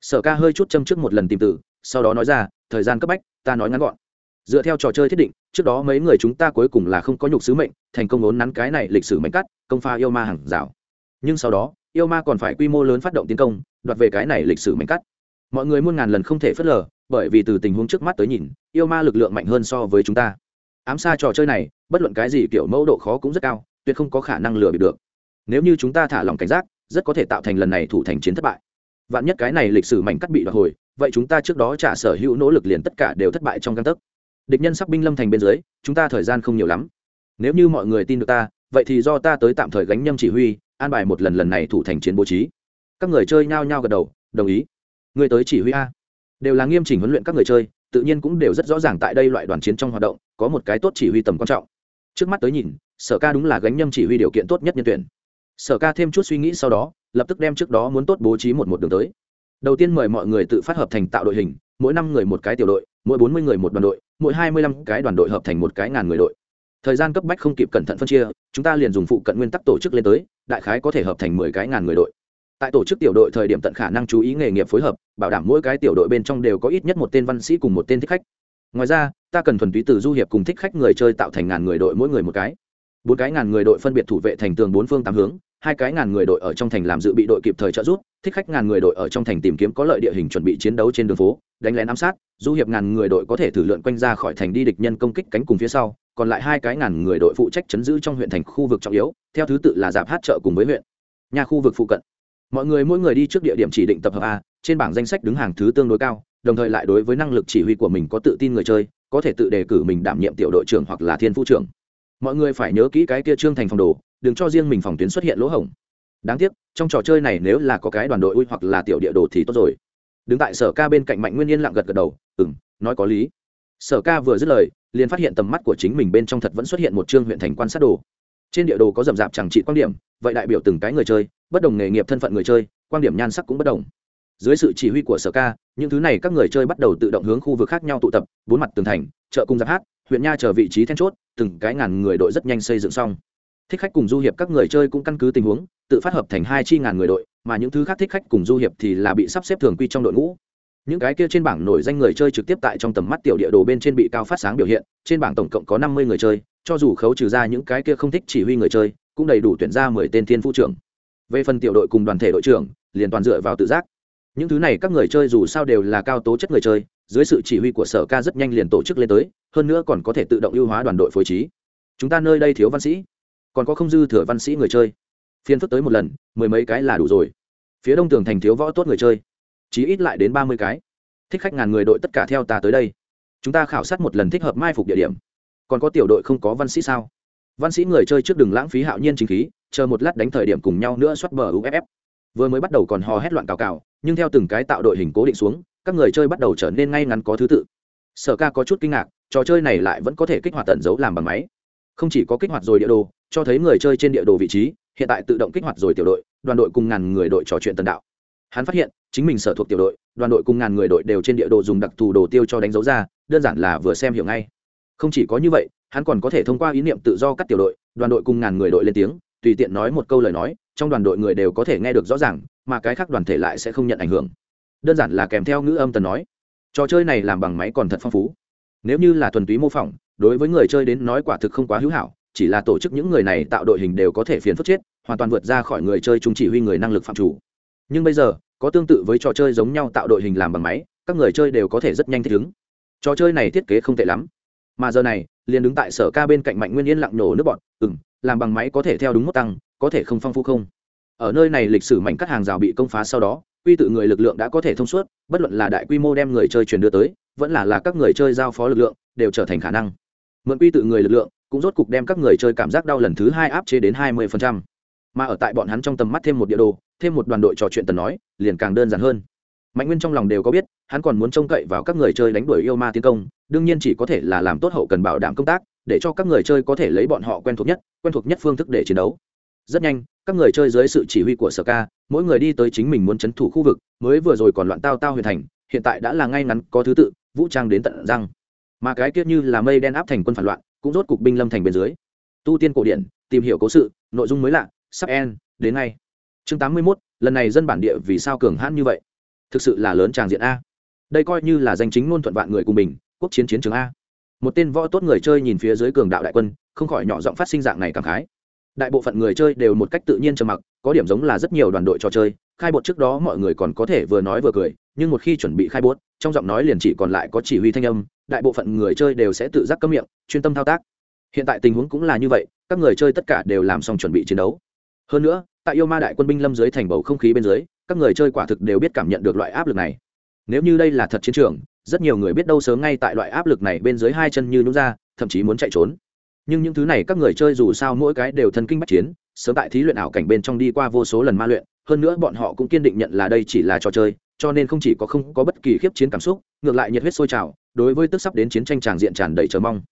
sở ca hơi chút châm trước một lần tìm từ, sau đó nói ra thời gian cấp bách ta nói ngắn gọn. Dựa theo trò chơi thiết định trước đó mấy người chúng ta cuối cùng là không có nhục sứ mệnh thành công ốn nắn cái này lịch sử mệnh cắt công pha yêu ma hàng rào. Nhưng sau đó yêu ma còn phải quy mô lớn phát động tiến công đoạt về cái này lịch sử mệnh cắt. Mọi người muôn ngàn lần không thể phớt lờ bởi vì từ tình huống trước mắt tới nhìn yêu ma lực lượng mạnh hơn so với chúng ta. Ám xa trò chơi này bất luận cái gì kiểu mẫu độ khó cũng rất cao tuyệt không có khả năng lừa bị được. Nếu như chúng ta thả lòng cảnh giác rất có thể tạo thành lần này thủ thành chiến thất bại vạn nhất cái này lịch sử mảnh cắt bị đoạt hồi, vậy chúng ta trước đó trả sở hữu nỗ lực liền tất cả đều thất bại trong căn tấc. Địch nhân sắp binh lâm thành bên dưới, chúng ta thời gian không nhiều lắm. Nếu như mọi người tin được ta, vậy thì do ta tới tạm thời gánh nhâm chỉ huy, an bài một lần lần này thủ thành chiến bố trí. Các người chơi nhao nhao gật đầu, đồng ý. Người tới chỉ huy a. Đều là nghiêm chỉnh huấn luyện các người chơi, tự nhiên cũng đều rất rõ ràng tại đây loại đoàn chiến trong hoạt động, có một cái tốt chỉ huy tầm quan trọng. Trước mắt tới nhìn, sở ca đúng là gánh nhâm chỉ huy điều kiện tốt nhất nhân tuyển. Sở ca thêm chút suy nghĩ sau đó lập tức đem trước đó muốn tốt bố trí một một đường tới. Đầu tiên mời mọi người tự phát hợp thành tạo đội hình, mỗi năm người một cái tiểu đội, mỗi bốn mươi người một đoàn đội, mỗi hai mươi lăm cái đoàn đội hợp thành một cái ngàn người đội. Thời gian cấp bách không kịp cẩn thận phân chia, chúng ta liền dùng phụ cận nguyên tắc tổ chức lên tới, đại khái có thể hợp thành mười cái ngàn người đội. Tại tổ chức tiểu đội thời điểm tận khả năng chú ý nghề nghiệp phối hợp, bảo đảm mỗi cái tiểu đội bên trong đều có ít nhất một tên văn sĩ cùng một tên thích khách. Ngoài ra, ta cần thuần túy từ du hiệp cùng thích khách người chơi tạo thành ngàn người đội mỗi người một cái. Bốn cái ngàn người đội phân biệt thủ vệ thành tường bốn phương tám hướng hai cái ngàn người đội ở trong thành làm dự bị đội kịp thời trợ giúp, thích khách ngàn người đội ở trong thành tìm kiếm có lợi địa hình chuẩn bị chiến đấu trên đường phố, đánh lén ám sát, du hiệp ngàn người đội có thể thử lượn quanh ra khỏi thành đi địch nhân công kích cánh cùng phía sau, còn lại hai cái ngàn người đội phụ trách chấn giữ trong huyện thành khu vực trọng yếu, theo thứ tự là giáp hát chợ cùng với huyện, nhà khu vực phụ cận. Mọi người mỗi người đi trước địa điểm chỉ định tập hợp a, trên bảng danh sách đứng hàng thứ tương đối cao, đồng thời lại đối với năng lực chỉ huy của mình có tự tin người chơi, có thể tự đề cử mình đảm nhiệm tiểu đội trưởng hoặc là thiên phu trưởng. Mọi người phải nhớ kỹ cái kia trương thành phòng đồ đừng cho riêng mình phòng tuyến xuất hiện lỗ hổng. Đáng tiếc, trong trò chơi này nếu là có cái đoàn đội ui hoặc là tiểu địa đồ thì tốt rồi. Đứng tại sở ca bên cạnh mạnh nguyên yên lặng gật gật đầu ừ m nói có lý. Sở ca vừa dứt lời, liền phát hiện tầm mắt của chính mình bên trong thật vẫn xuất hiện một chương huyện thành quan sát đồ. Trên địa đồ có rậm rạp chẳng trị quan điểm, vậy đại biểu từng cái người chơi, bất đồng nghề nghiệp thân phận người chơi, quan điểm nhan sắc cũng bất đồng. Dưới sự chỉ huy của sở ca, những thứ này các người chơi bắt đầu tự động hướng khu vực khác nhau tụ tập, bốn mặt tường thành, chợ cung giáp hát, huyện nha chờ vị trí then chốt, từng cái ngàn người đội rất nhanh xây dựng xong thích khách cùng du hiệp các người chơi cũng căn cứ tình huống, tự phát hợp thành hai chi ngàn người đội, mà những thứ khác thích khách cùng du hiệp thì là bị sắp xếp thường quy trong đội ngũ. Những cái kia trên bảng nổi danh người chơi trực tiếp tại trong tầm mắt tiểu địa đồ bên trên bị cao phát sáng biểu hiện, trên bảng tổng cộng có năm mươi người chơi, cho dù khấu trừ ra những cái kia không thích chỉ huy người chơi, cũng đầy đủ tuyển ra mười tên thiên phụ trưởng. Về phần tiểu đội cùng đoàn thể đội trưởng, liền toàn dựa vào tự giác. Những thứ này các người chơi dù sao đều là cao tố chất người chơi, dưới sự chỉ huy của sở ca rất nhanh liền tổ chức lên tới, hơn nữa còn có thể tự động ưu hóa đoàn đội phối trí. Chúng ta nơi đây thiếu văn sĩ còn có không dư thừa văn sĩ người chơi. Phiên phức tới một lần, mười mấy cái là đủ rồi. Phía đông tường thành thiếu võ tốt người chơi. Chí ít lại đến ba mươi cái. Thích khách ngàn người đội tất cả theo ta tới đây. Chúng ta khảo sát một lần thích hợp mai phục địa điểm. Còn có tiểu đội không có văn sĩ sao? Văn sĩ người chơi trước đừng lãng phí hạo nhiên chính khí, chờ một lát đánh thời điểm cùng nhau nữa xuất bờ uff vừa mới bắt đầu còn hò hét loạn cào cào, nhưng theo từng cái tạo đội hình cố định xuống, các người chơi bắt đầu trở nên ngay ngắn có thứ tự. Sở ca có chút kinh ngạc, trò chơi này lại vẫn có thể kích hoạt tận dấu làm bằng máy. Không chỉ có kích hoạt rồi địa đồ cho thấy người chơi trên địa đồ vị trí, hiện tại tự động kích hoạt rồi tiểu đội, đoàn đội cùng ngàn người đội trò chuyện tần đạo. Hắn phát hiện, chính mình sở thuộc tiểu đội, đoàn đội cùng ngàn người đội đều trên địa đồ dùng đặc thù đồ tiêu cho đánh dấu ra, đơn giản là vừa xem hiểu ngay. Không chỉ có như vậy, hắn còn có thể thông qua ý niệm tự do cắt tiểu đội, đoàn đội cùng ngàn người đội lên tiếng, tùy tiện nói một câu lời nói, trong đoàn đội người đều có thể nghe được rõ ràng, mà cái khác đoàn thể lại sẽ không nhận ảnh hưởng. Đơn giản là kèm theo ngữ âm tần nói. Trò chơi này làm bằng máy còn thật phong phú. Nếu như là thuần túy mô phỏng, đối với người chơi đến nói quả thực không quá hữu hảo chỉ là tổ chức những người này tạo đội hình đều có thể phiền phức chết, hoàn toàn vượt ra khỏi người chơi chung chỉ huy người năng lực phạm chủ. Nhưng bây giờ, có tương tự với trò chơi giống nhau tạo đội hình làm bằng máy, các người chơi đều có thể rất nhanh thích ứng. Trò chơi này thiết kế không tệ lắm. Mà giờ này, liền đứng tại sở ca bên cạnh mạnh nguyên yên lặng nổ nước bọn ừ m làm bằng máy có thể theo đúng mức tăng, có thể không phong phú không? Ở nơi này lịch sử mảnh cắt hàng rào bị công phá sau đó, quy tự người lực lượng đã có thể thông suốt, bất luận là đại quy mô đem người chơi truyền đưa tới, vẫn là là các người chơi giao phó lực lượng, đều trở thành khả năng. Mượn quy tự người lực lượng cũng rốt cục đem các người chơi cảm giác đau lần thứ hai áp chế đến hai mươi mà ở tại bọn hắn trong tầm mắt thêm một địa đồ, thêm một đoàn đội trò chuyện tần nói, liền càng đơn giản hơn. Mạnh nguyên trong lòng đều có biết, hắn còn muốn trông cậy vào các người chơi đánh đuổi yêu ma tiến công, đương nhiên chỉ có thể là làm tốt hậu cần bảo đảm công tác, để cho các người chơi có thể lấy bọn họ quen thuộc nhất, quen thuộc nhất phương thức để chiến đấu. Rất nhanh, các người chơi dưới sự chỉ huy của sở ca, mỗi người đi tới chính mình muốn c h ấ n thủ khu vực, mới vừa rồi còn loạn tao tao huyền thành, hiện tại đã là ngay ngắn, có thứ tự, vũ trang đến tận răng. Mà cái kiết như là mây đen áp thành quân phản loạn cũng rốt cục binh lâm thành bên dưới. Tu tiên cổ điển, tìm hiểu cố sự, nội dung mới lạ, sắp en, đến ngay. Chương tám mươi mốt, lần này dân bản địa vì sao cường hãn như vậy? Thực sự là lớn tràng diện a. Đây coi như là danh chính ngôn thuận vạn người cùng mình, quốc chiến chiến trường a. Một tên võ tốt người chơi nhìn phía dưới cường đạo đại quân, không khỏi nhỏ giọng phát sinh dạng này cảm khái. Đại bộ phận người chơi đều một cách tự nhiên trầm mặc, có điểm giống là rất nhiều đoàn đội trò chơi, khai bột trước đó mọi người còn có thể vừa nói vừa cười, nhưng một khi chuẩn bị khai bột, trong giọng nói liền chỉ còn lại có chỉ huy thanh âm đại bộ phận người chơi đều sẽ tự giác cấm miệng, chuyên tâm thao tác. Hiện tại tình huống cũng là như vậy, các người chơi tất cả đều làm xong chuẩn bị chiến đấu. Hơn nữa, tại yêu ma đại quân binh lâm dưới thành bầu không khí bên dưới, các người chơi quả thực đều biết cảm nhận được loại áp lực này. Nếu như đây là thật chiến trường, rất nhiều người biết đâu sớm ngay tại loại áp lực này bên dưới hai chân như nhún ra, thậm chí muốn chạy trốn. Nhưng những thứ này các người chơi dù sao mỗi cái đều thân kinh bắt chiến, sớm tại thí luyện ảo cảnh bên trong đi qua vô số lần ma luyện, hơn nữa bọn họ cũng kiên định nhận là đây chỉ là trò chơi, cho nên không chỉ có không có bất kỳ khiếp chiến cảm xúc, ngược lại nhiệt huyết sôi trào đối với tức sắp đến chiến tranh tràng diện tràn đầy chờ mong.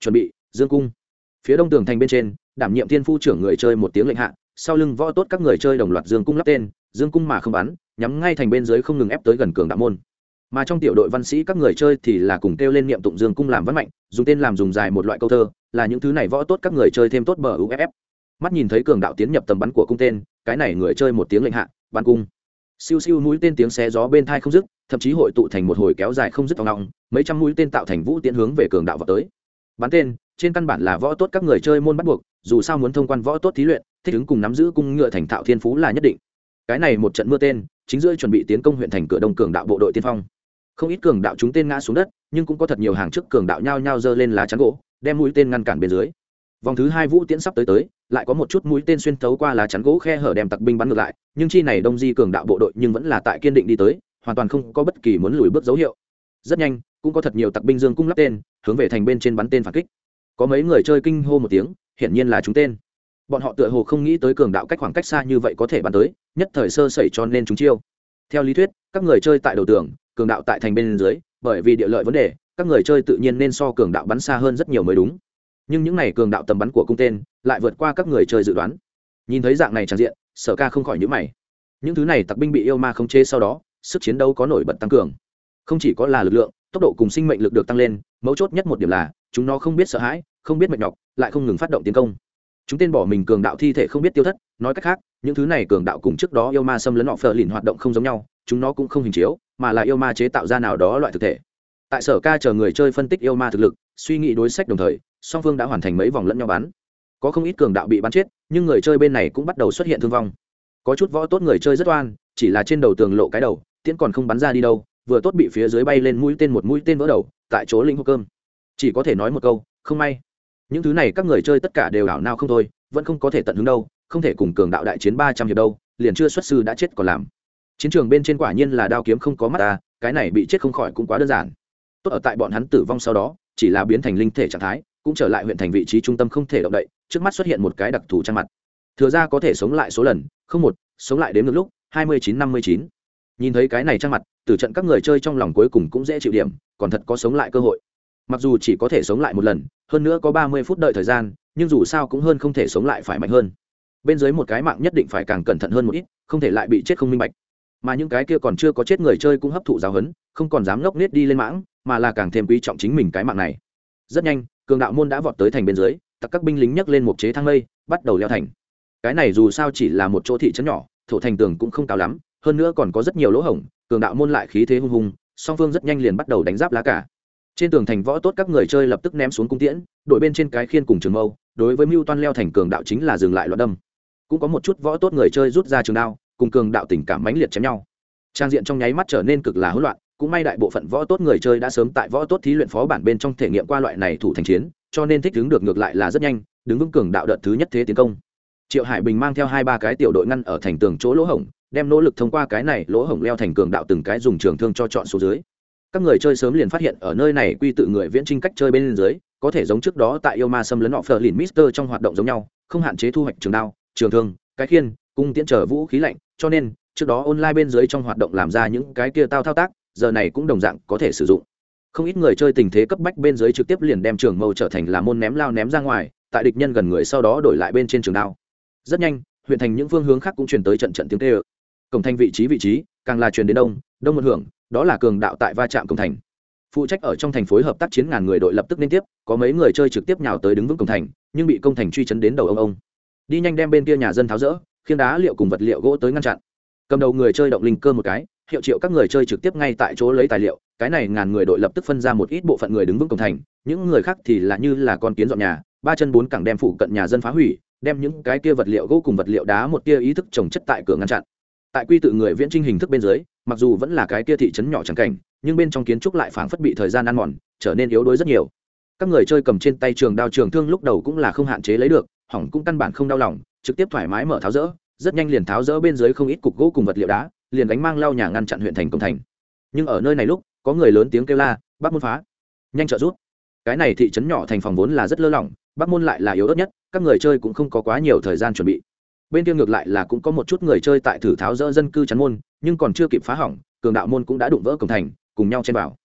Chuẩn bị, dương cung. Phía đông tường thành bên trên, đảm nhiệm thiên phu trưởng người chơi một tiếng lệnh hạ, sau lưng võ tốt các người chơi đồng loạt dương cung lắp tên, dương cung mà không bắn, nhắm ngay thành bên dưới không ngừng ép tới gần cường đạo môn. Mà trong tiểu đội văn sĩ các người chơi thì là cùng kêu lên niệm tụng dương cung làm văn mạnh, dùng tên làm dùng dài một loại câu thơ, là những thứ này võ tốt các người chơi thêm tốt bờ uff mắt nhìn thấy cường đạo tiến nhập tầm bắn của cung tên, cái này người chơi một tiếng lệnh hạ bắn cung. Siêu siêu mũi tên tiếng xé gió bên thai không dứt, thậm chí hội tụ thành một hồi kéo dài không dứt vòng lòng mấy trăm mũi tên tạo thành vũ tiến hướng về cường đạo vào tới. Bắn tên, trên căn bản là võ tốt các người chơi môn bắt buộc, dù sao muốn thông quan võ tốt thí luyện, thích ứng cùng nắm giữ cung ngựa thành thạo thiên phú là nhất định. Cái này một trận mưa tên, chính giữa chuẩn bị tiến công huyện thành cửa đông cường đạo bộ đội tiên phong. Không ít cường đạo chúng tên ngã xuống đất, nhưng cũng có thật nhiều hàng chức cường đạo nhao nhao giơ lên lá chắn gỗ, đem mũi tên ngăn cản bên dưới. Vòng thứ hai vũ tiễn sắp tới tới, lại có một chút mũi tên xuyên thấu qua lá chắn gỗ khe hở đem tặc binh bắn ngược lại, nhưng chi này đông di cường đạo bộ đội nhưng vẫn là tại kiên định đi tới, hoàn toàn không có bất kỳ muốn lùi bước dấu hiệu. Rất nhanh cũng có thật nhiều tặc binh dương cung lắp tên, hướng về thành bên trên bắn tên phản kích. Có mấy người chơi kinh hô một tiếng, hiển nhiên là chúng tên. Bọn họ tựa hồ không nghĩ tới cường đạo cách khoảng cách xa như vậy có thể bắn tới, nhất thời sơ sẩy cho nên chúng chiêu. Theo lý thuyết, các người chơi tại đầu tường, cường đạo tại thành bên dưới, bởi vì địa lợi vấn đề, các người chơi tự nhiên nên so cường đạo bắn xa hơn rất nhiều mới đúng. Nhưng những n à y cường đạo tầm bắn của cung tên, lại vượt qua các người chơi dự đoán. Nhìn thấy dạng này tràn diện, sở ca không khỏi nhữ mày. Những thứ này tặc binh bị yêu ma khống chế sau đó, sức chiến đấu có nổi bật tăng cường. Không chỉ có là lực lượng tốc độ cùng sinh mệnh lực được tăng lên, mấu chốt nhất một điểm là, chúng nó không biết sợ hãi, không biết mệt nhọc, lại không ngừng phát động tiến công. Chúng tên bỏ mình cường đạo thi thể không biết tiêu thất, nói cách khác, những thứ này cường đạo cùng trước đó yêu ma xâm lấn họ phờ lìn hoạt động không giống nhau, chúng nó cũng không hình chiếu, mà là yêu ma chế tạo ra nào đó loại thực thể. Tại sở ca chờ người chơi phân tích yêu ma thực lực, suy nghĩ đối sách đồng thời, song phương đã hoàn thành mấy vòng lẫn nhau bắn. Có không ít cường đạo bị bắn chết, nhưng người chơi bên này cũng bắt đầu xuất hiện thương vong. Có chút võ tốt người chơi rất oan, chỉ là trên đầu tường lộ cái đầu, tiễn còn không bắn ra đi đâu vừa tốt bị phía dưới bay lên mũi tên một mũi tên vỡ đầu, tại chỗ linh hộp cơm. Chỉ có thể nói một câu, không may. Những thứ này các người chơi tất cả đều ảo nào không thôi, vẫn không có thể tận hứng đâu, không thể cùng cường đạo đại chiến ba trăm hiệp đâu, liền chưa xuất sư đã chết còn làm. Chiến trường bên trên quả nhiên là đao kiếm không có mắt ta, cái này bị chết không khỏi cũng quá đơn giản. Tốt ở tại bọn hắn tử vong sau đó, chỉ là biến thành linh thể trạng thái, cũng trở lại huyện thành vị trí trung tâm không thể động đậy, trước mắt xuất hiện một cái đặc thù trang mặt. Thừa ra có thể sống lại số lần, không một, sống lại đến ngược lúc hai mươi chín năm mươi chín nhìn thấy cái này trang mặt, từ trận các người chơi trong lòng cuối cùng cũng dễ chịu điểm, còn thật có sống lại cơ hội. Mặc dù chỉ có thể sống lại một lần, hơn nữa có ba mươi phút đợi thời gian, nhưng dù sao cũng hơn không thể sống lại phải mạnh hơn. Bên dưới một cái mạng nhất định phải càng cẩn thận hơn một ít, không thể lại bị chết không minh bạch. Mà những cái kia còn chưa có chết người chơi cũng hấp thụ giáo hấn không còn dám ngốc nết đi lên mãng, mà là càng thêm quý trọng chính mình cái mạng này. Rất nhanh, cường đạo môn đã vọt tới thành bên dưới tặc các binh lính nhấc lên một chế thang lây bắt đầu leo thành. Cái này dù sao chỉ là một chỗ thị trấn nhỏ, thổ thành tường cũng không cao lắm hơn nữa còn có rất nhiều lỗ hổng, cường đạo môn lại khí thế hung hùng, song phương rất nhanh liền bắt đầu đánh giáp lá cả trên tường thành võ tốt các người chơi lập tức ném xuống cung tiễn, đội bên trên cái khiên cùng trường mâu, đối với mưu toan leo thành cường đạo chính là dừng lại loạt đâm. Cũng có một chút võ tốt người chơi rút ra trường đao, cùng cường đạo tình cảm mãnh liệt chém nhau. Trang diện trong nháy mắt trở nên cực là hỗn loạn, cũng may đại bộ phận võ tốt người chơi đã sớm tại võ tốt thí luyện phó bản bên trong thể nghiệm qua loại này thủ thành chiến, cho nên thích ứng được ngược lại là rất nhanh, đứng vững cường đạo đợt thứ nhất thế tiến công triệu hải bình mang theo hai ba cái tiểu đội ngăn ở thành tường chỗ lỗ hổng, đem nỗ lực thông qua cái này lỗ hổng leo thành cường đạo từng cái dùng trường thương cho chọn số dưới. Các người chơi sớm liền phát hiện ở nơi này quy tự người viễn trinh cách chơi bên dưới, có thể giống trước đó tại yêu ma xâm lấn họ phờ lìn mister trong hoạt động giống nhau, không hạn chế thu hoạch trường đao, trường thương, cái khiên, cung tiễn trở vũ khí lạnh, cho nên, trước đó online bên dưới trong hoạt động làm ra những cái kia tao thao tác, giờ này cũng đồng dạng có thể sử dụng. Không ít người chơi tình thế cấp bách bên dưới trực tiếp liền đem trường mâu trở thành là môn ném lao ném ra ngoài, tại địch nhân gần người sau đó đổi lại bên trên trường đao rất nhanh, huyện thành những phương hướng khác cũng truyền tới trận trận tiếng tê ơ cổng thành vị trí vị trí, càng là truyền đến đông đông một hưởng, đó là cường đạo tại va chạm cổng thành. Phụ trách ở trong thành phối hợp tác chiến ngàn người đội lập tức liên tiếp, có mấy người chơi trực tiếp nhào tới đứng vững cổng thành, nhưng bị công thành truy chấn đến đầu ông ông. Đi nhanh đem bên kia nhà dân tháo rỡ khiến đá liệu cùng vật liệu gỗ tới ngăn chặn. Cầm đầu người chơi động linh cơ một cái, hiệu triệu các người chơi trực tiếp ngay tại chỗ lấy tài liệu, cái này ngàn người đội lập tức phân ra một ít bộ phận người đứng vững cổng thành, những người khác thì là như là con kiến dọn nhà, ba chân bốn cẳng đem phụ cận nhà dân phá hủy đem những cái kia vật liệu gỗ cùng vật liệu đá một tia ý thức trồng chất tại cửa ngăn chặn. Tại quy tự người viễn trinh hình thức bên dưới, mặc dù vẫn là cái kia thị trấn nhỏ trắng cảnh, nhưng bên trong kiến trúc lại phảng phất bị thời gian ăn mòn, trở nên yếu đuối rất nhiều. Các người chơi cầm trên tay trường đao trường thương lúc đầu cũng là không hạn chế lấy được, hỏng cũng căn bản không đau lòng, trực tiếp thoải mái mở tháo rỡ, rất nhanh liền tháo rỡ bên dưới không ít cục gỗ cùng vật liệu đá, liền đánh mang lao nhà ngăn chặn huyện thành công thành. Nhưng ở nơi này lúc, có người lớn tiếng kêu la, bắt muốn phá, nhanh trợ rút cái này thị trấn nhỏ thành phòng vốn là rất lơ lỏng bắc môn lại là yếu ớt nhất, các người chơi cũng không có quá nhiều thời gian chuẩn bị. Bên kia ngược lại là cũng có một chút người chơi tại thử tháo rỡ dân cư chắn môn, nhưng còn chưa kịp phá hỏng, cường đạo môn cũng đã đụng vỡ cổng thành, cùng nhau chen vào.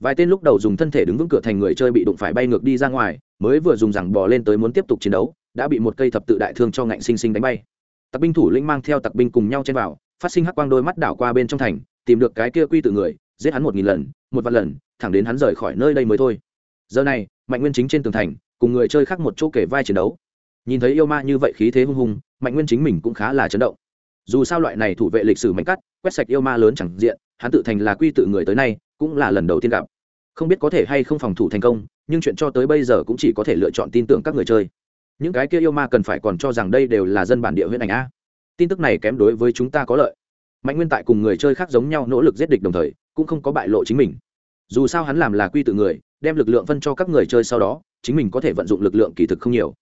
Vài tên lúc đầu dùng thân thể đứng vững cửa thành người chơi bị đụng phải bay ngược đi ra ngoài, mới vừa dùng rằng bò lên tới muốn tiếp tục chiến đấu, đã bị một cây thập tự đại thương cho ngạnh sinh sinh đánh bay. Tặc binh thủ lĩnh mang theo tặc binh cùng nhau chen vào, phát sinh hắc quang đôi mắt đảo qua bên trong thành, tìm được cái kia quy tự người, giết hắn một nghìn lần, một vạn lần, thẳng đến hắn rời khỏi nơi đây mới thôi. Giờ này, mạnh nguyên chính trên tường thành cùng người chơi khác một chỗ kể vai chiến đấu. Nhìn thấy yêu ma như vậy khí thế hung hùng, mạnh nguyên chính mình cũng khá là chấn động. Dù sao loại này thủ vệ lịch sử mạnh cắt, quét sạch yêu ma lớn chẳng diện, hắn tự thành là quy tự người tới nay, cũng là lần đầu tiên gặp. Không biết có thể hay không phòng thủ thành công, nhưng chuyện cho tới bây giờ cũng chỉ có thể lựa chọn tin tưởng các người chơi. Những cái kia yêu ma cần phải còn cho rằng đây đều là dân bản địa huyện ảnh a. Tin tức này kém đối với chúng ta có lợi. Mạnh nguyên tại cùng người chơi khác giống nhau nỗ lực giết địch đồng thời, cũng không có bại lộ chính mình. Dù sao hắn làm là quy tự người, đem lực lượng phân cho các người chơi sau đó chính mình có thể vận dụng lực lượng kỳ thực không nhiều.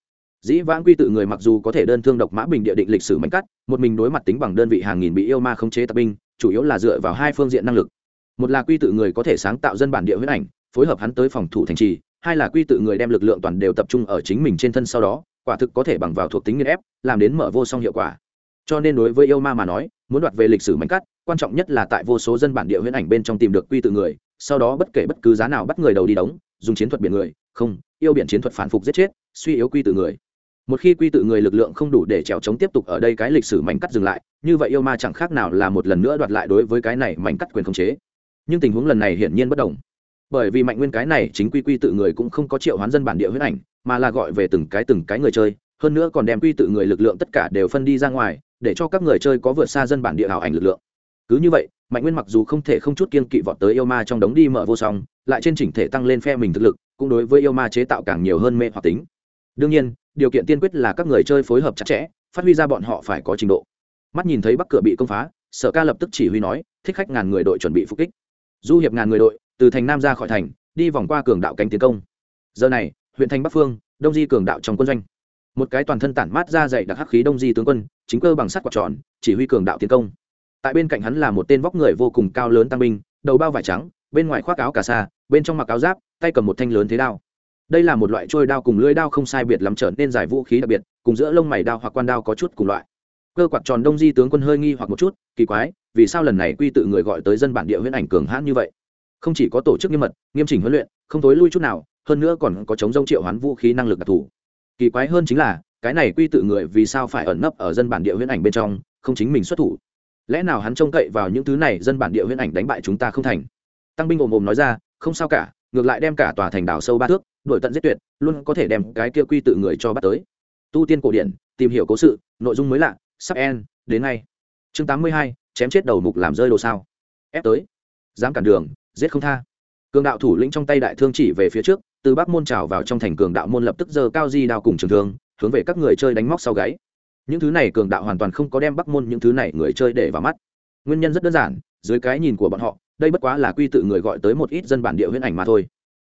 Dĩ vãng quy tự người mặc dù có thể đơn thương độc mã bình địa định lịch sử mạnh cắt, một mình đối mặt tính bằng đơn vị hàng nghìn bị yêu ma khống chế tập binh, chủ yếu là dựa vào hai phương diện năng lực. Một là quy tự người có thể sáng tạo dân bản địa huyết ảnh, phối hợp hắn tới phòng thủ thành trì, hai là quy tự người đem lực lượng toàn đều tập trung ở chính mình trên thân sau đó, quả thực có thể bằng vào thuộc tính nghiên ép, làm đến mở vô song hiệu quả. Cho nên đối với yêu ma mà nói, muốn đoạt về lịch sử mạnh cắt, quan trọng nhất là tại vô số dân bản địa huyễn ảnh bên trong tìm được quy tự người, sau đó bất kể bất cứ giá nào bắt người đầu đi đóng, dùng chiến thuật biển người, không yêu biển chiến thuật phản phục giết chết, suy yếu quy tự người. Một khi quy tự người lực lượng không đủ để trèo chống tiếp tục ở đây cái lịch sử mảnh cắt dừng lại, như vậy yêu ma chẳng khác nào là một lần nữa đoạt lại đối với cái này mảnh cắt quyền khống chế. Nhưng tình huống lần này hiển nhiên bất đồng. Bởi vì mạnh nguyên cái này chính quy quy tự người cũng không có triệu hoán dân bản địa huyết ảnh, mà là gọi về từng cái từng cái người chơi, hơn nữa còn đem quy tự người lực lượng tất cả đều phân đi ra ngoài, để cho các người chơi có vượt xa dân bản địa hảo ảnh lực lượng. Cứ như vậy, mạnh nguyên mặc dù không thể không chút kiên kỵ vọt tới yêu ma trong đống đi mở vô song, lại trên chỉnh thể tăng lên phe mình thực lực cũng đối với yêu ma chế tạo càng nhiều hơn mê hoặc tính. Đương nhiên, điều kiện tiên quyết là các người chơi phối hợp chặt chẽ, phát huy ra bọn họ phải có trình độ. Mắt nhìn thấy bắc cửa bị công phá, sở ca lập tức chỉ huy nói, thích khách ngàn người đội chuẩn bị phục kích. Du hiệp ngàn người đội, từ thành nam ra khỏi thành, đi vòng qua cường đạo cánh tiến công. Giờ này, huyện thành bắc phương, đông di cường đạo trong quân doanh. Một cái toàn thân tản mát ra dày đặc hắc khí đông di tướng quân, chính cơ bằng sắt quạt tròn, chỉ huy cường đạo tiến công. Tại bên cạnh hắn là một tên vóc người vô cùng cao lớn tăng binh, đầu bao vải trắng, bên ngoài khoác áo cà sa, bên trong mặc áo giáp tay cầm một thanh lớn thế đao. Đây là một loại trôi đao cùng lưỡi đao không sai biệt lắm trở nên dài vũ khí đặc biệt, cùng giữa lông mày đao hoặc quan đao có chút cùng loại. Cơ quạt tròn đông di tướng quân hơi nghi hoặc một chút, kỳ quái, vì sao lần này quy tự người gọi tới dân bản địa huyễn ảnh cường hãn như vậy? Không chỉ có tổ chức nghiêm mật, nghiêm chỉnh huấn luyện, không tối lui chút nào, hơn nữa còn có chống dông triệu hoán vũ khí năng lực đặc thù. Kỳ quái hơn chính là, cái này quy tự người vì sao phải ẩn nấp ở dân bản địa huyễn ảnh bên trong, không chính mình xuất thủ? Lẽ nào hắn trông cậy vào những thứ này dân bản địa huyễn ảnh đánh bại chúng ta không thành? Tăng binh ồm ồm nói ra, không sao cả ngược lại đem cả tòa thành đảo sâu ba thước đổi tận giết tuyệt, luôn có thể đem cái kia quy tự người cho bắt tới. Tu tiên cổ điển, tìm hiểu cố sự, nội dung mới lạ, sắp en đến ngay. Chương tám mươi hai, chém chết đầu mục làm rơi đồ sao. Ép tới. Dám cản đường, giết không tha. Cường đạo thủ lĩnh trong tay đại thương chỉ về phía trước, từ bắc môn trào vào trong thành cường đạo môn lập tức giơ cao di đao cùng trường thương, hướng về các người chơi đánh móc sau gáy. Những thứ này cường đạo hoàn toàn không có đem bắc môn những thứ này người chơi để vào mắt. Nguyên nhân rất đơn giản, dưới cái nhìn của bọn họ đây bất quá là quy tự người gọi tới một ít dân bản địa huyễn ảnh mà thôi.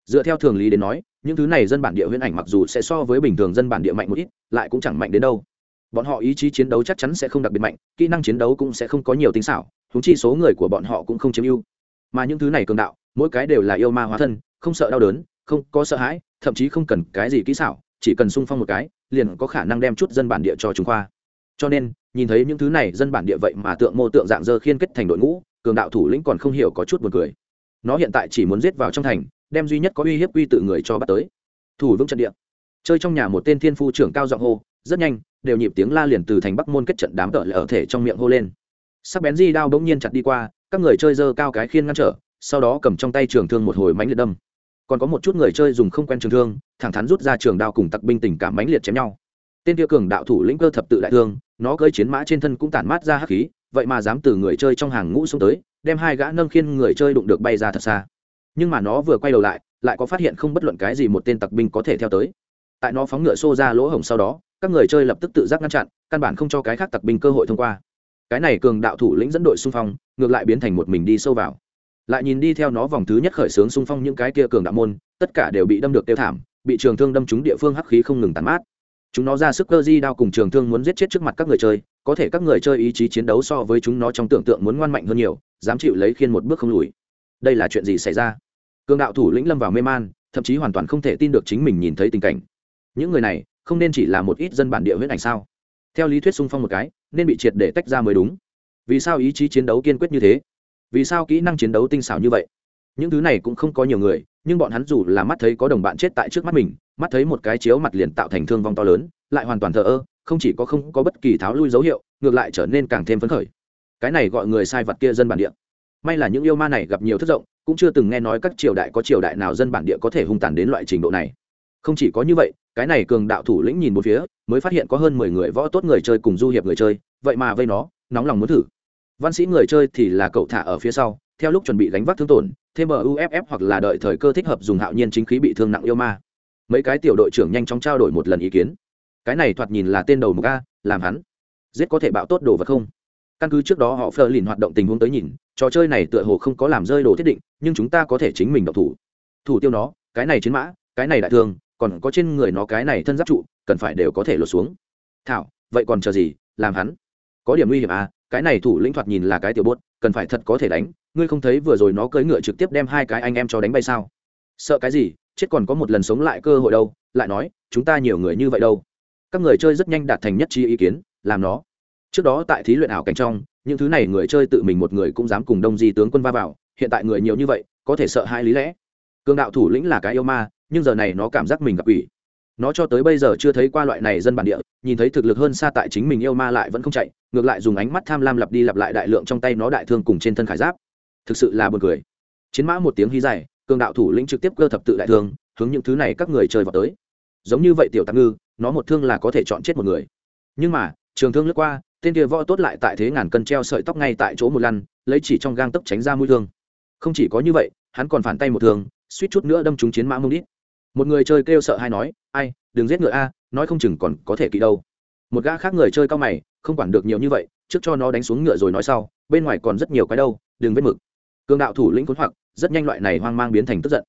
Dựa theo thường lý đến nói, những thứ này dân bản địa huyễn ảnh mặc dù sẽ so với bình thường dân bản địa mạnh một ít, lại cũng chẳng mạnh đến đâu. Bọn họ ý chí chiến đấu chắc chắn sẽ không đặc biệt mạnh, kỹ năng chiến đấu cũng sẽ không có nhiều tính xảo thúng chi số người của bọn họ cũng không chiếm ưu. Mà những thứ này cường đạo, mỗi cái đều là yêu ma hóa thân, không sợ đau đớn, không có sợ hãi, thậm chí không cần cái gì kỹ xảo, chỉ cần sung phong một cái, liền có khả năng đem chút dân bản địa cho chúng khoa. Cho nên, nhìn thấy những thứ này dân bản địa vậy mà tượng mô tượng dạng dơ khiên kết thành đội ngũ cường đạo thủ lĩnh còn không hiểu có chút buồn cười. Nó hiện tại chỉ muốn giết vào trong thành, đem duy nhất có uy hiếp quy tự người cho bắt tới. Thủ vững trận địa. Chơi trong nhà một tên thiên phu trưởng cao giọng hô, rất nhanh, đều nhịp tiếng la liền từ thành bắc môn kết trận đám tợ ở thể trong miệng hô lên. Sắc bén di đao bỗng nhiên chặt đi qua, các người chơi dơ cao cái khiên ngăn trở, sau đó cầm trong tay trường thương một hồi mánh liệt đâm. Còn có một chút người chơi dùng không quen trường thương, thẳng thắn rút ra trường đao cùng tặc binh tình cảm mánh liệt chém nhau. Tên kia cường đạo thủ lĩnh cơ thập tự đại thương, nó cơi chiến mã trên thân cũng tản mát ra hắc khí vậy mà dám từ người chơi trong hàng ngũ xuống tới, đem hai gã nâng khiên người chơi đụng được bay ra thật xa. Nhưng mà nó vừa quay đầu lại lại có phát hiện không bất luận cái gì một tên tặc binh có thể theo tới. Tại nó phóng ngựa xô ra lỗ hổng sau đó, các người chơi lập tức tự giác ngăn chặn, căn bản không cho cái khác tặc binh cơ hội thông qua. Cái này cường đạo thủ lĩnh dẫn đội xung phong, ngược lại biến thành một mình đi sâu vào. Lại nhìn đi theo nó vòng thứ nhất khởi xướng xung phong những cái kia cường đạo môn, tất cả đều bị đâm được tiêu thảm, bị trường thương đâm trúng địa phương hắc khí không ngừng tàn mát chúng nó ra sức cơ di đao cùng trường thương muốn giết chết trước mặt các người chơi, có thể các người chơi ý chí chiến đấu so với chúng nó trong tưởng tượng muốn ngoan mạnh hơn nhiều, dám chịu lấy khiên một bước không lùi. Đây là chuyện gì xảy ra? Cường đạo thủ lĩnh lâm vào mê man, thậm chí hoàn toàn không thể tin được chính mình nhìn thấy tình cảnh. Những người này, không nên chỉ là một ít dân bản địa huyết ảnh sao? Theo lý thuyết xung phong một cái, nên bị triệt để tách ra mới đúng. Vì sao ý chí chiến đấu kiên quyết như thế? Vì sao kỹ năng chiến đấu tinh xảo như vậy? Những thứ này cũng không có nhiều người, nhưng bọn hắn dù là mắt thấy có đồng bạn chết tại trước mắt mình mắt thấy một cái chiếu mặt liền tạo thành thương vong to lớn, lại hoàn toàn thờ ơ, không chỉ có không có bất kỳ tháo lui dấu hiệu, ngược lại trở nên càng thêm phấn khởi. Cái này gọi người sai vật kia dân bản địa. May là những yêu ma này gặp nhiều thất rộng, cũng chưa từng nghe nói các triều đại có triều đại nào dân bản địa có thể hung tàn đến loại trình độ này. Không chỉ có như vậy, cái này cường đạo thủ lĩnh nhìn một phía, mới phát hiện có hơn mười người võ tốt người chơi cùng du hiệp người chơi, vậy mà vây nó, nóng lòng muốn thử. Văn sĩ người chơi thì là cậu thả ở phía sau, theo lúc chuẩn bị gánh vác thương tổn, thêm bờ uff hoặc là đợi thời cơ thích hợp dùng hạo nhiên chính khí bị thương nặng yêu ma mấy cái tiểu đội trưởng nhanh chóng trao đổi một lần ý kiến. Cái này thoạt nhìn là tên đầu mục a, làm hắn giết có thể bạo tốt đồ vật không? Căn cứ trước đó họ phờ lìn hoạt động tình huống tới nhìn, trò chơi này tựa hồ không có làm rơi đồ thiết định, nhưng chúng ta có thể chính mình độc thủ. Thủ tiêu nó, cái này chiến mã, cái này đại thương, còn có trên người nó cái này thân giáp trụ, cần phải đều có thể lột xuống. Thảo, vậy còn chờ gì? Làm hắn. Có điểm nguy hiểm à cái này thủ lĩnh thoạt nhìn là cái tiểu bốt, cần phải thật có thể đánh, ngươi không thấy vừa rồi nó cưỡi ngựa trực tiếp đem hai cái anh em cho đánh bay sao? Sợ cái gì, chết còn có một lần sống lại cơ hội đâu, lại nói, chúng ta nhiều người như vậy đâu. Các người chơi rất nhanh đạt thành nhất trí ý kiến, làm nó. Trước đó tại thí luyện ảo cảnh trong, những thứ này người chơi tự mình một người cũng dám cùng đông di tướng quân va vào, hiện tại người nhiều như vậy, có thể sợ hai lý lẽ. Cương đạo thủ lĩnh là cái yêu ma, nhưng giờ này nó cảm giác mình gặp ủy nó cho tới bây giờ chưa thấy qua loại này dân bản địa, nhìn thấy thực lực hơn xa tại chính mình yêu ma lại vẫn không chạy, ngược lại dùng ánh mắt tham lam lặp đi lặp lại đại lượng trong tay nó đại thương cùng trên thân khải giáp. Thực sự là buồn cười. Chiến mã một tiếng hí dài cường đạo thủ lĩnh trực tiếp cơ thập tự đại thương, hướng những thứ này các người chơi vào tới. Giống như vậy tiểu tạm ngư, nó một thương là có thể chọn chết một người. Nhưng mà, trường thương lướt qua, tên kia võ tốt lại tại thế ngàn cân treo sợi tóc ngay tại chỗ một lăn, lấy chỉ trong gang tấc tránh ra mũi thương. Không chỉ có như vậy, hắn còn phản tay một thương, suýt chút nữa đâm trúng chiến mã mông đít. Một người chơi kêu sợ hay nói, ai, đừng giết ngựa a, nói không chừng còn có thể kỳ đâu. Một gã khác người chơi cao mày, không quản được nhiều như vậy, trước cho nó đánh xuống ngựa rồi nói sau, bên ngoài còn rất nhiều cái đâu, đừng vết mực. Cường đạo thủ lĩnh khốn hoặc rất nhanh loại này hoang mang biến thành tức giận.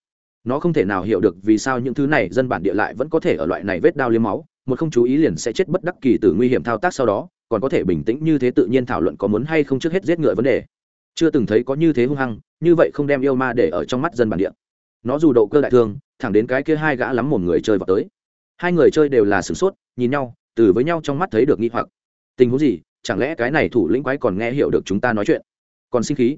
Nó không thể nào hiểu được vì sao những thứ này dân bản địa lại vẫn có thể ở loại này vết đao liếm máu, một không chú ý liền sẽ chết bất đắc kỳ từ nguy hiểm thao tác sau đó, còn có thể bình tĩnh như thế tự nhiên thảo luận có muốn hay không trước hết giết ngựa vấn đề. Chưa từng thấy có như thế hung hăng, như vậy không đem yêu ma để ở trong mắt dân bản địa. Nó dù độ cơ đại thương, thẳng đến cái kia hai gã lắm một người chơi vào tới. Hai người chơi đều là sửng sốt, nhìn nhau, từ với nhau trong mắt thấy được nghi hoặc. Tình huống gì? Chẳng lẽ cái này thủ lĩnh quái còn nghe hiểu được chúng ta nói chuyện? Còn sinh khí?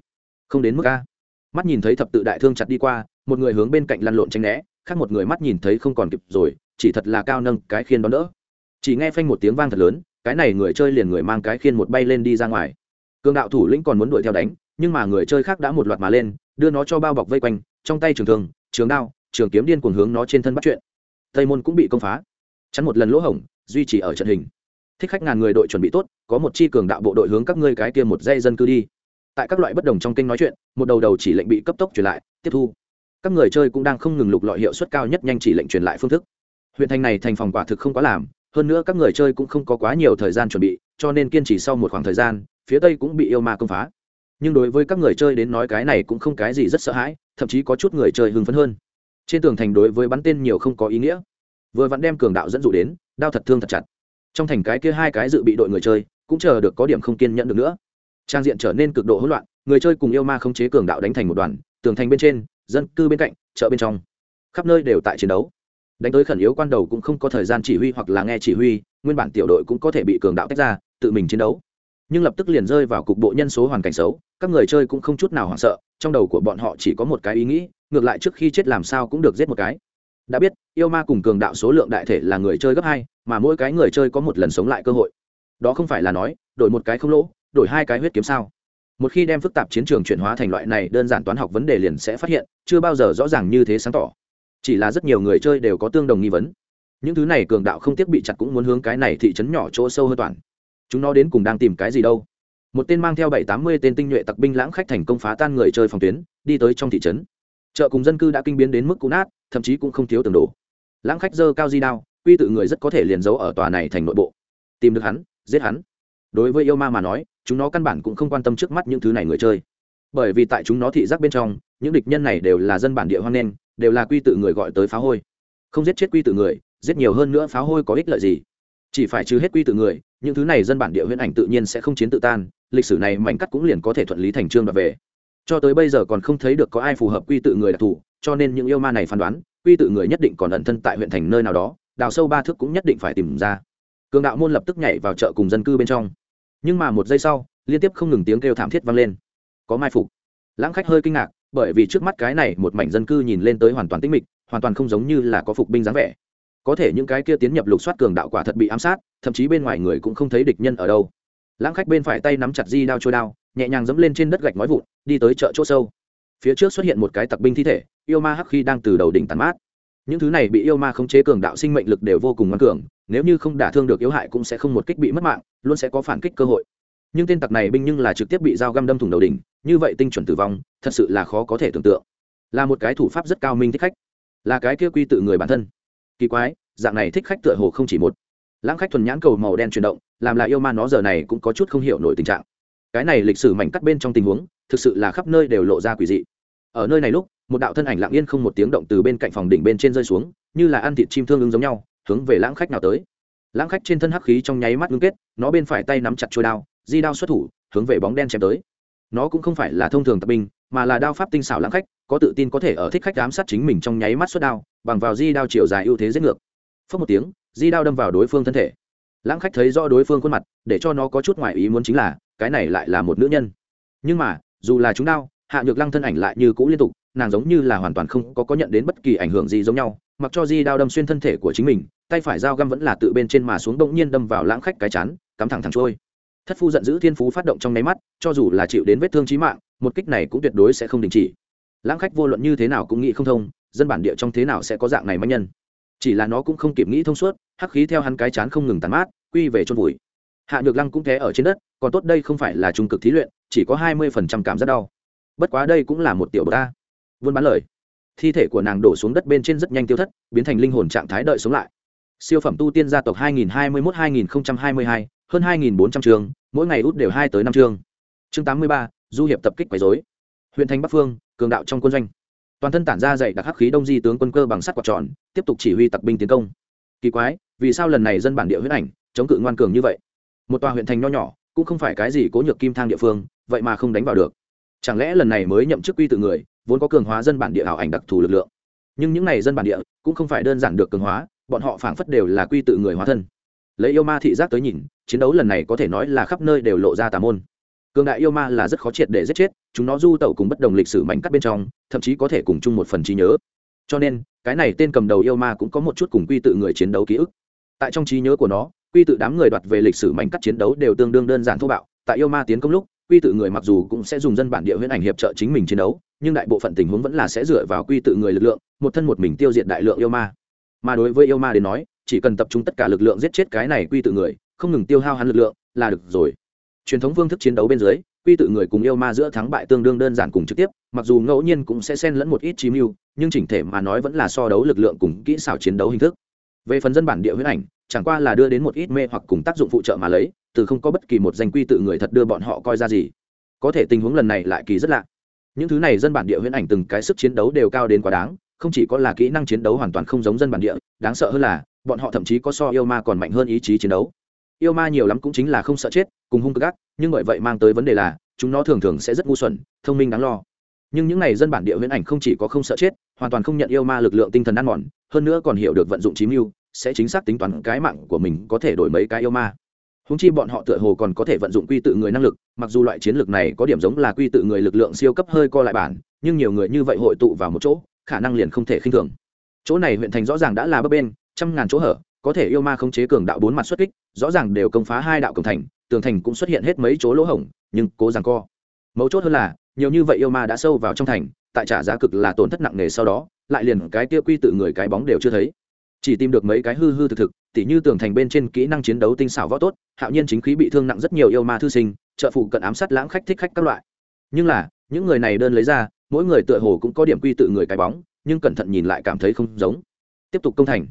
Không đến mức a mắt nhìn thấy thập tự đại thương chặt đi qua, một người hướng bên cạnh lăn lộn tranh né, khác một người mắt nhìn thấy không còn kịp rồi, chỉ thật là cao nâng cái khiên đón đỡ. Chỉ nghe phanh một tiếng vang thật lớn, cái này người chơi liền người mang cái khiên một bay lên đi ra ngoài. Cường đạo thủ lĩnh còn muốn đuổi theo đánh, nhưng mà người chơi khác đã một loạt mà lên, đưa nó cho bao bọc vây quanh, trong tay trường thường trường đao, trường kiếm điên cuồng hướng nó trên thân bắt chuyện. Tây môn cũng bị công phá. Chắn một lần lỗ hổng, duy trì ở trận hình. Thích khách ngàn người đội chuẩn bị tốt, có một chi cường đạo bộ đội hướng các ngươi cái kia một dây dân cư đi tại các loại bất đồng trong kênh nói chuyện, một đầu đầu chỉ lệnh bị cấp tốc truyền lại, tiếp thu. Các người chơi cũng đang không ngừng lục lọi hiệu suất cao nhất nhanh chỉ lệnh truyền lại phương thức. Huyện thành này thành phòng quả thực không quá làm, hơn nữa các người chơi cũng không có quá nhiều thời gian chuẩn bị, cho nên kiên trì sau một khoảng thời gian, phía tây cũng bị yêu ma công phá. Nhưng đối với các người chơi đến nói cái này cũng không cái gì rất sợ hãi, thậm chí có chút người chơi hưng phấn hơn. Trên tường thành đối với bắn tên nhiều không có ý nghĩa. Vừa vẫn đem cường đạo dẫn dụ đến, đao thật thương thật chặt. Trong thành cái kia hai cái dự bị đội người chơi, cũng chờ được có điểm không kiên nhẫn được nữa trang diện trở nên cực độ hỗn loạn, người chơi cùng yêu ma không chế cường đạo đánh thành một đoàn, tường thành bên trên, dân cư bên cạnh, chợ bên trong. Khắp nơi đều tại chiến đấu. Đánh tới khẩn yếu quan đầu cũng không có thời gian chỉ huy hoặc là nghe chỉ huy, nguyên bản tiểu đội cũng có thể bị cường đạo tách ra, tự mình chiến đấu. Nhưng lập tức liền rơi vào cục bộ nhân số hoàn cảnh xấu, các người chơi cũng không chút nào hoảng sợ, trong đầu của bọn họ chỉ có một cái ý nghĩ, ngược lại trước khi chết làm sao cũng được giết một cái. Đã biết, yêu ma cùng cường đạo số lượng đại thể là người chơi gấp hai, mà mỗi cái người chơi có một lần sống lại cơ hội. Đó không phải là nói, đổi một cái không lỗ đổi hai cái huyết kiếm sao? Một khi đem phức tạp chiến trường chuyển hóa thành loại này, đơn giản toán học vấn đề liền sẽ phát hiện, chưa bao giờ rõ ràng như thế sáng tỏ. Chỉ là rất nhiều người chơi đều có tương đồng nghi vấn. Những thứ này cường đạo không tiếc bị chặt cũng muốn hướng cái này thị trấn nhỏ chỗ sâu hơn toàn. Chúng nó đến cùng đang tìm cái gì đâu? Một tên mang theo bảy tám mươi tên tinh nhuệ tặc binh lãng khách thành công phá tan người chơi phòng tuyến, đi tới trong thị trấn. Chợ cùng dân cư đã kinh biến đến mức cũ nát, thậm chí cũng không thiếu tường đổ. Lãng khách dơ cao di đao, quy tự người rất có thể liền giấu ở tòa này thành nội bộ. Tìm được hắn, giết hắn. Đối với yêu ma mà nói chúng nó căn bản cũng không quan tâm trước mắt những thứ này người chơi. Bởi vì tại chúng nó thị giác bên trong, những địch nhân này đều là dân bản địa hoang nên đều là quy tự người gọi tới phá hôi. Không giết chết quy tự người, giết nhiều hơn nữa phá hôi có ích lợi gì? Chỉ phải trừ hết quy tự người, những thứ này dân bản địa huyễn ảnh tự nhiên sẽ không chiến tự tan, lịch sử này mảnh cắt cũng liền có thể thuận lý thành trương đoạt về. Cho tới bây giờ còn không thấy được có ai phù hợp quy tự người đặc thù, cho nên những yêu ma này phán đoán, quy tự người nhất định còn ẩn thân tại huyện thành nơi nào đó, đào sâu ba thước cũng nhất định phải tìm ra. Cường đạo môn lập tức nhảy vào chợ cùng dân cư bên trong nhưng mà một giây sau, liên tiếp không ngừng tiếng kêu thảm thiết vang lên. Có mai phục. Lãng khách hơi kinh ngạc, bởi vì trước mắt cái này một mảnh dân cư nhìn lên tới hoàn toàn tĩnh mịch, hoàn toàn không giống như là có phục binh dáng vẻ. Có thể những cái kia tiến nhập lục soát cường đạo quả thật bị ám sát, thậm chí bên ngoài người cũng không thấy địch nhân ở đâu. Lãng khách bên phải tay nắm chặt di đao trôi đao, nhẹ nhàng dẫm lên trên đất gạch nói vụn, đi tới chợ chỗ sâu. Phía trước xuất hiện một cái tặc binh thi thể, yêu ma hắc khi đang từ đầu đỉnh tàn mát những thứ này bị yêu ma khống chế cường đạo sinh mệnh lực đều vô cùng ngoan cường, nếu như không đả thương được yếu hại cũng sẽ không một kích bị mất mạng, luôn sẽ có phản kích cơ hội. Nhưng tên tặc này binh nhưng là trực tiếp bị dao găm đâm thủng đầu đỉnh, như vậy tinh chuẩn tử vong, thật sự là khó có thể tưởng tượng. Là một cái thủ pháp rất cao minh thích khách, là cái kia quy tự người bản thân. Kỳ quái, dạng này thích khách tựa hồ không chỉ một. Lãng khách thuần nhãn cầu màu đen chuyển động, làm lại yêu ma nó giờ này cũng có chút không hiểu nổi tình trạng. Cái này lịch sử mảnh cắt bên trong tình huống, thực sự là khắp nơi đều lộ ra quỷ dị. Ở nơi này lúc một đạo thân ảnh lặng yên không một tiếng động từ bên cạnh phòng đỉnh bên trên rơi xuống, như là ăn thịt chim thương ứng giống nhau, hướng về lãng khách nào tới. Lãng khách trên thân hắc khí trong nháy mắt ngưng kết, nó bên phải tay nắm chặt trôi đao, di đao xuất thủ, hướng về bóng đen chém tới. Nó cũng không phải là thông thường tập binh, mà là đao pháp tinh xảo lãng khách, có tự tin có thể ở thích khách ám sát chính mình trong nháy mắt xuất đao, bằng vào di đao chiều dài ưu thế giết ngược. Phớt một tiếng, di đao đâm vào đối phương thân thể. Lãng khách thấy rõ đối phương khuôn mặt, để cho nó có chút ngoại ý muốn chính là, cái này lại là một nữ nhân. Nhưng mà, dù là chúng đao, hạ nhược lăng thân ảnh lại như cũ liên tục nàng giống như là hoàn toàn không có có nhận đến bất kỳ ảnh hưởng gì giống nhau mặc cho di đao đâm xuyên thân thể của chính mình tay phải dao găm vẫn là tự bên trên mà xuống bỗng nhiên đâm vào lãng khách cái chán, cắm thẳng thẳng trôi. Thất phu giận dữ thiên phú phát động trong nháy mắt cho dù là chịu đến vết thương trí mạng một kích này cũng tuyệt đối sẽ không đình chỉ. Lãng khách vô luận như thế nào cũng nghĩ không thông dân bản địa trong thế nào sẽ có dạng này manh nhân. Chỉ là nó cũng không kịp nghĩ thông suốt hắc khí theo hắn cái chán không ngừng tàn mát quy về chôn vùi. Hạ nhược lăng cũng té ở trên đất còn tốt đây không phải là trung cực thí luyện chỉ có hai mươi phần trăm cảm giác đau. Bất quá đây cũng là một tiểu bờ ta vươn bán lời. Thi thể của nàng đổ xuống đất bên trên rất nhanh tiêu thất biến thành linh hồn trạng thái đợi sống lại. Siêu phẩm tu tiên gia tộc 2021-2022, hơn 2.400 trường mỗi ngày út đều hai tới năm chương. Chương 83, du hiệp tập kích quấy dối huyện thành bắc phương cường đạo trong quân doanh. Toàn thân tản ra dậy đặc hắc khí đông di tướng quân cơ bằng sắt quạt tròn tiếp tục chỉ huy tặc binh tiến công. Kỳ quái vì sao lần này dân bản địa huyết ảnh chống cự ngoan cường như vậy? Một tòa huyện thành nho nhỏ cũng không phải cái gì cố nhược kim thang địa phương vậy mà không đánh vào được. Chẳng lẽ lần này mới nhậm chức quy tự người vốn có cường hóa dân bản địa ảo ảnh đặc thù lực lượng. Nhưng những n à y dân bản địa cũng không phải đơn giản được cường hóa, bọn họ phảng phất đều là quy tự người hóa thân. Lấy yêu ma thị giác tới nhìn, chiến đấu lần này có thể nói là khắp nơi đều lộ ra tà môn. Cường đại yêu ma là rất khó triệt để giết chết, chúng nó du tẩu cùng bất đồng lịch sử mảnh cắt bên trong, thậm chí có thể cùng chung một phần trí nhớ. Cho nên, cái này tên cầm đầu yêu ma cũng có một chút cùng quy tự người chiến đấu ký ức. Tại trong trí nhớ của nó, quy tự đám người đoạt về lịch sử mảnh cắt chiến đấu đều tương đương đơn giản thô bạo. Tại yêu ma tiến công lúc quy tự người mặc dù cũng sẽ dùng dân bản địa huyễn ảnh hiệp trợ chính mình chiến đấu, nhưng đại bộ phận tình huống vẫn là sẽ dựa vào quy tự người lực lượng, một thân một mình tiêu diệt đại lượng yêu ma. Mà đối với yêu ma đến nói, chỉ cần tập trung tất cả lực lượng giết chết cái này quy tự người, không ngừng tiêu hao hắn lực lượng là được rồi. Truyền thống phương thức chiến đấu bên dưới, quy tự người cùng yêu ma giữa thắng bại tương đương đơn giản cùng trực tiếp, mặc dù ngẫu nhiên cũng sẽ xen lẫn một ít chí mưu, nhưng chỉnh thể mà nói vẫn là so đấu lực lượng cùng kỹ xảo chiến đấu hình thức. Về phần dân bản địa huyết ảnh chẳng qua là đưa đến một ít mê hoặc cùng tác dụng phụ trợ mà lấy từ không có bất kỳ một danh quy tự người thật đưa bọn họ coi ra gì. Có thể tình huống lần này lại kỳ rất lạ. Những thứ này dân bản địa huyễn ảnh từng cái sức chiến đấu đều cao đến quá đáng không chỉ có là kỹ năng chiến đấu hoàn toàn không giống dân bản địa đáng sợ hơn là bọn họ thậm chí có so yêu ma còn mạnh hơn ý chí chiến đấu. Yêu ma nhiều lắm cũng chính là không sợ chết cùng hung cực gắt, nhưng bởi vậy mang tới vấn đề là chúng nó thường thường sẽ rất ngu xuẩn thông minh đáng lo. Nhưng những n à y dân bản địa huyễn ảnh không chỉ có không sợ chết hoàn toàn không nhận yêu ma lực lượng tinh thần ăn mòn hơn nữa còn hiểu được vận dụng chí mưu sẽ chính xác tính toán cái mạng của mình có thể đổi mấy cái yêu ma. Húng chi bọn họ tựa hồ còn có thể vận dụng quy tự người năng lực, mặc dù loại chiến lược này có điểm giống là quy tự người lực lượng siêu cấp hơi co lại bản, nhưng nhiều người như vậy hội tụ vào một chỗ, khả năng liền không thể khinh thường. Chỗ này huyện thành rõ ràng đã là bấp bên, trăm ngàn chỗ hở, có thể yêu ma khống chế cường đạo bốn mặt xuất kích, rõ ràng đều công phá hai đạo cổng thành, tường thành cũng xuất hiện hết mấy chỗ lỗ hổng, nhưng cố rằng co. Mấu chốt hơn là, nhiều như vậy yêu ma đã sâu vào trong thành, tại trả giá cực là tổn thất nặng nề sau đó, lại liền cái kia quy tự người cái bóng đều chưa thấy chỉ tìm được mấy cái hư hư thực thực, tỉ như tường thành bên trên kỹ năng chiến đấu tinh xảo võ tốt, hạo nhiên chính khí bị thương nặng rất nhiều yêu ma thư sinh, trợ phụ cận ám sát lãng khách thích khách các loại. Nhưng là, những người này đơn lấy ra, mỗi người tựa hồ cũng có điểm quy tự người cái bóng, nhưng cẩn thận nhìn lại cảm thấy không giống. Tiếp tục công thành.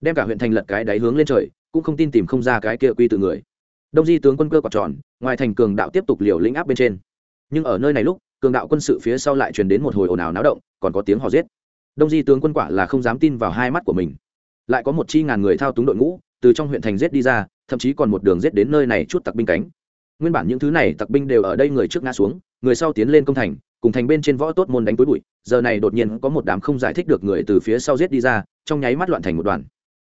Đem cả huyện thành lật cái đáy hướng lên trời, cũng không tin tìm không ra cái kia quy tự người. Đông di tướng quân cơ quạt tròn, ngoài thành cường đạo tiếp tục liều lĩnh áp bên trên. Nhưng ở nơi này lúc, cường đạo quân sự phía sau lại truyền đến một hồi ồn ào náo động, còn có tiếng hò giết. Đông di tướng quân quả là không dám tin vào hai mắt của mình lại có một chi ngàn người thao túng đội ngũ, từ trong huyện thành giết đi ra, thậm chí còn một đường giết đến nơi này chút tặc binh cánh. Nguyên bản những thứ này tặc binh đều ở đây người trước ngã xuống, người sau tiến lên công thành, cùng thành bên trên võ tốt môn đánh túi bụi, giờ này đột nhiên có một đám không giải thích được người từ phía sau giết đi ra, trong nháy mắt loạn thành một đoàn.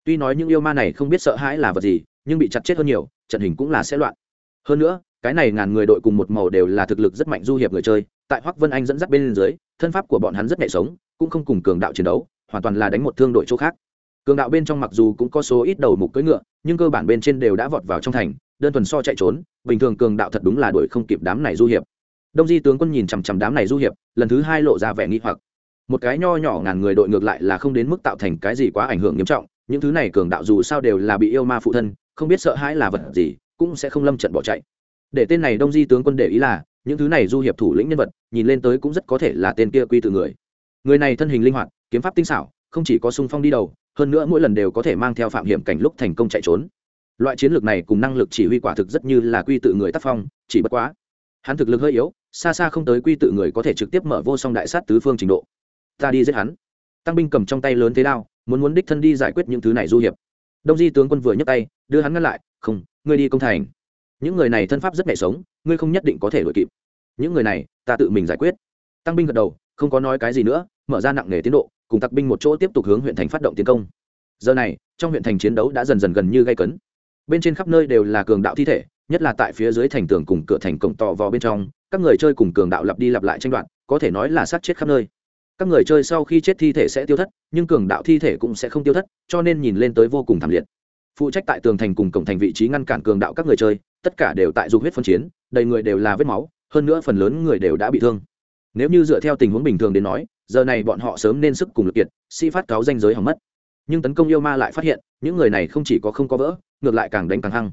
Tuy nói những yêu ma này không biết sợ hãi là vật gì, nhưng bị chặt chết hơn nhiều, trận hình cũng là sẽ loạn. Hơn nữa, cái này ngàn người đội cùng một màu đều là thực lực rất mạnh du hiệp người chơi, tại hoắc vân anh dẫn dắt bên dưới, thân pháp của bọn hắn rất nhẹ sống, cũng không cùng cường đạo chiến đấu, hoàn toàn là đánh một thương đội chỗ khác cường đạo bên trong mặc dù cũng có số ít đầu mục cưỡi ngựa, nhưng cơ bản bên trên đều đã vọt vào trong thành, đơn thuần so chạy trốn, bình thường cường đạo thật đúng là đuổi không kịp đám này du hiệp. Đông di tướng quân nhìn chằm chằm đám này du hiệp, lần thứ hai lộ ra vẻ nghi hoặc. Một cái nho nhỏ ngàn người đội ngược lại là không đến mức tạo thành cái gì quá ảnh hưởng nghiêm trọng, những thứ này cường đạo dù sao đều là bị yêu ma phụ thân, không biết sợ hãi là vật gì, cũng sẽ không lâm trận bỏ chạy. Để tên này đông di tướng quân để ý là, những thứ này du hiệp thủ lĩnh nhân vật, nhìn lên tới cũng rất có thể là tên kia quy từ người. Người này thân hình linh hoạt, kiếm pháp tinh xảo, không chỉ có sung phong đi đầu hơn nữa mỗi lần đều có thể mang theo phạm hiểm cảnh lúc thành công chạy trốn. Loại chiến lược này cùng năng lực chỉ huy quả thực rất như là quy tự người tác phong, chỉ bất quá, hắn thực lực hơi yếu, xa xa không tới quy tự người có thể trực tiếp mở vô song đại sát tứ phương trình độ. Ta đi giết hắn. Tăng binh cầm trong tay lớn thế đao, muốn muốn đích thân đi giải quyết những thứ này du hiệp. Đông di tướng quân vừa nhấc tay, đưa hắn ngăn lại, không, ngươi đi công thành. Những người này thân pháp rất nhạy sống, ngươi không nhất định có thể đuổi kịp. Những người này, ta tự mình giải quyết. Tăng binh gật đầu không có nói cái gì nữa, mở ra nặng nề tiến độ, cùng tặc binh một chỗ tiếp tục hướng huyện thành phát động tiến công. Giờ này, trong huyện thành chiến đấu đã dần dần gần như gây cấn. Bên trên khắp nơi đều là cường đạo thi thể, nhất là tại phía dưới thành tường cùng cửa thành cổng tò vò bên trong, các người chơi cùng cường đạo lặp đi lặp lại tranh đoạt, có thể nói là sát chết khắp nơi. Các người chơi sau khi chết thi thể sẽ tiêu thất, nhưng cường đạo thi thể cũng sẽ không tiêu thất, cho nên nhìn lên tới vô cùng thảm liệt. Phụ trách tại tường thành cùng cổng thành vị trí ngăn cản cường đạo các người chơi, tất cả đều tại dục huyết phân chiến, đầy người đều là vết máu, hơn nữa phần lớn người đều đã bị thương nếu như dựa theo tình huống bình thường đến nói, giờ này bọn họ sớm nên sức cùng lực kiệt, si phát cáo danh giới hỏng mất. Nhưng tấn công yêu ma lại phát hiện, những người này không chỉ có không có vỡ, ngược lại càng đánh càng hăng.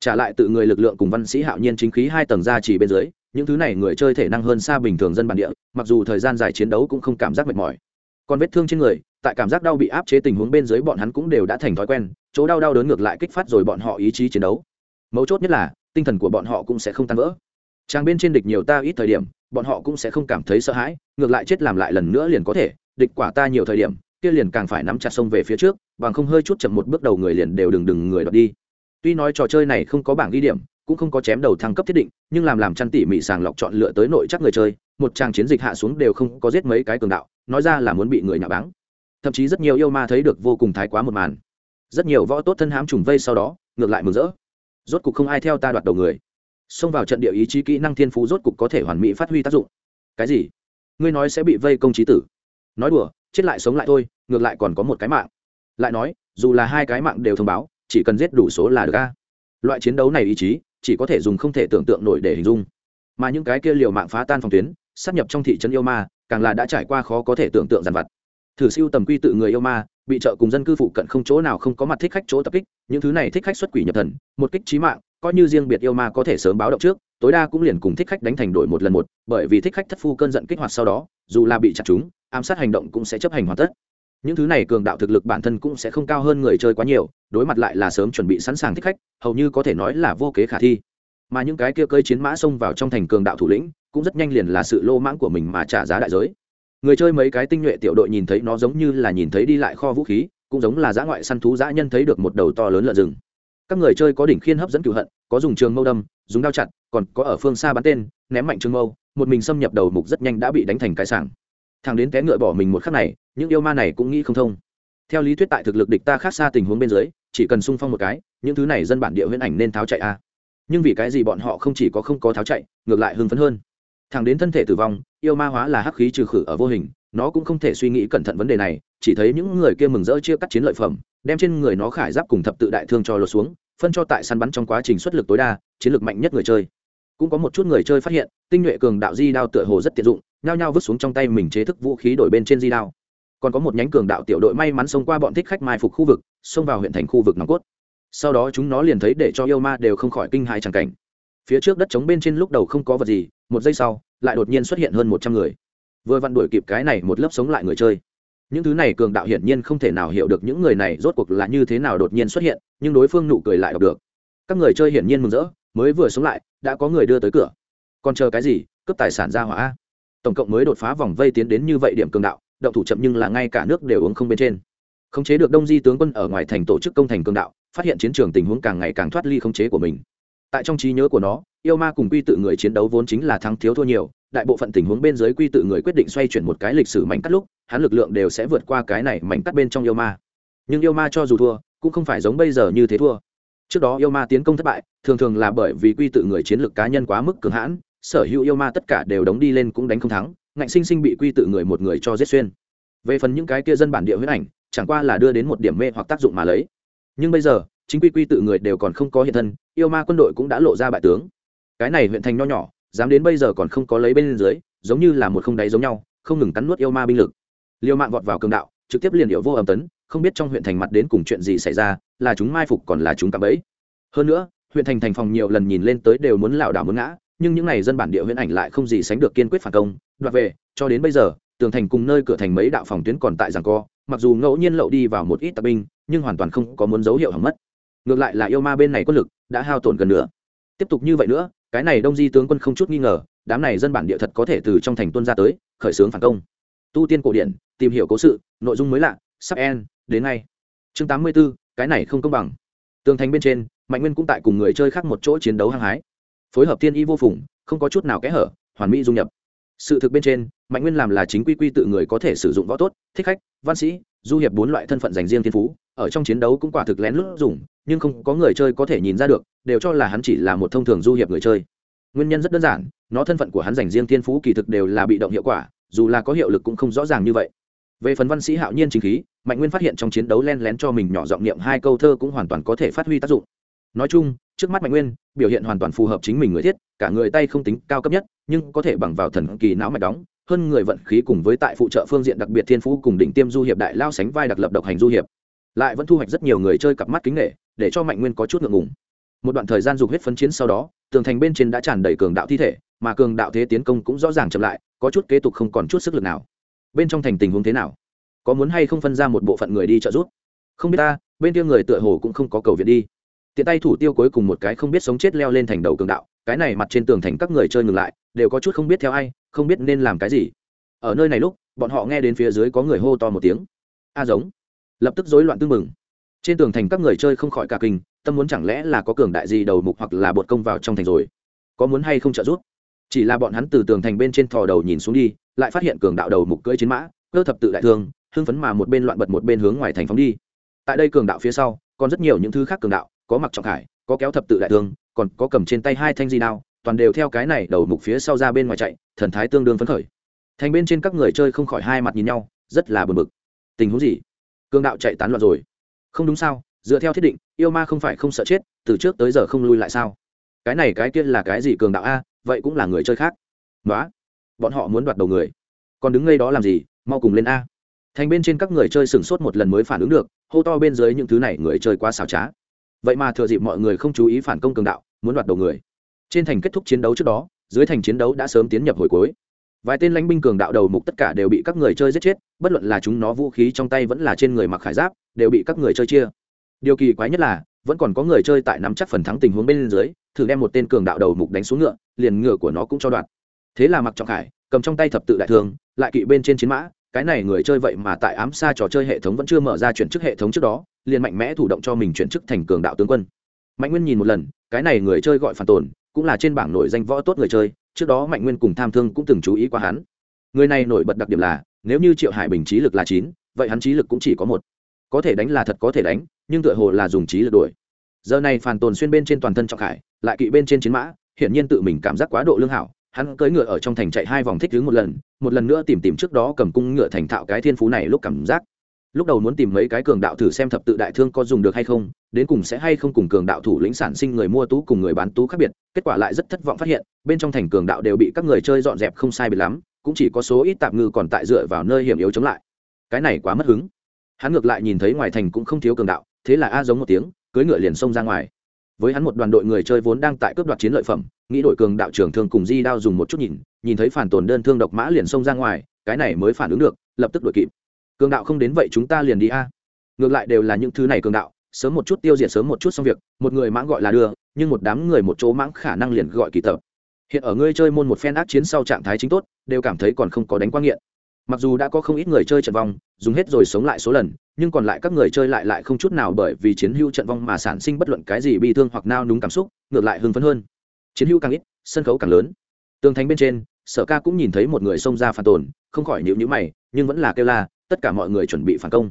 Trả lại tự người lực lượng cùng văn sĩ hạo nhiên chính khí hai tầng ra chỉ bên dưới, những thứ này người chơi thể năng hơn xa bình thường dân bản địa, mặc dù thời gian dài chiến đấu cũng không cảm giác mệt mỏi. Còn vết thương trên người, tại cảm giác đau bị áp chế tình huống bên dưới bọn hắn cũng đều đã thành thói quen, chỗ đau đau đớn ngược lại kích phát rồi bọn họ ý chí chiến đấu. Mấu chốt nhất là, tinh thần của bọn họ cũng sẽ không tan vỡ. Trang bên trên địch nhiều ta ít thời điểm bọn họ cũng sẽ không cảm thấy sợ hãi, ngược lại chết làm lại lần nữa liền có thể, địch quả ta nhiều thời điểm, kia liền càng phải nắm chặt sông về phía trước, bằng không hơi chút chậm một bước đầu người liền đều đừng đừng người đoạt đi. Tuy nói trò chơi này không có bảng ghi điểm, cũng không có chém đầu thăng cấp thiết định, nhưng làm làm chăn tỉ mỉ sàng lọc chọn lựa tới nội chắc người chơi, một trang chiến dịch hạ xuống đều không có giết mấy cái cường đạo, nói ra là muốn bị người nhà báng. Thậm chí rất nhiều yêu ma thấy được vô cùng thái quá một màn. Rất nhiều võ tốt thân hám trùng vây sau đó, ngược lại mừng rỡ. Rốt cục không ai theo ta đoạt đầu người xông vào trận địa ý chí kỹ năng thiên phú rốt cục có thể hoàn mỹ phát huy tác dụng. Cái gì? Ngươi nói sẽ bị vây công trí tử. Nói đùa, chết lại sống lại thôi, ngược lại còn có một cái mạng. Lại nói, dù là hai cái mạng đều thông báo, chỉ cần giết đủ số là được a. Loại chiến đấu này ý chí, chỉ có thể dùng không thể tưởng tượng nổi để hình dung. Mà những cái kia liều mạng phá tan phòng tuyến sát nhập trong thị trấn yêu ma, càng là đã trải qua khó có thể tưởng tượng dàn vặt. Thử siêu tầm quy tự người yêu ma, bị trợ cùng dân cư phụ cận không chỗ nào không có mặt thích khách chỗ tập kích, những thứ này thích khách xuất quỷ nhập thần, một kích trí mạng coi như riêng biệt yêu ma có thể sớm báo động trước, tối đa cũng liền cùng thích khách đánh thành đổi một lần một, bởi vì thích khách thất phu cơn giận kích hoạt sau đó, dù là bị chặt chúng, ám sát hành động cũng sẽ chấp hành hoàn tất. Những thứ này cường đạo thực lực bản thân cũng sẽ không cao hơn người chơi quá nhiều, đối mặt lại là sớm chuẩn bị sẵn sàng thích khách, hầu như có thể nói là vô kế khả thi. Mà những cái kia cơi chiến mã xông vào trong thành cường đạo thủ lĩnh, cũng rất nhanh liền là sự lô mãng của mình mà trả giá đại giới. Người chơi mấy cái tinh nhuệ tiểu đội nhìn thấy nó giống như là nhìn thấy đi lại kho vũ khí, cũng giống là giã ngoại săn thú giã nhân thấy được một đầu to lớn lợn rừng các người chơi có đỉnh khiên hấp dẫn cựu hận, có dùng trường mâu đâm, dùng đao chặt, còn có ở phương xa bắn tên, ném mạnh trường mâu, một mình xâm nhập đầu mục rất nhanh đã bị đánh thành cái sảng. Thằng đến té ngựa bỏ mình một khắc này, những yêu ma này cũng nghĩ không thông. Theo lý thuyết tại thực lực địch ta khác xa tình huống bên dưới, chỉ cần sung phong một cái, những thứ này dân bản địa huyễn ảnh nên tháo chạy a. Nhưng vì cái gì bọn họ không chỉ có không có tháo chạy, ngược lại hưng phấn hơn. Thằng đến thân thể tử vong, yêu ma hóa là hắc khí trừ khử ở vô hình, nó cũng không thể suy nghĩ cẩn thận vấn đề này, chỉ thấy những người kia mừng rỡ chia cắt chiến lợi phẩm đem trên người nó khải giáp cùng thập tự đại thương cho lột xuống, phân cho tại săn bắn trong quá trình xuất lực tối đa, chiến lược mạnh nhất người chơi. Cũng có một chút người chơi phát hiện, tinh nhuệ cường đạo di đao tựa hồ rất tiện dụng, nhao nhao vứt xuống trong tay mình chế thức vũ khí đổi bên trên di đao. Còn có một nhánh cường đạo tiểu đội may mắn xông qua bọn thích khách mai phục khu vực, xông vào huyện thành khu vực nòng cốt. Sau đó chúng nó liền thấy để cho yêu ma đều không khỏi kinh hãi tràng cảnh. Phía trước đất trống bên trên lúc đầu không có vật gì, một giây sau, lại đột nhiên xuất hiện hơn một trăm người. Vừa vặn đuổi kịp cái này một lớp sống lại người chơi những thứ này cường đạo hiển nhiên không thể nào hiểu được những người này rốt cuộc là như thế nào đột nhiên xuất hiện, nhưng đối phương nụ cười lại đọc được. Các người chơi hiển nhiên mừng rỡ, mới vừa sống lại, đã có người đưa tới cửa. Còn chờ cái gì? Cướp tài sản ra hỏa. Tổng cộng mới đột phá vòng vây tiến đến như vậy điểm cường đạo, động thủ chậm nhưng là ngay cả nước đều uống không bên trên. Khống chế được đông di tướng quân ở ngoài thành tổ chức công thành cường đạo, phát hiện chiến trường tình huống càng ngày càng thoát ly khống chế của mình. Tại trong trí nhớ của nó, yêu ma cùng quy tự người chiến đấu vốn chính là thắng thiếu thua nhiều đại bộ phận tình huống bên dưới quy tự người quyết định xoay chuyển một cái lịch sử mảnh cắt lúc, hắn lực lượng đều sẽ vượt qua cái này mảnh cắt bên trong yêu ma. Nhưng yêu ma cho dù thua, cũng không phải giống bây giờ như thế thua. Trước đó yêu ma tiến công thất bại, thường thường là bởi vì quy tự người chiến lược cá nhân quá mức cường hãn, sở hữu yêu ma tất cả đều đóng đi lên cũng đánh không thắng, ngạnh sinh sinh bị quy tự người một người cho giết xuyên. Về phần những cái kia dân bản địa huyết ảnh, chẳng qua là đưa đến một điểm mê hoặc tác dụng mà lấy. Nhưng bây giờ, chính quy quy tự người đều còn không có hiện thân, yêu ma quân đội cũng đã lộ ra bại tướng. Cái này huyện thành nho nhỏ dám đến bây giờ còn không có lấy bên dưới, giống như là một không đáy giống nhau, không ngừng cắn nuốt yêu ma binh lực. Liêu mạng vọt vào cường đạo, trực tiếp liền điệu vô âm tấn, không biết trong huyện thành mặt đến cùng chuyện gì xảy ra, là chúng mai phục còn là chúng cạm bẫy. Hơn nữa, huyện thành thành phòng nhiều lần nhìn lên tới đều muốn lảo đảo muốn ngã, nhưng những n à y dân bản địa huyện ảnh lại không gì sánh được kiên quyết phản công, đoạt về, cho đến bây giờ, tường thành cùng nơi cửa thành mấy đạo phòng tuyến còn tại rằng co, mặc dù ngẫu nhiên lậu đi vào một ít tạp binh, nhưng hoàn toàn không có muốn dấu hiệu hỏng mất. Ngược lại là yêu ma bên này quân lực đã hao tổn gần nữa tiếp tục như vậy nữa cái này đông di tướng quân không chút nghi ngờ, đám này dân bản địa thật có thể từ trong thành tuân ra tới, khởi xướng phản công. Tu tiên cổ điển, tìm hiểu cố sự, nội dung mới lạ, sắp en, đến ngay. Chương tám mươi b ố cái này không công bằng. Tường thành bên trên, mạnh nguyên cũng tại cùng người chơi khác một chỗ chiến đấu hăng hái. Phối hợp tiên y vô phùng, không có chút nào kẽ hở, hoàn mỹ dung nhập. Sự thực bên trên, mạnh nguyên làm là chính quy quy tự người có thể sử dụng võ tốt, thích khách, văn sĩ, du hiệp bốn loại thân phận dành riêng thiên phú, ở trong chiến đấu cũng quả thực lén lút dùng nhưng không có người chơi có thể nhìn ra được, đều cho là hắn chỉ là một thông thường du hiệp người chơi. Nguyên nhân rất đơn giản, nó thân phận của hắn dành riêng thiên phú kỳ thực đều là bị động hiệu quả, dù là có hiệu lực cũng không rõ ràng như vậy. Về phần văn sĩ hạo nhiên chính khí, mạnh nguyên phát hiện trong chiến đấu len lén cho mình nhỏ giọng niệm hai câu thơ cũng hoàn toàn có thể phát huy tác dụng. Nói chung, trước mắt mạnh nguyên, biểu hiện hoàn toàn phù hợp chính mình người thiết, cả người tay không tính cao cấp nhất, nhưng có thể bằng vào thần kỳ não mạch đóng, hơn người vận khí cùng với tại phụ trợ phương diện đặc biệt thiên phú cùng đỉnh tiêm du hiệp đại lao sánh vai đặc lập độc hành du hiệp lại vẫn thu hoạch rất nhiều người chơi cặp mắt kính nghệ để cho mạnh nguyên có chút ngượng ngùng. Một đoạn thời gian dục huyết phấn chiến sau đó, tường thành bên trên đã tràn đầy cường đạo thi thể, mà cường đạo thế tiến công cũng rõ ràng chậm lại, có chút kế tục không còn chút sức lực nào. Bên trong thành tình huống thế nào? Có muốn hay không phân ra một bộ phận người đi trợ giúp? Không biết ta, bên kia người tựa hồ cũng không có cầu viện đi. Tiện tay thủ tiêu cuối cùng một cái không biết sống chết leo lên thành đầu cường đạo, cái này mặt trên tường thành các người chơi ngừng lại, đều có chút không biết theo ai, không biết nên làm cái gì. Ở nơi này lúc, bọn họ nghe đến phía dưới có người hô to một tiếng. A giống lập tức rối loạn tưng mừng trên tường thành các người chơi không khỏi cả kinh, tâm muốn chẳng lẽ là có cường đại gì đầu mục hoặc là bột công vào trong thành rồi? Có muốn hay không trợ giúp? Chỉ là bọn hắn từ tường thành bên trên thò đầu nhìn xuống đi, lại phát hiện cường đạo đầu mục cưỡi chiến mã, cơ thập tự đại thương, hưng phấn mà một bên loạn bật một bên hướng ngoài thành phóng đi. Tại đây cường đạo phía sau, còn rất nhiều những thứ khác cường đạo, có mặc trọng hải có kéo thập tự đại thương, còn có cầm trên tay hai thanh di đao, toàn đều theo cái này đầu mục phía sau ra bên ngoài chạy, thần thái tương đương phấn khởi. Thành bên trên các người chơi không khỏi hai mặt nhìn nhau, rất là bực bực. Tình huống gì? Cường đạo chạy tán loạn rồi. Không đúng sao, dựa theo thiết định, yêu ma không phải không sợ chết, từ trước tới giờ không lui lại sao? Cái này cái kia là cái gì cường đạo a, vậy cũng là người chơi khác. Nói bọn họ muốn đoạt đầu người. Còn đứng ngay đó làm gì, mau cùng lên a. Thành bên trên các người chơi sửng sốt một lần mới phản ứng được, hô to bên dưới những thứ này người chơi quá xảo trá. Vậy mà thừa dịp mọi người không chú ý phản công cường đạo, muốn đoạt đầu người. Trên thành kết thúc chiến đấu trước đó, dưới thành chiến đấu đã sớm tiến nhập hồi cuối vài tên lãnh binh cường đạo đầu mục tất cả đều bị các người chơi giết chết, bất luận là chúng nó vũ khí trong tay vẫn là trên người mặc khải giáp, đều bị các người chơi chia. Điều kỳ quái nhất là, vẫn còn có người chơi tại nắm chắc phần thắng tình huống bên dưới, thử đem một tên cường đạo đầu mục đánh xuống ngựa, liền ngựa của nó cũng cho đoạt thế là mặc trọng khải, cầm trong tay thập tự đại thương, lại kỵ bên trên chiến mã, cái này người chơi vậy mà tại ám xa trò chơi hệ thống vẫn chưa mở ra chuyển chức hệ thống trước đó, liền mạnh mẽ thủ động cho mình chuyển chức thành cường đạo tướng quân. Mạnh nguyên nhìn một lần, cái này người chơi gọi phản tồn, cũng là trên bảng nổi danh võ tốt người chơi trước đó mạnh nguyên cùng tham thương cũng từng chú ý qua hắn. Người này nổi bật đặc điểm là, nếu như triệu hải bình trí lực là chín, vậy hắn trí lực cũng chỉ có một. Có thể đánh là thật có thể đánh, nhưng tựa hồ là dùng trí lực đuổi. Giờ này phản tồn xuyên bên trên toàn thân trọng khải, lại kỵ bên trên chiến mã, hiển nhiên tự mình cảm giác quá độ lương hảo, hắn cưỡi ngựa ở trong thành chạy hai vòng thích thứ một lần một lần nữa tìm tìm trước đó cầm cung ngựa thành thạo cái thiên phú này lúc cảm giác lúc đầu muốn tìm mấy cái cường đạo thử xem thập tự đại thương có dùng được hay không, đến cùng sẽ hay không cùng cường đạo thủ lĩnh sản sinh người mua tú cùng người bán tú khác biệt, kết quả lại rất thất vọng phát hiện, bên trong thành cường đạo đều bị các người chơi dọn dẹp không sai biệt lắm, cũng chỉ có số ít tạm ngư còn tại dựa vào nơi hiểm yếu chống lại. Cái này quá mất hứng. Hắn ngược lại nhìn thấy ngoài thành cũng không thiếu cường đạo, thế là a giống một tiếng cưới ngựa liền xông ra ngoài. Với hắn một đoàn đội người chơi vốn đang tại cướp đoạt chiến lợi phẩm, nghĩ đội cường đạo trưởng thương cùng di đao dùng một chút nhìn nhìn thấy phản tồn đơn thương độc mã liền xông ra ngoài, cái này mới phản ứng được, lập tức đội kịp cường đạo không đến vậy chúng ta liền đi a. Ngược lại đều là những thứ này cường đạo, sớm một chút tiêu diệt sớm một chút xong việc, một người mãng gọi là đưa, nhưng một đám người một chỗ mãng khả năng liền gọi kỳ tập. Hiện ở ngươi chơi môn một phen ác chiến sau trạng thái chính tốt, đều cảm thấy còn không có đánh quang nghiện. Mặc dù đã có không ít người chơi trận vong, dùng hết rồi sống lại số lần, nhưng còn lại các người chơi lại lại không chút nào bởi vì chiến hữu trận vong mà sản sinh bất luận cái gì bị thương hoặc nao núng cảm xúc, ngược lại hưng phấn hơn. Chiến hữu càng ít, sân khấu càng lớn. Tường thành bên trên, sở ca cũng nhìn thấy một người xông ra phản tồn, không khỏi nhịu nhữ mày, nhưng vẫn là kêu la tất cả mọi người chuẩn bị phản công.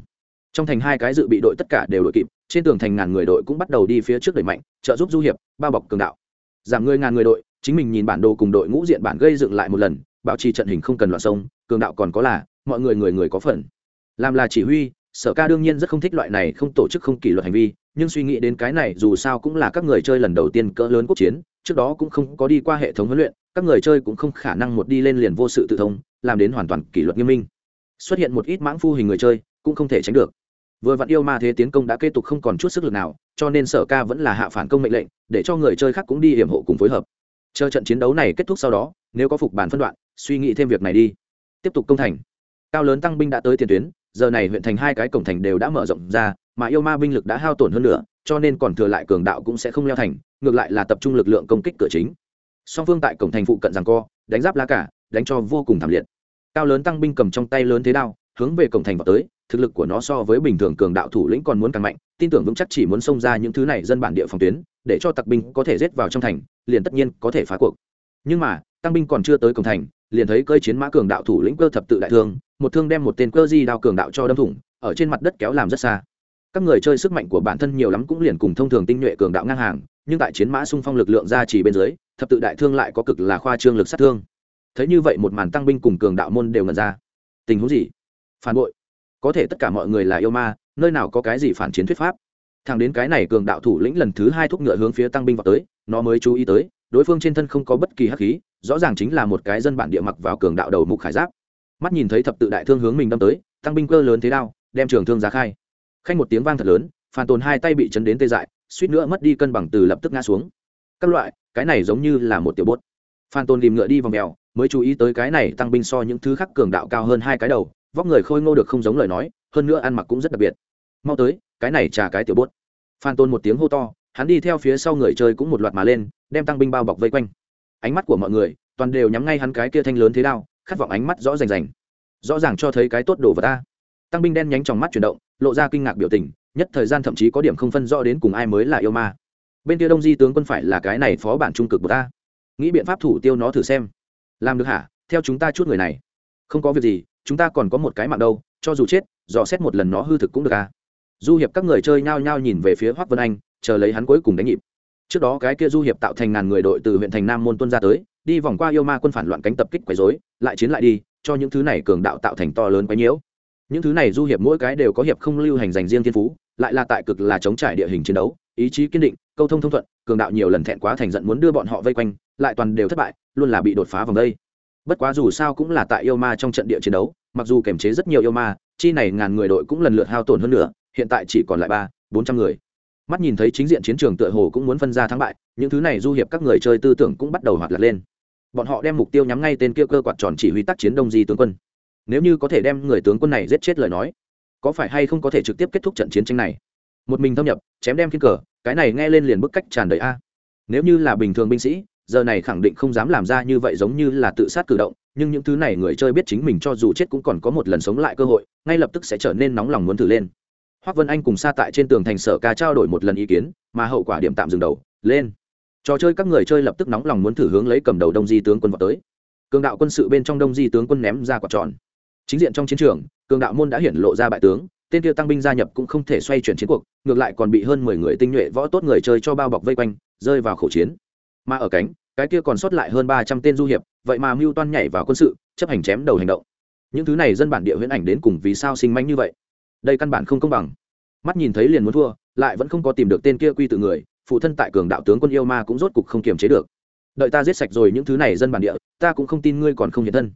Trong thành hai cái dự bị đội tất cả đều đội kịp, trên tường thành ngàn người đội cũng bắt đầu đi phía trước đẩy mạnh, trợ giúp du hiệp, bao bọc cường đạo. Giảm người ngàn người đội, chính mình nhìn bản đồ cùng đội ngũ diện bản gây dựng lại một lần, bảo trì trận hình không cần loạn sông, cường đạo còn có là, mọi người người người có phần. Làm là chỉ huy, sở ca đương nhiên rất không thích loại này không tổ chức không kỷ luật hành vi, nhưng suy nghĩ đến cái này dù sao cũng là các người chơi lần đầu tiên cỡ lớn quốc chiến, trước đó cũng không có đi qua hệ thống huấn luyện, các người chơi cũng không khả năng một đi lên liền vô sự tự thông, làm đến hoàn toàn kỷ luật nghiêm minh xuất hiện một ít mãng phu hình người chơi, cũng không thể tránh được. Vừa vặn yêu ma thế tiến công đã kế tục không còn chút sức lực nào, cho nên sở ca vẫn là hạ phản công mệnh lệnh, để cho người chơi khác cũng đi hiểm hộ cùng phối hợp. Chờ trận chiến đấu này kết thúc sau đó, nếu có phục bản phân đoạn, suy nghĩ thêm việc này đi. Tiếp tục công thành. Cao lớn tăng binh đã tới tiền tuyến, giờ này huyện thành hai cái cổng thành đều đã mở rộng ra, mà yêu ma binh lực đã hao tổn hơn nữa cho nên còn thừa lại cường đạo cũng sẽ không leo thành, ngược lại là tập trung lực lượng công kích cửa chính. Song phương tại cổng thành phụ cận rằng co, đánh giáp lá cả, đánh cho vô cùng thảm liệt cao lớn tăng binh cầm trong tay lớn thế đao, hướng về cổng thành vào tới, thực lực của nó so với bình thường cường đạo thủ lĩnh còn muốn càng mạnh, tin tưởng vững chắc chỉ muốn xông ra những thứ này dân bản địa phòng tuyến, để cho tặc binh có thể rết vào trong thành, liền tất nhiên có thể phá cuộc. Nhưng mà, tăng binh còn chưa tới cổng thành, liền thấy cơi chiến mã cường đạo thủ lĩnh cơ thập tự đại thương, một thương đem một tên cơ di đao cường đạo cho đâm thủng, ở trên mặt đất kéo làm rất xa. Các người chơi sức mạnh của bản thân nhiều lắm cũng liền cùng thông thường tinh nhuệ cường đạo ngang hàng, nhưng tại chiến mã xung phong lực lượng ra chỉ bên dưới, thập tự đại thương lại có cực là khoa trương lực sát thương thấy như vậy một màn tăng binh cùng cường đạo môn đều ngần ra. Tình huống gì? Phản bội. Có thể tất cả mọi người là yêu ma, nơi nào có cái gì phản chiến thuyết pháp? Thằng đến cái này cường đạo thủ lĩnh lần thứ hai thúc ngựa hướng phía tăng binh vào tới, nó mới chú ý tới, đối phương trên thân không có bất kỳ hắc khí, rõ ràng chính là một cái dân bản địa mặc vào cường đạo đầu mục khải giáp. Mắt nhìn thấy thập tự đại thương hướng mình đâm tới, tăng binh cơ lớn thế đao, đem trường thương giá khai. Khanh một tiếng vang thật lớn, phản tồn hai tay bị chấn đến tê dại, suýt nữa mất đi cân bằng từ lập tức ngã xuống. Các loại, cái này giống như là một tiểu bốt. Phan tôn tìm ngựa đi vòng mèo mới chú ý tới cái này tăng binh so những thứ khác cường đạo cao hơn hai cái đầu, vóc người khôi ngô được không giống lời nói, hơn nữa ăn mặc cũng rất đặc biệt. Mau tới, cái này trả cái tiểu bốt phan tôn một tiếng hô to, hắn đi theo phía sau người chơi cũng một loạt mà lên, đem tăng binh bao bọc vây quanh. Ánh mắt của mọi người, toàn đều nhắm ngay hắn cái kia thanh lớn thế đao, khát vọng ánh mắt rõ rành rành. Rõ ràng cho thấy cái tốt đồ vật ta tăng binh đen nhánh trong mắt chuyển động, lộ ra kinh ngạc biểu tình, nhất thời gian thậm chí có điểm không phân rõ đến cùng ai mới là yêu ma. Bên kia đông di tướng quân phải là cái này phó bản trung cực của ta nghĩ biện pháp thủ tiêu nó thử xem làm được hả? Theo chúng ta chút người này. Không có việc gì, chúng ta còn có một cái mạng đâu, cho dù chết, dò xét một lần nó hư thực cũng được à? Du hiệp các người chơi nhao nhao nhìn về phía hoác vân anh, chờ lấy hắn cuối cùng đánh nhịp. Trước đó cái kia du hiệp tạo thành ngàn người đội từ huyện thành nam môn tuân ra tới, đi vòng qua yêu ma quân phản loạn cánh tập kích quấy dối lại chiến lại đi, cho những thứ này cường đạo tạo thành to lớn quấy nhiễu. Những thứ này du hiệp mỗi cái đều có hiệp không lưu hành dành riêng thiên phú, lại là tại cực là chống trải địa hình chiến đấu, ý chí kiên định, câu thông thông thuận, cường đạo nhiều lần thẹn quá thành giận muốn đưa bọn họ vây quanh, lại toàn đều thất bại luôn là bị đột phá vòng đây. Bất quá dù sao cũng là tại yêu ma trong trận địa chiến đấu, mặc dù kềm chế rất nhiều yêu ma, chi này ngàn người đội cũng lần lượt hao tổn hơn nữa, hiện tại chỉ còn lại ba, bốn trăm người. Mắt nhìn thấy chính diện chiến trường tựa hồ cũng muốn phân ra thắng bại, những thứ này du hiệp các người chơi tư tưởng cũng bắt đầu hoạt lạc lên. Bọn họ đem mục tiêu nhắm ngay tên kia cơ quạt tròn chỉ huy tác chiến đông di tướng quân. Nếu như có thể đem người tướng quân này giết chết lời nói, có phải hay không có thể trực tiếp kết thúc trận chiến tranh này? Một mình thâm nhập, chém đem kiên cờ, cái này nghe lên liền bức cách tràn đầy a. Nếu như là bình thường binh sĩ giờ này khẳng định không dám làm ra như vậy giống như là tự sát cử động, nhưng những thứ này người chơi biết chính mình cho dù chết cũng còn có một lần sống lại cơ hội, ngay lập tức sẽ trở nên nóng lòng muốn thử lên. Hoác vân anh cùng xa tại trên tường thành sở ca trao đổi một lần ý kiến, mà hậu quả điểm tạm dừng đầu, lên. Trò chơi các người chơi lập tức nóng lòng muốn thử hướng lấy cầm đầu đông di tướng quân vào tới. Cường đạo quân sự bên trong đông di tướng quân ném ra quả tròn. Chính diện trong chiến trường, cường đạo môn đã hiển lộ ra bại tướng, tên kia tăng binh gia nhập cũng không thể xoay chuyển chiến cuộc, ngược lại còn bị hơn mười người tinh nhuệ võ tốt người chơi cho bao bọc vây quanh, rơi vào khẩu chiến mà ở cánh, cái kia còn sót lại hơn ba trăm tên du hiệp, vậy mà mưu toan nhảy vào quân sự, chấp hành chém đầu hành động. Những thứ này dân bản địa huyễn ảnh đến cùng vì sao sinh manh như vậy? Đây căn bản không công bằng. Mắt nhìn thấy liền muốn thua, lại vẫn không có tìm được tên kia quy tự người, phụ thân tại cường đạo tướng quân yêu ma cũng rốt cục không kiềm chế được. Đợi ta giết sạch rồi những thứ này dân bản địa, ta cũng không tin ngươi còn không hiện thân.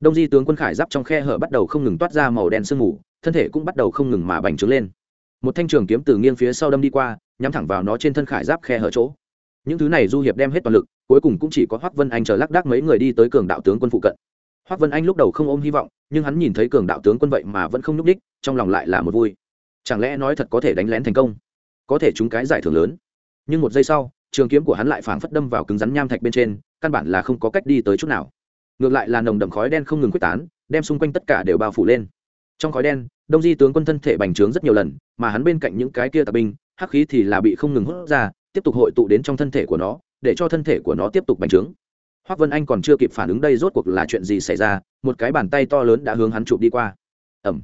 Đông di tướng quân khải giáp trong khe hở bắt đầu không ngừng toát ra màu đen sương mù, thân thể cũng bắt đầu không ngừng mà bành trướng lên. Một thanh trường kiếm từ nghiêng phía sau đâm đi qua, nhắm thẳng vào nó trên thân khải giáp khe hở chỗ những thứ này du hiệp đem hết toàn lực, cuối cùng cũng chỉ có hoắc vân anh chờ lác đác mấy người đi tới cường đạo tướng quân phụ cận. Hoắc vân anh lúc đầu không ôm hy vọng, nhưng hắn nhìn thấy cường đạo tướng quân vậy mà vẫn không nhúc đích trong lòng lại là một vui. Chẳng lẽ nói thật có thể đánh lén thành công? Có thể trúng cái giải thưởng lớn. Nhưng một giây sau, trường kiếm của hắn lại phảng phất đâm vào cứng rắn nham thạch bên trên, căn bản là không có cách đi tới chút nào. Ngược lại là nồng đậm khói đen không ngừng quyết tán, đem xung quanh tất cả đều bao phủ lên. Trong khói đen, đông di tướng quân thân thể bành trướng rất nhiều lần, mà hắn bên cạnh những cái kia tạp binh, hắc khí thì là bị không ngừng hút ra tiếp tục hội tụ đến trong thân thể của nó, để cho thân thể của nó tiếp tục bành trướng. Hoác vân anh còn chưa kịp phản ứng đây rốt cuộc là chuyện gì xảy ra, một cái bàn tay to lớn đã hướng hắn chụp đi qua. Ẩm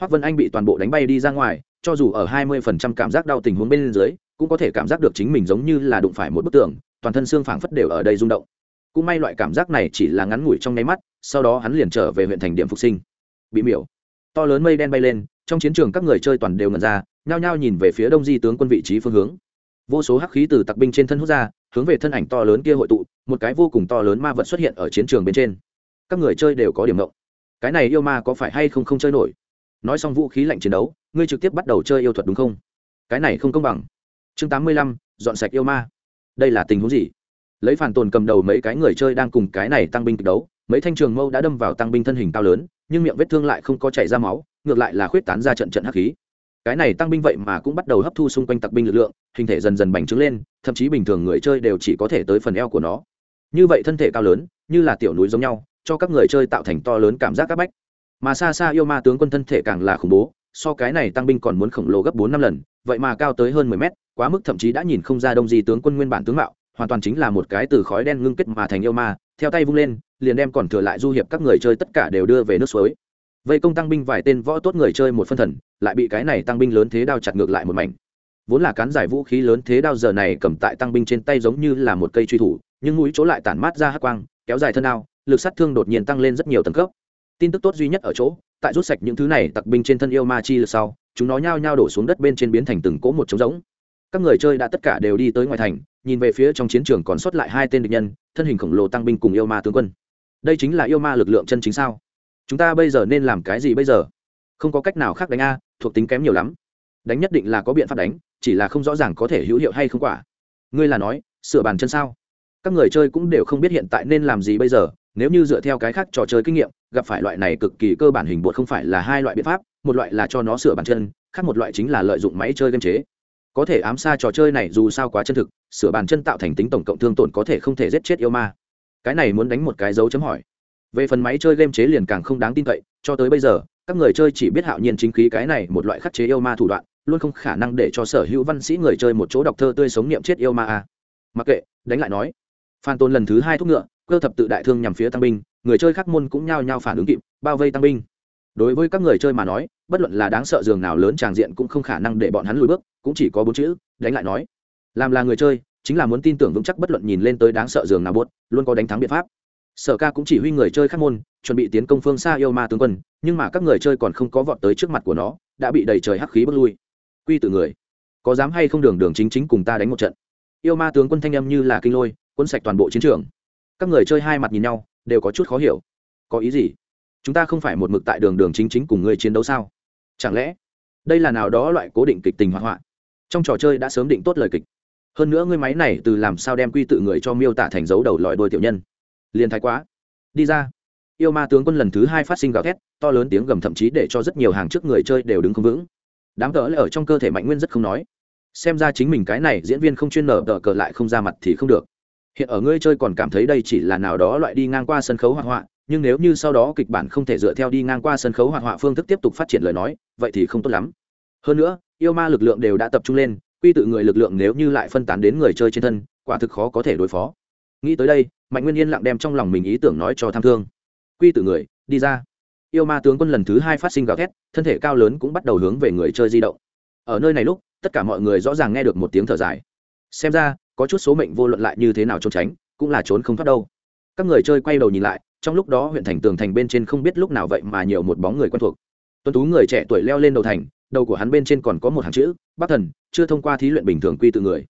hoác vân anh bị toàn bộ đánh bay đi ra ngoài, cho dù ở hai mươi phần trăm cảm giác đau tình huống bên dưới, cũng có thể cảm giác được chính mình giống như là đụng phải một bức tường, toàn thân xương phảng phất đều ở đây rung động. Cũng may loại cảm giác này chỉ là ngắn ngủi trong nháy mắt, sau đó hắn liền trở về huyện thành điểm phục sinh. Bị miểu. To lớn mây đen bay lên, trong chiến trường các người chơi toàn đều ngẩn ra, nhao nhao nhìn về phía đông di tướng quân vị trí phương hướng vô số hắc khí từ tặc binh trên thân hút ra, hướng về thân ảnh to lớn kia hội tụ, một cái vô cùng to lớn ma vật xuất hiện ở chiến trường bên trên. Các người chơi đều có điểm mộng cái này yêu ma có phải hay không không chơi nổi? Nói xong vũ khí lạnh chiến đấu, ngươi trực tiếp bắt đầu chơi yêu thuật đúng không? Cái này không công bằng. Chương tám mươi lăm, dọn sạch yêu ma. Đây là tình huống gì? Lấy phản tồn cầm đầu mấy cái người chơi đang cùng cái này tăng binh kịch đấu, mấy thanh trường mâu đã đâm vào tăng binh thân hình cao lớn, nhưng miệng vết thương lại không có chảy ra máu, ngược lại là khuyết tán ra trận trận hắc khí cái này tăng binh vậy mà cũng bắt đầu hấp thu xung quanh tặc binh lực lượng, hình thể dần dần bành trướng lên, thậm chí bình thường người chơi đều chỉ có thể tới phần eo của nó. Như vậy thân thể cao lớn, như là tiểu núi giống nhau, cho các người chơi tạo thành to lớn cảm giác áp bách. Mà xa xa yêu ma tướng quân thân thể càng là khủng bố, so cái này tăng binh còn muốn khổng lồ gấp bốn năm lần, vậy mà cao tới hơn mười mét, quá mức thậm chí đã nhìn không ra đông gì tướng quân nguyên bản tướng mạo, hoàn toàn chính là một cái từ khói đen ngưng kết mà thành yêu ma, theo tay vung lên, liền đem còn thừa lại du hiệp các người chơi tất cả đều đưa về nước suối vây công tăng binh vài tên võ tốt người chơi một phân thần, lại bị cái này tăng binh lớn thế đao chặt ngược lại một mảnh. Vốn là cán giải vũ khí lớn thế đao giờ này cầm tại tăng binh trên tay giống như là một cây truy thủ, nhưng mũi chỗ lại tản mát ra hắc quang, kéo dài thân đao, lực sát thương đột nhiên tăng lên rất nhiều tầng cấp. Tin tức tốt duy nhất ở chỗ, tại rút sạch những thứ này, tặc binh trên thân yêu ma chi lực sau, chúng nó nhao nhao đổ xuống đất bên trên biến thành từng cỗ một trống giống. các người chơi đã tất cả đều đi tới ngoài thành, nhìn về phía trong chiến trường còn sót lại hai tên địch nhân, thân hình khổng lồ tăng binh cùng yêu ma tướng quân. Đây chính là yêu ma lực lượng chân chính sao? Chúng ta bây giờ nên làm cái gì bây giờ? Không có cách nào khác đánh a, thuộc tính kém nhiều lắm. Đánh nhất định là có biện pháp đánh, chỉ là không rõ ràng có thể hữu hiệu hay không quả. Ngươi là nói, sửa bàn chân sao? Các người chơi cũng đều không biết hiện tại nên làm gì bây giờ, nếu như dựa theo cái khác trò chơi kinh nghiệm, gặp phải loại này cực kỳ cơ bản hình bột không phải là hai loại biện pháp, một loại là cho nó sửa bàn chân, khác một loại chính là lợi dụng máy chơi game chế. Có thể ám xa trò chơi này dù sao quá chân thực, sửa bàn chân tạo thành tính tổng cộng thương tổn có thể không thể giết chết yêu ma. Cái này muốn đánh một cái dấu chấm hỏi về phần máy chơi game chế liền càng không đáng tin cậy, cho tới bây giờ, các người chơi chỉ biết hạo nhiên chính khí cái này một loại khắc chế yêu ma thủ đoạn, luôn không khả năng để cho sở hữu văn sĩ người chơi một chỗ đọc thơ tươi sống niệm chết yêu ma a. Mặc kệ, đánh lại nói, phan tôn lần thứ hai thúc ngựa, cơ thập tự đại thương nhằm phía tăng binh, người chơi khắc môn cũng nhao nhao phản ứng kịp, bao vây tăng binh. Đối với các người chơi mà nói, bất luận là đáng sợ giường nào lớn tràng diện cũng không khả năng để bọn hắn lùi bước, cũng chỉ có bốn chữ, đánh lại nói. Làm là người chơi, chính là muốn tin tưởng vững chắc bất luận nhìn lên tới đáng sợ giường nào buốt, luôn có đánh thắng biện pháp sở ca cũng chỉ huy người chơi khắc môn, chuẩn bị tiến công phương xa yêu ma tướng quân, nhưng mà các người chơi còn không có vọt tới trước mặt của nó, đã bị đầy trời hắc khí bước lui. Quy từ người, có dám hay không đường đường chính chính cùng ta đánh một trận? Yêu ma tướng quân thanh âm như là kinh lôi quân sạch toàn bộ chiến trường. Các người chơi hai mặt nhìn nhau, đều có chút khó hiểu. Có ý gì? Chúng ta không phải một mực tại đường đường chính chính cùng người chiến đấu sao? Chẳng lẽ, đây là nào đó loại cố định kịch tình hoạn? Họa trong trò chơi đã sớm định tốt lời kịch. Hơn nữa ngươi máy này từ làm sao đem quy tự người cho miêu tả thành dấu đầu lòi đôi tiểu nhân? Liền thái quá. Đi ra. Yêu ma tướng quân lần thứ hai phát sinh gào thét, to lớn tiếng gầm thậm chí để cho rất nhiều hàng trước người chơi đều đứng không vững. Đám cỡ lại ở trong cơ thể mạnh nguyên rất không nói. Xem ra chính mình cái này diễn viên không chuyên nở tờ cờ lại không ra mặt thì không được. Hiện ở ngươi chơi còn cảm thấy đây chỉ là nào đó loại đi ngang qua sân khấu hoạt họa nhưng nếu như sau đó kịch bản không thể dựa theo đi ngang qua sân khấu hoạt họa phương thức tiếp tục phát triển lời nói, vậy thì không tốt lắm. Hơn nữa, yêu ma lực lượng đều đã tập trung lên, quy tự người lực lượng nếu như lại phân tán đến người chơi trên thân, quả thực khó có thể đối phó. Nghĩ tới đây mạnh nguyên yên lặng đem trong lòng mình ý tưởng nói cho tham thương. Quy tử người, đi ra. Yêu ma tướng quân lần thứ hai phát sinh gào thét, thân thể cao lớn cũng bắt đầu hướng về người chơi di động. Ở nơi này lúc, tất cả mọi người rõ ràng nghe được một tiếng thở dài. Xem ra, có chút số mệnh vô luận lại như thế nào trốn tránh, cũng là trốn không thoát đâu. Các người chơi quay đầu nhìn lại, trong lúc đó huyện thành tường thành bên trên không biết lúc nào vậy mà nhiều một bóng người quen thuộc. Tuân tú người trẻ tuổi leo lên đầu thành, đầu của hắn bên trên còn có một hàng chữ, bắc thần, chưa thông qua thí luyện bình thường quy tự người.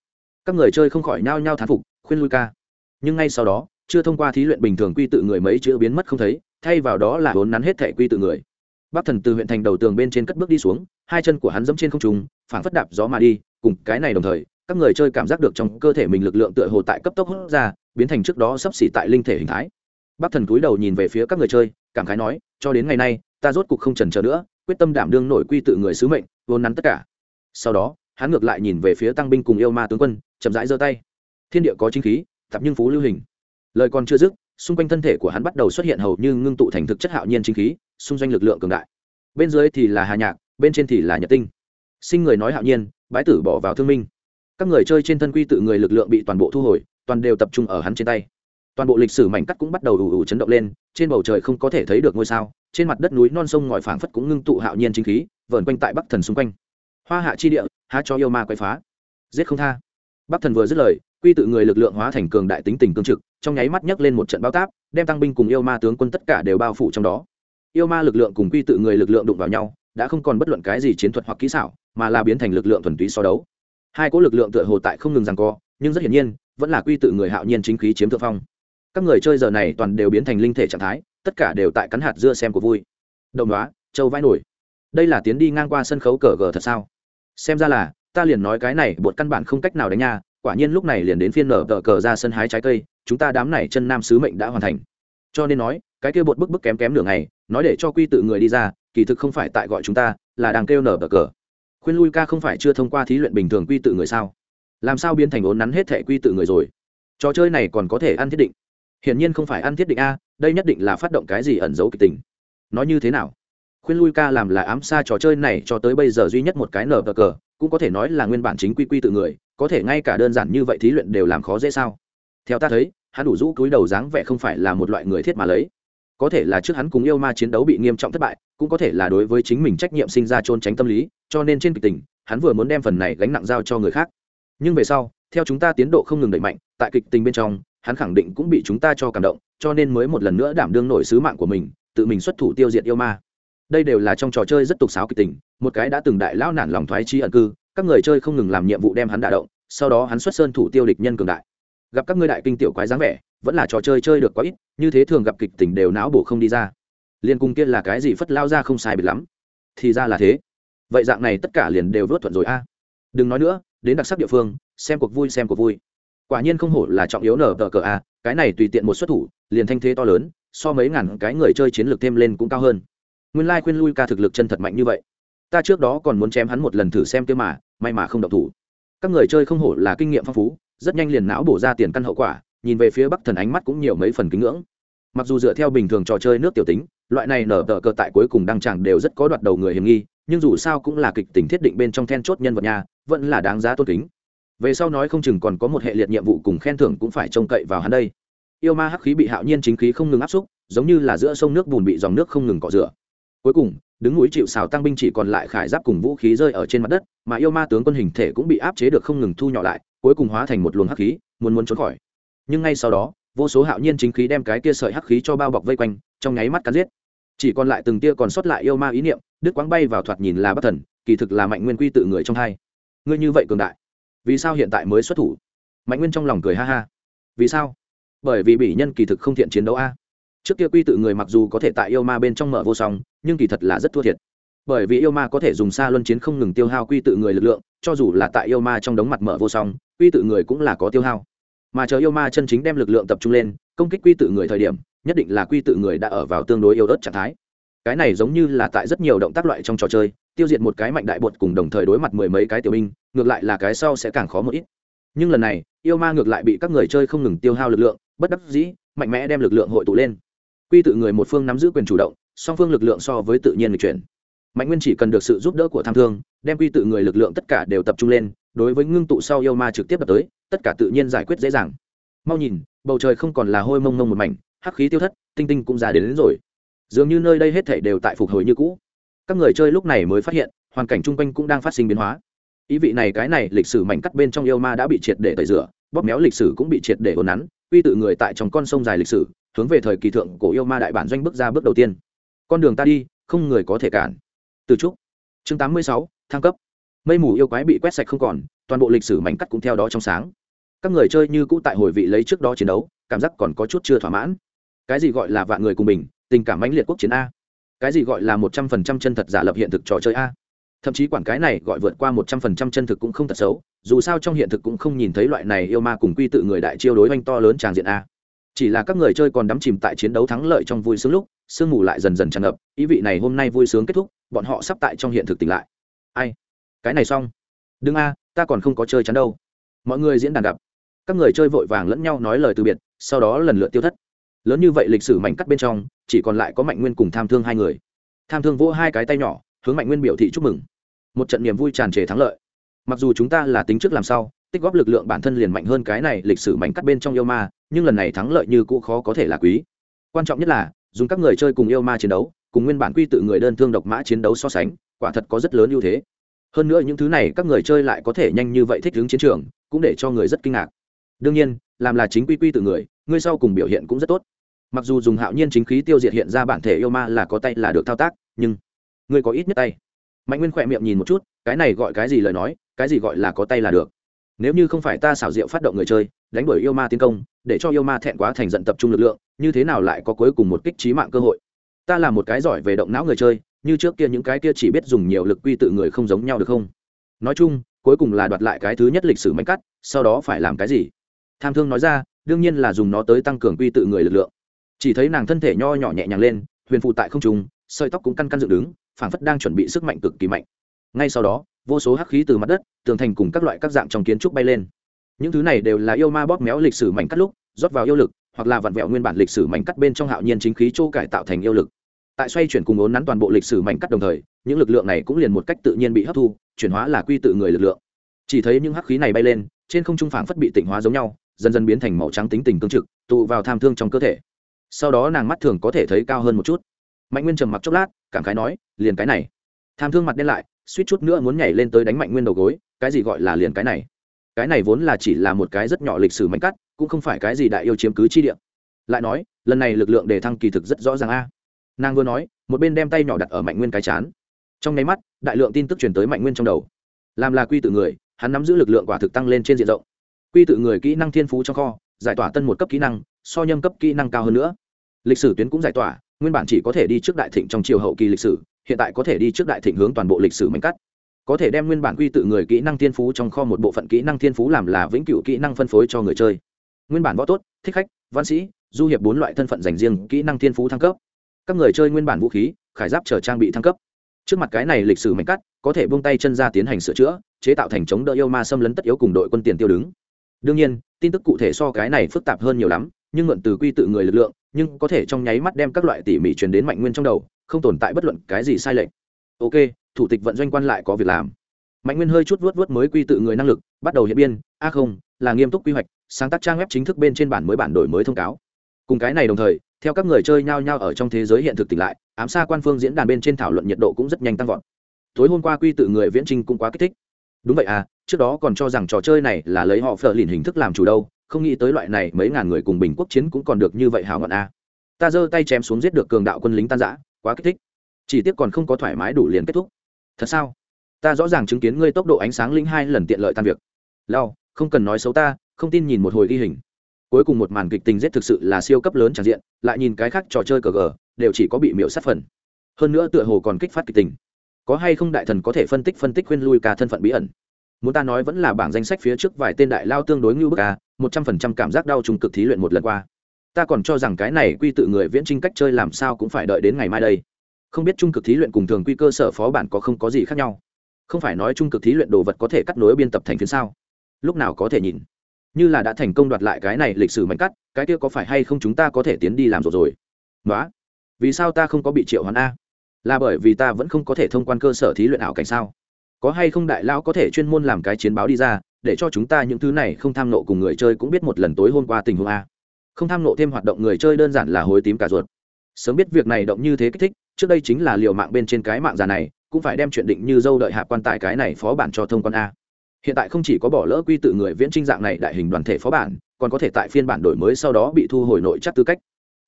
Các người chơi không khỏi nhao nhao thán phục, khuyên lui ca. Nhưng ngay sau đó chưa thông qua thí luyện bình thường quy tự người mấy chữ biến mất không thấy, thay vào đó là vốn nắn hết thẻ quy tự người. Bắc thần từ huyện thành đầu tường bên trên cất bước đi xuống, hai chân của hắn dẫm trên không trùng phảng phất đạp gió mà đi, cùng cái này đồng thời, các người chơi cảm giác được trong cơ thể mình lực lượng tựa hồ tại cấp tốc hút ra, biến thành trước đó sắp xỉ tại linh thể hình thái. Bắc thần cúi đầu nhìn về phía các người chơi, cảm khái nói, cho đến ngày nay, ta rốt cuộc không trần chờ nữa, quyết tâm đảm đương nổi quy tự người sứ mệnh vốn nắn tất cả. Sau đó, hắn ngược lại nhìn về phía tăng binh cùng yêu ma tướng quân, chậm rãi giơ tay. Thiên địa có chính khí, thập nhưng phú lưu hình lời còn chưa dứt, xung quanh thân thể của hắn bắt đầu xuất hiện hầu như ngưng tụ thành thực chất hạo nhiên chính khí, xung doanh lực lượng cường đại. Bên dưới thì là hà nhạc, bên trên thì là nhật tinh. Sinh người nói hạo nhiên, bái tử bỏ vào thương minh. Các người chơi trên thân quy tự người lực lượng bị toàn bộ thu hồi, toàn đều tập trung ở hắn trên tay. Toàn bộ lịch sử mảnh cắt cũng bắt đầu ủ ủ chấn động lên, trên bầu trời không có thể thấy được ngôi sao, trên mặt đất núi non sông ngòi phảng phất cũng ngưng tụ hạo nhiên chính khí, vờn quanh tại bắc thần xung quanh. Hoa hạ chi địa, há cho yêu ma quay phá. Giết không tha. Bắc thần vừa dứt lời quy tự người lực lượng hóa thành cường đại tính tình cương trực, trong nháy mắt nhấc lên một trận bao táp, đem tăng binh cùng yêu ma tướng quân tất cả đều bao phủ trong đó. Yêu ma lực lượng cùng quy tự người lực lượng đụng vào nhau, đã không còn bất luận cái gì chiến thuật hoặc kỹ xảo, mà là biến thành lực lượng thuần túy so đấu. Hai cỗ lực lượng tựa hồ tại không ngừng rằng co, nhưng rất hiển nhiên, vẫn là quy tự người hạo nhiên chính khí chiếm thượng phong. Các người chơi giờ này toàn đều biến thành linh thể trạng thái, tất cả đều tại cắn hạt dưa xem của vui. Đồng đoá châu vãi nổi. Đây là tiến đi ngang qua sân khấu cờ gờ thật sao? Xem ra là, ta liền nói cái này, bột căn bản không cách nào đánh nha quả nhiên lúc này liền đến phiên nở tờ cờ ra sân hái trái cây, chúng ta đám này chân nam sứ mệnh đã hoàn thành. Cho nên nói, cái kia bột bức bức kém kém nửa ngày, nói để cho quy tự người đi ra, kỳ thực không phải tại gọi chúng ta, là đang kêu nở tờ cờ. Khuyên lui ca không phải chưa thông qua thí luyện bình thường quy tự người sao? Làm sao biến thành ốn nắn hết thẻ quy tự người rồi? Trò chơi này còn có thể ăn thiết định. Hiển nhiên không phải ăn thiết định a, đây nhất định là phát động cái gì ẩn giấu kịch tình. Nói như thế nào? Khuyên lui ca làm là ám xa trò chơi này cho tới bây giờ duy nhất một cái nở cờ cờ, cũng có thể nói là nguyên bản chính quy quy tự người có thể ngay cả đơn giản như vậy thí luyện đều làm khó dễ sao? Theo ta thấy, hắn đủ rũ cúi đầu dáng vẻ không phải là một loại người thiết mà lấy. Có thể là trước hắn cùng yêu ma chiến đấu bị nghiêm trọng thất bại, cũng có thể là đối với chính mình trách nhiệm sinh ra trôn tránh tâm lý, cho nên trên kịch tình, hắn vừa muốn đem phần này gánh nặng giao cho người khác. Nhưng về sau, theo chúng ta tiến độ không ngừng đẩy mạnh, tại kịch tình bên trong, hắn khẳng định cũng bị chúng ta cho cảm động, cho nên mới một lần nữa đảm đương nổi sứ mạng của mình, tự mình xuất thủ tiêu diệt yêu ma. Đây đều là trong trò chơi rất tục sáo kịch tình, một cái đã từng đại lão nản lòng thoái chi ẩn cư, các người chơi không ngừng làm nhiệm vụ đem hắn đả động sau đó hắn xuất sơn thủ tiêu địch nhân cường đại. Gặp các ngươi đại kinh tiểu quái dáng vẻ, vẫn là trò chơi chơi được quá ít, như thế thường gặp kịch tình đều não bổ không đi ra. Liên cung kia là cái gì phất lao ra không sai biệt lắm. Thì ra là thế. Vậy dạng này tất cả liền đều vớt thuận rồi a. Đừng nói nữa, đến đặc sắc địa phương, xem cuộc vui xem cuộc vui. Quả nhiên không hổ là trọng yếu nở tờ cờ a, cái này tùy tiện một xuất thủ, liền thanh thế to lớn, so mấy ngàn cái người chơi chiến lược thêm lên cũng cao hơn. Nguyên lai khuyên lui ca thực lực chân thật mạnh như vậy. Ta trước đó còn muốn chém hắn một lần thử xem kia mà, may mà không độc thủ các người chơi không hổ là kinh nghiệm phong phú, rất nhanh liền não bổ ra tiền căn hậu quả, nhìn về phía bắc thần ánh mắt cũng nhiều mấy phần kính ngưỡng. Mặc dù dựa theo bình thường trò chơi nước tiểu tính, loại này nở tờ cờ tại cuối cùng đăng tràng đều rất có đoạt đầu người hiểm nghi, nhưng dù sao cũng là kịch tính thiết định bên trong then chốt nhân vật nhà vẫn là đáng giá tôn kính. Về sau nói không chừng còn có một hệ liệt nhiệm vụ cùng khen thưởng cũng phải trông cậy vào hắn đây. Yêu ma hắc khí bị hạo nhiên chính khí không ngừng áp xúc, giống như là giữa sông nước bùn bị dòng nước không ngừng cọ rửa. Cuối cùng đứng núi chịu xào tăng binh chỉ còn lại khải giáp cùng vũ khí rơi ở trên mặt đất, mà yêu ma tướng quân hình thể cũng bị áp chế được không ngừng thu nhỏ lại, cuối cùng hóa thành một luồng hắc khí, muốn muốn trốn khỏi. Nhưng ngay sau đó, vô số hạo nhiên chính khí đem cái kia sợi hắc khí cho bao bọc vây quanh, trong nháy mắt cắn giết. Chỉ còn lại từng tia còn sót lại yêu ma ý niệm, đứt quáng bay vào thoạt nhìn là bất thần, kỳ thực là mạnh nguyên quy tự người trong hai. Ngươi như vậy cường đại, vì sao hiện tại mới xuất thủ? Mạnh nguyên trong lòng cười ha ha. Vì sao? Bởi vì bỉ nhân kỳ thực không thiện chiến đấu a trước kia quy tự người mặc dù có thể tại yêu ma bên trong mở vô song, nhưng kỳ thật là rất thua thiệt. Bởi vì yêu ma có thể dùng xa luân chiến không ngừng tiêu hao quy tự người lực lượng, cho dù là tại yêu ma trong đống mặt mở vô song, quy tự người cũng là có tiêu hao. Mà chờ yêu ma chân chính đem lực lượng tập trung lên, công kích quy tự người thời điểm, nhất định là quy tự người đã ở vào tương đối yêu đất trạng thái. Cái này giống như là tại rất nhiều động tác loại trong trò chơi, tiêu diệt một cái mạnh đại bột cùng đồng thời đối mặt mười mấy cái tiểu binh, ngược lại là cái sau sẽ càng khó một ít. Nhưng lần này, yêu ma ngược lại bị các người chơi không ngừng tiêu hao lực lượng, bất đắc dĩ, mạnh mẽ đem lực lượng hội tụ lên quy tự người một phương nắm giữ quyền chủ động song phương lực lượng so với tự nhiên lịch chuyển. Mạnh nguyên chỉ cần được sự giúp đỡ của tham thương đem quy tự người lực lượng tất cả đều tập trung lên đối với ngưng tụ sau yêu ma trực tiếp đập tới tất cả tự nhiên giải quyết dễ dàng. Mau nhìn bầu trời không còn là hôi mông mông một mảnh hắc khí tiêu thất tinh tinh cũng ra đến, đến rồi. Dường như nơi đây hết thảy đều tại phục hồi như cũ. Các người chơi lúc này mới phát hiện hoàn cảnh chung quanh cũng đang phát sinh biến hóa. Ý vị này cái này lịch sử mảnh cắt bên trong yêu ma đã bị triệt để tẩy rửa bóp méo lịch sử cũng bị triệt để hồn nắn quy tự người tại trong con sông dài lịch sử hướng về thời kỳ thượng cổ yêu ma đại bản doanh bước ra bước đầu tiên. Con đường ta đi, không người có thể cản. Từ trúc. Chương tám mươi sáu, thăng cấp. Mây mù yêu quái bị quét sạch không còn, toàn bộ lịch sử mảnh cắt cũng theo đó trong sáng. Các người chơi như cũ tại hồi vị lấy trước đó chiến đấu, cảm giác còn có chút chưa thỏa mãn. Cái gì gọi là vạn người cùng mình, tình cảm mãnh liệt quốc chiến a. Cái gì gọi là một trăm phần trăm chân thật giả lập hiện thực trò chơi a. Thậm chí quản cái này gọi vượt qua một trăm phần trăm chân thực cũng không thật xấu, dù sao trong hiện thực cũng không nhìn thấy loại này yêu ma cùng quy tự người đại chiêu đối oanh to lớn tràng diện a chỉ là các người chơi còn đắm chìm tại chiến đấu thắng lợi trong vui sướng lúc, sương mù lại dần dần tràn ngập, ý vị này hôm nay vui sướng kết thúc, bọn họ sắp tại trong hiện thực tỉnh lại. Ai? Cái này xong. Đừng a, ta còn không có chơi chắn đâu. Mọi người diễn đàn gặp. Các người chơi vội vàng lẫn nhau nói lời từ biệt, sau đó lần lượt tiêu thất. Lớn như vậy lịch sử mảnh cắt bên trong, chỉ còn lại có mạnh nguyên cùng tham thương hai người. Tham thương vỗ hai cái tay nhỏ, hướng mạnh nguyên biểu thị chúc mừng. Một trận niềm vui tràn trề thắng lợi. Mặc dù chúng ta là tính trước làm sao tích góp lực lượng bản thân liền mạnh hơn cái này lịch sử mảnh cắt bên trong yêu ma nhưng lần này thắng lợi như cũ khó có thể là quý. Quan trọng nhất là, dùng các người chơi cùng yêu ma chiến đấu, cùng nguyên bản quy tự người đơn thương độc mã chiến đấu so sánh, quả thật có rất lớn ưu thế. Hơn nữa những thứ này các người chơi lại có thể nhanh như vậy thích ứng chiến trường, cũng để cho người rất kinh ngạc. Đương nhiên, làm là chính quy quy tự người ngươi sau cùng biểu hiện cũng rất tốt. Mặc dù dùng hạo nhiên chính khí tiêu diệt hiện ra bản thể yêu ma là có tay là được thao tác, nhưng ngươi có ít nhất tay. Mạnh nguyên khỏe miệng nhìn một chút, cái này gọi cái gì lời nói, cái gì gọi là có tay là được nếu như không phải ta xảo diệu phát động người chơi, đánh đuổi yêu ma tiến công, để cho yêu ma thẹn quá thành giận tập trung lực lượng, như thế nào lại có cuối cùng một kích trí mạng cơ hội? Ta là một cái giỏi về động não người chơi, như trước kia những cái kia chỉ biết dùng nhiều lực quy tự người không giống nhau được không? Nói chung, cuối cùng là đoạt lại cái thứ nhất lịch sử mánh cắt, sau đó phải làm cái gì? Tham thương nói ra, đương nhiên là dùng nó tới tăng cường quy tự người lực lượng. Chỉ thấy nàng thân thể nho nhỏ nhẹ nhàng lên, huyền phụ tại không trùng sợi tóc cũng căn căn dựng đứng, phảng phất đang chuẩn bị sức mạnh cực kỳ mạnh ngay sau đó, vô số hắc khí từ mặt đất, tường thành cùng các loại các dạng trong kiến trúc bay lên. Những thứ này đều là yêu ma bóp méo lịch sử mảnh cắt lúc, rót vào yêu lực, hoặc là vặn vẹo nguyên bản lịch sử mảnh cắt bên trong hạo nhiên chính khí châu cải tạo thành yêu lực. Tại xoay chuyển cùng ốn nắn toàn bộ lịch sử mảnh cắt đồng thời, những lực lượng này cũng liền một cách tự nhiên bị hấp thu, chuyển hóa là quy tự người lực lượng. Chỉ thấy những hắc khí này bay lên, trên không trung phảng phất bị tịnh hóa giống nhau, dần dần biến thành màu trắng tính tình cương trực, tụ vào tham thương trong cơ thể. Sau đó nàng mắt thường có thể thấy cao hơn một chút. Mạnh nguyên trầm mặc chốc lát, cảm khái nói, liền cái này. Tham thương mặt đen lại suýt chút nữa muốn nhảy lên tới đánh mạnh nguyên đầu gối, cái gì gọi là liền cái này? Cái này vốn là chỉ là một cái rất nhỏ lịch sử mạnh cắt, cũng không phải cái gì đại yêu chiếm cứ chi địa. Lại nói, lần này lực lượng đề thăng kỳ thực rất rõ ràng a. Nàng vừa nói, một bên đem tay nhỏ đặt ở mạnh nguyên cái chán. Trong nháy mắt, đại lượng tin tức truyền tới mạnh nguyên trong đầu. Làm là quy tự người, hắn nắm giữ lực lượng quả thực tăng lên trên diện rộng. Quy tự người kỹ năng thiên phú trong kho, giải tỏa tân một cấp kỹ năng, so nhâm cấp kỹ năng cao hơn nữa. Lịch sử tuyến cũng giải tỏa, nguyên bản chỉ có thể đi trước đại thịnh trong chiều hậu kỳ lịch sử hiện tại có thể đi trước đại thịnh hướng toàn bộ lịch sử mạnh cắt. Có thể đem nguyên bản quy tự người kỹ năng thiên phú trong kho một bộ phận kỹ năng thiên phú làm là vĩnh cửu kỹ năng phân phối cho người chơi. Nguyên bản võ tốt, thích khách, văn sĩ, du hiệp bốn loại thân phận dành riêng kỹ năng thiên phú thăng cấp. Các người chơi nguyên bản vũ khí, khải giáp chờ trang bị thăng cấp. Trước mặt cái này lịch sử mạnh cắt, có thể buông tay chân ra tiến hành sửa chữa, chế tạo thành chống đỡ yêu ma xâm lấn tất yếu cùng đội quân tiền tiêu đứng. Đương nhiên, tin tức cụ thể so cái này phức tạp hơn nhiều lắm nhưng mượn từ quy tự người lực lượng, nhưng có thể trong nháy mắt đem các loại tỉ mỉ truyền đến mạnh nguyên trong đầu, không tồn tại bất luận cái gì sai lệch. Ok, thủ tịch vận doanh quan lại có việc làm. Mạnh nguyên hơi chút vuốt vuốt mới quy tự người năng lực, bắt đầu hiện biên, a không, là nghiêm túc quy hoạch, sáng tác trang web chính thức bên trên bản mới bản đổi mới thông cáo. Cùng cái này đồng thời, theo các người chơi nhao nhao ở trong thế giới hiện thực tỉnh lại, ám xa quan phương diễn đàn bên trên thảo luận nhiệt độ cũng rất nhanh tăng vọt. Tối hôm qua quy tự người viễn trinh cũng quá kích thích. Đúng vậy à trước đó còn cho rằng trò chơi này là lấy họ phờ lìn hình thức làm chủ đâu không nghĩ tới loại này, mấy ngàn người cùng bình quốc chiến cũng còn được như vậy hào ngọn a. Ta giơ tay chém xuống giết được cường đạo quân lính tan giã quá kích thích. Chỉ tiếc còn không có thoải mái đủ liền kết thúc. Thật sao? Ta rõ ràng chứng kiến ngươi tốc độ ánh sáng linh hai lần tiện lợi tan việc. Lao, không cần nói xấu ta, không tin nhìn một hồi ghi hình. Cuối cùng một màn kịch tình giết thực sự là siêu cấp lớn tràn diện, lại nhìn cái khác trò chơi cờ gờ, đều chỉ có bị miễu sát phần. Hơn nữa tựa hồ còn kích phát kịch tình. Có hay không đại thần có thể phân tích phân tích khuyên lui cả thân phận bí ẩn? Muốn ta nói vẫn là bảng danh sách phía trước vài tên đại lao tương đối ngưu bức à một trăm phần trăm cảm giác đau trùng cực thí luyện một lần qua. Ta còn cho rằng cái này quy tự người viễn trinh cách chơi làm sao cũng phải đợi đến ngày mai đây. Không biết trung cực thí luyện cùng thường quy cơ sở phó bản có không có gì khác nhau. Không phải nói trung cực thí luyện đồ vật có thể cắt nối biên tập thành phiến sao? Lúc nào có thể nhìn? Như là đã thành công đoạt lại cái này lịch sử mạnh cắt, cái kia có phải hay không chúng ta có thể tiến đi làm rồi rồi? Nói vì sao ta không có bị triệu hoán a? Là bởi vì ta vẫn không có thể thông quan cơ sở thí luyện ảo cảnh sao? Có hay không đại lão có thể chuyên môn làm cái chiến báo đi ra, để cho chúng ta những thứ này không tham nộ cùng người chơi cũng biết một lần tối hôm qua tình huống a. Không tham nộ thêm hoạt động người chơi đơn giản là hối tím cả ruột. Sớm biết việc này động như thế kích thích, trước đây chính là liều mạng bên trên cái mạng già này, cũng phải đem chuyện định như dâu đợi hạ quan tại cái này phó bản cho thông quan a. Hiện tại không chỉ có bỏ lỡ quy tự người viễn trinh dạng này đại hình đoàn thể phó bản, còn có thể tại phiên bản đổi mới sau đó bị thu hồi nội chắc tư cách.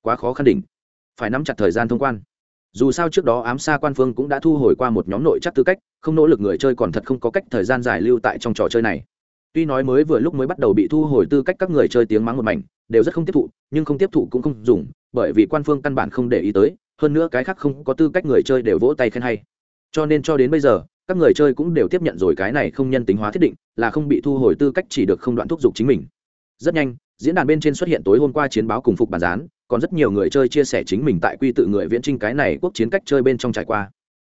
Quá khó khăn đỉnh. Phải nắm chặt thời gian thông quan. Dù sao trước đó ám xa quan phương cũng đã thu hồi qua một nhóm nội chắc tư cách không nỗ lực người chơi còn thật không có cách thời gian dài lưu tại trong trò chơi này. Tuy nói mới vừa lúc mới bắt đầu bị thu hồi tư cách các người chơi tiếng mắng một mảnh, đều rất không tiếp thụ, nhưng không tiếp thụ cũng không dùng, bởi vì quan phương căn bản không để ý tới, hơn nữa cái khác không có tư cách người chơi đều vỗ tay khen hay. Cho nên cho đến bây giờ, các người chơi cũng đều tiếp nhận rồi cái này không nhân tính hóa thiết định, là không bị thu hồi tư cách chỉ được không đoạn thúc giục chính mình. Rất nhanh, diễn đàn bên trên xuất hiện tối hôm qua chiến báo cùng phục bản gián, còn rất nhiều người chơi chia sẻ chính mình tại quy tự người viễn trinh cái này quốc chiến cách chơi bên trong trải qua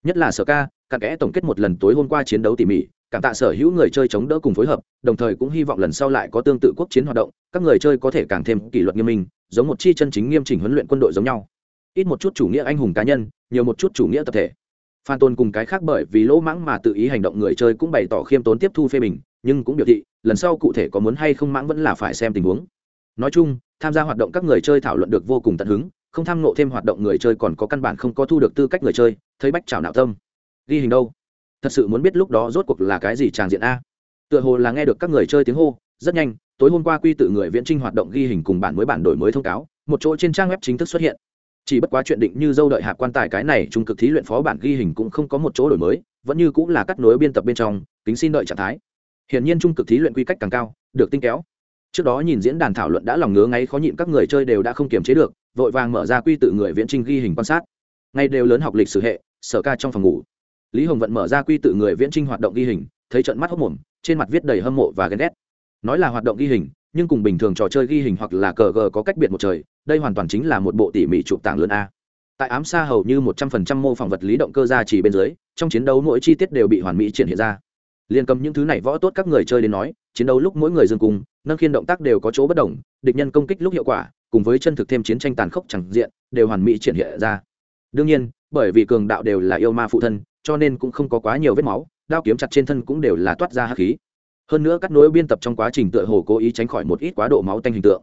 nhất là sở ca cặn kẽ tổng kết một lần tối hôm qua chiến đấu tỉ mỉ, cảm tạ sở hữu người chơi chống đỡ cùng phối hợp, đồng thời cũng hy vọng lần sau lại có tương tự quốc chiến hoạt động, các người chơi có thể càng thêm kỷ luật nghiêm minh, giống một chi chân chính nghiêm chỉnh huấn luyện quân đội giống nhau. Ít một chút chủ nghĩa anh hùng cá nhân, nhiều một chút chủ nghĩa tập thể. Phan tôn cùng cái khác bởi vì lỗ mãng mà tự ý hành động người chơi cũng bày tỏ khiêm tốn tiếp thu phê bình, nhưng cũng biểu thị, lần sau cụ thể có muốn hay không mãng vẫn là phải xem tình huống. Nói chung, tham gia hoạt động các người chơi thảo luận được vô cùng tận hứng, không tham nộ thêm hoạt động người chơi còn có căn bản không có thu được tư cách người chơi thấy bách trảo nạo tâm. Ghi hình đâu? Thật sự muốn biết lúc đó rốt cuộc là cái gì tràng diện a. Tựa hồ là nghe được các người chơi tiếng hô, rất nhanh, tối hôm qua quy tự người viễn trinh hoạt động ghi hình cùng bản mới bản đổi mới thông cáo, một chỗ trên trang web chính thức xuất hiện. Chỉ bất quá chuyện định như dâu đợi hạ quan tài cái này trung cực thí luyện phó bản ghi hình cũng không có một chỗ đổi mới, vẫn như cũng là cắt nối biên tập bên trong tính xin đợi trạng thái. Hiển nhiên trung cực thí luyện quy cách càng cao, được tinh kéo. Trước đó nhìn diễn đàn thảo luận đã lòng ngứa ngáy khó nhịn các người chơi đều đã không kiềm chế được, vội vàng mở ra quy tự người viễn trinh ghi hình quan sát. Ngay đều lớn học lịch sử hệ sở ca trong phòng ngủ. Lý hồng vận mở ra quy tự người viễn trinh hoạt động ghi hình, thấy trận mắt hốc mồm, trên mặt viết đầy hâm mộ và ghen ghét. Nói là hoạt động ghi hình, nhưng cùng bình thường trò chơi ghi hình hoặc là cờ gờ có cách biệt một trời, đây hoàn toàn chính là một bộ tỉ mỉ chụp tảng lớn a. Tại ám xa hầu như một trăm phần trăm mô phỏng vật lý động cơ ra chỉ bên dưới, trong chiến đấu mỗi chi tiết đều bị hoàn mỹ triển hiện ra. Liền cầm những thứ này võ tốt các người chơi đến nói, chiến đấu lúc mỗi người dương cùng nâng khiên động tác đều có chỗ bất đồng, địch nhân công kích lúc hiệu quả, cùng với chân thực thêm chiến tranh tàn khốc chẳng diện, đều hoàn mỹ triển hiện ra. Đương nhiên bởi vì cường đạo đều là yêu ma phụ thân, cho nên cũng không có quá nhiều vết máu, đao kiếm chặt trên thân cũng đều là toát ra hắc khí. Hơn nữa cắt nối biên tập trong quá trình tựa hồ cố ý tránh khỏi một ít quá độ máu tanh hình tượng.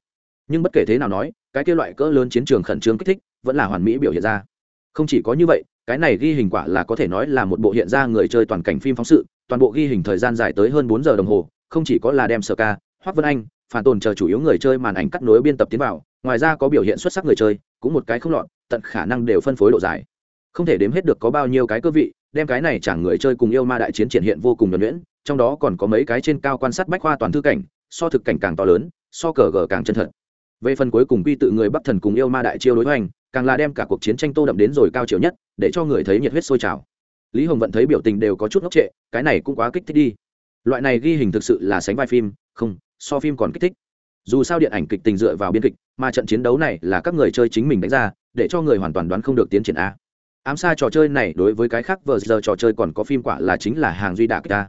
Nhưng bất kể thế nào nói, cái kia loại cỡ lớn chiến trường khẩn trương kích thích vẫn là hoàn mỹ biểu hiện ra. Không chỉ có như vậy, cái này ghi hình quả là có thể nói là một bộ hiện ra người chơi toàn cảnh phim phóng sự, toàn bộ ghi hình thời gian dài tới hơn bốn giờ đồng hồ, không chỉ có là đem sơ ca, hoác vân anh, phản tồn chờ chủ yếu người chơi màn ảnh cắt nối biên tập tiến vào, ngoài ra có biểu hiện xuất sắc người chơi, cũng một cái không lọt, tận khả năng đều phân phối độ dài không thể đếm hết được có bao nhiêu cái cơ vị, đem cái này chẳng người chơi cùng yêu ma đại chiến triển hiện vô cùng nhuẩn nhuyễn, trong đó còn có mấy cái trên cao quan sát bách khoa toàn thư cảnh, so thực cảnh càng to lớn, so cờ gờ càng chân thật. Về phần cuối cùng quy tự người bắc thần cùng yêu ma đại chiêu đối hoành, càng là đem cả cuộc chiến tranh tô đậm đến rồi cao chiều nhất, để cho người thấy nhiệt huyết sôi trào. Lý hồng vận thấy biểu tình đều có chút ngốc trệ, cái này cũng quá kích thích đi. Loại này ghi hình thực sự là sánh vai phim, không, so phim còn kích thích. Dù sao điện ảnh kịch tình dựa vào biên kịch, mà trận chiến đấu này là các người chơi chính mình đánh ra, để cho người hoàn toàn đoán không được tiến triển a ám xa trò chơi này đối với cái khác vờ giờ trò chơi còn có phim quả là chính là hàng duy đạc ta.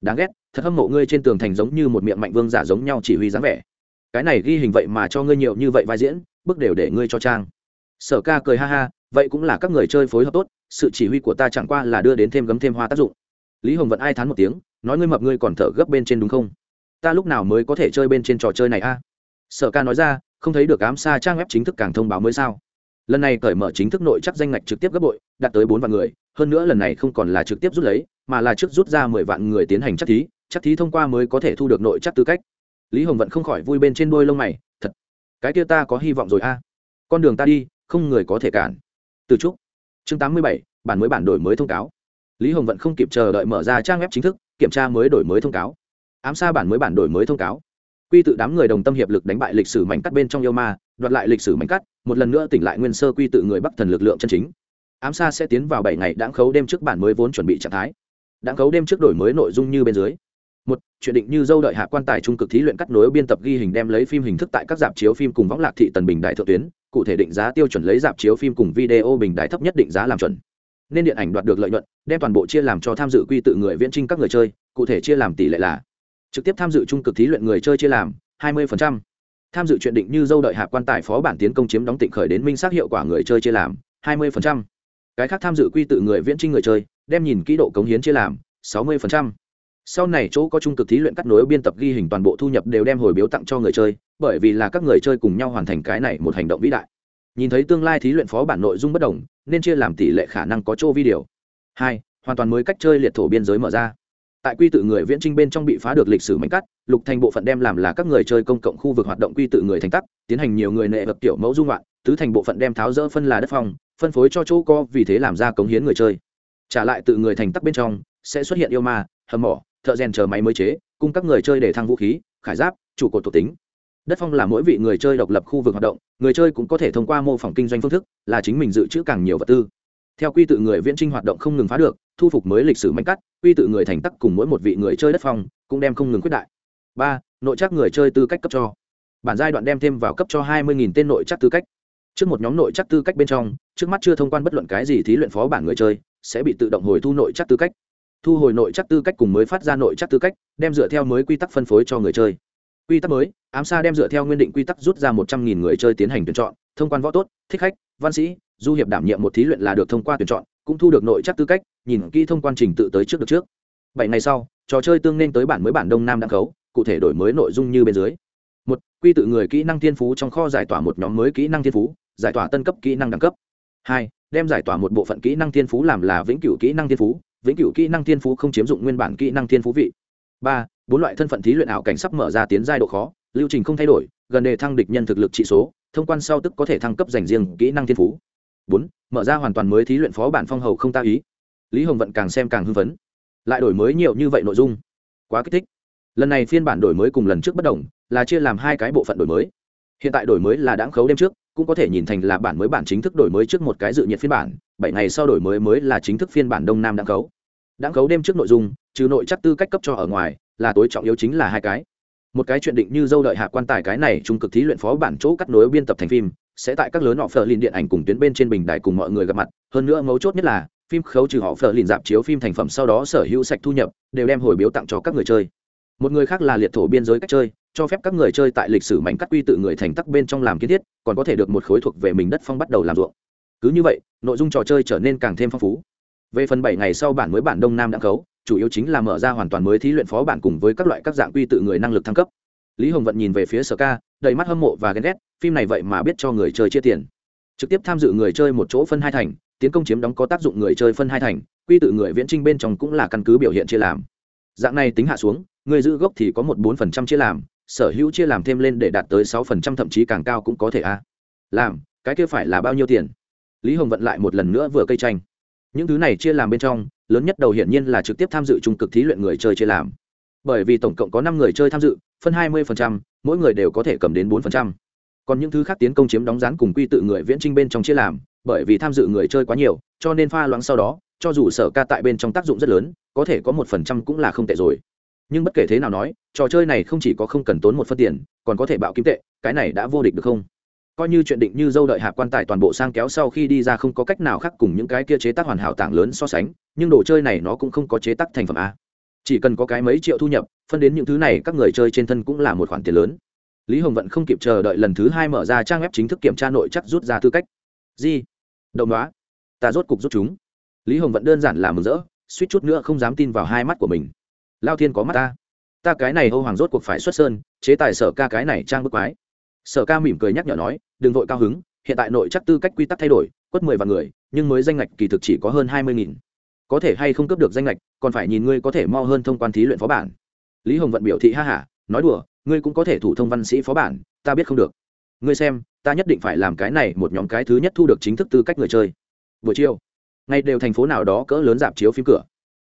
Đáng ghét, thật hâm mộ ngươi trên tường thành giống như một miệng mạnh vương giả giống nhau chỉ huy dáng vẻ. Cái này ghi hình vậy mà cho ngươi nhiều như vậy vai diễn, bước đều để ngươi cho trang. Sở ca cười ha ha, vậy cũng là các người chơi phối hợp tốt, sự chỉ huy của ta chẳng qua là đưa đến thêm gấm thêm hoa tác dụng. Lý hồng vẫn ai thán một tiếng, nói ngươi mập ngươi còn thở gấp bên trên đúng không? Ta lúc nào mới có thể chơi bên trên trò chơi này a? Sở ca nói ra, không thấy được ám xa trang web chính thức càng thông báo mới sao? Lần này cởi mở chính thức nội chắc danh ngạch trực tiếp gấp bội, đạt tới bốn vạn người, hơn nữa lần này không còn là trực tiếp rút lấy, mà là trước rút ra mười vạn người tiến hành chắc thí chắc thí thông qua mới có thể thu được nội chắc tư cách. Lý hồng vẫn không khỏi vui bên trên đôi lông mày, thật, cái kia ta có hy vọng rồi a. Con đường ta đi, không người có thể cản. Từ trúc, chương tám mươi bảy, bản mới bản đổi mới thông cáo. Lý hồng vẫn không kịp chờ đợi mở ra trang web chính thức, kiểm tra mới đổi mới thông cáo. Ám xa bản mới bản đổi mới thông cáo quy tự đám người đồng tâm hiệp lực đánh bại lịch sử mảnh cắt bên trong yêu ma, đoạt lại lịch sử mảnh cắt, một lần nữa tỉnh lại nguyên sơ quy tự người bắc thần lực lượng chân chính. Ám xa sẽ tiến vào bảy ngày đáng khấu đêm trước bản mới vốn chuẩn bị trạng thái. Đáng khấu đêm trước đổi mới nội dung như bên dưới. Một, chuyện định như dâu đợi hạ quan tài trung cực thí luyện cắt nối biên tập ghi hình đem lấy phim hình thức tại các dạp chiếu phim cùng võng lạc thị tần bình đại thượng tuyến, cụ thể định giá tiêu chuẩn lấy dạp chiếu phim cùng video bình đại thấp nhất định giá làm chuẩn. Nên điện ảnh đoạt được lợi nhuận, đem toàn bộ chia làm cho tham dự quy tự người viễn trinh các người chơi, cụ thể chia làm tỷ lệ là trực tiếp tham dự trung cực thí luyện người chơi chia làm 20%. tham dự chuyện định như dâu đợi hạ quan tài phó bản tiến công chiếm đóng tịnh khởi đến minh xác hiệu quả người chơi chia làm 20%. cái khác tham dự quy tự người viễn trinh người chơi, đem nhìn kỹ độ cống hiến chia làm 60%. sau này chỗ có trung cực thí luyện cắt nối biên tập ghi hình toàn bộ thu nhập đều đem hồi biếu tặng cho người chơi, bởi vì là các người chơi cùng nhau hoàn thành cái này một hành động vĩ đại nhìn thấy tương lai thí luyện phó bản nội dung bất đồng, nên chia làm tỷ lệ khả năng có chỗ video hai, hoàn toàn mới cách chơi liệt thổ biên giới mở ra tại quy tự người viễn trinh bên trong bị phá được lịch sử mảnh cắt, lục thành bộ phận đem làm là các người chơi công cộng khu vực hoạt động quy tự người thành tắc, tiến hành nhiều người nệ vật kiểu mẫu dung loạn, tứ thành bộ phận đem tháo rỡ phân là đất phong, phân phối cho chỗ co vì thế làm ra cống hiến người chơi. Trả lại tự người thành tắc bên trong, sẽ xuất hiện yêu ma, hầm mỏ, thợ rèn chờ máy mới chế, cung các người chơi để thăng vũ khí, khải giáp, trụ cột thuộc tính. Đất phong là mỗi vị người chơi độc lập khu vực hoạt động, người chơi cũng có thể thông qua mô phỏng kinh doanh phương thức, là chính mình dự trữ càng nhiều vật tư theo quy tự người viễn trinh hoạt động không ngừng phá được, thu phục mới lịch sử mạnh cắt, quy tự người thành tắc cùng mỗi một vị người chơi đất phong, cũng đem không ngừng quyết đại. Ba, nội chắc người chơi tư cách cấp cho. Bản giai đoạn đem thêm vào cấp cho hai mươi tên nội chắc tư cách. Trước một nhóm nội chắc tư cách bên trong, trước mắt chưa thông quan bất luận cái gì thí luyện phó bản người chơi, sẽ bị tự động hồi thu nội chắc tư cách. Thu hồi nội chắc tư cách cùng mới phát ra nội chắc tư cách, đem dựa theo mới quy tắc phân phối cho người chơi. Quy tắc mới, ám sa đem dựa theo nguyên định quy tắc rút ra một trăm nghìn người chơi tiến hành tuyển chọn, thông quan võ tốt, thích khách, văn sĩ du hiệp đảm nhiệm một thí luyện là được thông qua tuyển chọn, cũng thu được nội chắc tư cách, nhìn kỹ thông quan trình tự tới trước được trước. Bảy ngày sau, trò chơi tương nên tới bản mới bản đông nam đăng khấu, cụ thể đổi mới nội dung như bên dưới. Một, quy tự người kỹ năng thiên phú trong kho giải tỏa một nhóm mới kỹ năng thiên phú, giải tỏa tân cấp kỹ năng đẳng cấp. Hai, đem giải tỏa một bộ phận kỹ năng thiên phú làm là vĩnh cửu kỹ năng thiên phú, vĩnh cửu kỹ năng thiên phú không chiếm dụng nguyên bản kỹ năng thiên phú vị. Ba, bốn loại thân phận thí luyện ảo cảnh sắp mở ra tiến giai độ khó, lưu trình không thay đổi, gần đề thăng địch nhân thực lực trị số, thông quan sau tức có thể thăng cấp dành riêng kỹ năng thiên phú bốn, mở ra hoàn toàn mới thí luyện phó bản phong hầu không ta ý. Lý hồng vận càng xem càng hưng phấn. Lại đổi mới nhiều như vậy nội dung. Quá kích thích. Lần này phiên bản đổi mới cùng lần trước bất đồng, là chia làm hai cái bộ phận đổi mới. Hiện tại đổi mới là đáng khấu đêm trước, cũng có thể nhìn thành là bản mới bản chính thức đổi mới trước một cái dự nhiệt phiên bản, bảy ngày sau đổi mới mới là chính thức phiên bản đông nam đáng khấu. Đáng khấu đêm trước nội dung, trừ nội chắc tư cách cấp cho ở ngoài, là tối trọng yếu chính là hai cái. Một cái chuyện định như dâu đợi hạ quan tài cái này trung cực thí luyện phó bản chỗ cắt nối biên tập thành phim sẽ tại các lớn họ phờ liền điện ảnh cùng tuyến bên trên bình đài cùng mọi người gặp mặt. Hơn nữa mấu chốt nhất là, phim khấu trừ họ phờ liền dạp chiếu phim thành phẩm sau đó sở hữu sạch thu nhập, đều đem hồi biếu tặng cho các người chơi. Một người khác là liệt thổ biên giới cách chơi, cho phép các người chơi tại lịch sử mảnh cắt quy tự người thành tắc bên trong làm kiến thiết, còn có thể được một khối thuộc về mình đất phong bắt đầu làm ruộng. Cứ như vậy, nội dung trò chơi trở nên càng thêm phong phú. Về phần bảy ngày sau bản mới bản đông nam đã khấu, chủ yếu chính là mở ra hoàn toàn mới thí luyện phó bản cùng với các loại các dạng quy tự người năng lực thăng cấp. Lý hồng vận nhìn về phía sở ca đầy mắt hâm mộ và ghen ghét, phim này vậy mà biết cho người chơi chia tiền. Trực tiếp tham dự người chơi một chỗ phân hai thành, tiến công chiếm đóng có tác dụng người chơi phân hai thành, quy tự người viễn trinh bên trong cũng là căn cứ biểu hiện chia làm. Dạng này tính hạ xuống, người giữ gốc thì có một bốn phần trăm chia làm, sở hữu chia làm thêm lên để đạt tới sáu phần trăm, thậm chí càng cao cũng có thể a. Làm, cái kia phải là bao nhiêu tiền? Lý hồng vận lại một lần nữa vừa cây tranh. Những thứ này chia làm bên trong, lớn nhất đầu hiển nhiên là trực tiếp tham dự trung cực thí luyện người chơi chia làm. Bởi vì tổng cộng có năm người chơi tham dự, phân hai mươi phần trăm mỗi người đều có thể cầm đến bốn còn những thứ khác tiến công chiếm đóng rán cùng quy tự người viễn trinh bên trong chia làm, bởi vì tham dự người chơi quá nhiều, cho nên pha loãng sau đó, cho dù sở ca tại bên trong tác dụng rất lớn, có thể có một phần trăm cũng là không tệ rồi. Nhưng bất kể thế nào nói, trò chơi này không chỉ có không cần tốn một phân tiền, còn có thể bạo kim tệ, cái này đã vô địch được không? Coi như chuyện định như dâu đợi hạ quan tài toàn bộ sang kéo sau khi đi ra không có cách nào khác cùng những cái kia chế tác hoàn hảo tảng lớn so sánh, nhưng đồ chơi này nó cũng không có chế tác thành phẩm a chỉ cần có cái mấy triệu thu nhập, phân đến những thứ này các người chơi trên thân cũng là một khoản tiền lớn. Lý hồng vận không kịp chờ đợi lần thứ hai mở ra trang web chính thức kiểm tra nội chắc rút ra tư cách. Di động đoá. Ta rốt cục rút chúng. Lý hồng vận đơn giản là mừng rỡ, suýt chút nữa không dám tin vào hai mắt của mình. Lao thiên có mắt ta. Ta cái này hô hoàng rốt cuộc phải xuất sơn, chế tài sở ca cái này trang bức quái. Sở ca mỉm cười nhắc nhở nói, đừng vội cao hứng, hiện tại nội chắc tư cách quy tắc thay đổi, quất mười vạn người, nhưng mới danh ngạch kỳ thực chỉ có hơn hai mươi nghìn có thể hay không cấp được danh lệch, còn phải nhìn ngươi có thể mo hơn thông quan thí luyện phó bản. Lý hồng vận biểu thị ha hả nói đùa, ngươi cũng có thể thủ thông văn sĩ phó bản, ta biết không được. Ngươi xem, ta nhất định phải làm cái này một nhóm cái thứ nhất thu được chính thức tư cách người chơi. Buổi chiều, ngay đều thành phố nào đó cỡ lớn dạp chiếu phim cửa.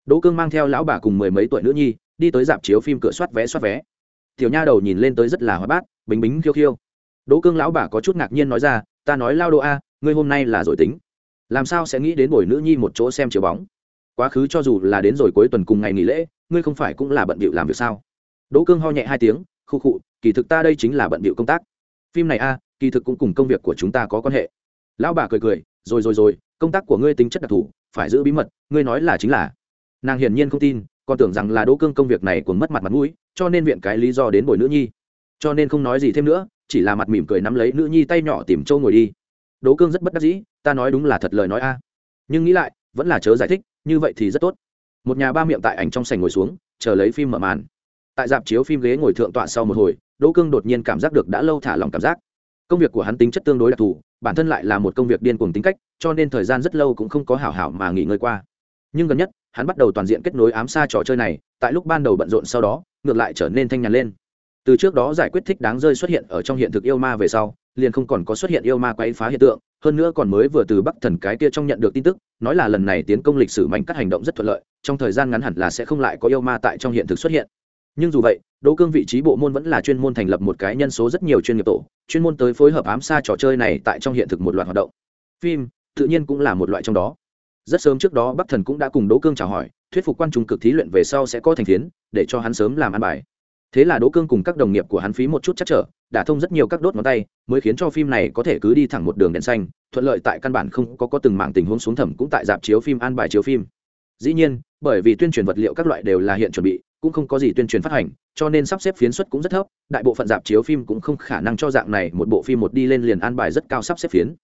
Đỗ cương mang theo lão bà cùng mười mấy tuổi nữ nhi, đi tới dạp chiếu phim cửa soát vé soát vé. Tiểu nha đầu nhìn lên tới rất là hoa bát bính bính khiêu khiêu. Đỗ cương lão bà có chút ngạc nhiên nói ra, ta nói lao đô a, ngươi hôm nay là rồi tính. Làm sao sẽ nghĩ đến buổi nữ nhi một chỗ xem chiếu bóng? Quá khứ cho dù là đến rồi cuối tuần cùng ngày nghỉ lễ, ngươi không phải cũng là bận bịu làm việc sao? Đỗ cương ho nhẹ hai tiếng khu khụ, kỳ thực ta đây chính là bận bịu công tác. Phim này a à, kỳ thực cũng cùng công việc của chúng ta có quan hệ. Lão bà cười cười, rồi rồi rồi, công tác của ngươi tính chất đặc thù, phải giữ bí mật, ngươi nói là chính là. Nàng hiển nhiên không tin, còn tưởng rằng là đỗ cương công việc này cũng mất mặt mặt mũi, cho nên viện cái lý do đến bồi nữ nhi. Cho nên không nói gì thêm nữa, chỉ là mặt mỉm cười nắm lấy nữ nhi tay nhỏ tìm châu ngồi đi. Đỗ cương rất bất đắc dĩ, ta nói đúng là thật lời nói a. Nhưng nghĩ lại, vẫn là chớ giải thích như vậy thì rất tốt. Một nhà ba miệng tại ảnh trong sảnh ngồi xuống, chờ lấy phim mở màn. Tại dạp chiếu phim ghế ngồi thượng tọa sau một hồi, đỗ cương đột nhiên cảm giác được đã lâu thả lòng cảm giác. Công việc của hắn tính chất tương đối đặc thù, bản thân lại là một công việc điên cuồng tính cách, cho nên thời gian rất lâu cũng không có hảo hảo mà nghỉ ngơi qua. Nhưng gần nhất, hắn bắt đầu toàn diện kết nối ám xa trò chơi này, tại lúc ban đầu bận rộn sau đó, ngược lại trở nên thanh nhàn lên. Từ trước đó giải quyết thích đáng rơi xuất hiện ở trong hiện thực yêu ma về sau liền không còn có xuất hiện yêu ma quấy phá hiện tượng, hơn nữa còn mới vừa từ bắc thần cái kia trong nhận được tin tức, nói là lần này tiến công lịch sử mạnh cắt hành động rất thuận lợi, trong thời gian ngắn hẳn là sẽ không lại có yêu ma tại trong hiện thực xuất hiện. Nhưng dù vậy, đỗ cương vị trí bộ môn vẫn là chuyên môn thành lập một cái nhân số rất nhiều chuyên nghiệp tổ, chuyên môn tới phối hợp ám xa trò chơi này tại trong hiện thực một loạt hoạt động. Phim, tự nhiên cũng là một loại trong đó. Rất sớm trước đó, bắc thần cũng đã cùng đỗ cương chào hỏi, thuyết phục quan trung cực thí luyện về sau sẽ có thành phiến, để cho hắn sớm làm ăn bài. Thế là đỗ cương cùng các đồng nghiệp của hắn phí một chút chắc trở đã thông rất nhiều các đốt ngón tay, mới khiến cho phim này có thể cứ đi thẳng một đường đèn xanh, thuận lợi tại căn bản không có có từng mảng tình huống xuống thẩm cũng tại dạp chiếu phim, an bài chiếu phim. Dĩ nhiên, bởi vì tuyên truyền vật liệu các loại đều là hiện chuẩn bị, cũng không có gì tuyên truyền phát hành, cho nên sắp xếp phiến suất cũng rất thấp, đại bộ phận dạp chiếu phim cũng không khả năng cho dạng này một bộ phim một đi lên liền an bài rất cao sắp xếp phiến.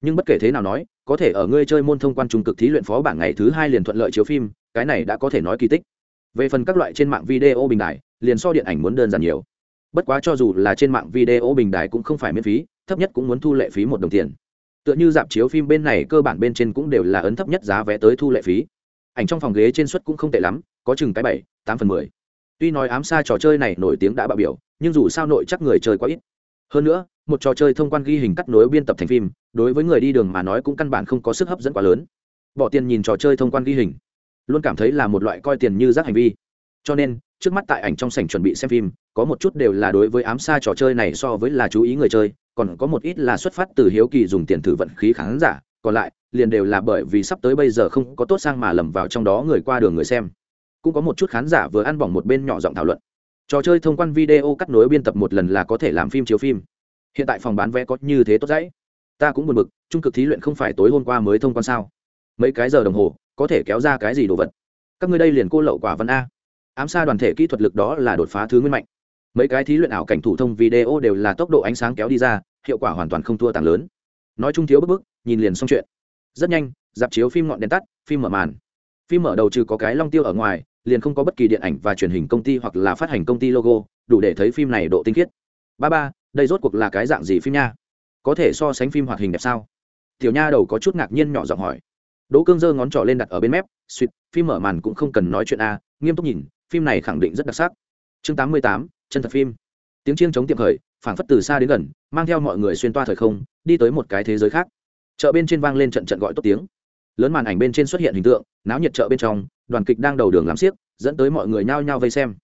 Nhưng bất kể thế nào nói, có thể ở ngươi chơi môn thông quan trung cực thí luyện phó bảng ngày thứ hai liền thuận lợi chiếu phim, cái này đã có thể nói kỳ tích. Về phần các loại trên mạng video bình đại, liền so điện ảnh muốn đơn giản nhiều bất quá cho dù là trên mạng video bình đài cũng không phải miễn phí, thấp nhất cũng muốn thu lệ phí một đồng tiền. Tựa như dạp chiếu phim bên này cơ bản bên trên cũng đều là ấn thấp nhất giá vé tới thu lệ phí. Ảnh trong phòng ghế trên suất cũng không tệ lắm, có chừng cái bảy, tám phần mười. Tuy nói ám xa trò chơi này nổi tiếng đã bạo biểu, nhưng dù sao nội chắc người chơi quá ít. Hơn nữa, một trò chơi thông quan ghi hình cắt nối biên tập thành phim, đối với người đi đường mà nói cũng căn bản không có sức hấp dẫn quá lớn. Bỏ tiền nhìn trò chơi thông quan ghi hình, luôn cảm thấy là một loại coi tiền như rác hành vi. Cho nên, trước mắt tại ảnh trong sảnh chuẩn bị xem phim có một chút đều là đối với ám xa trò chơi này so với là chú ý người chơi, còn có một ít là xuất phát từ hiếu kỳ dùng tiền thử vận khí khán giả, còn lại liền đều là bởi vì sắp tới bây giờ không có tốt sang mà lầm vào trong đó người qua đường người xem. Cũng có một chút khán giả vừa ăn bỏng một bên nhỏ giọng thảo luận. Trò chơi thông quan video cắt nối biên tập một lần là có thể làm phim chiếu phim. Hiện tại phòng bán vé có như thế tốt dãy. Ta cũng buồn bực, trung cực thí luyện không phải tối hôm qua mới thông quan sao? Mấy cái giờ đồng hồ, có thể kéo ra cái gì đồ vật? Các ngươi đây liền cô lậu quả văn a. Ám xa đoàn thể kỹ thuật lực đó là đột phá thứ nguyên mạnh mấy cái thí luyện ảo cảnh thủ thông video đều là tốc độ ánh sáng kéo đi ra, hiệu quả hoàn toàn không thua tàng lớn. Nói chung thiếu bức bức, nhìn liền xong chuyện. Rất nhanh, dạp chiếu phim ngọn đèn tắt, phim mở màn. Phim mở đầu trừ có cái long tiêu ở ngoài, liền không có bất kỳ điện ảnh và truyền hình công ty hoặc là phát hành công ty logo, đủ để thấy phim này độ tinh khiết. Ba ba, đây rốt cuộc là cái dạng gì phim nha? Có thể so sánh phim hoạt hình đẹp sao? Tiểu nha đầu có chút ngạc nhiên nhỏ giọng hỏi. Đỗ cương giơ ngón trỏ lên đặt ở bên mép, suýt, phim mở màn cũng không cần nói chuyện a, nghiêm túc nhìn, phim này khẳng định rất đặc sắc. Chương tám mươi tám chân thật phim. Tiếng chiêng chống tiệm khởi, phảng phất từ xa đến gần, mang theo mọi người xuyên toa thời không, đi tới một cái thế giới khác. Chợ bên trên vang lên trận trận gọi tốt tiếng. Lớn màn ảnh bên trên xuất hiện hình tượng, náo nhiệt chợ bên trong, đoàn kịch đang đầu đường làm xiếc, dẫn tới mọi người nhao nhao vây xem.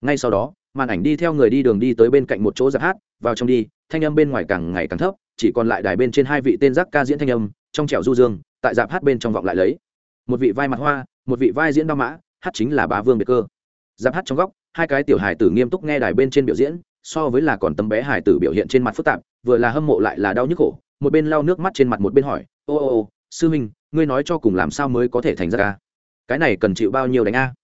Ngay sau đó, màn ảnh đi theo người đi đường đi tới bên cạnh một chỗ giáp hát, vào trong đi, thanh âm bên ngoài càng ngày càng thấp, chỉ còn lại đài bên trên hai vị tên giác ca diễn thanh âm, trong trẻo du dương, tại dạp hát bên trong vọng lại lấy. Một vị vai mặt hoa, một vị vai diễn đao mã, hát chính là bá vương biệt cơ. Giáp hát trong góc hai cái tiểu hài tử nghiêm túc nghe đài bên trên biểu diễn, so với là còn tấm bé hài tử biểu hiện trên mặt phức tạp, vừa là hâm mộ lại là đau nhức khổ, một bên lau nước mắt trên mặt một bên hỏi, ô ô ô, sư huynh, ngươi nói cho cùng làm sao mới có thể thành ra ca? Cái này cần chịu bao nhiêu đánh a?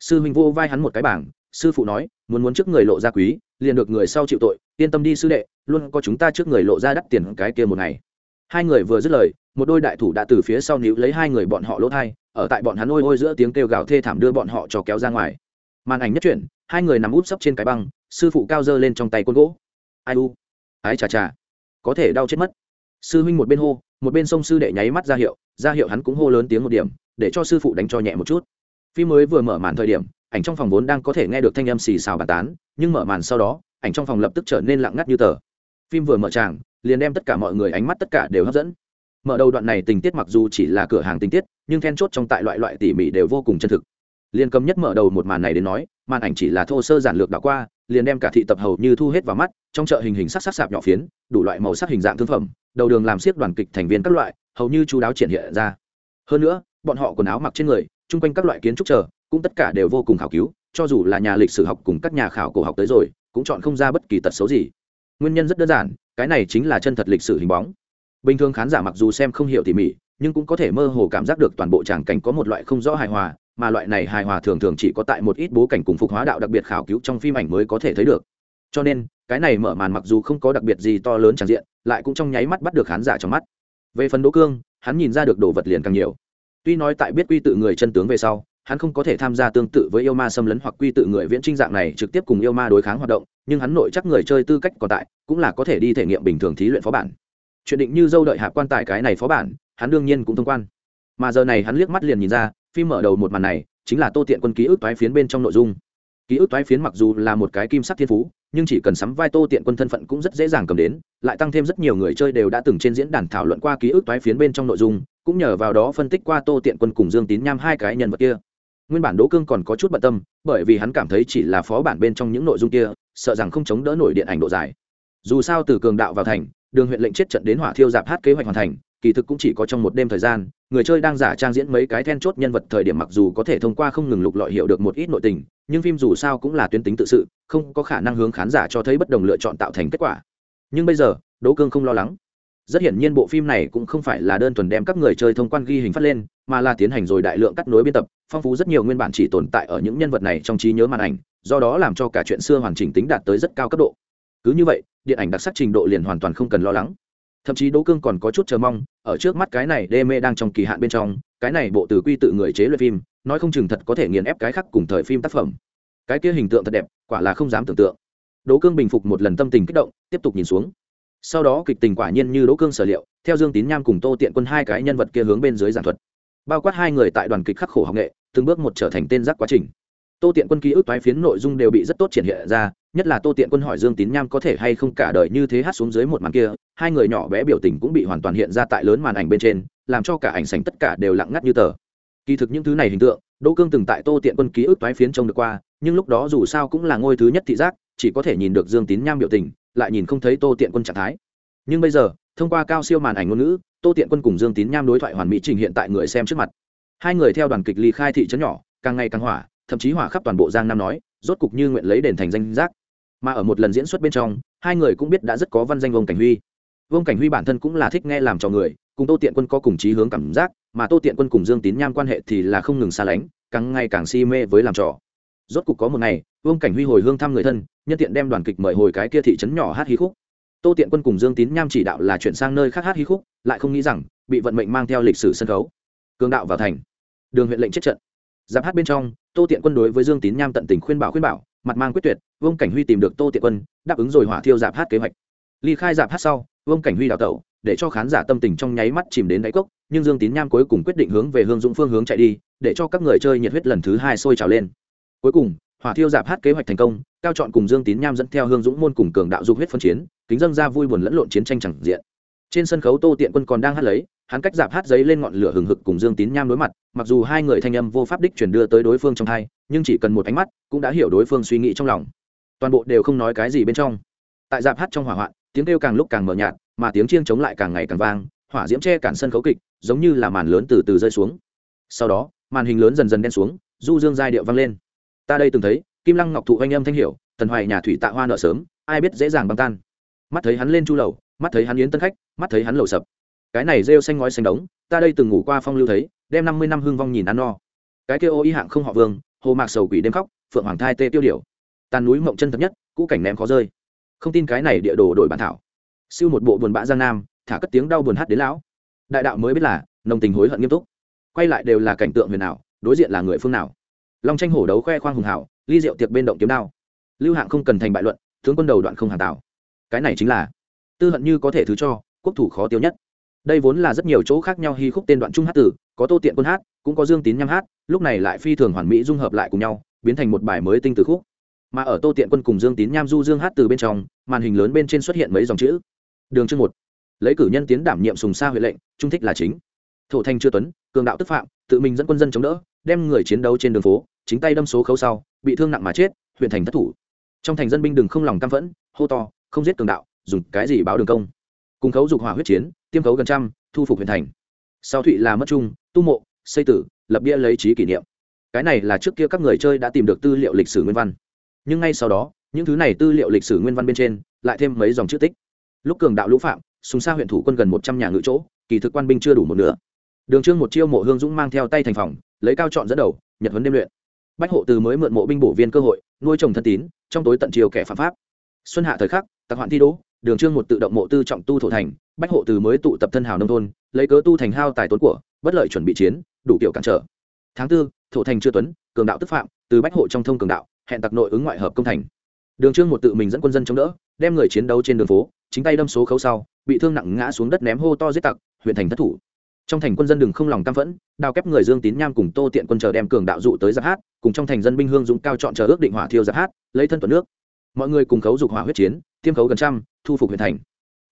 Sư huynh vô vai hắn một cái bảng, sư phụ nói, muốn muốn trước người lộ ra quý, liền được người sau chịu tội, yên tâm đi sư đệ, luôn có chúng ta trước người lộ ra đắt tiền cái kia một ngày. Hai người vừa dứt lời, một đôi đại thủ đã từ phía sau níu lấy hai người bọn họ lỗ thai, ở tại bọn hắn ôi ôi giữa tiếng kêu gào thê thảm đưa bọn họ cho kéo ra ngoài. Màn ảnh nhất chuyển hai người nằm úp sấp trên cái băng, sư phụ cao dơ lên trong tay côn gỗ. Ai u? Ái chà chà. Có thể đau chết mất. Sư huynh một bên hô, một bên sông sư đệ nháy mắt ra hiệu ra hiệu hắn cũng hô lớn tiếng một điểm, để cho sư phụ đánh cho nhẹ một chút. Phim mới vừa mở màn thời điểm, ảnh trong phòng vốn đang có thể nghe được thanh âm xì xào bàn tán, nhưng mở màn sau đó, ảnh trong phòng lập tức trở nên lặng ngắt như tờ. Phim vừa mở tràng, liền đem tất cả mọi người ánh mắt tất cả đều hấp dẫn. Mở đầu đoạn này tình tiết mặc dù chỉ là cửa hàng tình tiết, nhưng then chốt trong tại loại loại tỉ mỉ đều vô cùng chân thực liền cầm nhất mở đầu một màn này đến nói, màn ảnh chỉ là thô sơ giản lược đã qua, liền đem cả thị tập hầu như thu hết vào mắt, trong chợ hình hình sắc sắc sạp nhỏ phiến, đủ loại màu sắc hình dạng thương phẩm, đầu đường làm siếc đoàn kịch thành viên các loại, hầu như chú đáo triển hiện ra. Hơn nữa, bọn họ quần áo mặc trên người, chung quanh các loại kiến trúc chờ, cũng tất cả đều vô cùng khảo cứu, cho dù là nhà lịch sử học cùng các nhà khảo cổ học tới rồi, cũng chọn không ra bất kỳ tật xấu gì. Nguyên nhân rất đơn giản, cái này chính là chân thật lịch sử hình bóng. Bình thường khán giả mặc dù xem không hiểu tỉ mỉ nhưng cũng có thể mơ hồ cảm giác được toàn bộ tràng cảnh có một loại không rõ hài hòa, mà loại này hài hòa thường thường chỉ có tại một ít bố cảnh cùng phục hóa đạo đặc biệt khảo cứu trong phim ảnh mới có thể thấy được. Cho nên, cái này mở màn mặc dù không có đặc biệt gì to lớn tràn diện, lại cũng trong nháy mắt bắt được khán giả trong mắt. Về phần đỗ cương, hắn nhìn ra được đồ vật liền càng nhiều. Tuy nói tại biết quy tự người chân tướng về sau, hắn không có thể tham gia tương tự với yêu ma xâm lấn hoặc quy tự người viễn trinh dạng này trực tiếp cùng yêu ma đối kháng hoạt động, nhưng hắn nội chắc người chơi tư cách còn tại, cũng là có thể đi thể nghiệm bình thường thí luyện phó bản. Chuyện định như dâu đợi hạ quan tại cái này phó bản hắn đương nhiên cũng thông quan. Mà giờ này hắn liếc mắt liền nhìn ra, phim mở đầu một màn này chính là tô tiện quân ký ức toái phiến bên trong nội dung. Ký ức toái phiến mặc dù là một cái kim sắc thiên phú, nhưng chỉ cần sắm vai tô tiện quân thân phận cũng rất dễ dàng cầm đến, lại tăng thêm rất nhiều người chơi đều đã từng trên diễn đàn thảo luận qua ký ức toái phiến bên trong nội dung, cũng nhờ vào đó phân tích qua tô tiện quân cùng dương tín nham hai cái nhân vật kia. Nguyên bản đỗ cương còn có chút bận tâm, bởi vì hắn cảm thấy chỉ là phó bản bên trong những nội dung kia, sợ rằng không chống đỡ nổi điện ảnh độ dài. Dù sao từ cường đạo vào thành, đường huyện lệnh chết trận đến hỏa thiêu giạp hát kế hoạch hoàn thành kỳ thực cũng chỉ có trong một đêm thời gian, người chơi đang giả trang diễn mấy cái then chốt nhân vật thời điểm mặc dù có thể thông qua không ngừng lục lọi hiểu được một ít nội tình, nhưng phim dù sao cũng là tuyến tính tự sự, không có khả năng hướng khán giả cho thấy bất đồng lựa chọn tạo thành kết quả. Nhưng bây giờ, đỗ cương không lo lắng. Rất hiển nhiên bộ phim này cũng không phải là đơn thuần đem các người chơi thông quan ghi hình phát lên, mà là tiến hành rồi đại lượng cắt nối biên tập, phong phú rất nhiều nguyên bản chỉ tồn tại ở những nhân vật này trong trí nhớ màn ảnh, do đó làm cho cả chuyện xưa hoàn chỉnh tính đạt tới rất cao cấp độ. Cứ như vậy, điện ảnh đặc sắc trình độ liền hoàn toàn không cần lo lắng thậm chí đỗ cương còn có chút chờ mong, ở trước mắt cái này đê mê đang trong kỳ hạn bên trong, cái này bộ từ quy tự người chế luyện phim, nói không chừng thật có thể nghiền ép cái khác cùng thời phim tác phẩm. Cái kia hình tượng thật đẹp, quả là không dám tưởng tượng. Đỗ cương bình phục một lần tâm tình kích động, tiếp tục nhìn xuống. Sau đó kịch tình quả nhiên như đỗ cương sở liệu, theo dương tín nham cùng tô tiện quân hai cái nhân vật kia hướng bên dưới giảng thuật. Bao quát hai người tại đoàn kịch khắc khổ học nghệ, từng bước một trở thành tên giác quá trình tô tiện quân ký ức toái phiến nội dung đều bị rất tốt triển hiện ra, nhất là tô tiện quân hỏi dương tín nham có thể hay không cả đời như thế hát xuống dưới một màn kia, hai người nhỏ bé biểu tình cũng bị hoàn toàn hiện ra tại lớn màn ảnh bên trên, làm cho cả ảnh sành tất cả đều lặng ngắt như tờ. Kỳ thực những thứ này hình tượng, đỗ cương từng tại tô tiện quân ký ức toái phiến trông được qua, nhưng lúc đó dù sao cũng là ngôi thứ nhất thị giác, chỉ có thể nhìn được dương tín nham biểu tình, lại nhìn không thấy tô tiện quân trạng thái. Nhưng bây giờ, thông qua cao siêu màn ảnh ngôn ngữ, tô tiện quân cùng dương tín nham đối thoại hoàn mỹ trình hiện tại người xem trước mặt. Hai người theo đoàn kịch ly khai thị trấn nhỏ, càng ngày càng hỏa thậm chí hỏa khắp toàn bộ giang nam nói, rốt cục như nguyện lấy đền thành danh giác. Mà ở một lần diễn xuất bên trong, hai người cũng biết đã rất có văn danh vông cảnh huy. Vông cảnh huy bản thân cũng là thích nghe làm trò người, cùng tô tiện quân có cùng chí hướng cảm giác, mà tô tiện quân cùng dương tín nham quan hệ thì là không ngừng xa lánh, càng ngày càng si mê với làm trò. Rốt cục có một ngày, vương cảnh huy hồi hương thăm người thân, nhân tiện đem đoàn kịch mời hồi cái kia thị trấn nhỏ hát hí khúc. Tô tiện quân cùng dương tín nham chỉ đạo là chuyển sang nơi khác hát hí khúc, lại không nghĩ rằng, bị vận mệnh mang theo lịch sử sân khấu. Cường đạo vào thành. Đường huyện lệnh chết trận. Giáp hát bên trong tô tiện quân đối với dương tín nham tận tình khuyên bảo khuyên bảo, mặt mang quyết tuyệt, vương cảnh huy tìm được tô tiện quân, đáp ứng rồi hỏa thiêu giáp hát kế hoạch. Ly khai giáp hát sau, vương cảnh huy đào tẩu, để cho khán giả tâm tình trong nháy mắt chìm đến đáy cốc, nhưng dương tín nham cuối cùng quyết định hướng về hương dũng phương hướng chạy đi, để cho các người chơi nhiệt huyết lần thứ hai sôi trào lên. Cuối cùng, hỏa thiêu giáp hát kế hoạch thành công, cao chọn cùng dương tín nham dẫn theo hương dũng môn cùng cường đạo dục huyết phân chiến, kính dân ra vui buồn lẫn lộn chiến tranh chẳng diện trên sân khấu tô tiện quân còn đang hát lấy, hắn cách dạp hát giấy lên ngọn lửa hừng hực cùng dương tín nham đối mặt, mặc dù hai người thanh âm vô pháp đích chuyển đưa tới đối phương trong hai, nhưng chỉ cần một ánh mắt, cũng đã hiểu đối phương suy nghĩ trong lòng. Toàn bộ đều không nói cái gì bên trong. Tại dạp hát trong hỏa hoạn, tiếng kêu càng lúc càng mờ nhạt, mà tiếng chiêng chống lại càng ngày càng vang, hỏa diễm che cản sân khấu kịch, giống như là màn lớn từ từ rơi xuống. Sau đó, màn hình lớn dần dần đen xuống, du dương giai điệu vang lên. Ta đây từng thấy, kim lăng ngọc thụ anh âm thanh hiểu, tần hoài nhà thủy tạ hoa nợ sớm, ai biết dễ dàng băng tan. Mắt thấy hắn lên chu lầu mắt thấy hắn yến tân khách, mắt thấy hắn lầu sập. Cái này rêu xanh ngói xanh đống, ta đây từng ngủ qua phong lưu thấy, đem năm mươi năm hương vong nhìn ăn no. Cái kêu ô y hạng không họ vương, hồ mạc sầu quỷ đêm khóc, phượng hoàng thai tê tiêu điểu tàn núi mộng chân thật nhất, cũ cảnh ném khó rơi. Không tin cái này địa đồ đổi bản thảo. Siêu một bộ buồn bã giang nam, thả cất tiếng đau buồn hát đến lão. Đại đạo mới biết là, nồng tình hối hận nghiêm túc. Quay lại đều là cảnh tượng huyền nào đối diện là người phương nào. Long tranh hổ đấu khoe khoang hùng hảo, ly rượu tiệc bên động kiếm đao. Lưu hạng không cần thành bại luận, tướng quân đầu đoạn không hàng tạo cái này chính là tư hận như có thể thứ cho, quốc thủ khó tiêu nhất. Đây vốn là rất nhiều chỗ khác nhau hy khúc tên đoạn trung hát tử, có tô tiện quân hát, cũng có dương tín nhâm hát, lúc này lại phi thường hoàn mỹ dung hợp lại cùng nhau, biến thành một bài mới tinh từ khúc. Mà ở tô tiện quân cùng dương tín nham du dương hát từ bên trong, màn hình lớn bên trên xuất hiện mấy dòng chữ. Đường chương một. Lấy cử nhân tiến đảm nhiệm sùng sa huệ lệnh, trung thích là chính. Thổ thanh chưa tuấn, cường đạo tức phạm, tự mình dẫn quân dân chống đỡ, đem người chiến đấu trên đường phố, chính tay đâm số khấu sau, bị thương nặng mà chết, huyện thành thất thủ. Trong thành dân binh đừng không lòng căm phẫn, hô to, không giết cường đạo dùng cái gì báo đường công? Cùng khấu dục hỏa huyết chiến, tiêm khấu gần trăm, thu phục huyện thành. Sau thụy là mất trung, tu mộ, xây tử, lập bia lấy trí kỷ niệm. Cái này là trước kia các người chơi đã tìm được tư liệu lịch sử nguyên văn. Nhưng ngay sau đó, những thứ này tư liệu lịch sử nguyên văn bên trên, lại thêm mấy dòng chữ tích. Lúc cường đạo lũ phạm súng xa huyện thủ quân gần một trăm nhà ngự chỗ, kỳ thực quan binh chưa đủ một nửa. Đường trương một chiêu mộ hương dũng mang theo tay thành phòng, lấy cao chọn dẫn đầu, nhật huấn đêm luyện. Bách hộ từ mới mượn mộ binh bổ viên cơ hội, nuôi trồng thân tín, trong tối tận chiều kẻ phạm pháp. Xuân hạ thời khắc, tặc hoạn thi đỗ đường trương một tự động mộ tư trọng tu thổ thành, bách hộ từ mới tụ tập thân hào nông thôn, lấy cớ tu thành hao tài tốn của, bất lợi chuẩn bị chiến, đủ kiểu cản trở. Tháng tư, thổ thành chưa tuấn, cường đạo tức phạm, từ bách hộ trong thông cường đạo, hẹn tặc nội ứng ngoại hợp công thành. Đường trương một tự mình dẫn quân dân chống đỡ, đem người chiến đấu trên đường phố, chính tay đâm số khấu sau, bị thương nặng ngã xuống đất ném hô to giết tặc, huyện thành thất thủ. Trong thành quân dân đừng không lòng cam phẫn, đào kép người dương tín nham cùng tô tiện quân chờ đem cường đạo dụ tới giáp hát, cùng trong thành dân binh hương dũng cao chọn chờ ước định hỏa thiêu giáp hát, lấy thân tuần nước. Mọi người cùng khấu dục hỏa huyết chiến tiêm khấu gần trăm, thu phục huyện thành.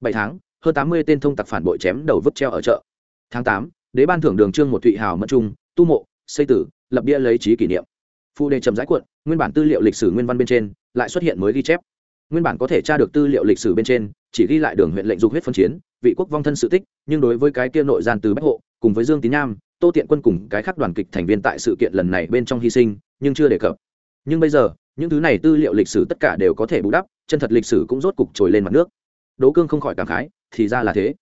Bảy tháng, hơn tám mươi tên thông tặc phản bội chém đầu vứt treo ở chợ. Tháng tám, đế ban thưởng đường trương một thụy hào mẫn trung, tu mộ, xây tử, lập bia lấy trí kỷ niệm. Phụ đề trầm giải cuộn, nguyên bản tư liệu lịch sử nguyên văn bên trên, lại xuất hiện mới ghi chép. Nguyên bản có thể tra được tư liệu lịch sử bên trên, chỉ ghi lại đường huyện lệnh dục huyết phân chiến, vị quốc vong thân sự tích, nhưng đối với cái kia nội gian từ bách hộ, cùng với dương tín nham, tô tiện quân cùng cái khác đoàn kịch thành viên tại sự kiện lần này bên trong hy sinh, nhưng chưa đề cập. Nhưng bây giờ những thứ này tư liệu lịch sử tất cả đều có thể bù đắp, chân thật lịch sử cũng rốt cục trồi lên mặt nước. Đỗ cương không khỏi cảm khái, thì ra là thế.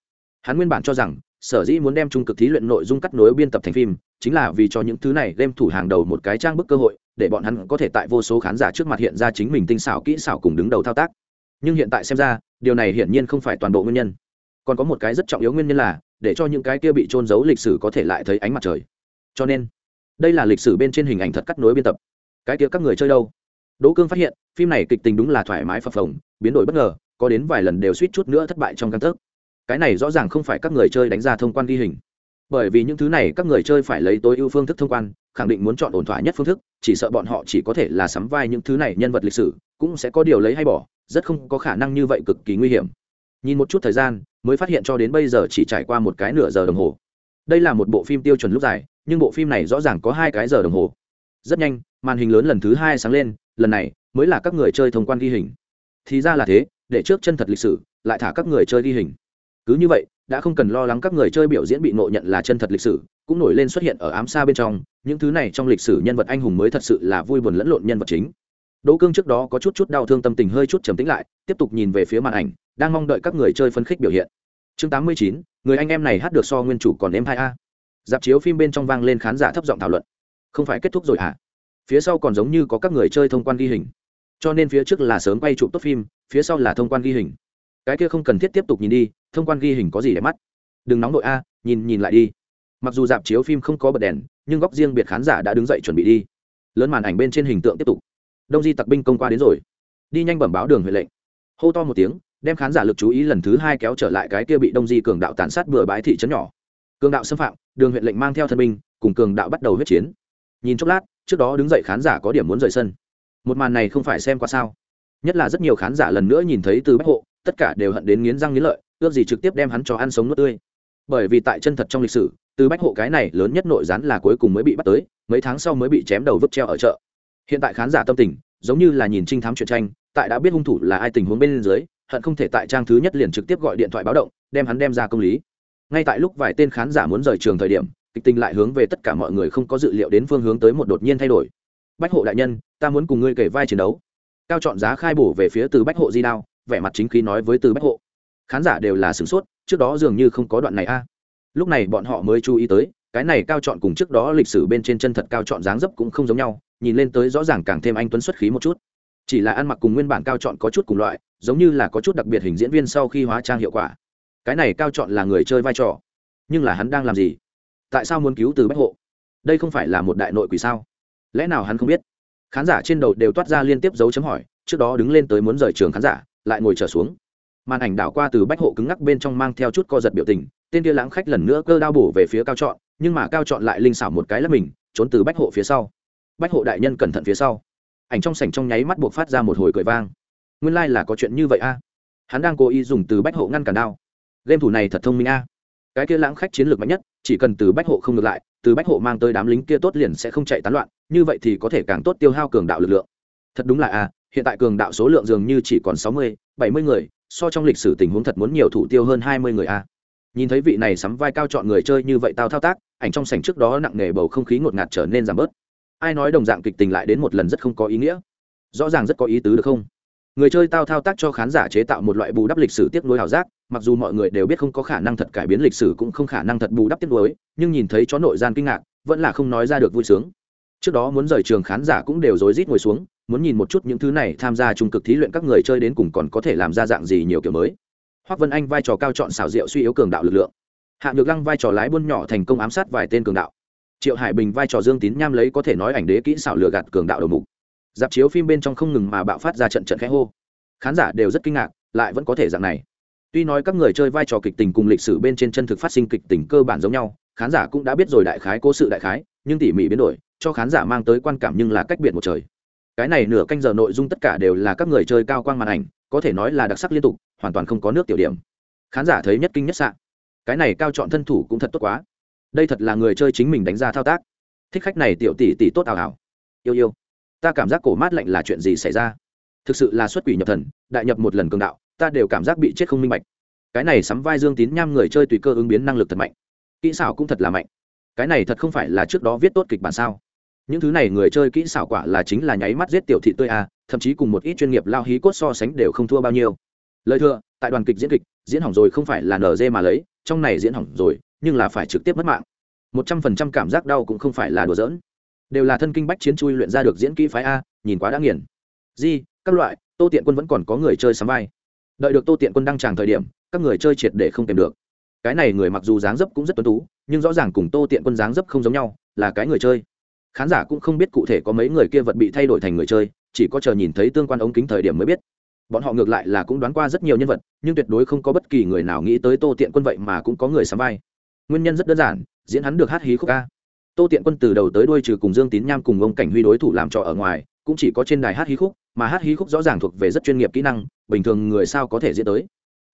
Hắn nguyên bản cho rằng, sở dĩ muốn đem trung cực thí luyện nội dung cắt nối biên tập thành phim, chính là vì cho những thứ này đem thủ hàng đầu một cái trang bức cơ hội, để bọn hắn có thể tại vô số khán giả trước mặt hiện ra chính mình tinh xảo kỹ xảo cùng đứng đầu thao tác. Nhưng hiện tại xem ra, điều này hiển nhiên không phải toàn bộ nguyên nhân. Còn có một cái rất trọng yếu nguyên nhân là, để cho những cái kia bị trôn giấu lịch sử có thể lại thấy ánh mặt trời. Cho nên, đây là lịch sử bên trên hình ảnh thật cắt nối biên tập. Cái kia các người chơi đâu? Đỗ cương phát hiện, phim này kịch tình đúng là thoải mái phập phồng, biến đổi bất ngờ, có đến vài lần đều suýt chút nữa thất bại trong căn thức cái này rõ ràng không phải các người chơi đánh ra thông quan ghi hình. Bởi vì những thứ này các người chơi phải lấy tối ưu phương thức thông quan, khẳng định muốn chọn ổn thỏa nhất phương thức, chỉ sợ bọn họ chỉ có thể là sắm vai những thứ này nhân vật lịch sử, cũng sẽ có điều lấy hay bỏ, rất không có khả năng như vậy cực kỳ nguy hiểm. Nhìn một chút thời gian, mới phát hiện cho đến bây giờ chỉ trải qua một cái nửa giờ đồng hồ. Đây là một bộ phim tiêu chuẩn lúc dài, nhưng bộ phim này rõ ràng có hai cái giờ đồng hồ rất nhanh, màn hình lớn lần thứ hai sáng lên, lần này mới là các người chơi thông quan ghi hình. Thì ra là thế, để trước chân thật lịch sử, lại thả các người chơi ghi hình. Cứ như vậy, đã không cần lo lắng các người chơi biểu diễn bị ngộ nhận là chân thật lịch sử, cũng nổi lên xuất hiện ở ám xa bên trong, những thứ này trong lịch sử nhân vật anh hùng mới thật sự là vui buồn lẫn lộn nhân vật chính. Đỗ cương trước đó có chút chút đau thương tâm tình hơi chút trầm tĩnh lại, tiếp tục nhìn về phía màn ảnh, đang mong đợi các người chơi phân khích biểu hiện. Chương tám mươi chín, người anh em này hát được so nguyên chủ còn em hai a. Dạp chiếu phim bên trong vang lên khán giả thấp giọng thảo luận không phải kết thúc rồi à phía sau còn giống như có các người chơi thông quan ghi hình. Cho nên phía trước là sớm quay chụp tốt phim, phía sau là thông quan ghi hình. Cái kia không cần thiết tiếp tục nhìn đi, thông quan ghi hình có gì để mắt? Đừng nóng đội a, nhìn nhìn lại đi. Mặc dù dạp chiếu phim không có bật đèn, nhưng góc riêng biệt khán giả đã đứng dậy chuẩn bị đi. Lớn màn ảnh bên trên hình tượng tiếp tục. Đông di tặc binh công qua đến rồi. Đi nhanh bẩm báo đường huệ lệnh. Hô to một tiếng, đem khán giả lực chú ý lần thứ hai kéo trở lại cái kia bị đông di cường đạo tàn sát bừa bãi thị trấn nhỏ. Cường đạo xâm phạm, đường huyện lệnh mang theo thân binh, cùng cường đạo bắt đầu huyết chiến nhìn chốc lát, trước đó đứng dậy khán giả có điểm muốn rời sân. Một màn này không phải xem qua sao. Nhất là rất nhiều khán giả lần nữa nhìn thấy từ bách hộ, tất cả đều hận đến nghiến răng nghiến lợi, ước gì trực tiếp đem hắn cho ăn sống nuốt tươi. Bởi vì tại chân thật trong lịch sử, từ bách hộ cái này lớn nhất nội gián là cuối cùng mới bị bắt tới, mấy tháng sau mới bị chém đầu vứt treo ở chợ. Hiện tại khán giả tâm tình, giống như là nhìn trinh thám truyện tranh, tại đã biết hung thủ là ai tình huống bên dưới, hận không thể tại trang thứ nhất liền trực tiếp gọi điện thoại báo động, đem hắn đem ra công lý. Ngay tại lúc vài tên khán giả muốn rời trường thời điểm kịch tình lại hướng về tất cả mọi người không có dự liệu đến phương hướng tới một đột nhiên thay đổi. Bách hộ đại nhân, ta muốn cùng ngươi kể vai chiến đấu. Cao chọn giá khai bổ về phía từ bách hộ di đao, vẻ mặt chính khí nói với từ bách hộ. Khán giả đều là sửng sốt, trước đó dường như không có đoạn này a. Lúc này bọn họ mới chú ý tới, cái này cao chọn cùng trước đó lịch sử bên trên chân thật cao chọn dáng dấp cũng không giống nhau, nhìn lên tới rõ ràng càng thêm anh tuấn xuất khí một chút. Chỉ là ăn mặc cùng nguyên bản cao chọn có chút cùng loại, giống như là có chút đặc biệt hình diễn viên sau khi hóa trang hiệu quả. Cái này cao chọn là người chơi vai trò, nhưng là hắn đang làm gì? Tại sao muốn cứu từ bách hộ? Đây không phải là một đại nội quỷ sao? Lẽ nào hắn không biết? Khán giả trên đầu đều toát ra liên tiếp dấu chấm hỏi, trước đó đứng lên tới muốn rời trường khán giả, lại ngồi trở xuống. Màn ảnh đảo qua từ bách hộ cứng ngắc bên trong mang theo chút co giật biểu tình, tên kia lãng khách lần nữa cơ đao bổ về phía cao trọn, nhưng mà cao trọn lại linh xảo một cái lấp mình, trốn từ bách hộ phía sau. Bách hộ đại nhân cẩn thận phía sau. Ảnh trong sảnh trong nháy mắt buộc phát ra một hồi cười vang. Nguyên lai、like、là có chuyện như vậy a. Hắn đang cố ý dùng từ bách hộ ngăn cản đao. Game thủ này thật thông minh a. Cái kia lãng khách chiến lược mạnh nhất chỉ cần từ bách hộ không ngược lại, từ bách hộ mang tới đám lính kia tốt liền sẽ không chạy tán loạn, như vậy thì có thể càng tốt tiêu hao cường đạo lực lượng. Thật đúng là a, hiện tại cường đạo số lượng dường như chỉ còn sáu mươi, bảy mươi người, so trong lịch sử tình huống thật muốn nhiều thủ tiêu hơn hai mươi người a. Nhìn thấy vị này sắm vai cao chọn người chơi như vậy tao thao tác, ảnh trong sảnh trước đó nặng nề bầu không khí ngột ngạt trở nên giảm bớt. Ai nói đồng dạng kịch tình lại đến một lần rất không có ý nghĩa? Rõ ràng rất có ý tứ được không? Người chơi tao thao tác cho khán giả chế tạo một loại bù đắp lịch sử tiếp nối ảo giác, mặc dù mọi người đều biết không có khả năng thật cải biến lịch sử cũng không khả năng thật bù đắp tiếp nối nhưng nhìn thấy chó nội gian kinh ngạc, vẫn là không nói ra được vui sướng. Trước đó muốn rời trường khán giả cũng đều rối rít ngồi xuống, muốn nhìn một chút những thứ này tham gia trung cực thí luyện các người chơi đến cùng còn có thể làm ra dạng gì nhiều kiểu mới. Hoác vân anh vai trò cao chọn xảo diệu suy yếu cường đạo lực lượng. Hạ nhược lăng vai trò lái buôn nhỏ thành công ám sát vài tên cường đạo. Triệu hải bình vai trò dương tín nham lấy có thể nói ảnh đế kỹ xảo lừa gạt cường đạo đầu mục dạp chiếu phim bên trong không ngừng mà bạo phát ra trận trận khẽ hô. Khán giả đều rất kinh ngạc, lại vẫn có thể dạng này. Tuy nói các người chơi vai trò kịch tình cùng lịch sử bên trên chân thực phát sinh kịch tình cơ bản giống nhau, khán giả cũng đã biết rồi đại khái cố sự đại khái, nhưng tỉ mỉ biến đổi, cho khán giả mang tới quan cảm nhưng là cách biệt một trời. Cái này nửa canh giờ nội dung tất cả đều là các người chơi cao quang màn ảnh, có thể nói là đặc sắc liên tục, hoàn toàn không có nước tiểu điểm. Khán giả thấy nhất kinh nhất sạn cái này cao chọn thân thủ cũng thật tốt quá. Đây thật là người chơi chính mình đánh ra thao tác. Thích khách này tiểu tỷ tỷ tốt ảo ảo yêu yêu ta cảm giác cổ mát lạnh là chuyện gì xảy ra? Thực sự là xuất quỷ nhập thần, đại nhập một lần cường đạo, ta đều cảm giác bị chết không minh bạch. Cái này sắm vai dương tín nham người chơi tùy cơ ứng biến năng lực thật mạnh. Kỹ xảo cũng thật là mạnh. Cái này thật không phải là trước đó viết tốt kịch bản sao? Những thứ này người chơi kỹ xảo quả là chính là nháy mắt giết tiểu thị tươi a, thậm chí cùng một ít chuyên nghiệp lao hí cốt so sánh đều không thua bao nhiêu. Lời thừa tại đoàn kịch diễn kịch, diễn hỏng rồi không phải là nz mà lấy, trong này diễn hỏng rồi, nhưng là phải trực tiếp mất mạng. Một trăm phần trăm cảm giác đau cũng không phải là đùa giỡn đều là thân kinh bách chiến chui luyện ra được diễn kỹ phái a, nhìn quá đã nghiền. Di, các loại, tô tiện quân vẫn còn có người chơi sắm vai. Đợi được tô tiện quân đăng tràng thời điểm, các người chơi triệt để không kèm được. Cái này người mặc dù dáng dấp cũng rất tuấn tú, nhưng rõ ràng cùng tô tiện quân dáng dấp không giống nhau, là cái người chơi. Khán giả cũng không biết cụ thể có mấy người kia vật bị thay đổi thành người chơi, chỉ có chờ nhìn thấy tương quan ống kính thời điểm mới biết. Bọn họ ngược lại là cũng đoán qua rất nhiều nhân vật, nhưng tuyệt đối không có bất kỳ người nào nghĩ tới tô tiện quân vậy mà cũng có người sắm vai. Nguyên nhân rất đơn giản, diễn hắn được hát hí khúc ca tô tiện quân từ đầu tới đuôi trừ cùng dương tín nham cùng ông cảnh huy đối thủ làm trò ở ngoài, cũng chỉ có trên đài hát hí khúc, mà hát hí khúc rõ ràng thuộc về rất chuyên nghiệp kỹ năng, bình thường người sao có thể diễn tới.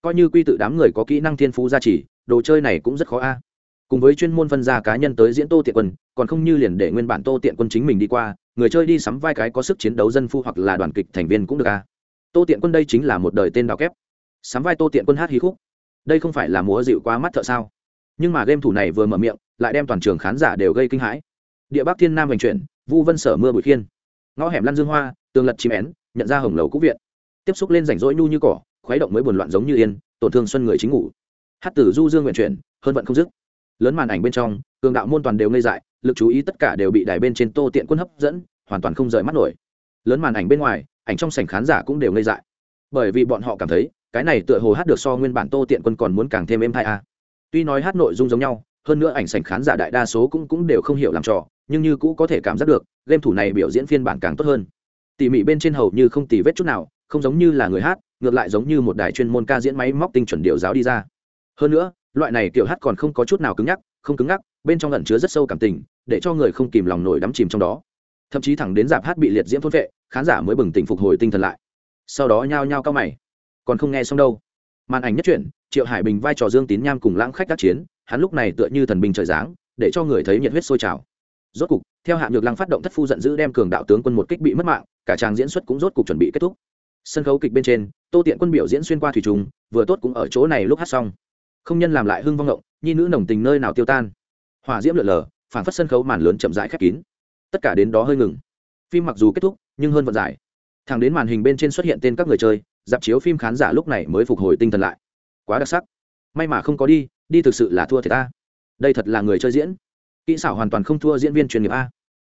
Coi như quy tự đám người có kỹ năng thiên phú gia trì, đồ chơi này cũng rất khó a. Cùng với chuyên môn phân ra cá nhân tới diễn tô tiện quân, còn không như liền để nguyên bản tô tiện quân chính mình đi qua, người chơi đi sắm vai cái có sức chiến đấu dân phu hoặc là đoàn kịch thành viên cũng được a. Tô tiện quân đây chính là một đời tên đào kép. Sắm vai tô tiện quân hát hí khúc. Đây không phải là múa dịu quá mắt thợ sao? Nhưng mà game thủ này vừa mở miệng, lại đem toàn trường khán giả đều gây kinh hãi. Địa bắc thiên nam hành chuyển, vu vân sở mưa bụi khiên. Ngõ hẻm lăn dương hoa, tường lật chim én, nhận ra hồng lầu cúc viện. Tiếp xúc lên rảnh rỗi nhu như cỏ, khuấy động mới buồn loạn giống như yên, tổn thương xuân người chính ngủ. Hát tử du dương nguyện chuyển, hơn vận không dứt. Lớn màn ảnh bên trong, cường đạo môn toàn đều ngây dại, lực chú ý tất cả đều bị đài bên trên tô tiện quân hấp dẫn, hoàn toàn không rời mắt nổi. Lớn màn ảnh bên ngoài, ảnh trong sảnh khán giả cũng đều ngây dại. Bởi vì bọn họ cảm thấy, cái này tựa hồ hát được so nguyên bản tô tiện quân còn muốn càng thêm êm thai a tuy nói hát nội dung giống nhau, hơn nữa ảnh sảnh khán giả đại đa số cũng cũng đều không hiểu làm trò, nhưng như cũ có thể cảm giác được, game thủ này biểu diễn phiên bản càng tốt hơn. Tỉ mỉ bên trên hầu như không tì vết chút nào, không giống như là người hát, ngược lại giống như một đài chuyên môn ca diễn máy móc tinh chuẩn điều giáo đi ra. Hơn nữa, loại này kiểu hát còn không có chút nào cứng nhắc, không cứng ngắc bên trong ẩn chứa rất sâu cảm tình, để cho người không kìm lòng nổi đắm chìm trong đó. Thậm chí thẳng đến dạp hát bị liệt diễm thôn vệ, khán giả mới bừng tỉnh phục hồi tinh thần lại. Sau đó nhao nhao cao mày. Còn không nghe xong đâu màn ảnh nhất truyện, triệu hải bình vai trò dương tín nham cùng lãng khách tác chiến, hắn lúc này tựa như thần binh trời giáng, để cho người thấy nhiệt huyết sôi trào. Rốt cục, theo hạng nhược lăng phát động thất phu giận dữ đem cường đạo tướng quân một kích bị mất mạng, cả trang diễn xuất cũng rốt cục chuẩn bị kết thúc. Sân khấu kịch bên trên, tô tiện quân biểu diễn xuyên qua thủy trùng, vừa tốt cũng ở chỗ này lúc hát xong. Không nhân làm lại hưng vong ngộng, nhi nữ nồng tình nơi nào tiêu tan. Hòa diễm lượn lờ phản phất sân khấu màn lớn chậm rãi khép kín. Tất cả đến đó hơi ngừng. Phim mặc dù kết thúc, nhưng hơn vận giải. Thẳng đến màn hình bên trên xuất hiện tên các người chơi dạp chiếu phim khán giả lúc này mới phục hồi tinh thần lại. Quá đặc sắc. May mà không có đi đi thực sự là thua thiệt ta. Đây thật là người chơi diễn. Kỹ xảo hoàn toàn không thua diễn viên chuyên nghiệp a.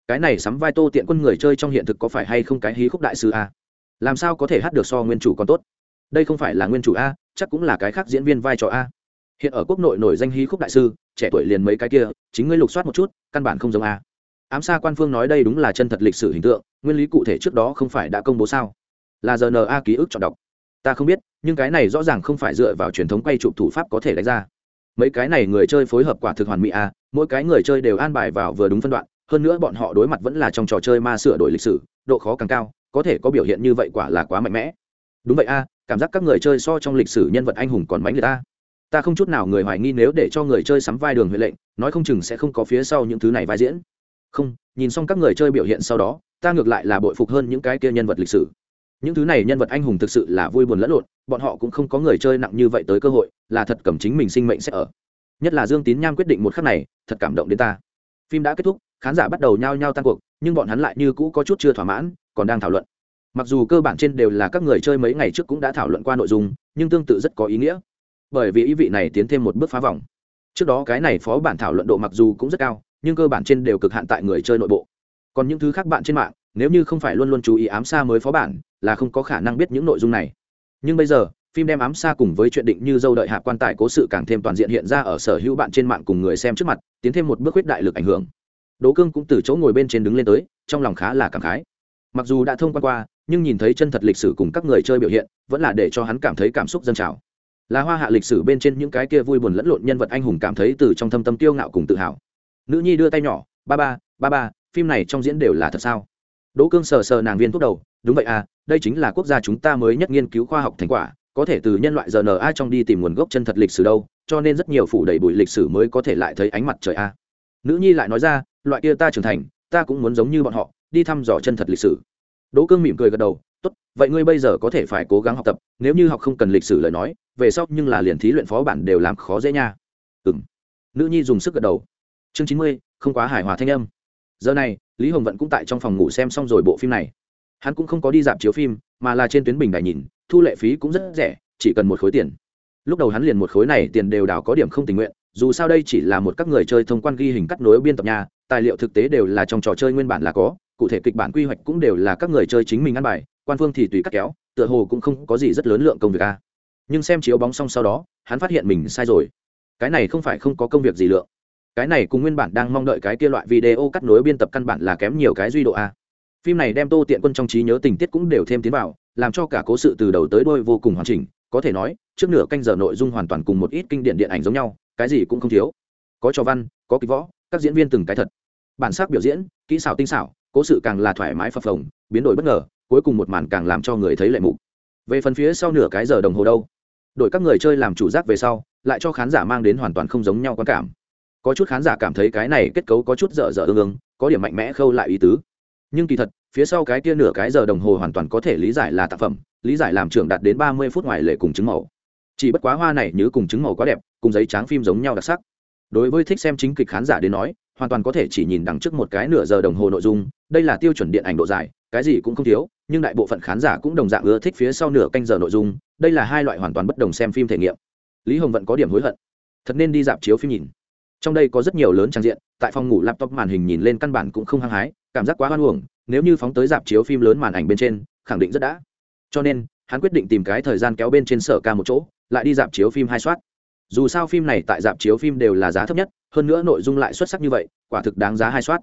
Cái này sắm vai tô tiện quân người chơi trong hiện thực có phải hay không cái hí khúc đại sư a? Làm sao có thể hát được so nguyên chủ còn tốt? Đây không phải là nguyên chủ a, chắc cũng là cái khác diễn viên vai trò a. Hiện ở quốc nội nổi danh hí khúc đại sư, trẻ tuổi liền mấy cái kia, chính ngươi lục soát một chút, căn bản không giống a. Ám xa quan phương nói đây đúng là chân thật lịch sử hình tượng, nguyên lý cụ thể trước đó không phải đã công bố sao? Là giờ rna ký ức chọn đọc ta không biết, nhưng cái này rõ ràng không phải dựa vào truyền thống quay chụp thủ pháp có thể đánh ra. Mấy cái này người chơi phối hợp quả thực hoàn mỹ a mỗi cái người chơi đều an bài vào vừa đúng phân đoạn, hơn nữa bọn họ đối mặt vẫn là trong trò chơi ma sửa đổi lịch sử, độ khó càng cao, có thể có biểu hiện như vậy quả là quá mạnh mẽ. Đúng vậy a cảm giác các người chơi so trong lịch sử nhân vật anh hùng còn mánh người ta. Ta không chút nào người hoài nghi nếu để cho người chơi sắm vai đường huệ lệnh, nói không chừng sẽ không có phía sau những thứ này vai diễn. Không, nhìn xong các người chơi biểu hiện sau đó, ta ngược lại là bội phục hơn những cái kia nhân vật lịch sử những thứ này nhân vật anh hùng thực sự là vui buồn lẫn lộn, bọn họ cũng không có người chơi nặng như vậy tới cơ hội, là thật cầm chính mình sinh mệnh sẽ ở. Nhất là dương tín nham quyết định một khắc này, thật cảm động đến ta. Phim đã kết thúc, khán giả bắt đầu nhao nhao tan cuộc, nhưng bọn hắn lại như cũ có chút chưa thỏa mãn, còn đang thảo luận. Mặc dù cơ bản trên đều là các người chơi mấy ngày trước cũng đã thảo luận qua nội dung, nhưng tương tự rất có ý nghĩa. Bởi vì ý vị này tiến thêm một bước phá vòng. Trước đó cái này phó bản thảo luận độ mặc dù cũng rất cao, nhưng cơ bản trên đều cực hạn tại người chơi nội bộ. Còn những thứ khác bạn trên mạng nếu như không phải luôn luôn chú ý ám xa mới phó bản, là không có khả năng biết những nội dung này. Nhưng bây giờ, phim đem ám xa cùng với chuyện định như dâu đợi hạ quan tài cố sự càng thêm toàn diện hiện ra ở sở hữu bạn trên mạng cùng người xem trước mặt, tiến thêm một bước huyết đại lực ảnh hưởng. Đỗ cương cũng từ chỗ ngồi bên trên đứng lên tới, trong lòng khá là cảm khái. Mặc dù đã thông qua qua, nhưng nhìn thấy chân thật lịch sử cùng các người chơi biểu hiện, vẫn là để cho hắn cảm thấy cảm xúc dân trào. Là hoa hạ lịch sử bên trên những cái kia vui buồn lẫn lộn nhân vật anh hùng cảm thấy từ trong thâm tâm tiêu ngạo cùng tự hào. Nữ nhi đưa tay nhỏ, ba ba ba ba, phim này trong diễn đều là thật sao? Đỗ cương sờ sờ nàng viên thuốc đầu, đúng vậy à đây chính là quốc gia chúng ta mới nhất nghiên cứu khoa học thành quả, có thể từ nhân loại rna trong đi tìm nguồn gốc chân thật lịch sử đâu, cho nên rất nhiều phủ đầy bụi lịch sử mới có thể lại thấy ánh mặt trời a. Nữ nhi lại nói ra, loại kia ta trưởng thành, ta cũng muốn giống như bọn họ, đi thăm dò chân thật lịch sử. Đỗ cương mỉm cười gật đầu, tốt, vậy ngươi bây giờ có thể phải cố gắng học tập, nếu như học không cần lịch sử lời nói, về sau nhưng là liền thí luyện phó bản đều làm khó dễ nha. Ừ m nữ nhi dùng sức gật đầu. Chương chín mươi, không quá hài hòa thanh âm. Giờ này lý hồng vận cũng tại trong phòng ngủ xem xong rồi bộ phim này. Hắn cũng không có đi dạp chiếu phim, mà là trên tuyến bình đài nhìn, thu lệ phí cũng rất rẻ, chỉ cần một khối tiền. Lúc đầu hắn liền một khối này tiền đều đảo có điểm không tình nguyện, dù sao đây chỉ là một các người chơi thông quan ghi hình cắt nối biên tập nhà, tài liệu thực tế đều là trong trò chơi nguyên bản là có, cụ thể kịch bản quy hoạch cũng đều là các người chơi chính mình ăn bài, quan phương thì tùy cắt kéo, tựa hồ cũng không có gì rất lớn lượng công việc a. Nhưng xem chiếu bóng xong sau đó, hắn phát hiện mình sai rồi. Cái này không phải không có công việc gì lượng cái này cùng nguyên bản đang mong đợi cái kia loại video cắt nối biên tập căn bản là kém nhiều cái duy độ a. Phim này đem tô tiện quân trong trí nhớ tình tiết cũng đều thêm tiến vào, làm cho cả cố sự từ đầu tới đôi vô cùng hoàn chỉnh, có thể nói, trước nửa canh giờ nội dung hoàn toàn cùng một ít kinh điển điện ảnh giống nhau, cái gì cũng không thiếu. Có trò văn, có kịch võ, các diễn viên từng cái thật. Bản sắc biểu diễn, kỹ xảo tinh xảo, cố sự càng là thoải mái phập phồng, biến đổi bất ngờ, cuối cùng một màn càng làm cho người thấy lệ mục. Về phần phía sau nửa cái giờ đồng hồ đâu, đổi các người chơi làm chủ giác về sau, lại cho khán giả mang đến hoàn toàn không giống nhau quan cảm có chút khán giả cảm thấy cái này kết cấu có chút dở dở ương ương, có điểm mạnh mẽ khâu lại ý tứ. Nhưng kỳ thật, phía sau cái kia nửa cái giờ đồng hồ hoàn toàn có thể lý giải là tác phẩm, lý giải làm trưởng đạt đến ba mươi phút ngoài lệ cùng chứng màu. Chỉ bất quá hoa này như cùng chứng màu quá đẹp, cùng giấy tráng phim giống nhau đặc sắc. Đối với thích xem chính kịch khán giả đến nói, hoàn toàn có thể chỉ nhìn đằng trước một cái nửa giờ đồng hồ nội dung, đây là tiêu chuẩn điện ảnh độ dài, cái gì cũng không thiếu, nhưng đại bộ phận khán giả cũng đồng dạng ưa thích phía sau nửa canh giờ nội dung, đây là hai loại hoàn toàn bất đồng xem phim thể nghiệm. Lý hồng vẫn có điểm hối hận. Thật nên đi dạp chiếu phim nhìn trong đây có rất nhiều lớn trang diện, tại phòng ngủ laptop màn hình nhìn lên căn bản cũng không hăng hái, cảm giác quá hoan hưởng nếu như phóng tới dạp chiếu phim lớn màn ảnh bên trên, khẳng định rất đã. Cho nên, hắn quyết định tìm cái thời gian kéo bên trên sở ca một chỗ, lại đi dạp chiếu phim hai soát. Dù sao phim này tại dạp chiếu phim đều là giá thấp nhất, hơn nữa nội dung lại xuất sắc như vậy, quả thực đáng giá hai soát.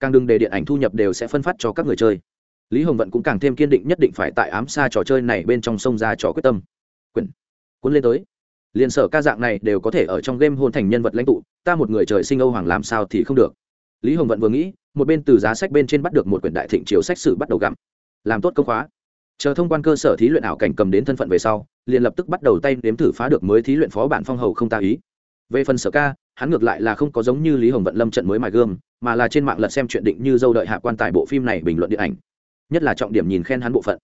Càng đừng để điện ảnh thu nhập đều sẽ phân phát cho các người chơi. Lý hồng vận cũng càng thêm kiên định nhất định phải tại ám xa trò chơi này bên trong sông ra trò quyết tâm. Quyển cuốn lên tới liền sở ca dạng này đều có thể ở trong game hôn thành nhân vật lãnh tụ, ta một người trời sinh âu hoàng làm sao thì không được. Lý hồng vận vừa nghĩ, một bên từ giá sách bên trên bắt được một quyển đại thịnh chiếu sách sử bắt đầu gặm. Làm tốt công khóa. Chờ thông quan cơ sở thí luyện ảo cảnh cầm đến thân phận về sau, liền lập tức bắt đầu tay nếm thử phá được mới thí luyện phó bản phong hầu không ta ý. Về phần sở ca, hắn ngược lại là không có giống như lý hồng vận lâm trận mới mài gươm, mà là trên mạng lật xem chuyện định như dâu đợi hạ quan tài bộ phim này bình luận điện ảnh. Nhất là trọng điểm nhìn khen hắn bộ phận.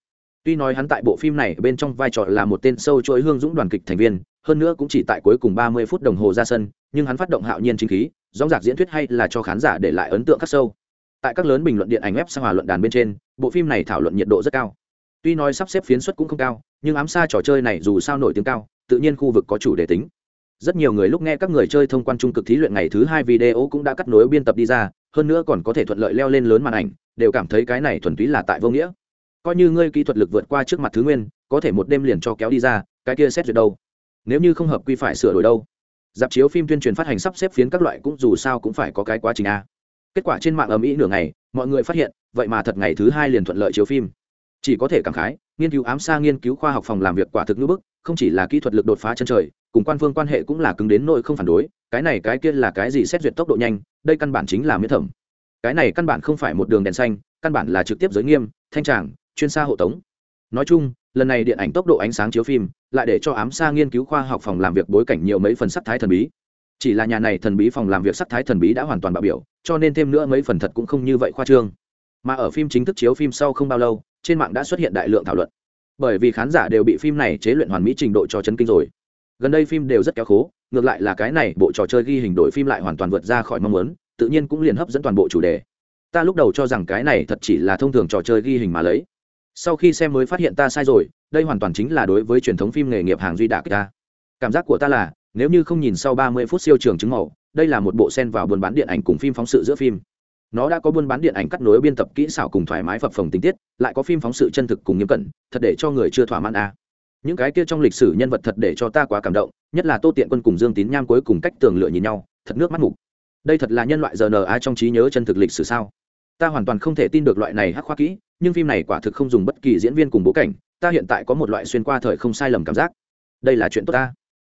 Tuy nói hắn tại bộ phim này bên trong vai trò là một tên sâu chuỗi hương dũng đoàn kịch thành viên hơn nữa cũng chỉ tại cuối cùng ba mươi phút đồng hồ ra sân, nhưng hắn phát động hạo nhiên chính khí dóng dạc diễn thuyết hay là cho khán giả để lại ấn tượng khắc sâu. Tại các lớn bình luận điện ảnh web sang hòa luận đàn bên trên, bộ phim này thảo luận nhiệt độ rất cao. Tuy nói sắp xếp phiến suất cũng không cao, nhưng ám xa trò chơi này dù sao nổi tiếng cao, tự nhiên khu vực có chủ đề tính. Rất nhiều người lúc nghe các người chơi thông quan trung cực thí luyện ngày thứ hai video cũng đã cắt nối biên tập đi ra, hơn nữa còn có thể thuận lợi leo lên lớn màn ảnh, đều cảm thấy cái này thuần túy là tại vô nghĩa. Coi như ngươi kỹ thuật lực vượt qua trước mặt thứ nguyên, có thể một đêm liền cho kéo đi ra, cái kia xét duyệt đâu? Nếu như không hợp quy phải sửa đổi đâu. Dạp chiếu phim tuyên truyền phát hành sắp xếp phiến các loại cũng dù sao cũng phải có cái quá trình a. Kết quả trên mạng ầm ĩ nửa ngày, mọi người phát hiện, vậy mà thật ngày thứ hai liền thuận lợi chiếu phim. Chỉ có thể cảm khái, nghiên cứu ám xa nghiên cứu khoa học phòng làm việc quả thực ngữ bức, không chỉ là kỹ thuật lực đột phá chân trời, cùng quan phương quan hệ cũng là cứng đến nỗi không phản đối, cái này cái kia là cái gì xét duyệt tốc độ nhanh, đây căn bản chính là miễn thẩm. Cái này căn bản không phải một đường đèn xanh, căn bản là trực tiếp giới nghiêm, thanh tràng, chuyên xa hộ tống. Nói chung lần này điện ảnh tốc độ ánh sáng chiếu phim, lại để cho ám xa nghiên cứu khoa học phòng làm việc bối cảnh nhiều mấy phần sắc thái thần bí. Chỉ là nhà này thần bí phòng làm việc sắc thái thần bí đã hoàn toàn bạo biểu, cho nên thêm nữa mấy phần thật cũng không như vậy khoa trương. Mà ở phim chính thức chiếu phim sau không bao lâu, trên mạng đã xuất hiện đại lượng thảo luận. Bởi vì khán giả đều bị phim này chế luyện hoàn mỹ trình độ cho chấn kinh rồi. Gần đây phim đều rất kéo khố, ngược lại là cái này, bộ trò chơi ghi hình đổi phim lại hoàn toàn vượt ra khỏi mong muốn, tự nhiên cũng liền hấp dẫn toàn bộ chủ đề. Ta lúc đầu cho rằng cái này thật chỉ là thông thường trò chơi ghi hình mà lấy sau khi xem mới phát hiện ta sai rồi, đây hoàn toàn chính là đối với truyền thống phim nghề nghiệp hàng duy đạc ta. Cảm giác của ta là, nếu như không nhìn sau ba mươi phút siêu trường chứng màu, đây là một bộ sen vào buôn bán điện ảnh cùng phim phóng sự giữa phim. Nó đã có buôn bán điện ảnh cắt nối biên tập kỹ xảo cùng thoải mái phập phồng tình tiết, lại có phim phóng sự chân thực cùng nghiêm cẩn, thật để cho người chưa thỏa mãn à. những cái kia trong lịch sử nhân vật thật để cho ta quá cảm động, nhất là tô tiện quân cùng dương tín nham cuối cùng cách tường lựa nhìn nhau, thật nước mắt mục. Đây thật là nhân loại giờ rna trong trí nhớ chân thực lịch sử sao? Ta hoàn toàn không thể tin được loại này hắc khoa kỹ nhưng phim này quả thực không dùng bất kỳ diễn viên cùng bố cảnh, ta hiện tại có một loại xuyên qua thời không sai lầm cảm giác. Đây là chuyện tốt ta.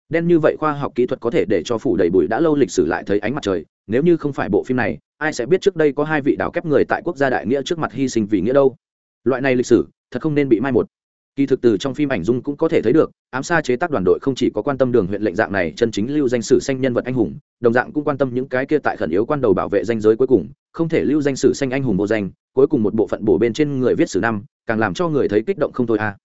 Đen như vậy khoa học kỹ thuật có thể để cho phủ đầy bụi đã lâu lịch sử lại thấy ánh mặt trời, nếu như không phải bộ phim này, ai sẽ biết trước đây có hai vị đảo kép người tại quốc gia đại nghĩa trước mặt hy sinh vì nghĩa đâu. Loại này lịch sử, thật không nên bị mai một kỳ thực từ trong phim ảnh dung cũng có thể thấy được, ám xa chế tác đoàn đội không chỉ có quan tâm đường huyện lệnh dạng này chân chính lưu danh sử xanh nhân vật anh hùng, đồng dạng cũng quan tâm những cái kia tại khẩn yếu quan đầu bảo vệ danh giới cuối cùng, không thể lưu danh sử xanh anh hùng vô danh, cuối cùng một bộ phận bổ bên trên người viết sử năm, càng làm cho người thấy kích động không thôi à.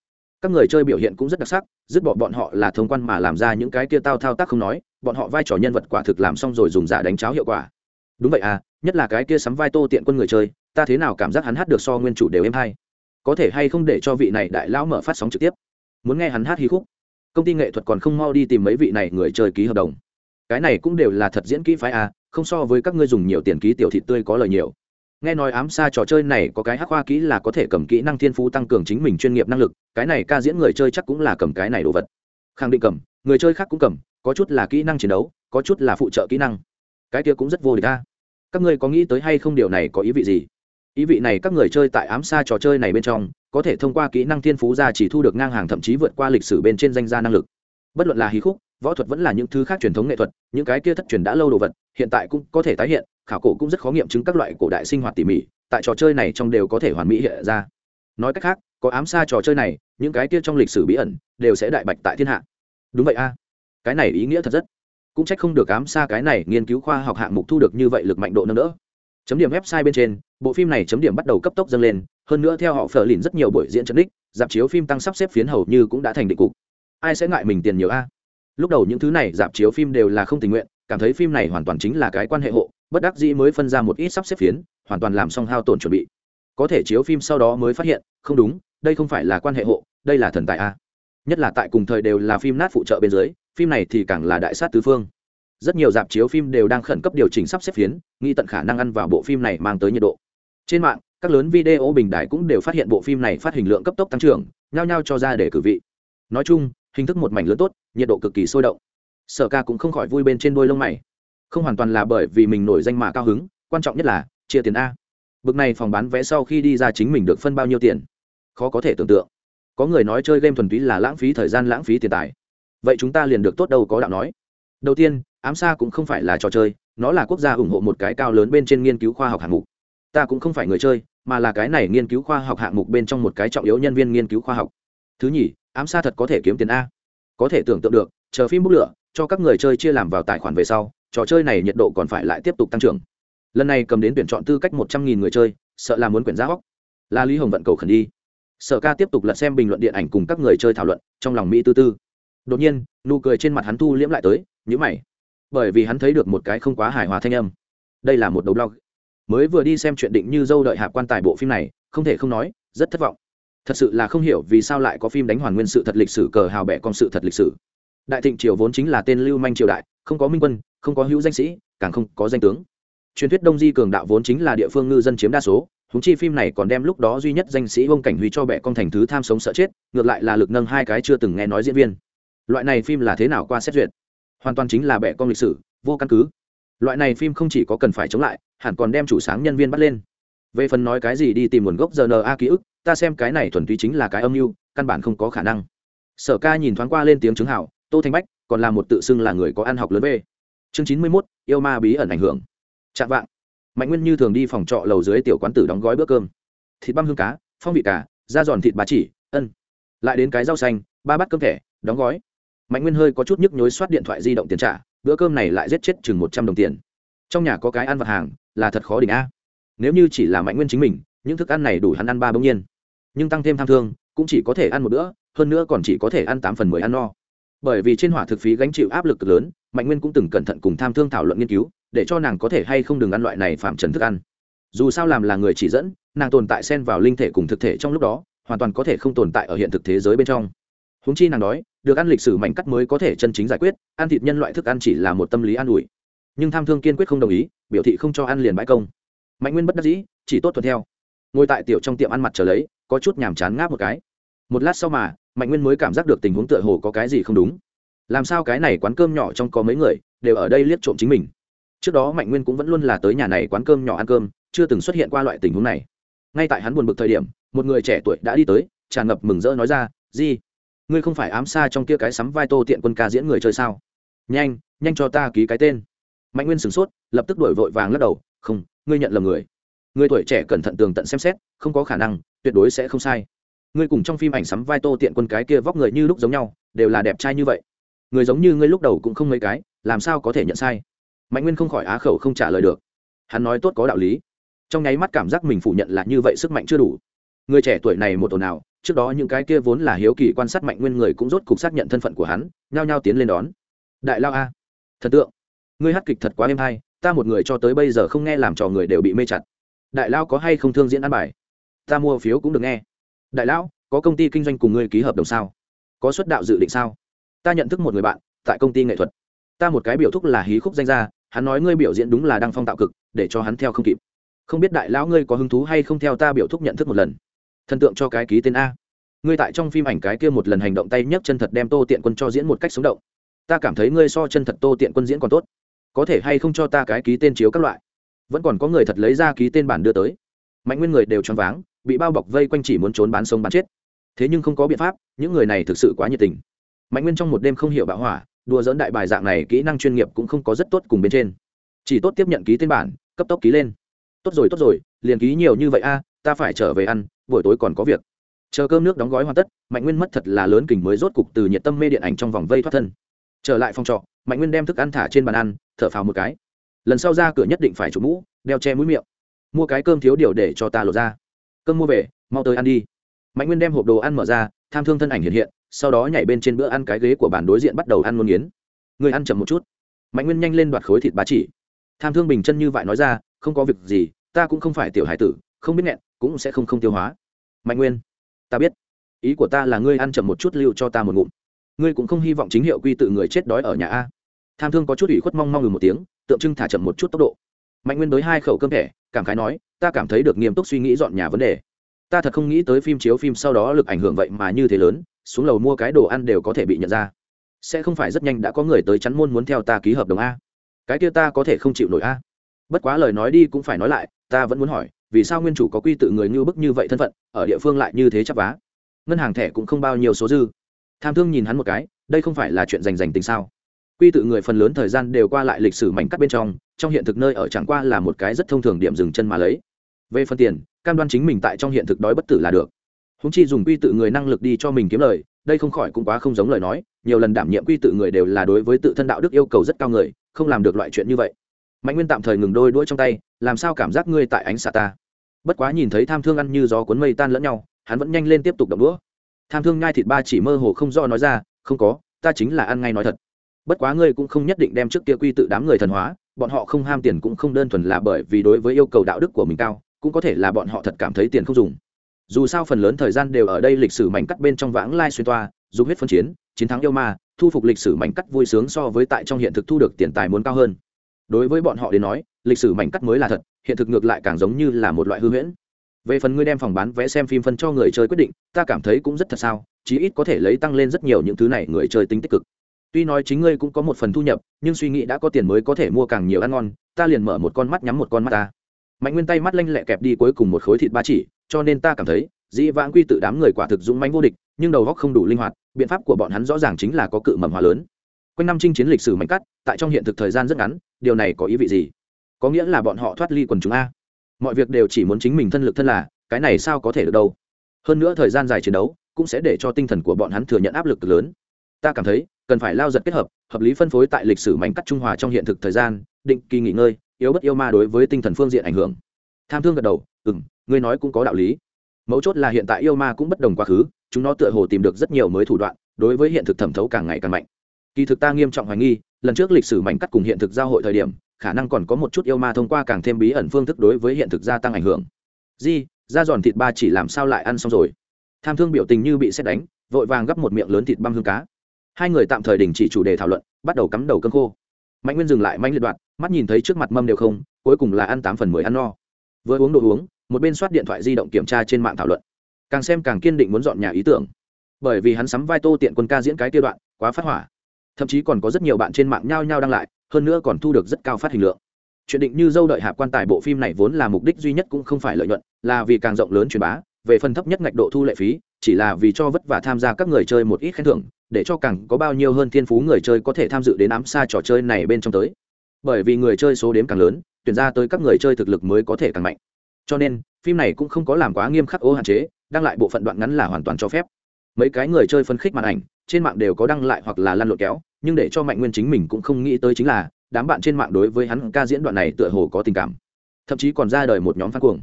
Các người chơi biểu hiện cũng rất đặc sắc, dứt bỏ bọn họ là thông quan mà làm ra những cái kia tao thao tác không nói, bọn họ vai trò nhân vật quả thực làm xong rồi dùng giả đánh cháo hiệu quả. Đúng vậy à nhất là cái kia sắm vai tô tiện quân người chơi, ta thế nào cảm giác hắn hát được so nguyên chủ đều êm hay có thể hay không để cho vị này đại lão mở phát sóng trực tiếp? Muốn nghe hắn hát hí khúc. Công ty nghệ thuật còn không mau đi tìm mấy vị này người chơi ký hợp đồng. Cái này cũng đều là thật diễn kỹ phái à không so với các ngươi dùng nhiều tiền ký tiểu thị tươi có lời nhiều. Nghe nói ám xa trò chơi này có cái hắc hoa kỹ là có thể cầm kỹ năng thiên phú tăng cường chính mình chuyên nghiệp năng lực, cái này ca diễn người chơi chắc cũng là cầm cái này đồ vật. Khẳng định cầm, người chơi khác cũng cầm, có chút là kỹ năng chiến đấu, có chút là phụ trợ kỹ năng. Cái kia cũng rất vô địch ta các ngươi có nghĩ tới hay không điều này có ý vị gì? Ý vị này các người chơi tại ám xa trò chơi này bên trong, có thể thông qua kỹ năng thiên phú ra chỉ thu được ngang hàng thậm chí vượt qua lịch sử bên trên danh gia năng lực. Bất luận là hí khúc, võ thuật vẫn là những thứ khác truyền thống nghệ thuật, những cái kia thất truyền đã lâu đồ vật, hiện tại cũng có thể tái hiện, khảo cổ cũng rất khó nghiệm chứng các loại cổ đại sinh hoạt tỉ mỉ, tại trò chơi này trong đều có thể hoàn mỹ hiện ra. Nói cách khác, có ám xa trò chơi này, những cái kia trong lịch sử bí ẩn, đều sẽ đại bạch tại thiên hạ. Đúng vậy a. Cái này ý nghĩa thật rất. Cũng trách không được ám xa cái này nghiên cứu khoa học hạng mục thu được như vậy lực mạnh độ nâng đỡ. Chấm điểm website bên trên bộ phim này chấm điểm bắt đầu cấp tốc dâng lên, hơn nữa theo họ phở lìn rất nhiều buổi diễn trấn đích, dạp chiếu phim tăng sắp xếp phiến hầu như cũng đã thành định cục. Ai sẽ ngại mình tiền nhiều a? Lúc đầu những thứ này dạp chiếu phim đều là không tình nguyện, cảm thấy phim này hoàn toàn chính là cái quan hệ hộ, bất đắc dĩ mới phân ra một ít sắp xếp phiến, hoàn toàn làm xong hao tổn chuẩn bị. Có thể chiếu phim sau đó mới phát hiện, không đúng, đây không phải là quan hệ hộ, đây là thần tài a. Nhất là tại cùng thời đều là phim nát phụ trợ bên dưới, phim này thì càng là đại sát tứ phương. Rất nhiều dạp chiếu phim đều đang khẩn cấp điều chỉnh sắp xếp phiến, nghĩ tận khả năng ăn vào bộ phim này mang tới nhiệt độ trên mạng, các lớn video bình đại cũng đều phát hiện bộ phim này phát hình lượng cấp tốc tăng trưởng, nhao nhao cho ra để cử vị. Nói chung, hình thức một mảnh lớn tốt, nhiệt độ cực kỳ sôi động. Sở ca cũng không khỏi vui bên trên đôi lông mày. Không hoàn toàn là bởi vì mình nổi danh mà cao hứng, quan trọng nhất là, chia tiền a. Bực này phòng bán vé sau khi đi ra chính mình được phân bao nhiêu tiền? Khó có thể tưởng tượng. Có người nói chơi game thuần túy là lãng phí thời gian, lãng phí tiền tài. Vậy chúng ta liền được tốt đâu có đạo nói. Đầu tiên, ám xa cũng không phải là trò chơi, nó là quốc gia ủng hộ một cái cao lớn bên trên nghiên cứu khoa học hạng mục ta cũng không phải người chơi, mà là cái này nghiên cứu khoa học hạng mục bên trong một cái trọng yếu nhân viên nghiên cứu khoa học. Thứ nhì, ám xa thật có thể kiếm tiền a. Có thể tưởng tượng được, chờ phim bút lửa, cho các người chơi chia làm vào tài khoản về sau, trò chơi này nhiệt độ còn phải lại tiếp tục tăng trưởng. Lần này cầm đến tuyển chọn tư cách một trăm nghìn người chơi, sợ là muốn quyển giá hóc. Là lý hồng vận cầu khẩn đi. Sở ca tiếp tục lật xem bình luận điện ảnh cùng các người chơi thảo luận, trong lòng mỹ tư tư. Đột nhiên, nụ cười trên mặt hắn thu liễm lại tới nhữ mày. Bởi vì hắn thấy được một cái không quá hài hòa thanh âm. Đây là một đầu blog mới vừa đi xem chuyện định như dâu đợi hạ quan tài bộ phim này, không thể không nói, rất thất vọng. Thật sự là không hiểu vì sao lại có phim đánh hoàn nguyên sự thật lịch sử cờ hào bẻ con sự thật lịch sử. Đại thịnh triều vốn chính là tên lưu manh triều đại, không có minh quân, không có hữu danh sĩ, càng không có danh tướng. Truyền thuyết đông di cường đạo vốn chính là địa phương ngư dân chiếm đa số húng chi phim này còn đem lúc đó duy nhất danh sĩ bông cảnh huy cho bẻ con thành thứ tham sống sợ chết, ngược lại là lực nâng hai cái chưa từng nghe nói diễn viên. Loại này phim là thế nào qua xét duyệt? Hoàn toàn chính là bẻ con lịch sử, vô căn cứ. Loại này phim không chỉ có cần phải chống lại hẳn còn đem chủ sáng nhân viên bắt lên. Về phần nói cái gì đi tìm nguồn gốc rna ký ức, ta xem cái này thuần túy chính là cái âm mưu, căn bản không có khả năng. Sở ca nhìn thoáng qua lên tiếng chứng hảo, tô thanh bách, còn là một tự xưng là người có ăn học lớn về. Chương chín mươi mốt, yêu ma bí ẩn ảnh hưởng. Chạm vạng. Mạnh nguyên như thường đi phòng trọ lầu dưới tiểu quán tử đóng gói bữa cơm. Thịt băm hương cá, phong vị cá da giòn thịt bà chỉ, ân. Lại đến cái rau xanh, ba bát cơm thẻ, đóng gói. Mạnh nguyên hơi có chút nhức nhối soát điện thoại di động tiền trả, bữa cơm này lại giết chết chừng một trăm đồng tiền. Trong nhà có cái ăn vặt hàng là thật khó đỉnh a. Nếu như chỉ là mạnh nguyên chính mình, những thức ăn này đủ hắn ăn ba bỗng nhiên. Nhưng tăng thêm tham thương, cũng chỉ có thể ăn một bữa, hơn nữa còn chỉ có thể ăn tám phần mười ăn no. Bởi vì trên hỏa thực phí gánh chịu áp lực cực lớn, mạnh nguyên cũng từng cẩn thận cùng tham thương thảo luận nghiên cứu, để cho nàng có thể hay không đừng ăn loại này phạm trần thức ăn. Dù sao làm là người chỉ dẫn, nàng tồn tại xen vào linh thể cùng thực thể trong lúc đó, hoàn toàn có thể không tồn tại ở hiện thực thế giới bên trong. Húng chi nàng nói, được ăn lịch sử mảnh cắt mới có thể chân chính giải quyết, ăn thịt nhân loại thức ăn chỉ là một tâm lý an ủi nhưng tham thương kiên quyết không đồng ý, biểu thị không cho ăn liền bãi công. Mạnh nguyên bất đắc dĩ, chỉ tốt thuận theo. Ngồi tại tiểu trong tiệm ăn mặt trở lấy, có chút nhàm chán ngáp một cái. Một lát sau mà, mạnh nguyên mới cảm giác được tình huống tựa hồ có cái gì không đúng. Làm sao cái này quán cơm nhỏ trong có mấy người, đều ở đây liếc trộm chính mình? Trước đó mạnh nguyên cũng vẫn luôn là tới nhà này quán cơm nhỏ ăn cơm, chưa từng xuất hiện qua loại tình huống này. Ngay tại hắn buồn bực thời điểm, một người trẻ tuổi đã đi tới, tràn ngập mừng rỡ nói ra gì ngươi không phải ám xa trong kia cái sắm vai tô tiện quân ca diễn người chơi sao? Nhanh nhanh cho ta ký cái tên mạnh nguyên sửng sốt, lập tức đổi vội vàng lắc đầu, không, ngươi nhận lầm người. Người tuổi trẻ cẩn thận tường tận xem xét, không có khả năng, tuyệt đối sẽ không sai. Ngươi cùng trong phim ảnh sắm vai tô tiện quân cái kia vóc người như lúc giống nhau, đều là đẹp trai như vậy. Người giống như ngươi lúc đầu cũng không mấy cái, làm sao có thể nhận sai? Mạnh nguyên không khỏi á khẩu không trả lời được. Hắn nói tốt có đạo lý. Trong nháy mắt cảm giác mình phủ nhận là như vậy sức mạnh chưa đủ. Người trẻ tuổi này một ồn nào trước đó những cái kia vốn là hiếu kỳ quan sát mạnh nguyên người cũng rốt cục xác nhận thân phận của hắn, nhao nhao tiến lên đón. Đại lao a, thần tượng ngươi hát kịch thật quá êm hay, ta một người cho tới bây giờ không nghe làm trò người đều bị mê chặt. Đại lao có hay không thương diễn ăn bài? Ta mua phiếu cũng được nghe. Đại lão, có công ty kinh doanh cùng ngươi ký hợp đồng sao? Có xuất đạo dự định sao? Ta nhận thức một người bạn, tại công ty nghệ thuật. Ta một cái biểu thúc là hí khúc danh gia, hắn nói ngươi biểu diễn đúng là đăng phong tạo cực, để cho hắn theo không kịp. Không biết đại lão ngươi có hứng thú hay không theo ta biểu thúc nhận thức một lần? Thần tượng cho cái ký tên a. Ngươi tại trong phim ảnh cái kia một lần hành động tay nhấc chân thật đem tô tiện quân cho diễn một cách sống động. Ta cảm thấy ngươi so chân thật tô tiện quân diễn còn tốt có thể hay không cho ta cái ký tên chiếu các loại? Vẫn còn có người thật lấy ra ký tên bản đưa tới. Mạnh nguyên người đều choáng váng, bị bao bọc vây quanh chỉ muốn trốn bán sông bán chết. Thế nhưng không có biện pháp, những người này thực sự quá nhiệt tình. Mạnh nguyên trong một đêm không hiểu bạo hỏa, đùa dẫn đại bài dạng này kỹ năng chuyên nghiệp cũng không có rất tốt cùng bên trên. Chỉ tốt tiếp nhận ký tên bản, cấp tốc ký lên. Tốt rồi tốt rồi, liền ký nhiều như vậy a, ta phải trở về ăn, buổi tối còn có việc. Chờ cơm nước đóng gói hoàn tất, mạnh nguyên mất thật là lớn kình mới rốt cục từ nhiệt tâm mê điện ảnh trong vòng vây thoát thân. Trở lại phòng trọ mạnh nguyên đem thức ăn thả trên bàn ăn, thở phào một cái. Lần sau ra cửa nhất định phải chụp mũ, đeo che mũi miệng. Mua cái cơm thiếu điều để cho ta lột ra. Cơm mua về, mau tới ăn đi. Mạnh nguyên đem hộp đồ ăn mở ra, tham thương thân ảnh hiện hiện, sau đó nhảy bên trên bữa ăn cái ghế của bàn đối diện bắt đầu ăn ngôn nghiến. Người ăn chậm một chút. Mạnh nguyên nhanh lên đoạt khối thịt bá chỉ. Tham thương bình chân như vậy nói ra, không có việc gì, ta cũng không phải tiểu hải tử, không biết nghẹn, cũng sẽ không không tiêu hóa. Mạnh nguyên, ta biết. Ý của ta là ngươi ăn chậm một chút lưu cho ta một ngụm ngươi cũng không hy vọng chính hiệu quy tự người chết đói ở nhà a. Tham thương có chút ủy khuất mong mong ngừng một tiếng, tượng trưng thả chậm một chút tốc độ. Mạnh nguyên đối hai khẩu cơm thẻ, cảm khái nói, ta cảm thấy được nghiêm túc suy nghĩ dọn nhà vấn đề. Ta thật không nghĩ tới phim chiếu phim sau đó lực ảnh hưởng vậy mà như thế lớn, xuống lầu mua cái đồ ăn đều có thể bị nhận ra. Sẽ không phải rất nhanh đã có người tới chắn môn muốn theo ta ký hợp đồng a. Cái kia ta có thể không chịu nổi a. Bất quá lời nói đi cũng phải nói lại, ta vẫn muốn hỏi, vì sao nguyên chủ có quy tự người như bức như vậy thân phận, ở địa phương lại như thế chấp vá? Ngân hàng thẻ cũng không bao nhiêu số dư tham thương nhìn hắn một cái, đây không phải là chuyện dành dành tình sao? Quy tự người phần lớn thời gian đều qua lại lịch sử mảnh cắt bên trong trong hiện thực nơi ở chẳng qua là một cái rất thông thường điểm dừng chân mà lấy. Về phần tiền, cam đoan chính mình tại trong hiện thực đói bất tử là được. Húng chi dùng quy tự người năng lực đi cho mình kiếm lời, đây không khỏi cũng quá không giống lời nói, nhiều lần đảm nhiệm quy tự người đều là đối với tự thân đạo đức yêu cầu rất cao người, không làm được loại chuyện như vậy. Mạnh nguyên tạm thời ngừng đôi đuôi trong tay, làm sao cảm giác ngươi tại ánh xạ ta? Bất quá nhìn thấy tham thương ăn như gió cuốn mây tan lẫn nhau, hắn vẫn nhanh lên tiếp tục đập đũa tham thương ngai thịt ba chỉ mơ hồ không do nói ra, không có, ta chính là ăn ngay nói thật. Bất quá ngươi cũng không nhất định đem trước kia quy tự đám người thần hóa, bọn họ không ham tiền cũng không đơn thuần là bởi vì đối với yêu cầu đạo đức của mình cao, cũng có thể là bọn họ thật cảm thấy tiền không dùng. Dù sao phần lớn thời gian đều ở đây lịch sử mảnh cắt bên trong vãng lai xuyên toa dùng huyết phân chiến chiến thắng yêu ma, thu phục lịch sử mảnh cắt vui sướng so với tại trong hiện thực thu được tiền tài muốn cao hơn. Đối với bọn họ đến nói, lịch sử mảnh cắt mới là thật, hiện thực ngược lại càng giống như là một loại hư huyễn về phần ngươi đem phòng bán vé xem phim phân cho người chơi quyết định, ta cảm thấy cũng rất thật sao, chí ít có thể lấy tăng lên rất nhiều những thứ này người chơi tính tích cực. Tuy nói chính ngươi cũng có một phần thu nhập, nhưng suy nghĩ đã có tiền mới có thể mua càng nhiều ăn ngon, ta liền mở một con mắt nhắm một con mắt ta. Mạnh nguyên tay mắt lanh lẹ kẹp đi cuối cùng một khối thịt ba chỉ, cho nên ta cảm thấy, dĩ vãng quy tự đám người quả thực dũng mãnh vô địch, nhưng đầu góc không đủ linh hoạt, biện pháp của bọn hắn rõ ràng chính là có cự mầm hòa lớn. Quanh năm chinh chiến lịch sử mạnh cắt, tại trong hiện thực thời gian rất ngắn, điều này có ý vị gì? Có nghĩa là bọn họ thoát ly quần chúng a mọi việc đều chỉ muốn chính mình thân lực thân là, cái này sao có thể được đâu? Hơn nữa thời gian dài chiến đấu cũng sẽ để cho tinh thần của bọn hắn thừa nhận áp lực lớn. Ta cảm thấy, cần phải lao giật kết hợp hợp lý phân phối tại lịch sử mảnh cắt trung hòa trong hiện thực thời gian, định kỳ nghỉ ngơi, yếu bất yêu ma đối với tinh thần phương diện ảnh hưởng. Tham thương gật đầu ừ m ngươi nói cũng có đạo lý. Mấu chốt là hiện tại yêu ma cũng bất đồng quá khứ, chúng nó tựa hồ tìm được rất nhiều mới thủ đoạn, đối với hiện thực thẩm thấu càng ngày càng mạnh. Kỳ thực ta nghiêm trọng hoài nghi, lần trước lịch sử mảnh cắt cùng hiện thực giao hội thời điểm khả năng còn có một chút yêu ma thông qua càng thêm bí ẩn phương thức đối với hiện thực gia tăng ảnh hưởng. Di da giòn thịt ba chỉ làm sao lại ăn xong rồi? Tham thương biểu tình như bị xét đánh, vội vàng gấp một miệng lớn thịt băm hương cá. Hai người tạm thời đình chỉ chủ đề thảo luận, bắt đầu cắm đầu cơm khô. Mạnh nguyên dừng lại manh liệt đoạn, mắt nhìn thấy trước mặt mâm đều không, cuối cùng là ăn tám phần mười ăn no. Vừa uống đồ uống, một bên soát điện thoại di động kiểm tra trên mạng thảo luận. Càng xem càng kiên định muốn dọn nhà ý tưởng. Bởi vì hắn sắm vai tô tiện quân ca diễn cái kia đoạn, quá phát hỏa. Thậm chí còn có rất nhiều bạn trên mạng nhao nhao đăng lại hơn nữa còn thu được rất cao phát hình lượng. Chuyện định như dâu đợi hạp quan tài bộ phim này vốn là mục đích duy nhất cũng không phải lợi nhuận, là vì càng rộng lớn truyền bá, về phần thấp nhất ngạch độ thu lệ phí, chỉ là vì cho vất vả tham gia các người chơi một ít khen thưởng, để cho càng có bao nhiêu hơn thiên phú người chơi có thể tham dự đến ám xa trò chơi này bên trong tới. Bởi vì người chơi số đếm càng lớn, tuyển ra tới các người chơi thực lực mới có thể càng mạnh. Cho nên, phim này cũng không có làm quá nghiêm khắc ô hạn chế đăng lại bộ phận đoạn ngắn là hoàn toàn cho phép mấy cái người chơi phân khích màn ảnh, trên mạng đều có đăng lại hoặc là lăn lộn kéo, nhưng để cho mạnh nguyên chính mình cũng không nghĩ tới chính là, đám bạn trên mạng đối với hắn ca diễn đoạn này tựa hồ có tình cảm. Thậm chí còn ra đời một nhóm phát cuồng.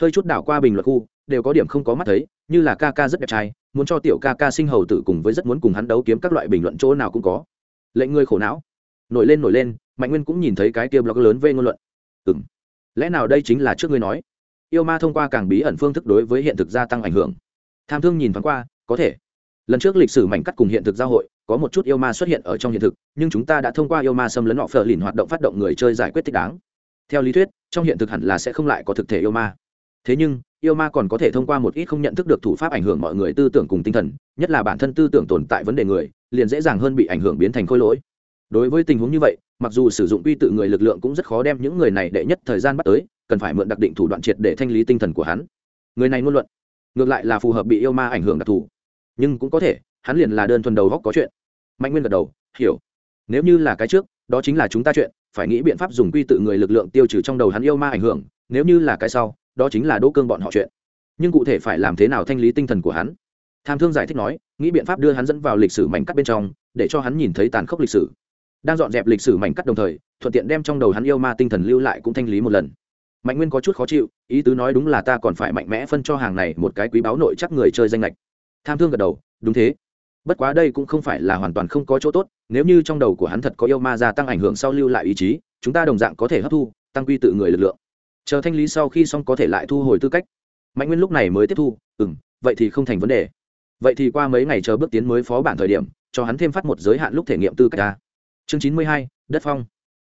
Hơi chút đảo qua bình luận khu, đều có điểm không có mắt thấy, như là ca ca rất đẹp trai, muốn cho tiểu ca ca sinh hầu tử cùng với rất muốn cùng hắn đấu kiếm các loại bình luận chỗ nào cũng có. Lệnh ngươi khổ não. Nổi lên nổi lên, mạnh nguyên cũng nhìn thấy cái kia blog lớn về ngôn luận. Ừ m lẽ nào đây chính là trước ngươi nói? Yêu ma thông qua càng bí ẩn phương thức đối với hiện thực gia tăng ảnh hưởng. Tham thương nhìn thoáng qua có thể. Lần trước lịch sử mảnh cắt cùng hiện thực giao hội, có một chút yêu ma xuất hiện ở trong hiện thực, nhưng chúng ta đã thông qua yêu ma xâm lấn họ phờ lìn hoạt động phát động người chơi giải quyết thích đáng. Theo lý thuyết, trong hiện thực hẳn là sẽ không lại có thực thể yêu ma. Thế nhưng, yêu ma còn có thể thông qua một ít không nhận thức được thủ pháp ảnh hưởng mọi người tư tưởng cùng tinh thần, nhất là bản thân tư tưởng tồn tại vấn đề người, liền dễ dàng hơn bị ảnh hưởng biến thành khôi lỗi. Đối với tình huống như vậy, mặc dù sử dụng quy tự người lực lượng cũng rất khó đem những người này đệ nhất thời gian bắt tới, cần phải mượn đặc định thủ đoạn triệt để thanh lý tinh thần của hắn. Người này ngôn luận, ngược lại là phù hợp bị yêu ma ảnh hưởng đặc thù nhưng cũng có thể, hắn liền là đơn thuần đầu góc có chuyện. Mạnh nguyên gật đầu, hiểu. Nếu như là cái trước, đó chính là chúng ta chuyện, phải nghĩ biện pháp dùng quy tự người lực lượng tiêu trừ trong đầu hắn yêu ma ảnh hưởng, nếu như là cái sau, đó chính là đỗ cương bọn họ chuyện. Nhưng cụ thể phải làm thế nào thanh lý tinh thần của hắn? Tham thương giải thích nói, nghĩ biện pháp đưa hắn dẫn vào lịch sử mảnh cắt bên trong, để cho hắn nhìn thấy tàn khốc lịch sử. Đang dọn dẹp lịch sử mảnh cắt đồng thời, thuận tiện đem trong đầu hắn yêu ma tinh thần lưu lại cũng thanh lý một lần. Mạnh nguyên có chút khó chịu, ý tứ nói đúng là ta còn phải mạnh mẽ phân cho hàng này một cái quý báo nội chắc người chơi danh lệch tham thương gật đầu, đúng thế. Bất quá đây cũng không phải là hoàn toàn không có chỗ tốt, nếu như trong đầu của hắn thật có yêu ma gia tăng ảnh hưởng sau lưu lại ý chí, chúng ta đồng dạng có thể hấp thu, tăng quy tự người lực lượng. Chờ thanh lý sau khi xong có thể lại thu hồi tư cách. Mạnh nguyên lúc này mới tiếp thu ừ m vậy thì không thành vấn đề. Vậy thì qua mấy ngày chờ bước tiến mới phó bản thời điểm, cho hắn thêm phát một giới hạn lúc thể nghiệm tư cách ta. Chương chín mươi hai, đất phong.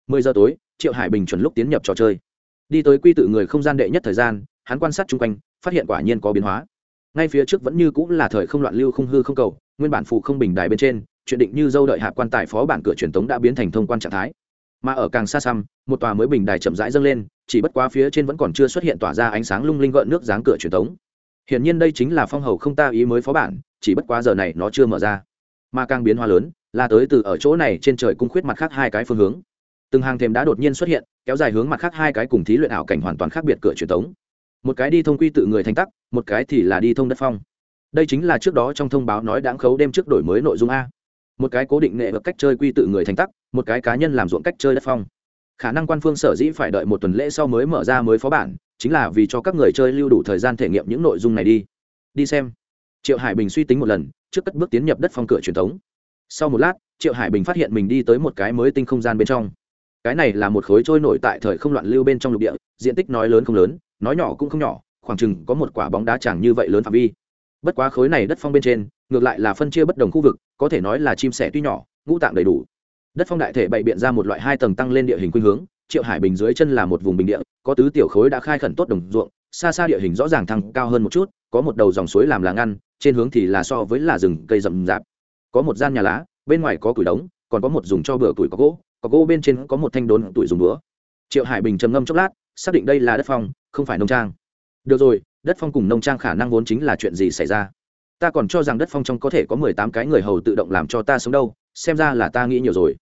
mười giờ tối, triệu hải bình chuẩn lúc tiến nhập trò chơi. Đi tới quy tự người không gian đệ nhất thời gian, hắn quan sát chung quanh, phát hiện quả nhiên có biến hóa ngay phía trước vẫn như cũng là thời không loạn lưu không hư không cầu, nguyên bản phụ không bình đài bên trên, chuyện định như dâu đợi hạ quan tài phó bản cửa truyền thống đã biến thành thông quan trạng thái. Mà ở càng xa xăm, một tòa mới bình đài chậm rãi dâng lên, chỉ bất quá phía trên vẫn còn chưa xuất hiện tỏa ra ánh sáng lung linh gợn nước dáng cửa truyền thống hiển nhiên đây chính là phong hầu không ta ý mới phó bản, chỉ bất quá giờ này nó chưa mở ra. Mà càng biến hóa lớn, là tới từ ở chỗ này trên trời cung khuyết mặt khác hai cái phương hướng. Từng hàng thềm đã đột nhiên xuất hiện, kéo dài hướng mặt khác hai cái cùng thí luyện ảo cảnh hoàn toàn khác biệt cửa truyền thống một cái đi thông quy tự người thành tắc, một cái thì là đi thông đất phong. Đây chính là trước đó trong thông báo nói đáng khấu đêm trước đổi mới nội dung a. Một cái cố định nghệ vật cách chơi quy tự người thành tắc, một cái cá nhân làm ruộng cách chơi đất phong. Khả năng quan phương sở dĩ phải đợi một tuần lễ sau mới mở ra mới phó bản, chính là vì cho các người chơi lưu đủ thời gian thể nghiệm những nội dung này đi. Đi xem. Triệu hải bình suy tính một lần, trước cất bước tiến nhập đất phong cửa truyền thống. Sau một lát, triệu hải bình phát hiện mình đi tới một cái mới tinh không gian bên trong. Cái này là một khối trôi nổi tại thời không loạn lưu bên trong lục địa, diện tích nói lớn không lớn nói nhỏ cũng không nhỏ, khoảng chừng có một quả bóng đá chẳng như vậy lớn phạm vi. Bất quá khối này đất phong bên trên, ngược lại là phân chia bất đồng khu vực, có thể nói là chim sẻ tuy nhỏ, ngũ tạng đầy đủ. Đất phong đại thể bày biện ra một loại hai tầng tăng lên địa hình khuynh hướng, triệu hải bình dưới chân là một vùng bình địa, có tứ tiểu khối đã khai khẩn tốt đồng ruộng, xa xa địa hình rõ ràng thăng cao hơn một chút, có một đầu dòng suối làm là ngăn trên hướng thì là so với là rừng cây rậm rạp. Có một gian nhà lá, bên ngoài có củi đống, còn có một dùng cho bừa củi có gỗ có gỗ bên trên có một thanh đốn tuổi dùng búa. Triệu hải bình trầm ngâm chốc lát xác định đây là đất phong, không phải nông trang. Được rồi, đất phong cùng nông trang khả năng vốn chính là chuyện gì xảy ra? Ta còn cho rằng đất phong trong có thể có mười tám cái người hầu tự động làm cho ta sống đâu, xem ra là ta nghĩ nhiều rồi.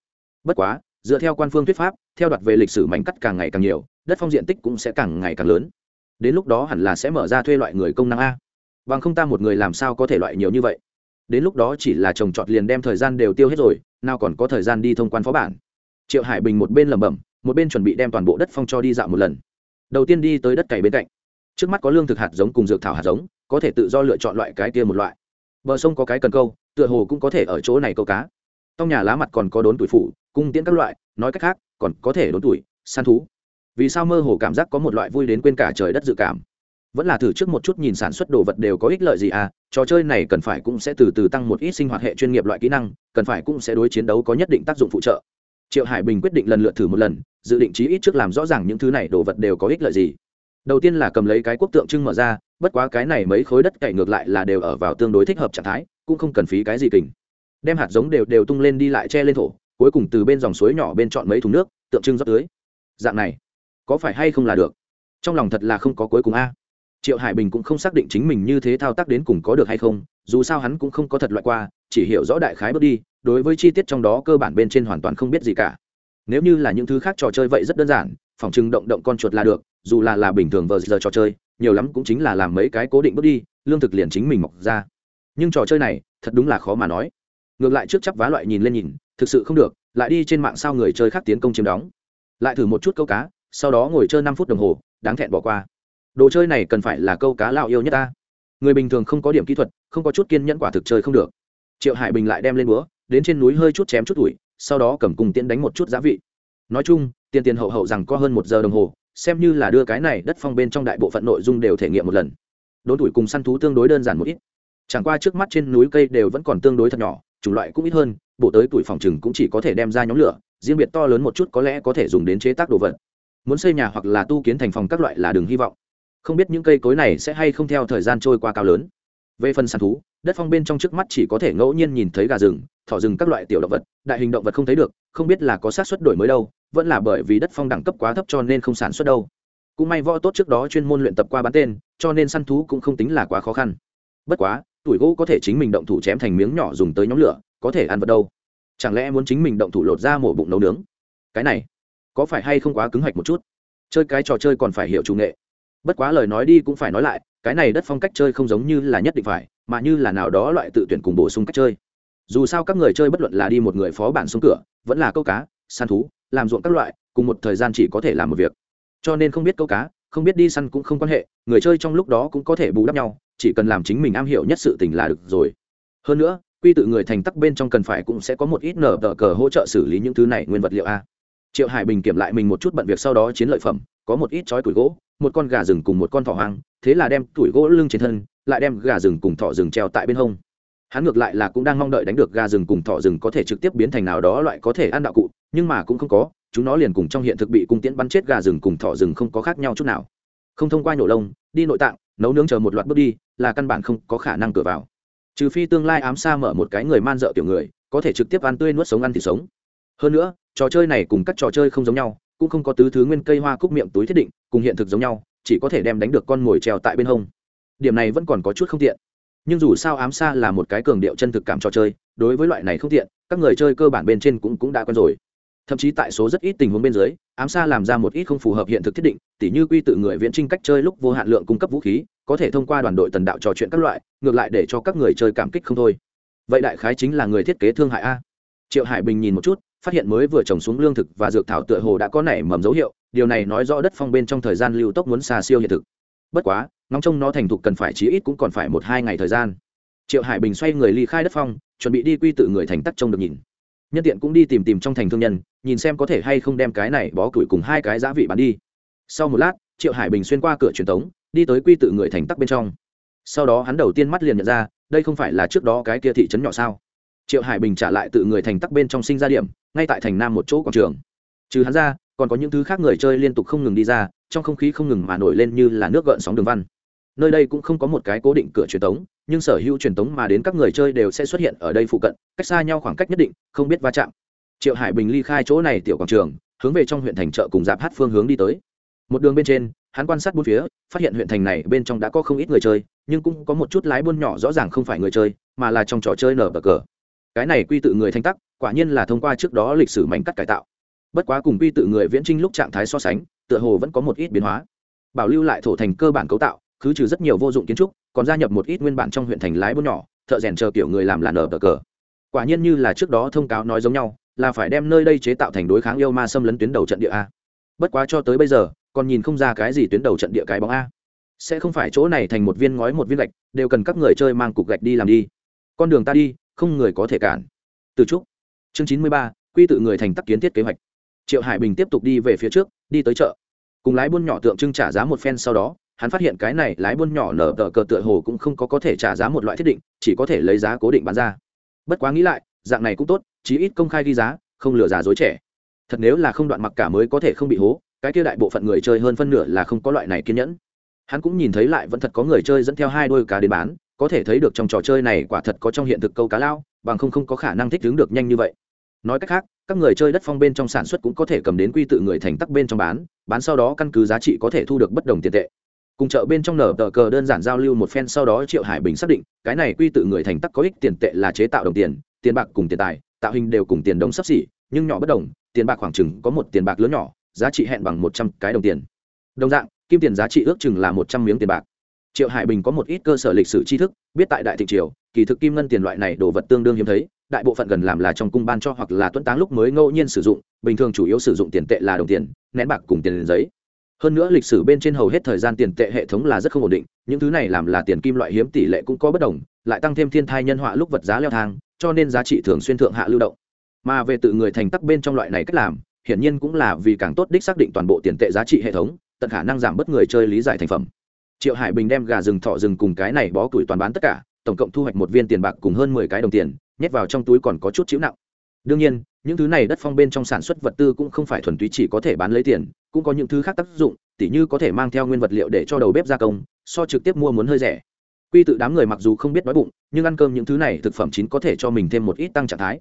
Bất quá, dựa theo quan phương thuyết pháp, theo đoạt về lịch sử mảnh cắt càng ngày càng nhiều, đất phong diện tích cũng sẽ càng ngày càng lớn. Đến lúc đó hẳn là sẽ mở ra thuê loại người công năng a. Bằng không ta một người làm sao có thể loại nhiều như vậy? Đến lúc đó chỉ là trồng trọt liền đem thời gian đều tiêu hết rồi, nào còn có thời gian đi thông quan phó bản. Triệu hải bình một bên lẩm bẩm một bên chuẩn bị đem toàn bộ đất phong cho đi dạo một lần. Đầu tiên đi tới đất cày bên cạnh. Trước mắt có lương thực hạt giống cùng dược thảo hạt giống, có thể tự do lựa chọn loại cái kia một loại. Bờ sông có cái cần câu, tựa hồ cũng có thể ở chỗ này câu cá. Trong nhà lá mặt còn có đốn tuổi phủ, cung tiễn các loại, nói cách khác, còn có thể đốn tuổi, săn thú. Vì sao mơ hồ cảm giác có một loại vui đến quên cả trời đất dự cảm? Vẫn là thử trước một chút nhìn sản xuất đồ vật đều có ích lợi gì à? Trò chơi này cần phải cũng sẽ từ từ tăng một ít sinh hoạt hệ chuyên nghiệp loại kỹ năng, cần phải cũng sẽ đối chiến đấu có nhất định tác dụng phụ trợ triệu hải bình quyết định lần lượt thử một lần, dự định chí ít trước làm rõ ràng những thứ này đồ vật đều có ích lợi gì. Đầu tiên là cầm lấy cái quốc tượng trưng mở ra, bất quá cái này mấy khối đất cày ngược lại là đều ở vào tương đối thích hợp trạng thái, cũng không cần phí cái gì kình. Đem hạt giống đều đều tung lên đi lại che lên thổ, cuối cùng từ bên dòng suối nhỏ bên chọn mấy thùng nước, tượng trưng rót tưới. Dạng này, có phải hay không là được? Trong lòng thật là không có cuối cùng a. Triệu hải bình cũng không xác định chính mình như thế thao tác đến cùng có được hay không, dù sao hắn cũng không có thật loại qua chỉ hiểu rõ đại khái bước đi, đối với chi tiết trong đó cơ bản bên trên hoàn toàn không biết gì cả. Nếu như là những thứ khác trò chơi vậy rất đơn giản, phòng trưng động động con chuột là được, dù là là bình thường vờ giờ trò chơi, nhiều lắm cũng chính là làm mấy cái cố định bước đi, lương thực liền chính mình mọc ra. Nhưng trò chơi này, thật đúng là khó mà nói. Ngược lại trước chấp vá loại nhìn lên nhìn, thực sự không được, lại đi trên mạng sao người chơi khác tiến công chiếm đóng. Lại thử một chút câu cá, sau đó ngồi chơi năm phút đồng hồ, đáng thẹn bỏ qua. Đồ chơi này cần phải là câu cá lao yêu nhất ta. Người bình thường không có điểm kỹ thuật, không có chút kiên nhẫn quả thực chơi không được triệu hải bình lại đem lên búa, đến trên núi hơi chút chém chút ủi sau đó cầm cùng tiễn đánh một chút giá vị. Nói chung, tiền tiền hậu hậu rằng có hơn một giờ đồng hồ, xem như là đưa cái này đất phong bên trong đại bộ phận nội dung đều thể nghiệm một lần. Đốn tuổi cùng săn thú tương đối đơn giản một ít. Chẳng qua trước mắt trên núi cây đều vẫn còn tương đối thật nhỏ, chủng loại cũng ít hơn, bộ tới tuổi phòng trừng cũng chỉ có thể đem ra nhóm lửa, riêng biệt to lớn một chút có lẽ có thể dùng đến chế tác đồ vật. Muốn xây nhà hoặc là tu kiến thành phòng các loại là đừng hy vọng. Không biết những cây cối này sẽ hay không theo thời gian trôi qua cao lớn về phần săn thú, đất phong bên trong trước mắt chỉ có thể ngẫu nhiên nhìn thấy gà rừng, thỏ rừng các loại tiểu động vật, đại hình động vật không thấy được, không biết là có sát xuất đổi mới đâu, vẫn là bởi vì đất phong đẳng cấp quá thấp cho nên không sản xuất đâu. Cũng may võ tốt trước đó chuyên môn luyện tập qua bán tên, cho nên săn thú cũng không tính là quá khó khăn. Bất quá, tuổi gỗ có thể chính mình động thủ chém thành miếng nhỏ dùng tới nhóm lửa, có thể ăn vật đâu. Chẳng lẽ muốn chính mình động thủ lột ra mổ bụng nấu nướng? Cái này, có phải hay không quá cứng hạch một chút? Chơi cái trò chơi còn phải hiểu chủ nghệ bất quá lời nói đi cũng phải nói lại, cái này đất phong cách chơi không giống như là nhất định phải, mà như là nào đó loại tự tuyển cùng bổ sung cách chơi. Dù sao các người chơi bất luận là đi một người phó bản xuống cửa, vẫn là câu cá, săn thú, làm ruộng các loại, cùng một thời gian chỉ có thể làm một việc. Cho nên không biết câu cá, không biết đi săn cũng không quan hệ, người chơi trong lúc đó cũng có thể bù đắp nhau, chỉ cần làm chính mình am hiểu nhất sự tình là được rồi. Hơn nữa, quy tự người thành tắc bên trong cần phải cũng sẽ có một ít nở tờ cờ hỗ trợ xử lý những thứ này nguyên vật liệu a. Triệu hải bình kiểm lại mình một chút bận việc sau đó chiến lợi phẩm, có một ít chói củi gỗ một con gà rừng cùng một con thỏ hoang, thế là đem tuổi gỗ lưng trên thân, lại đem gà rừng cùng thỏ rừng treo tại bên hông. Hắn ngược lại là cũng đang mong đợi đánh được gà rừng cùng thỏ rừng có thể trực tiếp biến thành nào đó loại có thể ăn đạo cụ, nhưng mà cũng không có, chúng nó liền cùng trong hiện thực bị cung tiễn bắn chết gà rừng cùng thỏ rừng không có khác nhau chút nào. Không thông qua nhổ lông, đi nội tạng, nấu nướng chờ một loạt bước đi, là căn bản không có khả năng cửa vào. Trừ phi tương lai ám xa mở một cái người man dợ tiểu người, có thể trực tiếp ăn tươi nuốt sống ăn thịt sống. Hơn nữa, trò chơi này cùng các trò chơi không giống nhau cũng không có tứ thứ nguyên cây hoa cúc miệng túi thiết định, cùng hiện thực giống nhau, chỉ có thể đem đánh được con mồi treo tại bên hông. Điểm này vẫn còn có chút không tiện. Nhưng dù sao ám xa là một cái cường điệu chân thực cảm trò chơi, đối với loại này không tiện, các người chơi cơ bản bên trên cũng cũng đã quen rồi. Thậm chí tại số rất ít tình huống bên dưới, ám xa làm ra một ít không phù hợp hiện thực thiết định, tỉ như quy tự người viễn trinh cách chơi lúc vô hạn lượng cung cấp vũ khí, có thể thông qua đoàn đội tần đạo trò chuyện các loại, ngược lại để cho các người chơi cảm kích không thôi. Vậy đại khái chính là người thiết kế thương hại a. Triệu hải bình nhìn một chút phát hiện mới vừa trồng xuống lương thực và dược thảo tựa hồ đã có nảy mầm dấu hiệu điều này nói rõ đất phong bên trong thời gian lưu tốc muốn xa siêu hiện thực. Bất quá ngóng trông nó thành thục cần phải chí ít cũng còn phải một hai ngày thời gian. Triệu hải bình xoay người ly khai đất phong chuẩn bị đi quy tự người thành tắc trông được nhìn. Nhân tiện cũng đi tìm tìm trong thành thương nhân nhìn xem có thể hay không đem cái này bó củi cùng hai cái giá vị bán đi. Sau một lát triệu hải bình xuyên qua cửa truyền thống, đi tới quy tự người thành tắc bên trong. Sau đó hắn đầu tiên mắt liền nhận ra đây không phải là trước đó cái kia thị trấn nhỏ sao? Triệu hải bình trả lại tự người thành tắc bên trong sinh ra điểm ngay tại thành nam một chỗ quảng trường. Trừ hắn ra, còn có những thứ khác người chơi liên tục không ngừng đi ra, trong không khí không ngừng mà nổi lên như là nước gợn sóng đường văn. Nơi đây cũng không có một cái cố định cửa truyền tống, nhưng sở hữu truyền tống mà đến các người chơi đều sẽ xuất hiện ở đây phụ cận, cách xa nhau khoảng cách nhất định, không biết va chạm. Triệu hải bình ly khai chỗ này tiểu quảng trường, hướng về trong huyện thành chợ cùng dạp hát phương hướng đi tới. Một đường bên trên, hắn quan sát bốn phía, phát hiện huyện thành này bên trong đã có không ít người chơi, nhưng cũng có một chút lái buôn nhỏ rõ ràng không phải người chơi, mà là trong trò chơi nở bờ cờ. Cái này quy tự người thanh tắc quả nhiên là thông qua trước đó lịch sử mảnh cắt cải tạo. Bất quá cùng quy tự người viễn trinh lúc trạng thái so sánh, tựa hồ vẫn có một ít biến hóa. Bảo lưu lại thổ thành cơ bản cấu tạo, cứ trừ rất nhiều vô dụng kiến trúc, còn gia nhập một ít nguyên bản trong huyện thành lái buôn nhỏ, thợ rèn chờ kiểu người làm là nở bờ cờ. Quả nhiên như là trước đó thông cáo nói giống nhau, là phải đem nơi đây chế tạo thành đối kháng yêu ma xâm lấn tuyến đầu trận địa a. Bất quá cho tới bây giờ, còn nhìn không ra cái gì tuyến đầu trận địa cái bóng a. Sẽ không phải chỗ này thành một viên ngói một viên gạch, đều cần các người chơi mang cục gạch đi làm đi. Con đường ta đi, không người có thể cản. Từ trúc chương chín mươi ba, quy tự người thành tắc kiến thiết kế hoạch. Triệu hải bình tiếp tục đi về phía trước, đi tới chợ. Cùng lái buôn nhỏ tượng trưng trả giá một phen sau đó, hắn phát hiện cái này lái buôn nhỏ nở tờ cờ tựa hồ cũng không có có thể trả giá một loại thiết định, chỉ có thể lấy giá cố định bán ra. Bất quá nghĩ lại, dạng này cũng tốt, chí ít công khai ghi giá, không lừa giá dối trẻ. Thật nếu là không đoạn mặc cả mới có thể không bị hố, cái kia đại bộ phận người chơi hơn phân nửa là không có loại này kiên nhẫn. Hắn cũng nhìn thấy lại vẫn thật có người chơi dẫn theo hai đôi cá đến bán, có thể thấy được trong trò chơi này quả thật có trong hiện thực câu cá lao bằng không không có khả năng thích ứng được nhanh như vậy. Nói cách khác, các người chơi đất phong bên trong sản xuất cũng có thể cầm đến quy tự người thành tắc bên trong bán bán sau đó căn cứ giá trị có thể thu được bất đồng tiền tệ. Cùng chợ bên trong nở tờ cờ đơn giản giao lưu một phen sau đó triệu hải bình xác định, cái này quy tự người thành tắc có ích tiền tệ là chế tạo đồng tiền tiền bạc cùng tiền tài, tạo hình đều cùng tiền đồng sắp xỉ, nhưng nhỏ bất đồng, tiền bạc khoảng chừng có một tiền bạc lớn nhỏ, giá trị hẹn bằng một trăm cái đồng tiền. Đồng dạng, kim tiền giá trị ước chừng là một trăm miếng tiền bạc triệu hải bình có một ít cơ sở lịch sử tri thức, biết tại đại thị triều, kỳ thực kim ngân tiền loại này đồ vật tương đương hiếm thấy, đại bộ phận gần làm là trong cung ban cho hoặc là tuấn táng lúc mới ngẫu nhiên sử dụng, bình thường chủ yếu sử dụng tiền tệ là đồng tiền, nén bạc cùng tiền giấy. Hơn nữa lịch sử bên trên hầu hết thời gian tiền tệ hệ thống là rất không ổn định, những thứ này làm là tiền kim loại hiếm tỷ lệ cũng có bất đồng, lại tăng thêm thiên thai nhân họa lúc vật giá leo thang, cho nên giá trị thường xuyên thượng hạ lưu động. Mà về tự người thành tắc bên trong loại này cách làm, hiển nhiên cũng là vì càng tốt đích xác định toàn bộ tiền tệ giá trị hệ thống, tận khả năng giảm bớt người chơi lý giải thành phẩm triệu hải bình đem gà rừng thọ rừng cùng cái này bó củi toàn bán tất cả, tổng cộng thu hoạch một viên tiền bạc cùng hơn mười cái đồng tiền, nhét vào trong túi còn có chút chữ nặng. Đương nhiên, những thứ này đất phong bên trong sản xuất vật tư cũng không phải thuần túy chỉ có thể bán lấy tiền, cũng có những thứ khác tác dụng, tỉ như có thể mang theo nguyên vật liệu để cho đầu bếp gia công, so trực tiếp mua muốn hơi rẻ. Quy tự đám người mặc dù không biết đói bụng, nhưng ăn cơm những thứ này thực phẩm chín có thể cho mình thêm một ít tăng trạng thái.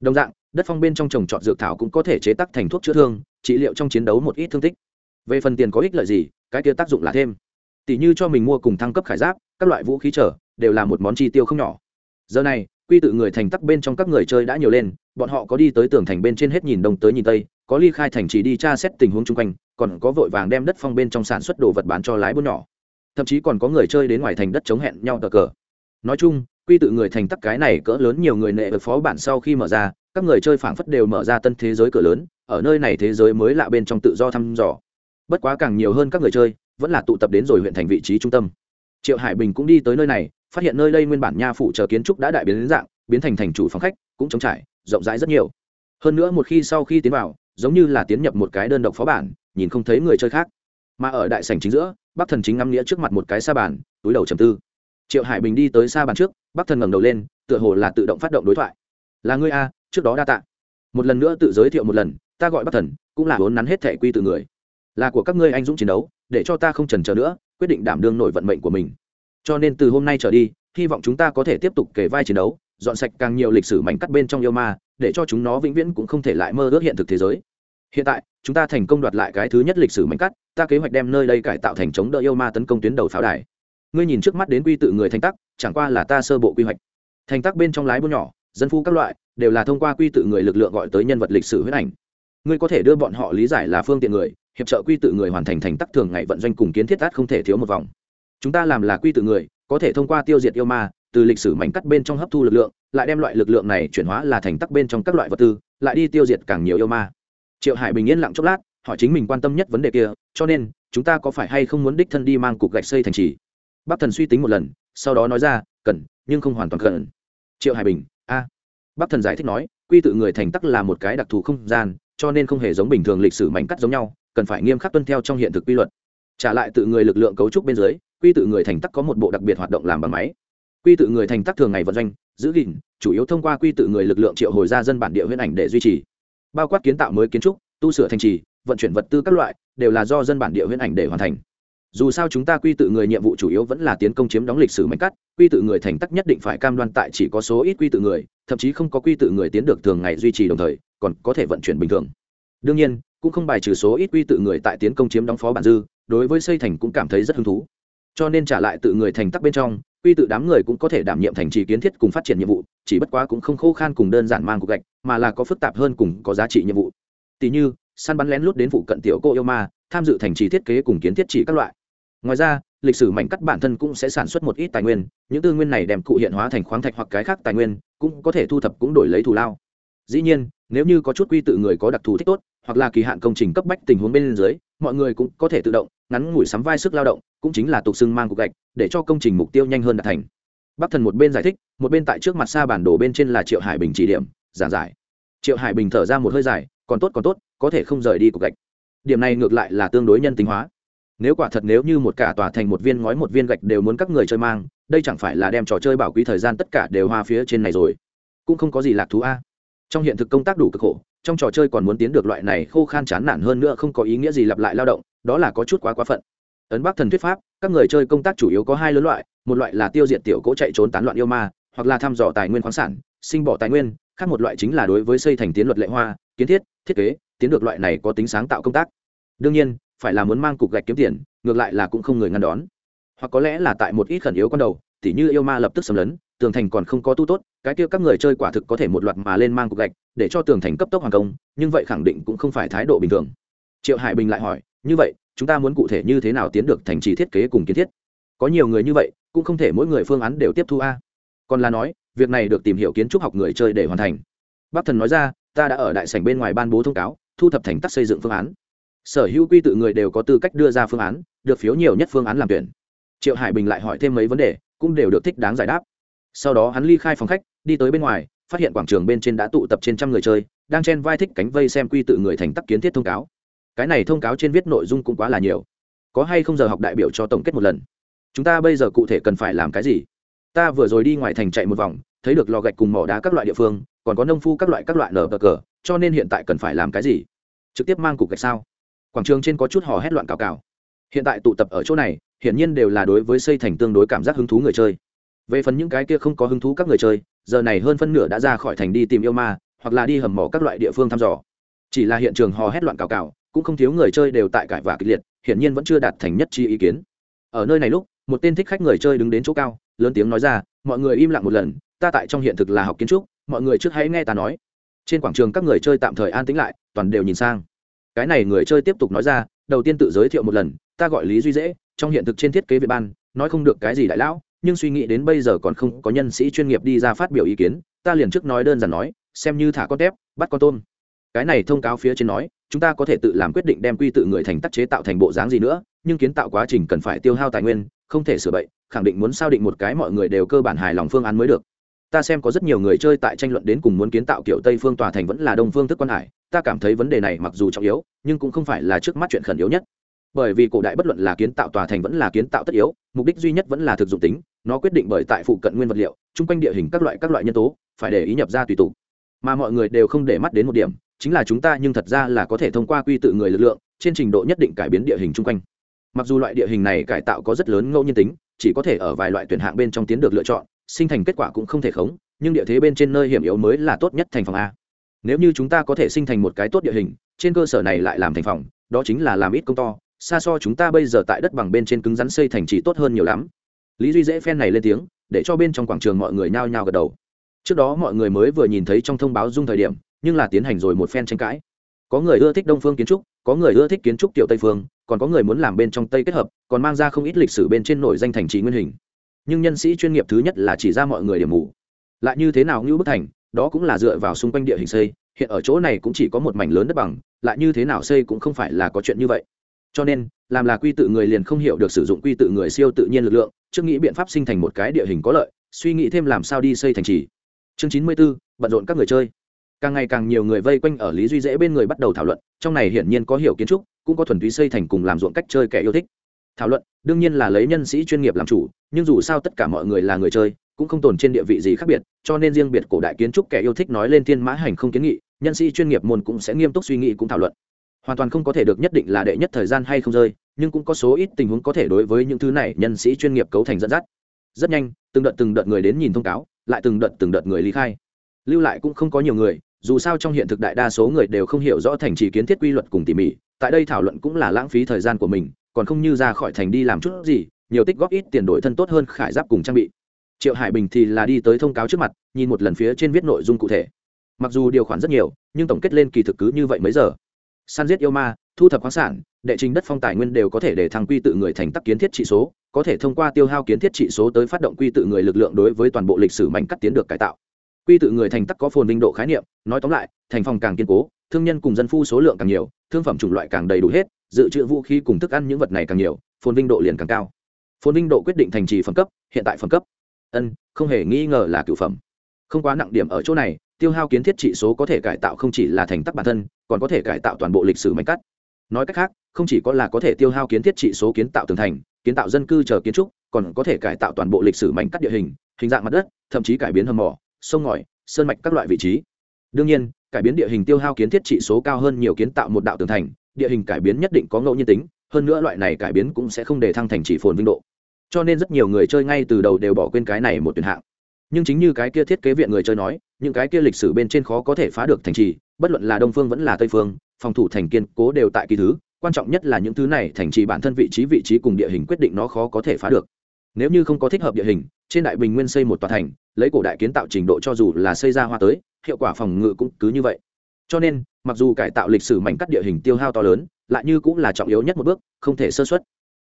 Đồng dạng, đất phong bên trong trồng trọt dược thảo cũng có thể chế tác thành thuốc chữa thương, trị liệu trong chiến đấu một ít thương tích. Về phần tiền có ích lợi gì, cái kia tác dụng là thêm tỷ như cho mình mua cùng thăng cấp khải giáp, các loại vũ khí trở, đều là một món chi tiêu không nhỏ. Giờ này, quy tự người thành tắc bên trong các người chơi đã nhiều lên, bọn họ có đi tới tường thành bên trên hết nhìn đông tới nhìn tây, có ly khai thành chỉ đi tra xét tình huống chung quanh, còn có vội vàng đem đất phong bên trong sản xuất đồ vật bán cho lái buôn nhỏ. Thậm chí còn có người chơi đến ngoài thành đất chống hẹn nhau tờ cờ. Nói chung, quy tự người thành tắc cái này cỡ lớn nhiều người nệ phó bản sau khi mở ra, các người chơi phảng phất đều mở ra tân thế giới cửa lớn, ở nơi này thế giới mới lạ bên trong tự do thăm dò. Bất quá càng nhiều hơn các người chơi vẫn là tụ tập đến rồi huyện thành vị trí trung tâm. Triệu hải bình cũng đi tới nơi này, phát hiện nơi đây nguyên bản nha phụ chờ kiến trúc đã đại biến đến dạng, biến thành thành chủ phòng khách, cũng trống trải, rộng rãi rất nhiều. Hơn nữa một khi sau khi tiến vào, giống như là tiến nhập một cái đơn độc phó bản, nhìn không thấy người chơi khác. Mà ở đại sảnh chính giữa, bắc thần chính ngắm nghĩa trước mặt một cái sa bàn, túi đầu trầm tư. Triệu hải bình đi tới sa bàn trước, bắc thần ngẩng đầu lên, tựa hồ là tự động phát động đối thoại. Là ngươi a, trước đó đa tạ. Một lần nữa tự giới thiệu một lần, ta gọi bắc thần, cũng là vốn nắn hết thẻ quy từ người. Là của các ngươi anh dũng chiến đấu để cho ta không trần chờ nữa, quyết định đảm đương nổi vận mệnh của mình. Cho nên từ hôm nay trở đi, hy vọng chúng ta có thể tiếp tục kể vai chiến đấu, dọn sạch càng nhiều lịch sử mảnh cắt bên trong yêu ma, để cho chúng nó vĩnh viễn cũng không thể lại mơ ước hiện thực thế giới. Hiện tại, chúng ta thành công đoạt lại cái thứ nhất lịch sử mảnh cắt, ta kế hoạch đem nơi đây cải tạo thành chống đỡ yêu ma tấn công tuyến đầu pháo đài. Ngươi nhìn trước mắt đến quy tự người thành tắc, chẳng qua là ta sơ bộ quy hoạch. Thành tắc bên trong lái buôn nhỏ, dân phu các loại, đều là thông qua quy tự người lực lượng gọi tới nhân vật lịch sử huyết ảnh. Ngươi có thể đưa bọn họ lý giải là phương tiện người hiệp trợ quy tự người hoàn thành thành tắc thường ngày vận doanh cùng kiến thiết át không thể thiếu một vòng. Chúng ta làm là quy tự người, có thể thông qua tiêu diệt yêu ma, từ lịch sử mảnh cắt bên trong hấp thu lực lượng, lại đem loại lực lượng này chuyển hóa là thành tắc bên trong các loại vật tư, lại đi tiêu diệt càng nhiều yêu ma. Triệu hải bình yên lặng chốc lát, hỏi chính mình quan tâm nhất vấn đề kia, cho nên, chúng ta có phải hay không muốn đích thân đi mang cục gạch xây thành trì? Bắc thần suy tính một lần, sau đó nói ra, cần, nhưng không hoàn toàn cần. Triệu hải bình, a. Bắc thần giải thích nói, quy tự người thành tắc là một cái đặc thù không gian, cho nên không hề giống bình thường lịch sử mảnh cắt giống nhau cần phải nghiêm khắc tuân theo trong hiện thực quy luật. Trả lại tự người lực lượng cấu trúc bên dưới, quy tự người thành tắc có một bộ đặc biệt hoạt động làm bằng máy. Quy tự người thành tắc thường ngày vận doanh, giữ gìn, chủ yếu thông qua quy tự người lực lượng triệu hồi ra dân bản địa huyễn ảnh để duy trì. Bao quát kiến tạo mới kiến trúc, tu sửa thành trì, vận chuyển vật tư các loại, đều là do dân bản địa huyễn ảnh để hoàn thành. Dù sao chúng ta quy tự người nhiệm vụ chủ yếu vẫn là tiến công chiếm đóng lịch sử mạnh cắt, quy tự người thành tắc nhất định phải cam đoan tại chỉ có số ít quy tự người, thậm chí không có quy tự người tiến được thường ngày duy trì đồng thời, còn có thể vận chuyển bình thường. Đương nhiên cũng không bài trừ số ít quy tự người tại tiến công chiếm đóng phó bản dư, đối với xây thành cũng cảm thấy rất hứng thú. Cho nên trả lại tự người thành tắc bên trong, quy tự đám người cũng có thể đảm nhiệm thành trì kiến thiết cùng phát triển nhiệm vụ, chỉ bất quá cũng không khô khan cùng đơn giản mang cục gạch, mà là có phức tạp hơn cùng có giá trị nhiệm vụ. Tỷ như, săn bắn lén lút đến vụ cận tiểu cô yêu ma, tham dự thành trì thiết kế cùng kiến thiết chỉ các loại. Ngoài ra, lịch sử mảnh cắt bản thân cũng sẽ sản xuất một ít tài nguyên, những tư nguyên này đem cụ hiện hóa thành khoáng thạch hoặc cái khác tài nguyên, cũng có thể thu thập cũng đổi lấy thù lao. Dĩ nhiên nếu như có chút quy tự người có đặc thù thích tốt, hoặc là kỳ hạn công trình cấp bách tình huống bên dưới, mọi người cũng có thể tự động, ngắn ngủi sắm vai sức lao động, cũng chính là tục xưng mang cục gạch, để cho công trình mục tiêu nhanh hơn đạt thành. Bắc thần một bên giải thích, một bên tại trước mặt xa bản đồ bên trên là triệu hải bình chỉ điểm, giảng giải. Triệu hải bình thở ra một hơi dài, còn tốt còn tốt, có thể không rời đi cục gạch. Điểm này ngược lại là tương đối nhân tính hóa. Nếu quả thật nếu như một cả tòa thành một viên ngói một viên gạch đều muốn các người chơi mang, đây chẳng phải là đem trò chơi bảo quý thời gian tất cả đều hoa phía trên này rồi. Cũng không có gì lạc thú a trong hiện thực công tác đủ cực khổ, trong trò chơi còn muốn tiến được loại này khô khan chán nản hơn nữa không có ý nghĩa gì lặp lại lao động, đó là có chút quá quá phận. Ấn bắc thần thuyết pháp, các người chơi công tác chủ yếu có hai lớn loại, một loại là tiêu diệt tiểu cỗ chạy trốn tán loạn yêu ma, hoặc là thăm dò tài nguyên khoáng sản, sinh bỏ tài nguyên, khác một loại chính là đối với xây thành tiến luật lệ hoa, kiến thiết thiết kế, tiến được loại này có tính sáng tạo công tác. Đương nhiên, phải là muốn mang cục gạch kiếm tiền, ngược lại là cũng không người ngăn đón. Hoặc có lẽ là tại một ít khẩn yếu con đầu, tỉ như yêu ma lập tức xâm lấn, tường thành còn không có tu tốt cái kia các người chơi quả thực có thể một loạt mà lên mang cục gạch, để cho tường thành cấp tốc hoàn công, nhưng vậy khẳng định cũng không phải thái độ bình thường. Triệu hải bình lại hỏi, như vậy, chúng ta muốn cụ thể như thế nào tiến được thành trì thiết kế cùng kiến thiết? Có nhiều người như vậy, cũng không thể mỗi người phương án đều tiếp thu a. Còn là nói, việc này được tìm hiểu kiến trúc học người chơi để hoàn thành. Bác thần nói ra, ta đã ở đại sảnh bên ngoài ban bố thông cáo, thu thập thành tắc xây dựng phương án. Sở hữu quy tự người đều có tư cách đưa ra phương án, được phiếu nhiều nhất phương án làm tuyển. Triệu hải bình lại hỏi thêm mấy vấn đề, cũng đều được thích đáng giải đáp sau đó hắn ly khai phòng khách, đi tới bên ngoài, phát hiện quảng trường bên trên đã tụ tập trên trăm người chơi, đang chen vai thích cánh vây xem quy tự người thành tắc kiến thiết thông cáo. Cái này thông cáo trên viết nội dung cũng quá là nhiều. Có hay không giờ học đại biểu cho tổng kết một lần? Chúng ta bây giờ cụ thể cần phải làm cái gì? Ta vừa rồi đi ngoài thành chạy một vòng, thấy được lò gạch cùng mỏ đá các loại địa phương, còn có nông phu các loại các loại nở cờ, cho nên hiện tại cần phải làm cái gì? Trực tiếp mang cục gạch sao? Quảng trường trên có chút hò hét loạn cào cào. Hiện tại tụ tập ở chỗ này, hiển nhiên đều là đối với xây thành tương đối cảm giác hứng thú người chơi về phần những cái kia không có hứng thú các người chơi, giờ này hơn phân nửa đã ra khỏi thành đi tìm yêu ma, hoặc là đi hầm mỏ các loại địa phương thăm dò. Chỉ là hiện trường hò hét loạn cào cào, cũng không thiếu người chơi đều tại cãi vả kịch liệt, hiển nhiên vẫn chưa đạt thành nhất chi ý kiến. Ở nơi này lúc, một tên thích khách người chơi đứng đến chỗ cao, lớn tiếng nói ra, mọi người im lặng một lần, ta tại trong hiện thực là học kiến trúc, mọi người trước hãy nghe ta nói. Trên quảng trường các người chơi tạm thời an tĩnh lại, toàn đều nhìn sang. Cái này người chơi tiếp tục nói ra, đầu tiên tự giới thiệu một lần, ta gọi lý duy dễ, trong hiện thực trên thiết kế việt ban, nói không được cái gì đại lão nhưng suy nghĩ đến bây giờ còn không có nhân sĩ chuyên nghiệp đi ra phát biểu ý kiến, ta liền trước nói đơn giản nói, xem như thả con tép, bắt con tôm. Cái này thông cáo phía trên nói, chúng ta có thể tự làm quyết định đem quy tự người thành tác chế tạo thành bộ dáng gì nữa, nhưng kiến tạo quá trình cần phải tiêu hao tài nguyên, không thể sửa bậy, khẳng định muốn sao định một cái mọi người đều cơ bản hài lòng phương án mới được. Ta xem có rất nhiều người chơi tại tranh luận đến cùng muốn kiến tạo kiểu tây phương tòa thành vẫn là đông phương thức quan hải, ta cảm thấy vấn đề này mặc dù trọng yếu, nhưng cũng không phải là trước mắt chuyện khẩn yếu nhất bởi vì cổ đại bất luận là kiến tạo tòa thành vẫn là kiến tạo tất yếu, mục đích duy nhất vẫn là thực dụng tính, nó quyết định bởi tại phụ cận nguyên vật liệu, chung quanh địa hình các loại các loại nhân tố, phải để ý nhập ra tùy tụ mà mọi người đều không để mắt đến một điểm, chính là chúng ta nhưng thật ra là có thể thông qua quy tự người lực lượng, trên trình độ nhất định cải biến địa hình chung quanh. Mặc dù loại địa hình này cải tạo có rất lớn ngẫu nhiên tính, chỉ có thể ở vài loại tuyển hạng bên trong tiến được lựa chọn, sinh thành kết quả cũng không thể khống, nhưng địa thế bên trên nơi hiểm yếu mới là tốt nhất thành phòng a. Nếu như chúng ta có thể sinh thành một cái tốt địa hình, trên cơ sở này lại làm thành phòng, đó chính là làm ít công to xa so chúng ta bây giờ tại đất bằng bên trên cứng rắn xây thành trì tốt hơn nhiều lắm. Lý duy dễ phen này lên tiếng, để cho bên trong quảng trường mọi người nhao nhao gật đầu. Trước đó mọi người mới vừa nhìn thấy trong thông báo dung thời điểm, nhưng là tiến hành rồi một phen tranh cãi. Có người ưa thích đông phương kiến trúc, có người ưa thích kiến trúc tiểu tây phương, còn có người muốn làm bên trong tây kết hợp, còn mang ra không ít lịch sử bên trên nổi danh thành trì nguyên hình. Nhưng nhân sĩ chuyên nghiệp thứ nhất là chỉ ra mọi người điểm mù. Lại như thế nào ngữ bức thành, đó cũng là dựa vào xung quanh địa hình xây, hiện ở chỗ này cũng chỉ có một mảnh lớn đất bằng, lại như thế nào xây cũng không phải là có chuyện như vậy cho nên làm là quy tự người liền không hiểu được sử dụng quy tự người siêu tự nhiên lực lượng trước nghĩ biện pháp sinh thành một cái địa hình có lợi suy nghĩ thêm làm sao đi xây thành trì. Chương chín mươi 94, bận rộn các người chơi. Càng ngày càng nhiều người vây quanh ở lý duy dễ bên người bắt đầu thảo luận trong này hiển nhiên có hiểu kiến trúc cũng có thuần túy xây thành cùng làm ruộng cách chơi kẻ yêu thích. Thảo luận đương nhiên là lấy nhân sĩ chuyên nghiệp làm chủ nhưng dù sao tất cả mọi người là người chơi cũng không tồn trên địa vị gì khác biệt cho nên riêng biệt cổ đại kiến trúc kẻ yêu thích nói lên thiên mã hành không kiến nghị nhân sĩ chuyên nghiệp môn cũng sẽ nghiêm túc suy nghĩ cũng thảo luận hoàn toàn không có thể được nhất định là đệ nhất thời gian hay không rơi, nhưng cũng có số ít tình huống có thể đối với những thứ này nhân sĩ chuyên nghiệp cấu thành dẫn dắt. Rất nhanh, từng đợt từng đợt người đến nhìn thông cáo, lại từng đợt từng đợt người ly khai. Lưu lại cũng không có nhiều người, dù sao trong hiện thực đại đa số người đều không hiểu rõ thành trì kiến thiết quy luật cùng tỉ mỉ, tại đây thảo luận cũng là lãng phí thời gian của mình, còn không như ra khỏi thành đi làm chút gì, nhiều tích góp ít tiền đổi thân tốt hơn khải giáp cùng trang bị. Triệu hải bình thì là đi tới thông cáo trước mặt, nhìn một lần phía trên viết nội dung cụ thể. Mặc dù điều khoản rất nhiều, nhưng tổng kết lên kỳ thực cứ như vậy mấy giờ săn giết yêu ma, thu thập khoáng sản, đệ trình đất phong tài nguyên đều có thể để thăng quy tự người thành tắc kiến thiết trị số, có thể thông qua tiêu hao kiến thiết trị số tới phát động quy tự người lực lượng đối với toàn bộ lịch sử mảnh cắt tiến được cải tạo. Quy tự người thành tắc có phồn linh độ khái niệm, nói tóm lại, thành phòng càng kiên cố, thương nhân cùng dân phu số lượng càng nhiều, thương phẩm chủng loại càng đầy đủ hết, dự trữ vũ khí cùng thức ăn những vật này càng nhiều, phồn vinh độ liền càng cao. Phồn vinh độ quyết định thành trì phẩm cấp, hiện tại phẩm cấp. Ân, không hề nghi ngờ là cựu phẩm. Không quá nặng điểm ở chỗ này tiêu hao kiến thiết trị số có thể cải tạo không chỉ là thành tắc bản thân, còn có thể cải tạo toàn bộ lịch sử mảnh cắt. Nói cách khác, không chỉ có là có thể tiêu hao kiến thiết trị số kiến tạo tường thành, kiến tạo dân cư chờ kiến trúc, còn có thể cải tạo toàn bộ lịch sử mảnh cắt địa hình hình dạng mặt đất, thậm chí cải biến hầm mỏ, sông ngòi, sơn mạch các loại vị trí. Đương nhiên, cải biến địa hình tiêu hao kiến thiết trị số cao hơn nhiều kiến tạo một đạo tường thành, địa hình cải biến nhất định có ngẫu nhiên tính, hơn nữa loại này cải biến cũng sẽ không để thăng thành chỉ phồn vinh độ. Cho nên rất nhiều người chơi ngay từ đầu đều bỏ quên cái này một tuyển hạng nhưng chính như cái kia thiết kế viện người chơi nói, những cái kia lịch sử bên trên khó có thể phá được thành trì, bất luận là đông phương vẫn là tây phương, phòng thủ thành kiên cố đều tại kỳ thứ, quan trọng nhất là những thứ này thành trì bản thân vị trí vị trí cùng địa hình quyết định nó khó có thể phá được. Nếu như không có thích hợp địa hình, trên đại bình nguyên xây một tòa thành, lấy cổ đại kiến tạo trình độ cho dù là xây ra hoa tới, hiệu quả phòng ngự cũng cứ như vậy. Cho nên, mặc dù cải tạo lịch sử mảnh cắt địa hình tiêu hao to lớn, lại như cũng là trọng yếu nhất một bước, không thể sơ xuất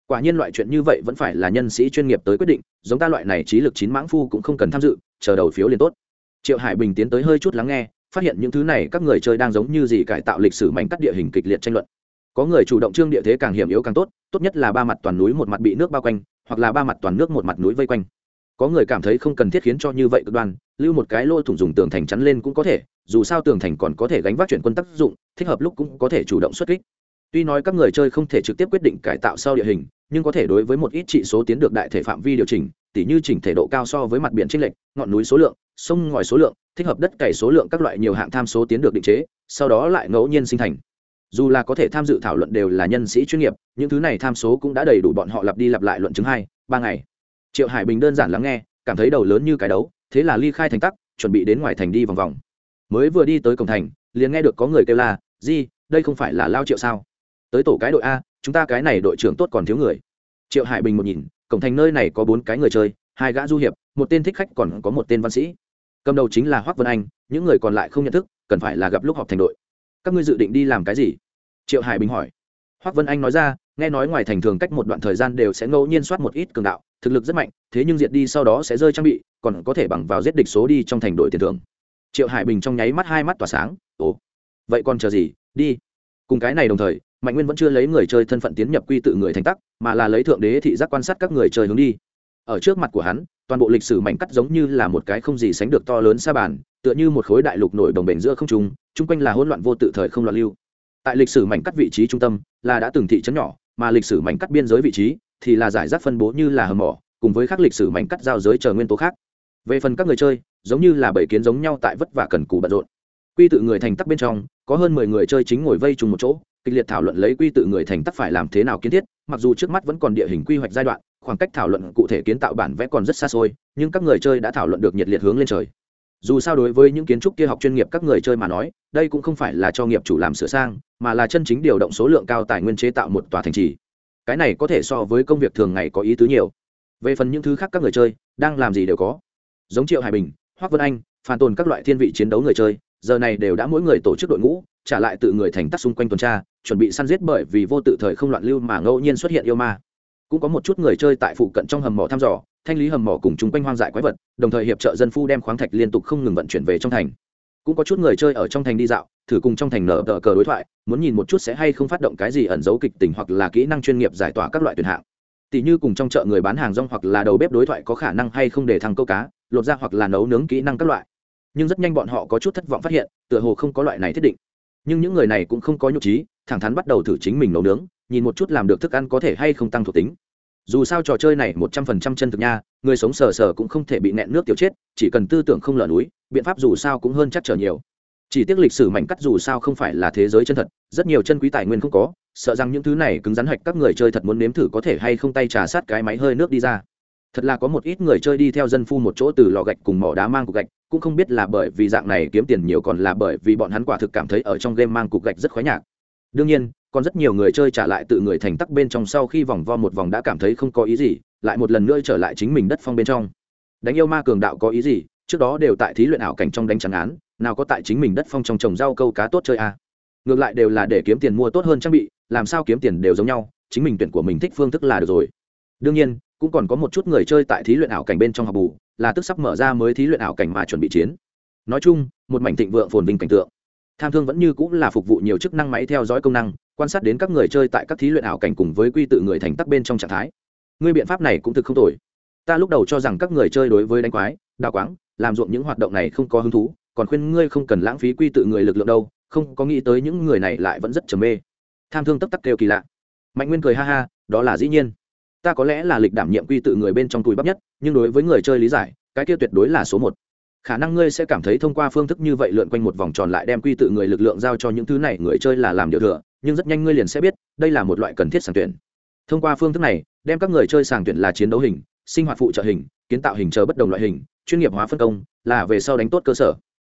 quả nhiên loại chuyện như vậy vẫn phải là nhân sĩ chuyên nghiệp tới quyết định, giống ta loại này trí lực chín mãng phu cũng không cần tham dự, chờ đầu phiếu liền tốt. Triệu hải bình tiến tới hơi chút lắng nghe, phát hiện những thứ này các người chơi đang giống như gì cải tạo lịch sử mảnh cắt địa hình kịch liệt tranh luận. Có người chủ động trương địa thế càng hiểm yếu càng tốt tốt nhất là ba mặt toàn núi một mặt bị nước bao quanh, hoặc là ba mặt toàn nước một mặt núi vây quanh. Có người cảm thấy không cần thiết khiến cho như vậy cực đoan, lưu một cái lô thủng dùng tường thành chắn lên cũng có thể, dù sao tường thành còn có thể gánh vác chuyển quân tác dụng, thích hợp lúc cũng có thể chủ động xuất kích. Tuy nói các người chơi không thể trực tiếp quyết định cải tạo sau địa hình nhưng có thể đối với một ít trị số tiến được đại thể phạm vi điều chỉnh, tỉ như chỉnh thể độ cao so với mặt biển trinh lệch, ngọn núi số lượng, sông ngòi số lượng, thích hợp đất cày số lượng các loại nhiều hạng tham số tiến được định chế, sau đó lại ngẫu nhiên sinh thành. Dù là có thể tham dự thảo luận đều là nhân sĩ chuyên nghiệp, những thứ này tham số cũng đã đầy đủ bọn họ lặp đi lặp lại luận chứng hai, ba ngày. Triệu hải bình đơn giản lắng nghe, cảm thấy đầu lớn như cái đấu, thế là ly khai thành tắc, chuẩn bị đến ngoài thành đi vòng vòng. Mới vừa đi tới cổng thành, liền nghe được có người kêu là di, đây không phải là lao triệu sao? Tới tổ cái đội a chúng ta cái này đội trưởng tốt còn thiếu người. Triệu hải bình một nhìn, cổng thành nơi này có bốn cái người chơi, hai gã du hiệp, một tên thích khách còn có một tên văn sĩ. Cầm đầu chính là hoác vân anh, những người còn lại không nhận thức, cần phải là gặp lúc họp thành đội. Các ngươi dự định đi làm cái gì? Triệu hải bình hỏi. Hoác vân anh nói ra, nghe nói ngoài thành thường cách một đoạn thời gian đều sẽ ngẫu nhiên soát một ít cường đạo, thực lực rất mạnh, thế nhưng diệt đi sau đó sẽ rơi trang bị, còn có thể bằng vào giết địch số đi trong thành đội tiền thưởng. Triệu hải bình trong nháy mắt hai mắt tỏa sáng, ồ, vậy còn chờ gì? Đi. Cùng cái này đồng thời mạnh nguyên vẫn chưa lấy người chơi thân phận tiến nhập quy tự người thành tắc, mà là lấy thượng đế thị giác quan sát các người chơi hướng đi. Ở trước mặt của hắn, toàn bộ lịch sử mảnh cắt giống như là một cái không gì sánh được to lớn xa bàn, tựa như một khối đại lục nổi đồng bền giữa không trung, chung quanh là hỗn loạn vô tự thời không loạn lưu. Tại lịch sử mảnh cắt vị trí trung tâm, là đã từng thị trấn nhỏ, mà lịch sử mảnh cắt biên giới vị trí thì là giải rác phân bố như là hầm mỏ, cùng với các lịch sử mảnh cắt giao giới chờ nguyên tố khác. Về phần các người chơi, giống như là bảy kiến giống nhau tại vất vả cần cù bận rộn. Quy tự người thành tắc bên trong, có hơn mười người chơi chính ngồi vây trùng một chỗ kịch liệt thảo luận lấy quy tự người thành tắc phải làm thế nào kiến thiết, mặc dù trước mắt vẫn còn địa hình quy hoạch giai đoạn, khoảng cách thảo luận cụ thể kiến tạo bản vẽ còn rất xa xôi, nhưng các người chơi đã thảo luận được nhiệt liệt hướng lên trời. Dù sao đối với những kiến trúc kia học chuyên nghiệp các người chơi mà nói, đây cũng không phải là cho nghiệp chủ làm sửa sang, mà là chân chính điều động số lượng cao tài nguyên chế tạo một tòa thành trì. Cái này có thể so với công việc thường ngày có ý tứ nhiều. Về phần những thứ khác các người chơi, đang làm gì đều có. Giống triệu hải bình, hoác vân anh phản tồn các loại thiên vị chiến đấu người chơi, giờ này đều đã mỗi người tổ chức đội ngũ trả lại tự người thành tắc xung quanh tuần tra, chuẩn bị săn giết bởi vì vô tự thời không loạn lưu mà ngẫu nhiên xuất hiện yêu ma. Cũng có một chút người chơi tại phụ cận trong hầm mỏ thăm dò, thanh lý hầm mỏ cùng chung quanh hoang dại quái vật, đồng thời hiệp trợ dân phu đem khoáng thạch liên tục không ngừng vận chuyển về trong thành. Cũng có chút người chơi ở trong thành đi dạo, thử cùng trong thành nở tờ cờ đối thoại, muốn nhìn một chút sẽ hay không phát động cái gì ẩn giấu kịch tình hoặc là kỹ năng chuyên nghiệp giải tỏa các loại tuyển hạng. Tỷ như cùng trong chợ người bán hàng rong hoặc là đầu bếp đối thoại có khả năng hay không để thăng câu cá, lột ra hoặc là nấu nướng kỹ năng các loại. Nhưng rất nhanh bọn họ có chút thất vọng phát hiện, tựa hồ không có loại này thiết định nhưng những người này cũng không có nhục trí, thẳng thắn bắt đầu thử chính mình nấu nướng, nhìn một chút làm được thức ăn có thể hay không tăng thuộc tính. Dù sao trò chơi này một trăm phần trăm chân thực nha, người sống sờ sờ cũng không thể bị nẹn nước tiêu chết, chỉ cần tư tưởng không lở núi, biện pháp dù sao cũng hơn chắc trở nhiều. Chỉ tiếc lịch sử mảnh cắt dù sao không phải là thế giới chân thật, rất nhiều chân quý tài nguyên không có, sợ rằng những thứ này cứng rắn hạch các người chơi thật muốn nếm thử có thể hay không tay trà sát cái máy hơi nước đi ra. Thật là có một ít người chơi đi theo dân phu một chỗ từ lò gạch cùng mỏ đá mang cục gạch cũng không biết là bởi vì dạng này kiếm tiền nhiều còn là bởi vì bọn hắn quả thực cảm thấy ở trong game mang cục gạch rất khoái nhạc. Đương nhiên, còn rất nhiều người chơi trả lại tự người thành tắc bên trong sau khi vòng vo một vòng đã cảm thấy không có ý gì, lại một lần nữa trở lại chính mình đất phong bên trong. Đánh yêu ma cường đạo có ý gì? Trước đó đều tại thí luyện ảo cảnh trong đánh trắng án, nào có tại chính mình đất phong trong trồng rau câu cá tốt chơi a à. ngược lại đều là để kiếm tiền mua tốt hơn trang bị, làm sao kiếm tiền đều giống nhau, chính mình tuyển của mình thích phương thức là được rồi. Đương nhiên, cũng còn có một chút người chơi tại thí luyện ảo cảnh bên trong học bù là tức sắp mở ra mới thí luyện ảo cảnh mà chuẩn bị chiến. Nói chung, một mảnh thịnh vượng phồn vinh cảnh tượng. Tham thương vẫn như cũng là phục vụ nhiều chức năng máy theo dõi công năng, quan sát đến các người chơi tại các thí luyện ảo cảnh cùng với quy tự người thành tắc bên trong trạng thái. Ngươi biện pháp này cũng thực không tồi. Ta lúc đầu cho rằng các người chơi đối với đánh quái, đào quáng, làm ruộng những hoạt động này không có hứng thú, còn khuyên ngươi không cần lãng phí quy tự người lực lượng đâu, không có nghĩ tới những người này lại vẫn rất trầm mê. Tham thương tấp tắc kêu kỳ lạ. Mạnh nguyên cười ha ha, đó là dĩ nhiên ta có lẽ là lịch đảm nhiệm quy tự người bên trong túi bắp nhất, nhưng đối với người chơi lý giải, cái kia tuyệt đối là số một. Khả năng ngươi sẽ cảm thấy thông qua phương thức như vậy lượn quanh một vòng tròn lại đem quy tự người lực lượng giao cho những thứ này, người chơi là làm điều thừa, nhưng rất nhanh ngươi liền sẽ biết, đây là một loại cần thiết sàng tuyển. Thông qua phương thức này, đem các người chơi sàng tuyển là chiến đấu hình, sinh hoạt phụ trợ hình, kiến tạo hình chờ bất đồng loại hình, chuyên nghiệp hóa phân công, là về sau đánh tốt cơ sở.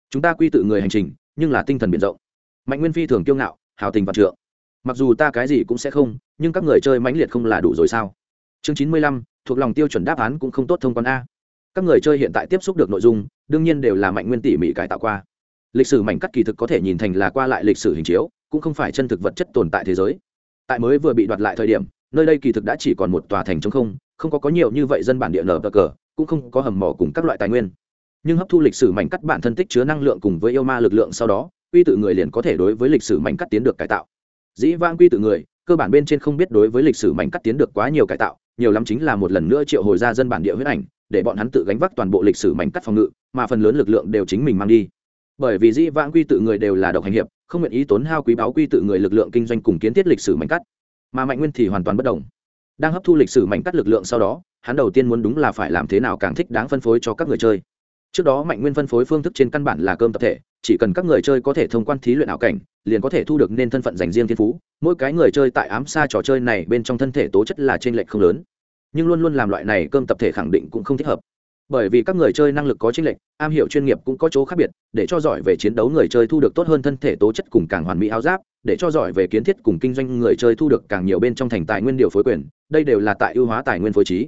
Chúng ta quy tự người hành trình, nhưng là tinh thần biển rộng. Mạnh nguyên phi thường kiêu ngạo, hào tình và trượng. Mặc dù ta cái gì cũng sẽ không, nhưng các người chơi mãnh liệt không là đủ rồi sao? Chương chín mươi lăm, thuộc lòng tiêu chuẩn đáp án cũng không tốt thông quan a. Các người chơi hiện tại tiếp xúc được nội dung, đương nhiên đều là mạnh nguyên tỉ mỉ cải tạo qua. Lịch sử mảnh cắt kỳ thực có thể nhìn thành là qua lại lịch sử hình chiếu, cũng không phải chân thực vật chất tồn tại thế giới. Tại mới vừa bị đoạt lại thời điểm, nơi đây kỳ thực đã chỉ còn một tòa thành trống không không có có nhiều như vậy dân bản địa nở cờ, cũng không có hầm mỏ cùng các loại tài nguyên. Nhưng hấp thu lịch sử mảnh cắt bản thân tích chứa năng lượng cùng với yêu ma lực lượng sau đó, quy tự người liền có thể đối với lịch sử mảnh cắt tiến được cải tạo. Dĩ vãng quy tự người, cơ bản bên trên không biết đối với lịch sử mảnh cắt tiến được quá nhiều cải tạo nhiều lắm chính là một lần nữa triệu hồi ra dân bản địa huyết ảnh, để bọn hắn tự gánh vác toàn bộ lịch sử mảnh cắt phòng ngự, mà phần lớn lực lượng đều chính mình mang đi. Bởi vì dĩ vãng quy tự người đều là độc hành hiệp, không nguyện ý tốn hao quý báo quy tự người lực lượng kinh doanh cùng kiến thiết lịch sử mảnh cắt. Mà mạnh nguyên thì hoàn toàn bất đồng. Đang hấp thu lịch sử mảnh cắt lực lượng sau đó, hắn đầu tiên muốn đúng là phải làm thế nào càng thích đáng phân phối cho các người chơi. Trước đó mạnh nguyên phân phối phương thức trên căn bản là cơm tập thể, chỉ cần các người chơi có thể thông quan thí luyện ảo cảnh, liền có thể thu được nên thân phận dành riêng thiên phú. Mỗi cái người chơi tại ám xa trò chơi này bên trong thân thể tố chất là t r ê n lệch không lớn nhưng luôn luôn làm loại này cơm tập thể khẳng định cũng không thích hợp. Bởi vì các người chơi năng lực có chênh lệch, am hiểu chuyên nghiệp cũng có chỗ khác biệt, để cho giỏi về chiến đấu người chơi thu được tốt hơn thân thể tố chất cùng càng hoàn mỹ áo giáp, để cho giỏi về kiến thiết cùng kinh doanh người chơi thu được càng nhiều bên trong thành tài nguyên điều phối quyền, đây đều là tại ưu hóa tài nguyên phối trí.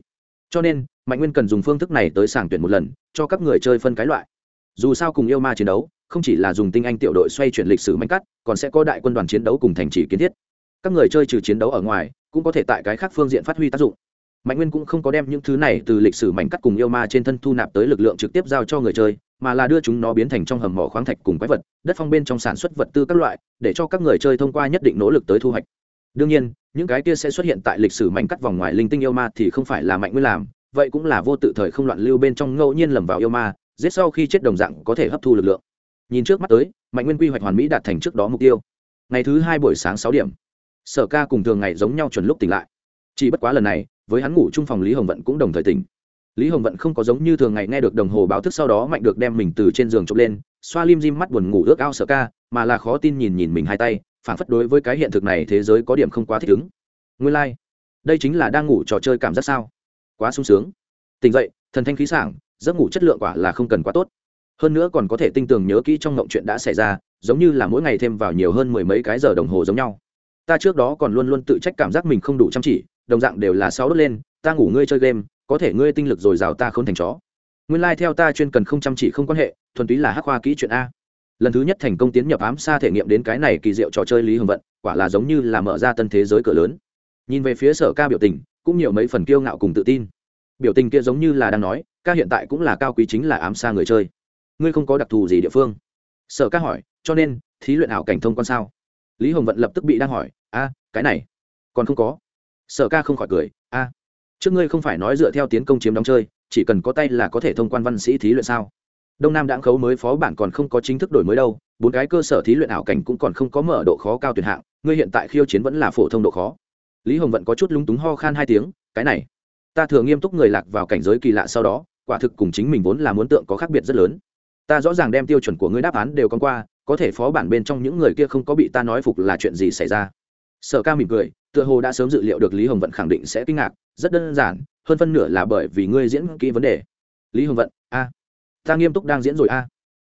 Cho nên, mạnh nguyên cần dùng phương thức này tới sàng tuyển một lần, cho các người chơi phân cái loại. Dù sao cùng yêu ma chiến đấu, không chỉ là dùng tinh anh tiểu đội xoay chuyển lịch sử mạnh cắt, còn sẽ có đại quân đoàn chiến đấu cùng thành trì kiến thiết. Các người chơi trừ chiến đấu ở ngoài, cũng có thể tại cái khác phương diện phát huy tác dụng mạnh nguyên cũng không có đem những thứ này từ lịch sử mảnh cắt cùng yêu ma trên thân thu nạp tới lực lượng trực tiếp giao cho người chơi, mà là đưa chúng nó biến thành trong hầm mỏ khoáng thạch cùng quái vật, đất phong bên trong sản xuất vật tư các loại, để cho các người chơi thông qua nhất định nỗ lực tới thu hoạch. Đương nhiên, những cái kia sẽ xuất hiện tại lịch sử mảnh cắt vòng ngoài linh tinh yêu ma thì không phải là mạnh nguyên làm, vậy cũng là vô tự thời không loạn lưu bên trong ngẫu nhiên lầm vào yêu ma, giết sau khi chết đồng dạng có thể hấp thu lực lượng. Nhìn trước mắt tới, mạnh nguyên quy hoạch hoàn mỹ đạt thành trước đó mục tiêu. Ngày thứ hai buổi sáng sáu điểm, sở ca cùng thường ngày giống nhau chuẩn lúc tỉnh lại. Chỉ bất quá lần này với hắn ngủ chung phòng lý hồng vận cũng đồng thời tỉnh. Lý hồng vận không có giống như thường ngày nghe được đồng hồ báo thức sau đó mạnh được đem mình từ trên giường trộm lên, xoa lim dim mắt buồn ngủ ước ao sợ ca, mà là khó tin nhìn nhìn mình hai tay phản phất đối với cái hiện thực này thế giới có điểm không quá thích ứng. Nguyên lai、like. đây chính là đang ngủ trò chơi cảm giác sao? Quá sung sướng. Tỉnh dậy, thần thanh khí sảng, giấc ngủ chất lượng quả là không cần quá tốt. Hơn nữa còn có thể tinh tường nhớ kỹ trong ngộng chuyện đã xảy ra, giống như là mỗi ngày thêm vào nhiều hơn mười mấy cái giờ đồng hồ giống nhau. Ta trước đó còn luôn luôn tự trách cảm giác mình không đủ chăm chỉ đồng dạng đều là sáu đốt lên, ta ngủ ngươi chơi game, có thể ngươi tinh lực dồi dào ta không thành chó. Nguyên lai、like、theo ta chuyên cần không chăm chỉ không quan hệ, thuần túy là hắc hoa kỹ chuyện a. Lần thứ nhất thành công tiến nhập ám xa thể nghiệm đến cái này kỳ diệu trò chơi lý hồng vận, quả là giống như là mở ra tân thế giới cửa lớn. Nhìn về phía sở ca biểu tình, cũng nhiều mấy phần kiêu ngạo cùng tự tin. Biểu tình kia giống như là đang nói, ca hiện tại cũng là cao quý chính là ám xa người chơi. Ngươi không có đặc thù gì địa phương. Sở ca hỏi, cho nên, thí luyện ảo cảnh thông quan sao? Lý hồng vận lập tức bị đang hỏi, a, cái này, còn không có sở ca không khỏi cười, a, trước ngươi không phải nói dựa theo tiến công chiếm đóng chơi, chỉ cần có tay là có thể thông quan văn sĩ thí luyện sao? Đông nam đãng khấu mới phó bản còn không có chính thức đổi mới đâu, bốn cái cơ sở thí luyện ảo cảnh cũng còn không có mở độ khó cao tuyệt hạng, ngươi hiện tại khiêu chiến vẫn là phổ thông độ khó. Lý hồng vẫn có chút lúng túng ho khan hai tiếng, cái này, ta thường nghiêm túc người lạc vào cảnh giới kỳ lạ sau đó, quả thực cùng chính mình vốn là muốn tượng có khác biệt rất lớn. Ta rõ ràng đem tiêu chuẩn của ngươi đáp án đều con qua, có thể phó bản bên trong những người kia không có bị ta nói phục là chuyện gì xảy ra. Sở ca mỉm cười tựa hồ đã sớm dự liệu được lý hồng vận khẳng định sẽ kinh ngạc, rất đơn giản, hơn phân nửa là bởi vì ngươi diễn kỹ vấn đề. Lý hồng vận, a, ta nghiêm túc đang diễn rồi, a.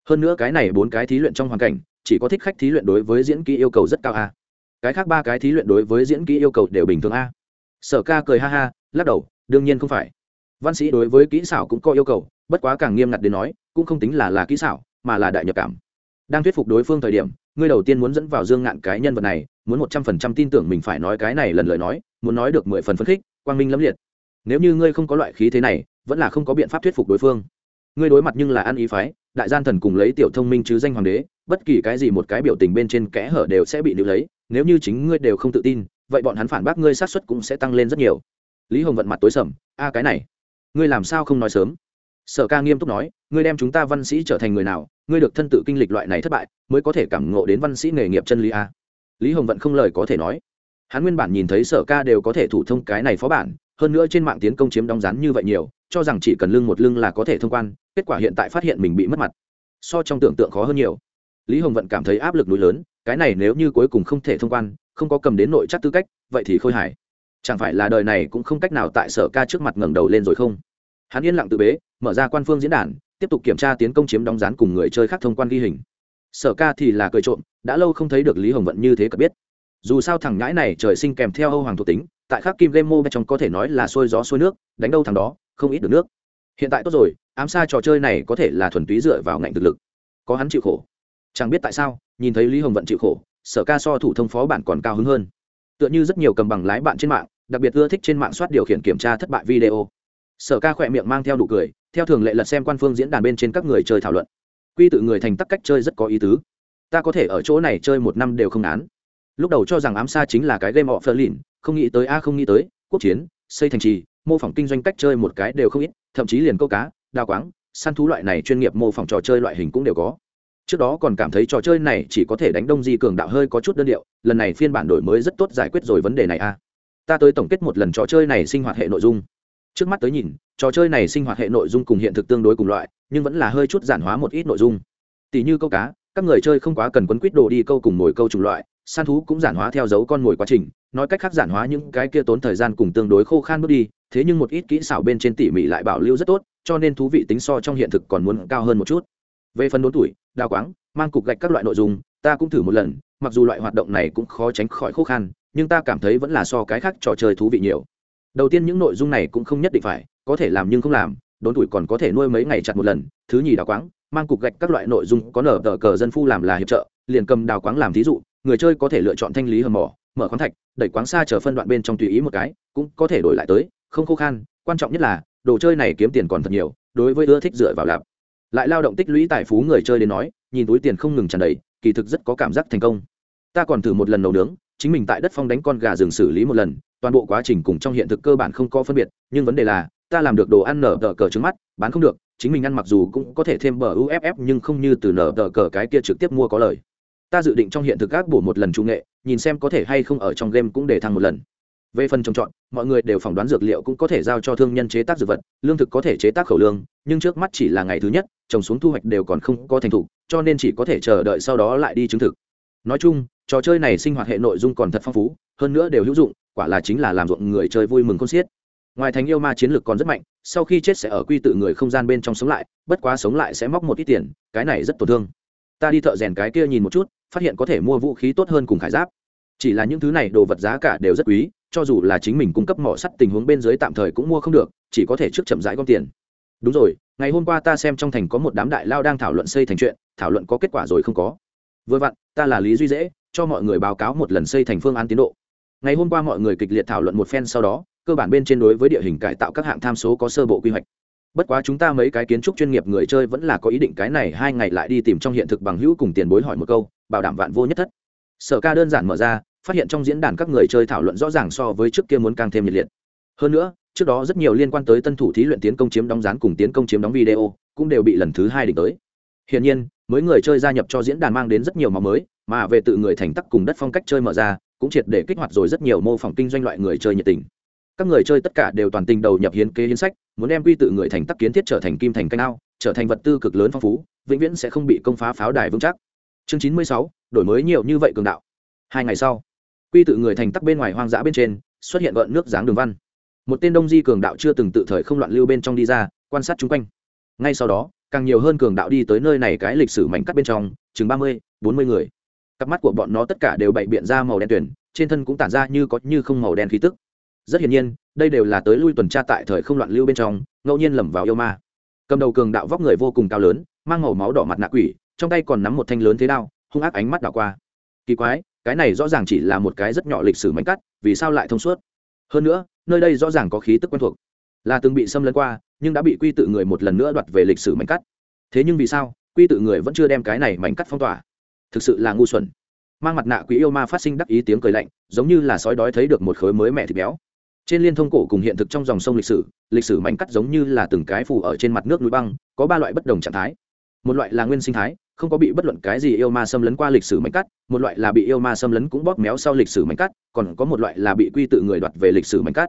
Hơn nữa cái này bốn cái thí luyện trong hoàn cảnh, chỉ có thích khách thí luyện đối với diễn kỹ yêu cầu rất cao, a. Cái khác ba cái thí luyện đối với diễn kỹ yêu cầu đều bình thường, a. Sở ca cười ha ha, lắc đầu, đương nhiên không phải. Văn sĩ đối với kỹ xảo cũng có yêu cầu, bất quá càng nghiêm ngặt đến nói, cũng không tính là là kỹ xảo, mà là đại nhập cảm. Đang thuyết phục đối phương thời điểm ngươi đầu tiên muốn dẫn vào dương ngạn cái nhân vật này, muốn một trăm phần trăm tin tưởng mình phải nói cái này lần lời nói, muốn nói được mười phần phấn khích, quang minh lẫm liệt. Nếu như ngươi không có loại khí thế này, vẫn là không có biện pháp thuyết phục đối phương. Ngươi đối mặt nhưng là ăn ý phái, đại gian thần cùng lấy tiểu thông minh chứ danh hoàng đế, bất kỳ cái gì một cái biểu tình bên trên kẽ hở đều sẽ bị nữ lấy, nếu như chính ngươi đều không tự tin, vậy bọn hắn phản bác ngươi sát xuất cũng sẽ tăng lên rất nhiều. Lý hồng vận mặt tối sầm, a, cái này, ngươi làm sao không nói sớm? Sở ca nghiêm túc nói, ngươi đem chúng ta văn sĩ trở thành người nào ngươi được thân tự kinh lịch loại này thất bại, mới có thể cảm ngộ đến văn sĩ nghề nghiệp chân lý a. Lý hồng vận không lời có thể nói. Hắn nguyên bản nhìn thấy sở ca đều có thể thủ thông cái này phó bản, hơn nữa trên mạng tiến công chiếm đóng rắn như vậy nhiều, cho rằng chỉ cần lưng một lưng là có thể thông quan, kết quả hiện tại phát hiện mình bị mất mặt. So trong tưởng tượng khó hơn nhiều. Lý hồng vận cảm thấy áp lực núi lớn, cái này nếu như cuối cùng không thể thông quan, không có cầm đến nội chắc tư cách, vậy thì khôi hài. Chẳng phải là đời này cũng không cách nào tại sở ca trước mặt ngẩng đầu lên rồi không? Hắn yên lặng tự bế, mở ra quan phương diễn đàn tiếp tục kiểm tra tiến công chiếm đóng rán cùng người chơi khác thông quan ghi hình. Sở ca thì là cười trộm, đã lâu không thấy được lý hồng vận như thế cập biết. Dù sao thằng nhãi này trời sinh kèm theo âu hoàng thuộc tính, tại khắc kim game mô trong có thể nói là sôi gió sôi nước, đánh đâu thằng đó, không ít được nước. Hiện tại tốt rồi, ám xa trò chơi này có thể là thuần túy dựa vào ngạnh thực lực. Có hắn chịu khổ. Chẳng biết tại sao, nhìn thấy lý hồng vận chịu khổ, sở ca so thủ thông phó bản còn cao hứng hơn. Tựa như rất nhiều cầm bằng lái bạn trên mạng, đặc biệt ưa thích trên mạng soát điều khiển kiểm tra thất bại video sở ca khỏe miệng mang theo đủ cười, theo thường lệ lật xem quan phương diễn đàn bên trên các người chơi thảo luận. Quy tự người thành tắc cách chơi rất có ý tứ. Ta có thể ở chỗ này chơi một năm đều không án lúc đầu cho rằng ám xa chính là cái game họ phơ lìn không nghĩ tới a, không nghĩ tới, quốc chiến, xây thành trì, mô phỏng kinh doanh cách chơi một cái đều không ít, thậm chí liền câu cá, đào quáng, săn thú loại này chuyên nghiệp mô phỏng trò chơi loại hình cũng đều có. Trước đó còn cảm thấy trò chơi này chỉ có thể đánh đông di cường đạo hơi có chút đơn điệu, lần này phiên bản đổi mới rất tốt giải quyết rồi vấn đề này a. Ta tới tổng kết một lần trò chơi này sinh hoạt hệ nội dung trước mắt tới nhìn, trò chơi này sinh hoạt hệ nội dung cùng hiện thực tương đối cùng loại, nhưng vẫn là hơi chút giản hóa một ít nội dung. Tỷ như câu cá, các người chơi không quá cần quấn quýt đồ đi câu cùng mồi câu chủng loại săn thú cũng giản hóa theo dấu con mồi quá trình, nói cách khác giản hóa những cái kia tốn thời gian cùng tương đối khô khan bước đi, thế nhưng một ít kỹ xảo bên trên tỉ mỉ lại bảo lưu rất tốt, cho nên thú vị tính so trong hiện thực còn muốn cao hơn một chút. Về phần đốn tuổi, đào quáng, mang cục gạch các loại nội dung, ta cũng thử một lần, mặc dù loại hoạt động này cũng khó tránh khỏi khô khan, nhưng ta cảm thấy vẫn là so cái khác trò chơi thú vị nhiều đầu tiên những nội dung này cũng không nhất định phải, có thể làm nhưng không làm, đốn tuổi còn có thể nuôi mấy ngày chặt một lần, thứ nhì đào quáng, mang cục gạch các loại nội dung có nở tờ cờ dân phu làm là hiệp trợ, liền cầm đào quáng làm thí dụ, người chơi có thể lựa chọn thanh lý hầm mỏ, mở khoáng thạch, đẩy quáng xa chờ phân đoạn bên trong tùy ý một cái, cũng có thể đổi lại tới, không khô khan, quan trọng nhất là, đồ chơi này kiếm tiền còn thật nhiều, đối với ưa thích dựa vào lạp. Lại lao động tích lũy tài phú người chơi đến nói, nhìn túi tiền không ngừng tràn đầy, kỳ thực rất có cảm giác thành công. Ta còn thử một lần nấu nướng chính mình tại đất phong đánh con gà rừng xử lý một lần, toàn bộ quá trình cùng trong hiện thực cơ bản không có phân biệt, nhưng vấn đề là, ta làm được đồ ăn nở tờ cờ trứng mắt, bán không được, chính mình ăn mặc dù cũng có thể thêm bờ uff nhưng không như từ nở tờ cờ cái kia trực tiếp mua có lời. Ta dự định trong hiện thực gác bổ một lần trung nghệ, nhìn xem có thể hay không ở trong game cũng để thăng một lần. Về phần trồng trọt, mọi người đều phỏng đoán dược liệu cũng có thể giao cho thương nhân chế tác dược vật, lương thực có thể chế tác khẩu lương, nhưng trước mắt chỉ là ngày thứ nhất, trồng xuống thu hoạch đều còn không có thành thục, cho nên chỉ có thể chờ đợi sau đó lại đi chứng thực. Nói chung trò chơi này sinh hoạt hệ nội dung còn thật phong phú, hơn nữa đều hữu dụng, quả là chính là làm ruộng người chơi vui mừng con xiết. Ngoài thành yêu ma chiến lược còn rất mạnh, sau khi chết sẽ ở quy tự người không gian bên trong sống lại, bất quá sống lại sẽ móc một ít tiền, cái này rất tổn thương. Ta đi thợ rèn cái kia nhìn một chút, phát hiện có thể mua vũ khí tốt hơn cùng khải giáp. Chỉ là những thứ này đồ vật giá cả đều rất quý, cho dù là chính mình cung cấp mỏ sắt tình huống bên dưới tạm thời cũng mua không được, chỉ có thể trước chậm rãi gom tiền. Đúng rồi, ngày hôm qua ta xem trong thành có một đám đại lao đang thảo luận xây thành chuyện, thảo luận có kết quả rồi không có. Vừa vặn, ta là lý duy dễ cho mọi người báo cáo một lần xây thành phương án tiến độ. Ngày hôm qua mọi người kịch liệt thảo luận một phen sau đó, cơ bản bên trên đối với địa hình cải tạo các hạng tham số có sơ bộ quy hoạch. Bất quá chúng ta mấy cái kiến trúc chuyên nghiệp người chơi vẫn là có ý định cái này hai ngày lại đi tìm trong hiện thực bằng hữu cùng tiền bối hỏi một câu, bảo đảm vạn vô nhất thất. Sở ca đơn giản mở ra, phát hiện trong diễn đàn các người chơi thảo luận rõ ràng so với trước kia muốn càng thêm nhiệt liệt. Hơn nữa, trước đó rất nhiều liên quan tới tân thủ thí luyện tiến công chiếm đóng rán cùng tiến công chiếm đóng video cũng đều bị lần thứ hai đỉnh tới. Hiển nhiên, mới người chơi gia nhập cho diễn đàn mang đến rất nhiều màu mới mà về tự người thành tắc cùng đất phong cách chơi mở ra, cũng triệt để kích hoạt rồi rất nhiều mô phỏng kinh doanh loại người chơi nhiệt tình. Các người chơi tất cả đều toàn tình đầu nhập hiến kế hiến sách, muốn đem quy tự người thành tắc kiến thiết trở thành kim thành canh ao, trở thành vật tư cực lớn phong phú, vĩnh viễn sẽ không bị công phá pháo đài vững chắc. Chương chín mươi sáu, đổi mới nhiều như vậy cường đạo. Hai ngày sau, quy tự người thành tắc bên ngoài hoang dã bên trên, xuất hiện gợn nước dáng đường văn. Một tên đông di cường đạo chưa từng tự thời không loạn lưu bên trong đi ra, quan sát chung quanh. Ngay sau đó, càng nhiều hơn cường đạo đi tới nơi này cái lịch sử mảnh cắt bên trong, chừng ba mươi, bốn mươi người cặp mắt của bọn nó tất cả đều bậy biện ra màu đen tuyển trên thân cũng tản ra như có như không màu đen khí tức. Rất hiển nhiên, đây đều là tới lui tuần tra tại thời không loạn lưu bên trong, ngẫu nhiên lầm vào yêu ma. Cầm đầu cường đạo vóc người vô cùng cao lớn, mang màu máu đỏ mặt nạ quỷ, trong tay còn nắm một thanh lớn thế đao, hung ác ánh mắt đảo qua. Kỳ quái, cái này rõ ràng chỉ là một cái rất nhỏ lịch sử mảnh cắt, vì sao lại thông suốt? Hơn nữa, nơi đây rõ ràng có khí tức quen thuộc. Là từng bị xâm lấn qua, nhưng đã bị quy tự người một lần nữa đoạt về lịch sử mảnh cắt. Thế nhưng vì sao, quy tự người vẫn chưa đem cái này mảnh cắt phong tỏa? Thực sự là ngu xuẩn. Mang mặt nạ quỷ yêu ma phát sinh đắc ý tiếng cười lạnh, giống như là sói đói thấy được một khối mới mẹ thịt béo. Trên liên thông cổ cùng hiện thực trong dòng sông lịch sử lịch sử mảnh cắt giống như là từng cái phủ ở trên mặt nước núi băng, có ba loại bất đồng trạng thái. Một loại là nguyên sinh thái, không có bị bất luận cái gì yêu ma xâm lấn qua lịch sử mảnh cắt, một loại là bị yêu ma xâm lấn cũng bóp méo sau lịch sử mảnh cắt, còn có một loại là bị quy tự người đoạt về lịch sử mảnh cắt.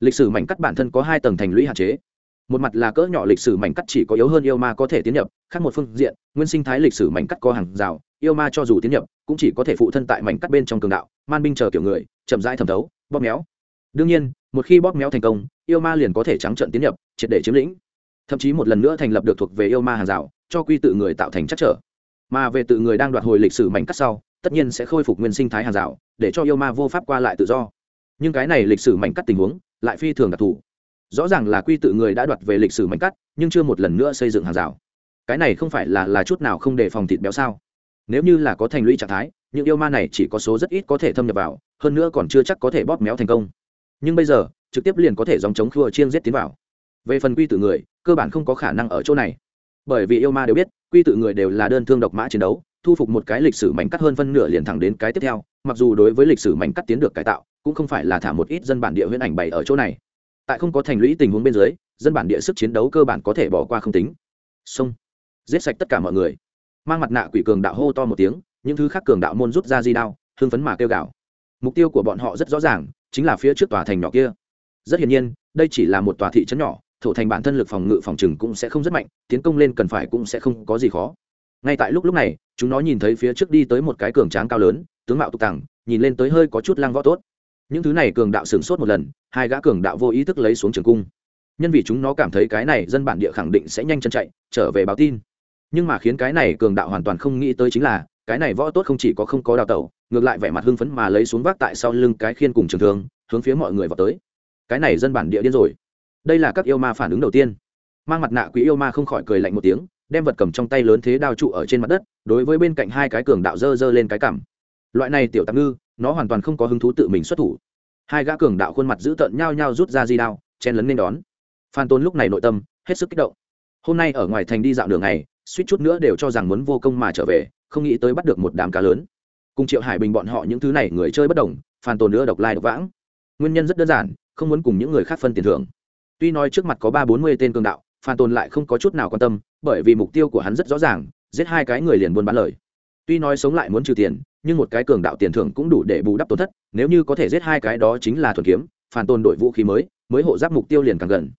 Lịch sử mảnh cắt bản thân có hai tầng thành lũy hạn chế một mặt là cỡ nhỏ lịch sử mảnh cắt chỉ có yếu hơn yêu ma có thể tiến nhập, khác một phương diện, nguyên sinh thái lịch sử mảnh cắt có hàng rào, yêu ma cho dù tiến nhập, cũng chỉ có thể phụ thân tại mảnh cắt bên trong cường đạo, man binh chờ kiểu người, chậm rãi thẩm thấu, bóp méo. Đương nhiên, một khi bóp méo thành công, yêu ma liền có thể trắng trận tiến nhập, triệt để chiếm lĩnh. Thậm chí một lần nữa thành lập được thuộc về yêu ma hàng rào, cho quy tự người tạo thành chắc trở. Mà về tự người đang đoạt hồi lịch sử mảnh cắt sau, tất nhiên sẽ khôi phục nguyên sinh thái hàng rào, để cho yêu ma vô pháp qua lại tự do. Nhưng cái này lịch sử mảnh cắt tình huống, lại phi thường đặc thù rõ ràng là quy tự người đã đoạt về lịch sử mảnh cắt, nhưng chưa một lần nữa xây dựng hàng rào. Cái này không phải là là chút nào không đề phòng thịt béo sao? Nếu như là có thành lũy trạng thái, những yêu ma này chỉ có số rất ít có thể thâm nhập vào, hơn nữa còn chưa chắc có thể bóp méo thành công. Nhưng bây giờ, trực tiếp liền có thể dòng chống khua chiên giết tiến vào. Về phần quy tự người, cơ bản không có khả năng ở chỗ này. Bởi vì yêu ma đều biết, quy tự người đều là đơn thương độc mã chiến đấu, thu phục một cái lịch sử mảnh cắt hơn phân nửa liền thẳng đến cái tiếp theo. Mặc dù đối với lịch sử mảnh cắt tiến được cải tạo, cũng không phải là thả một ít dân bản địa huyễn ảnh bày ở chỗ này tại không có thành lũy tình huống bên dưới, dân bản địa sức chiến đấu cơ bản có thể bỏ qua không tính. Xông giết sạch tất cả mọi người. Mang mặt nạ quỷ cường đạo hô to một tiếng, những thứ khác cường đạo môn rút ra di đao hương phấn mà kêu gạo mục tiêu của bọn họ rất rõ ràng, chính là phía trước tòa thành nhỏ kia. Rất hiển nhiên, đây chỉ là một tòa thị trấn nhỏ, thổ thành bản thân lực phòng ngự phòng trừng cũng sẽ không rất mạnh, tiến công lên cần phải cũng sẽ không có gì khó. Ngay tại lúc lúc này, chúng nó nhìn thấy phía trước đi tới một cái cường tráng cao lớn, tướng mạo tục tằng, nhìn lên tới hơi có chút lang võ tốt những thứ này cường đạo sửng sốt một lần, hai gã cường đạo vô ý thức lấy xuống trường cung. Nhân vì chúng nó cảm thấy cái này dân bản địa khẳng định sẽ nhanh chân chạy, trở về báo tin. Nhưng mà khiến cái này cường đạo hoàn toàn không nghĩ tới chính là, cái này võ tốt không chỉ có không có đào tẩu, ngược lại vẻ mặt hưng phấn mà lấy xuống vác tại sau lưng cái khiên cùng trường thương, hướng phía mọi người vào tới. Cái này dân bản địa điên rồi. Đây là các yêu ma phản ứng đầu tiên. Mang mặt nạ quý yêu ma không khỏi cười lạnh một tiếng, đem vật cầm trong tay lớn thế đao trụ ở trên mặt đất, đối với bên cạnh hai cái cường đạo dơ dơ lên cái cảm. Loại này tiểu tạm ngư nó hoàn toàn không có hứng thú tự mình xuất thủ. Hai gã cường đạo khuôn mặt giữ tợn nhao nhao rút ra di đao, chen lấn nên đón. Phan tôn lúc này nội tâm hết sức kích động. Hôm nay ở ngoài thành đi dạo đường này suýt chút nữa đều cho rằng muốn vô công mà trở về, không nghĩ tới bắt được một đám cá lớn. Cùng triệu hải bình bọn họ những thứ này người chơi bất đồng, phan tôn nữa độc lai độc vãng. Nguyên nhân rất đơn giản, không muốn cùng những người khác phân tiền thưởng. Tuy nói trước mặt có ba bốn mươi tên cường đạo, phan tôn lại không có chút nào quan tâm, bởi vì mục tiêu của hắn rất rõ ràng, giết hai cái người liền buôn bán lời. Tuy nói sống lại muốn trừ tiền nhưng một cái cường đạo tiền thưởng cũng đủ để bù đắp tổn thất, nếu như có thể giết hai cái đó chính là thuần kiếm phan tôn đổi vũ khí mới mới hộ giáp mục tiêu liền càng gần.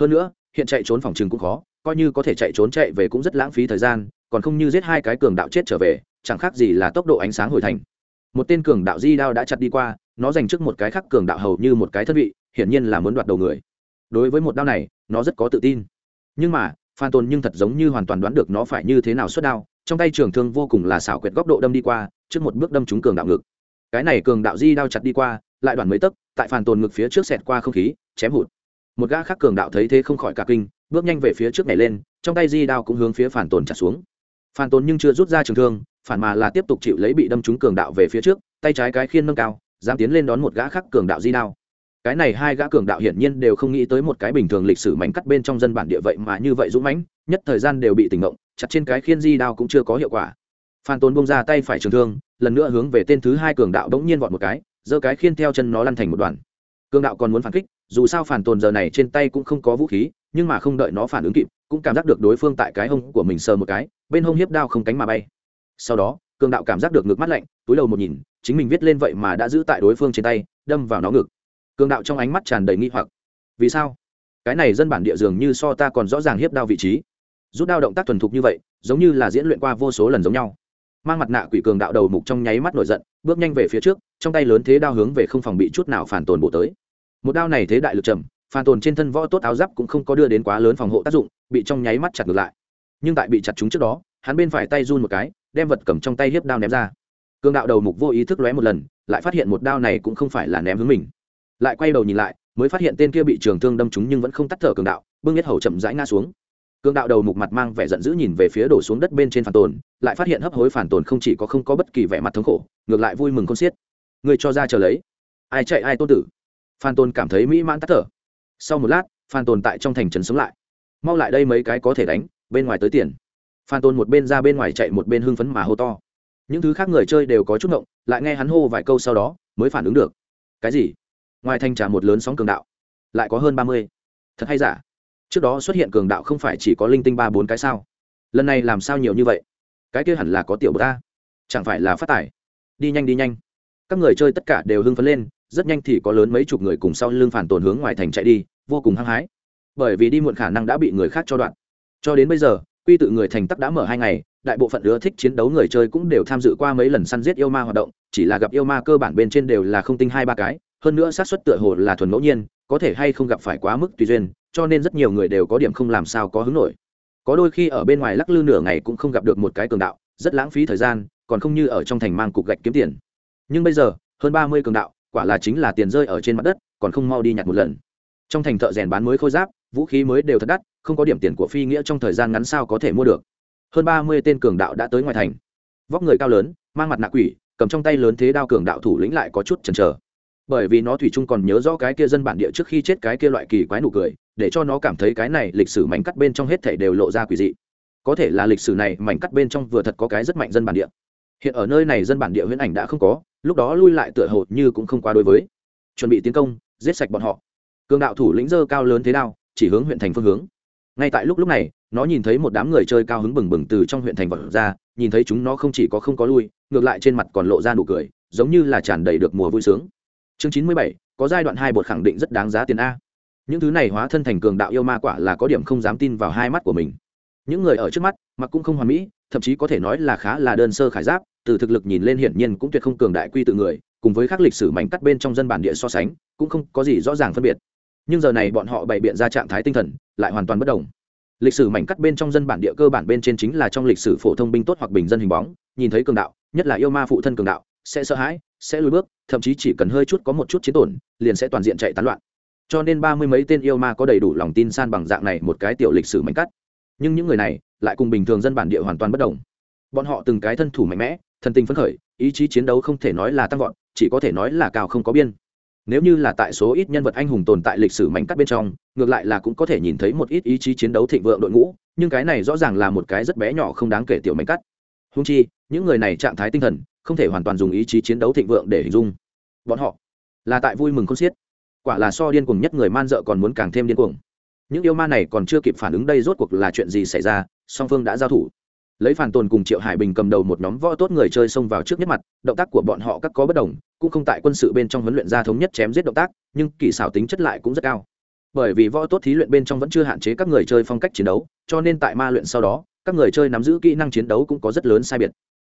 Hơn nữa, hiện chạy trốn phòng trừng cũng khó, coi như có thể chạy trốn chạy về cũng rất lãng phí thời gian, còn không như giết hai cái cường đạo chết trở về, chẳng khác gì là tốc độ ánh sáng hồi thành. Một tên cường đạo di đao đã chặt đi qua, nó dành trước một cái khác cường đạo hầu như một cái thân vị, hiển nhiên là muốn đoạt đầu người. Đối với một đao này, nó rất có tự tin. Nhưng mà phan tôn nhưng thật giống như hoàn toàn đoán được nó phải như thế nào xuất đao, trong tay trường thương vô cùng là xảo quyệt góc độ đâm đi qua trước một bước đâm trúng cường đạo ngực. Cái này cường đạo di đao chặt đi qua, lại đoạn mấy tấc, tại phản tồn ngực phía trước xẹt qua không khí, chém hụt. Một gã khác cường đạo thấy thế không khỏi cả kinh, bước nhanh về phía trước này lên, trong tay di đao cũng hướng phía phản tồn chặt xuống. Phản tồn nhưng chưa rút ra trường thương, phản mà là tiếp tục chịu lấy bị đâm trúng cường đạo về phía trước, tay trái cái khiên nâng cao, dám tiến lên đón một gã khác cường đạo di đao. Cái này hai gã cường đạo hiển nhiên đều không nghĩ tới một cái bình thường lịch sử mảnh cắt bên trong dân bản địa vậy mà như vậy dũng mãnh, nhất thời gian đều bị tỉnh ngộng, chặt trên cái khiên di đao cũng chưa có hiệu quả phan tôn bông ra tay phải trường thương, lần nữa hướng về tên thứ hai cường đạo bỗng nhiên vọt một cái, giơ cái khiên theo chân nó lăn thành một đoàn. Cường đạo còn muốn phản kích, dù sao phản tồn giờ này trên tay cũng không có vũ khí, nhưng mà không đợi nó phản ứng kịp, cũng cảm giác được đối phương tại cái hông của mình sờ một cái, bên hông hiếp đao không cánh mà bay. Sau đó, cường đạo cảm giác được ngực mắt lạnh, túi đầu một nhìn, chính mình viết lên vậy mà đã giữ tại đối phương trên tay, đâm vào nó ngực. Cường đạo trong ánh mắt tràn đầy nghi hoặc. Vì sao? Cái này dân bản địa dường như so ta còn rõ ràng hiếp đao vị trí. Rút đao động tác thuần thục như vậy, giống như là diễn luyện qua vô số lần giống nhau mang mặt nạ quỷ cường đạo đầu mục trong nháy mắt nổi giận, bước nhanh về phía trước, trong tay lớn thế đao hướng về không phòng bị chút nào phản tồn bổ tới. Một đao này thế đại lực trầm, phản tồn trên thân võ tốt áo giáp cũng không có đưa đến quá lớn phòng hộ tác dụng, bị trong nháy mắt chặt ngược lại. Nhưng tại bị chặt chúng trước đó, hắn bên phải tay run một cái, đem vật cầm trong tay hiếp đao ném ra. Cường đạo đầu mục vô ý thức lóe một lần, lại phát hiện một đao này cũng không phải là ném hướng mình. Lại quay đầu nhìn lại, mới phát hiện tên kia bị trường thương đâm trúng nhưng vẫn không tắt thở cường đạo, bưng nhất hầu chậm rãi ngã xuống cường đạo đầu mục mặt mang vẻ giận dữ nhìn về phía đổ xuống đất bên trên phản tồn, lại phát hiện hấp hối phản tồn không chỉ có không có bất kỳ vẻ mặt thống khổ, ngược lại vui mừng con xiết. Người cho ra chờ lấy. Ai chạy ai tôn tử. Phan tôn cảm thấy mỹ mãn tắt thở. Sau một lát phan tôn tại trong thành trấn sống lại. Mau lại đây mấy cái có thể đánh, bên ngoài tới tiền. Phan tôn một bên ra bên ngoài chạy một bên hưng phấn mà hô to. Những thứ khác người chơi đều có chút ngộng, lại nghe hắn hô vài câu sau đó, mới phản ứng được. Cái gì? Ngoài thanh trả một lớn sóng cường đạo. Lại có hơn ba mươi. Thật hay giả? Trước đó xuất hiện cường đạo không phải chỉ có linh tinh ba bốn cái sao? Lần này làm sao nhiều như vậy? Cái kia hẳn là có tiểu bờ ta. Chẳng phải là phát tài. Đi nhanh đi nhanh. Các người chơi tất cả đều hưng phấn lên, rất nhanh thì có lớn mấy chục người cùng sau lưng phản tồn hướng ngoài thành chạy đi, vô cùng hăng hái. Bởi vì đi muộn khả năng đã bị người khác cho đoạn. Cho đến bây giờ, quy tự người thành tắc đã mở hai ngày, đại bộ phận ưa thích chiến đấu người chơi cũng đều tham dự qua mấy lần săn giết yêu ma hoạt động, chỉ là gặp yêu ma cơ bản bên trên đều là không tinh hai ba cái, hơn nữa xác suất tựa hồ là thuần ngẫu nhiên có thể hay không gặp phải quá mức tùy duyên, cho nên rất nhiều người đều có điểm không làm sao có hứng nổi. Có đôi khi ở bên ngoài lắc lư nửa ngày cũng không gặp được một cái cường đạo, rất lãng phí thời gian, còn không như ở trong thành mang cục gạch kiếm tiền. Nhưng bây giờ, hơn ba mươi cường đạo, quả là chính là tiền rơi ở trên mặt đất, còn không mau đi nhặt một lần. Trong thành thợ rèn bán mới khôi giáp, vũ khí mới đều thật đắt, không có điểm tiền của phi nghĩa trong thời gian ngắn sao có thể mua được. Hơn ba mươi tên cường đạo đã tới ngoài thành. Vóc người cao lớn, mang mặt nạ quỷ, cầm trong tay lớn thế đao cường đạo thủ lĩnh lại có chút chần chờ bởi vì nó thủy chung còn nhớ rõ cái kia dân bản địa trước khi chết cái kia loại kỳ quái nụ cười, để cho nó cảm thấy cái này lịch sử mảnh cắt bên trong hết thể đều lộ ra quỷ dị. Có thể là lịch sử này mảnh cắt bên trong vừa thật có cái rất mạnh dân bản địa. Hiện ở nơi này dân bản địa huyễn ảnh đã không có, lúc đó lui lại tựa hồ như cũng không quá đối với. Chuẩn bị tiến công, giết sạch bọn họ. Cường đạo thủ lĩnh dơ cao lớn thế nào, chỉ hướng huyện thành phương hướng. Ngay tại lúc lúc này, nó nhìn thấy một đám người chơi cao hứng bừng bừng từ trong huyện thành vật ra, nhìn thấy chúng nó không chỉ có không có lui, ngược lại trên mặt còn lộ ra nụ cười, giống như là tràn đầy được mùa vui sướng chương chín mươi bảy, có giai đoạn hai bột khẳng định rất đáng giá tiền a. Những thứ này hóa thân thành cường đạo yêu ma quả là có điểm không dám tin vào hai mắt của mình. Những người ở trước mắt, mặc cũng không hoàn mỹ, thậm chí có thể nói là khá là đơn sơ khải giáp, từ thực lực nhìn lên hiển nhiên cũng tuyệt không cường đại quy tự người, cùng với các lịch sử mảnh cắt bên trong dân bản địa so sánh, cũng không có gì rõ ràng phân biệt. Nhưng giờ này bọn họ bày biện ra trạng thái tinh thần, lại hoàn toàn bất đồng. Lịch sử mảnh cắt bên trong dân bản địa cơ bản bên trên chính là trong lịch sử phổ thông binh tốt hoặc bình dân hình bóng, nhìn thấy cường đạo, nhất là yêu ma phụ thân cường đạo, sẽ sợ hãi sẽ lùi bước, thậm chí chỉ cần hơi chút có một chút chiến tổn, liền sẽ toàn diện chạy tán loạn. Cho nên ba mươi mấy tên yêu ma có đầy đủ lòng tin san bằng dạng này một cái tiểu lịch sử mảnh cắt. Nhưng những người này lại cùng bình thường dân bản địa hoàn toàn bất đồng. Bọn họ từng cái thân thủ mạnh mẽ, thần tình phấn khởi, ý chí chiến đấu không thể nói là tăng vọt, chỉ có thể nói là cao không có biên. Nếu như là tại số ít nhân vật anh hùng tồn tại lịch sử mảnh cắt bên trong, ngược lại là cũng có thể nhìn thấy một ít ý chí chiến đấu thịnh vượng đội ngũ, nhưng cái này rõ ràng là một cái rất bé nhỏ không đáng kể tiểu mảnh cắt. Húng chi, những người này trạng thái tinh thần không thể hoàn toàn dùng ý chí chiến đấu thịnh vượng để hình dung. Bọn họ là tại vui mừng không xiết. Quả là so điên cuồng nhất người man dợ còn muốn càng thêm điên cuồng. Những yêu ma này còn chưa kịp phản ứng đây rốt cuộc là chuyện gì xảy ra, song phương đã giao thủ. Lấy phản tồn cùng triệu hải bình cầm đầu một nhóm võ tốt người chơi xông vào trước nhất mặt, động tác của bọn họ các có bất đồng, cũng không tại quân sự bên trong huấn luyện ra thống nhất chém giết động tác, nhưng kỹ xảo tính chất lại cũng rất cao. Bởi vì võ tốt thí luyện bên trong vẫn chưa hạn chế các người chơi phong cách chiến đấu, cho nên tại ma luyện sau đó, các người chơi nắm giữ kỹ năng chiến đấu cũng có rất lớn sai biệt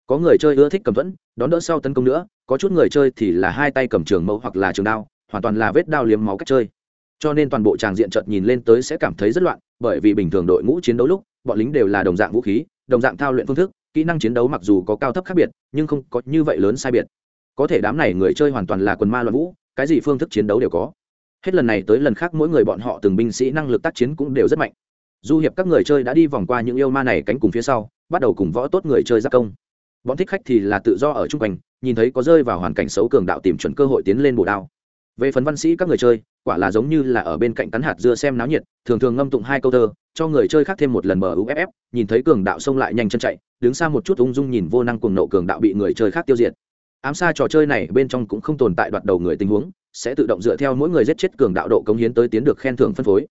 có người chơi ưa thích cầm thuẫn, đón đỡ sau tấn công nữa, có chút người chơi thì là hai tay cầm trường mẫu hoặc là trường đao, hoàn toàn là vết đao liếm máu cách chơi. Cho nên toàn bộ tràng diện chợt nhìn lên tới sẽ cảm thấy rất loạn, bởi vì bình thường đội ngũ chiến đấu lúc, bọn lính đều là đồng dạng vũ khí, đồng dạng thao luyện phương thức, kỹ năng chiến đấu mặc dù có cao thấp khác biệt, nhưng không có như vậy lớn sai biệt. Có thể đám này người chơi hoàn toàn là quần ma loạn vũ, cái gì phương thức chiến đấu đều có. Hết lần này tới lần khác mỗi người bọn họ từng binh sĩ năng lực tác chiến cũng đều rất mạnh. Du hiệp các người chơi đã đi vòng qua những yêu ma này cánh cùng phía sau, bắt đầu cùng võ tốt người chơi giác công bọn thích khách thì là tự do ở chung quanh, nhìn thấy có rơi vào hoàn cảnh xấu cường đạo tìm chuẩn cơ hội tiến lên bổ đao. Về phần văn sĩ các người chơi, quả là giống như là ở bên cạnh cắn hạt dưa xem náo nhiệt, thường thường ngâm tụng hai câu thơ, cho người chơi khác thêm một lần mở uff nhìn thấy cường đạo xông lại nhanh chân chạy, đứng xa một chút ung dung nhìn vô năng cuồng nộ cường đạo bị người chơi khác tiêu diệt. Ám xa trò chơi này bên trong cũng không tồn tại đoạt đầu người tình huống, sẽ tự động dựa theo mỗi người giết chết cường đạo độ cống hiến tới tiến được khen thưởng phân phối.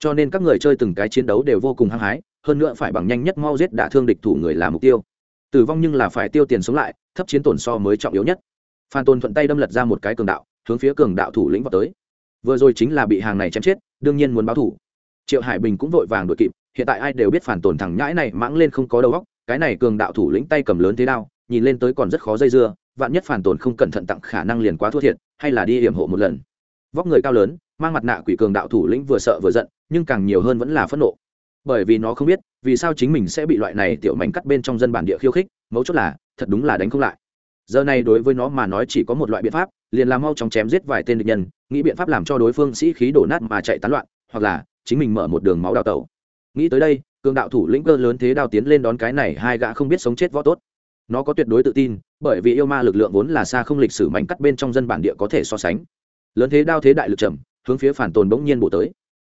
Cho nên các người chơi từng cái chiến đấu đều vô cùng hăng hái, hơn nữa phải bằng nhanh nhất mau giết đả thương địch thủ người là mục tiêu tử vong nhưng là phải tiêu tiền sống lại, thấp chiến tổn so mới trọng yếu nhất. Phan tôn thuận tay đâm lật ra một cái cường đạo, hướng phía cường đạo thủ lĩnh vào tới. Vừa rồi chính là bị hàng này chém chết, đương nhiên muốn báo thủ. Triệu hải bình cũng vội vàng đuổi kịp, hiện tại ai đều biết phản tổn thằng nhãi này mãng lên không có đầu óc, cái này cường đạo thủ lĩnh tay cầm lớn thế đao, nhìn lên tới còn rất khó dây dưa, vạn nhất phản tổn không cẩn thận tặng khả năng liền quá thua thiệt, hay là đi hiểm hộ một lần. Vóc người cao lớn, mang mặt nạ quỷ cường đạo thủ lĩnh vừa sợ vừa giận, nhưng càng nhiều hơn vẫn là phẫn nộ. Bởi vì nó không biết vì sao chính mình sẽ bị loại này tiểu mảnh cắt bên trong dân bản địa khiêu khích mấu chốt là thật đúng là đánh không lại. Giờ này đối với nó mà nói chỉ có một loại biện pháp liền làm mau chóng chém giết vài tên địch nhân nghĩ biện pháp làm cho đối phương sĩ khí đổ nát mà chạy tán loạn hoặc là chính mình mở một đường máu đào tẩu. Nghĩ tới đây cường đạo thủ lĩnh cơ lớn thế đao tiến lên đón cái này hai gã không biết sống chết võ tốt. Nó có tuyệt đối tự tin bởi vì yêu ma lực lượng vốn là xa không lịch sử mảnh cắt bên trong dân bản địa có thể so sánh. Lớn thế đao thế đại lực trầm, hướng phía phản tồn bỗng nhiên bổ tới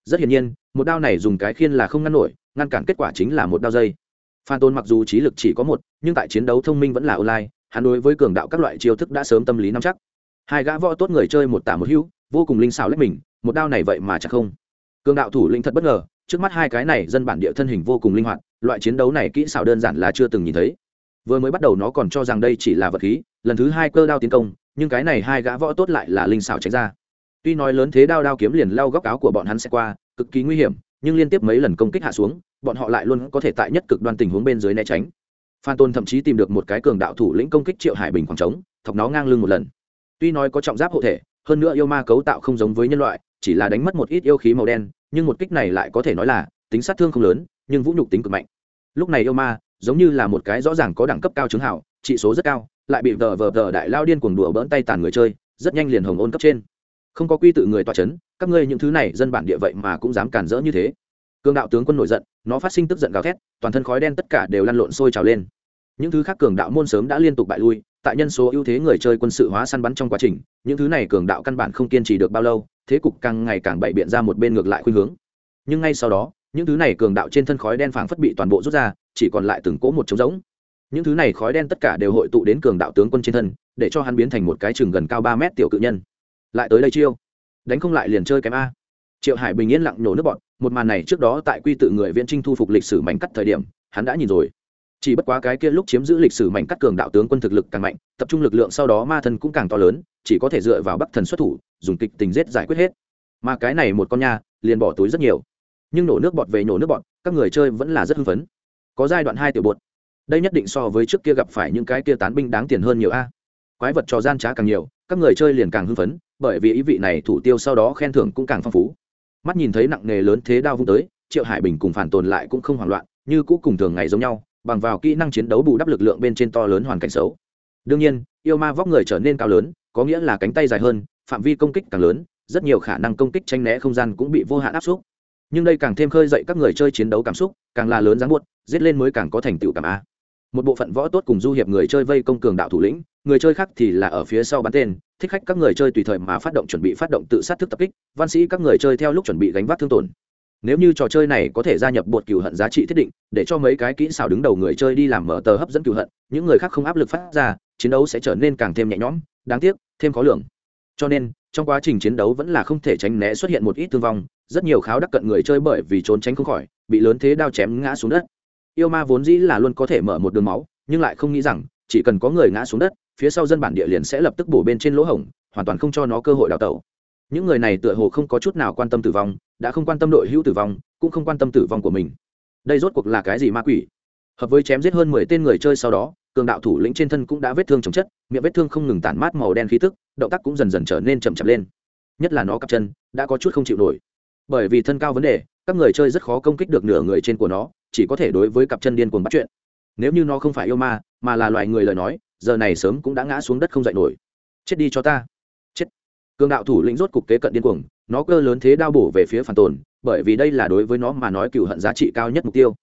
rất hiển nhiên, một đao này dùng cái khiên là không ngăn nổi, ngăn cản kết quả chính là một đao dây. Phan tôn mặc dù trí lực chỉ có một, nhưng tại chiến đấu thông minh vẫn là online, hắn đối với cường đạo các loại chiêu thức đã sớm tâm lý nắm chắc. Hai gã võ tốt người chơi một tả một hữu, vô cùng linh xảo lách mình, một đao này vậy mà chắc không. Cường đạo thủ linh thật bất ngờ, trước mắt hai cái này dân bản địa thân hình vô cùng linh hoạt, loại chiến đấu này kỹ xảo đơn giản là chưa từng nhìn thấy. Vừa mới bắt đầu nó còn cho rằng đây chỉ là vật khí, lần thứ hai cơ đao tiến công, nhưng cái này hai gã võ tốt lại là linh xảo tránh ra tuy nói lớn thế đao đao kiếm liền lao góc áo của bọn hắn sẽ qua, cực kỳ nguy hiểm, nhưng liên tiếp mấy lần công kích hạ xuống, bọn họ lại luôn có thể tại nhất cực đoan tình huống bên dưới né tránh. Phan tôn thậm chí tìm được một cái cường đạo thủ lĩnh công kích triệu hải bình khoảng trống, thọc nó ngang lưng một lần. Tuy nói có trọng giáp hộ thể, hơn nữa yêu ma cấu tạo không giống với nhân loại, chỉ là đánh mất một ít yêu khí màu đen, nhưng một kích này lại có thể nói là tính sát thương không lớn, nhưng vũ nhục tính cực mạnh. Lúc này yêu ma, giống như là một cái rõ ràng có đẳng cấp cao chứng hảo trị số rất cao, lại bị vờ vờ vờ đại lao điên cuồng đùa bỡn tay tàn người chơi, rất nhanh liền hồng ôn cấp trên không có quy tự người toa c h ấ n các ngươi những thứ này dân bản địa vậy mà cũng dám cản rỡ như thế. Cường đạo tướng quân nổi giận, nó phát sinh tức giận gào thét, toàn thân khói đen tất cả đều lăn lộn sôi trào lên. Những thứ khác cường đạo môn sớm đã liên tục bại lui, tại nhân số ưu thế người chơi quân sự hóa săn bắn trong quá trình, những thứ này cường đạo căn bản không kiên trì được bao lâu, thế cục càng ngày càng bậy biện ra một bên ngược lại khuynh hướng. Nhưng ngay sau đó, những thứ này cường đạo trên thân khói đen phảng phất bị toàn bộ rút ra, chỉ còn lại từng cỗ một trống rỗng. Những thứ này khói đen tất cả đều hội tụ đến cường đạo tướng quân trên thân, để cho hắn biến thành một cái chừng gần cao ba mét tiểu cự nhân lại tới đây chiêu. Đánh không lại liền chơi kém a. Triệu hải bình yên lặng nhổ nước bọn một màn này trước đó tại quy tự người viễn trinh thu phục lịch sử mảnh cắt thời điểm, hắn đã nhìn rồi. Chỉ bất quá cái kia lúc chiếm giữ lịch sử mảnh cắt cường đạo tướng quân thực lực càng mạnh, tập trung lực lượng sau đó ma thần cũng càng to lớn, chỉ có thể dựa vào bắc thần xuất thủ, dùng kịch tình giết giải quyết hết. Mà cái này một con nha, liền bỏ túi rất nhiều. Nhưng nổ nước bọt về nổ nước bọt, các người chơi vẫn là rất hưng phấn. Có giai đoạn hai tiểu bột. Đây nhất định so với trước kia gặp phải những cái kia tán binh đáng tiền hơn nhiều a. Quái vật trò gian trá càng nhiều, các người chơi liền càng hưng phấn bởi vì ý vị này thủ tiêu sau đó khen thưởng cũng càng phong phú. Mắt nhìn thấy nặng nề lớn thế đao vung tới, triệu hải bình cùng phản tồn lại cũng không hoảng loạn, như cũ cùng thường ngày giống nhau, bằng vào kỹ năng chiến đấu bù đắp lực lượng bên trên to lớn hoàn cảnh xấu. Đương nhiên, yêu ma vóc người trở nên cao lớn, có nghĩa là cánh tay dài hơn, phạm vi công kích càng lớn, rất nhiều khả năng công kích tranh né không gian cũng bị vô hạn áp suất nhưng đây càng thêm khơi dậy các người chơi chiến đấu cảm xúc, càng là lớn dáng buốt, giết lên mới càng có thành tựu cảm a một bộ phận võ tốt cùng du hiệp người chơi vây công cường đạo thủ lĩnh, người chơi khác thì là ở phía sau bắn tên, thích khách các người chơi tùy thời mà phát động chuẩn bị phát động tự sát thức tập kích, văn sĩ các người chơi theo lúc chuẩn bị gánh vác thương tổn. Nếu như trò chơi này có thể gia nhập bột cửu hận giá trị thiết định, để cho mấy cái kỹ xảo đứng đầu người chơi đi làm mở tờ hấp dẫn cửu hận, những người khác không áp lực phát ra, chiến đấu sẽ trở nên càng thêm nhẹ nhõm, đáng tiếc, thêm khó lường. Cho nên, trong quá trình chiến đấu vẫn là không thể tránh né xuất hiện một ít thương vong, rất nhiều kháo đắc cận người chơi bởi vì trốn tránh không khỏi, bị lớn thế đao chém ngã xuống đất yêu ma vốn dĩ là luôn có thể mở một đường máu, nhưng lại không nghĩ rằng, chỉ cần có người ngã xuống đất, phía sau dân bản địa liền sẽ lập tức bổ bên trên lỗ hổng, hoàn toàn không cho nó cơ hội đào tẩu. Những người này tựa hồ không có chút nào quan tâm tử vong, đã không quan tâm đội hữu tử vong, cũng không quan tâm tử vong của mình. Đây rốt cuộc là cái gì ma quỷ? Hợp với chém giết hơn mười tên người chơi sau đó, cường đạo thủ lĩnh trên thân cũng đã vết thương chồng chất, miệng vết thương không ngừng tản mát màu đen khí tức, động tác cũng dần dần trở nên chậm chậm lên. Nhất là nó cặp chân, đã có chút không chịu nổi. Bởi vì thân cao vấn đề, các người chơi rất khó công kích được nửa người trên của nó chỉ có thể đối với cặp chân điên cuồng bắt chuyện. Nếu như nó không phải yêu ma, mà là loài người lời nói, giờ này sớm cũng đã ngã xuống đất không dậy nổi. Chết đi cho ta. Chết. Cường đạo thủ lĩnh rốt cục kế cận điên cuồng, nó cơ lớn thế đao bổ về phía phản tồn, bởi vì đây là đối với nó mà nói cựu hận giá trị cao nhất mục tiêu.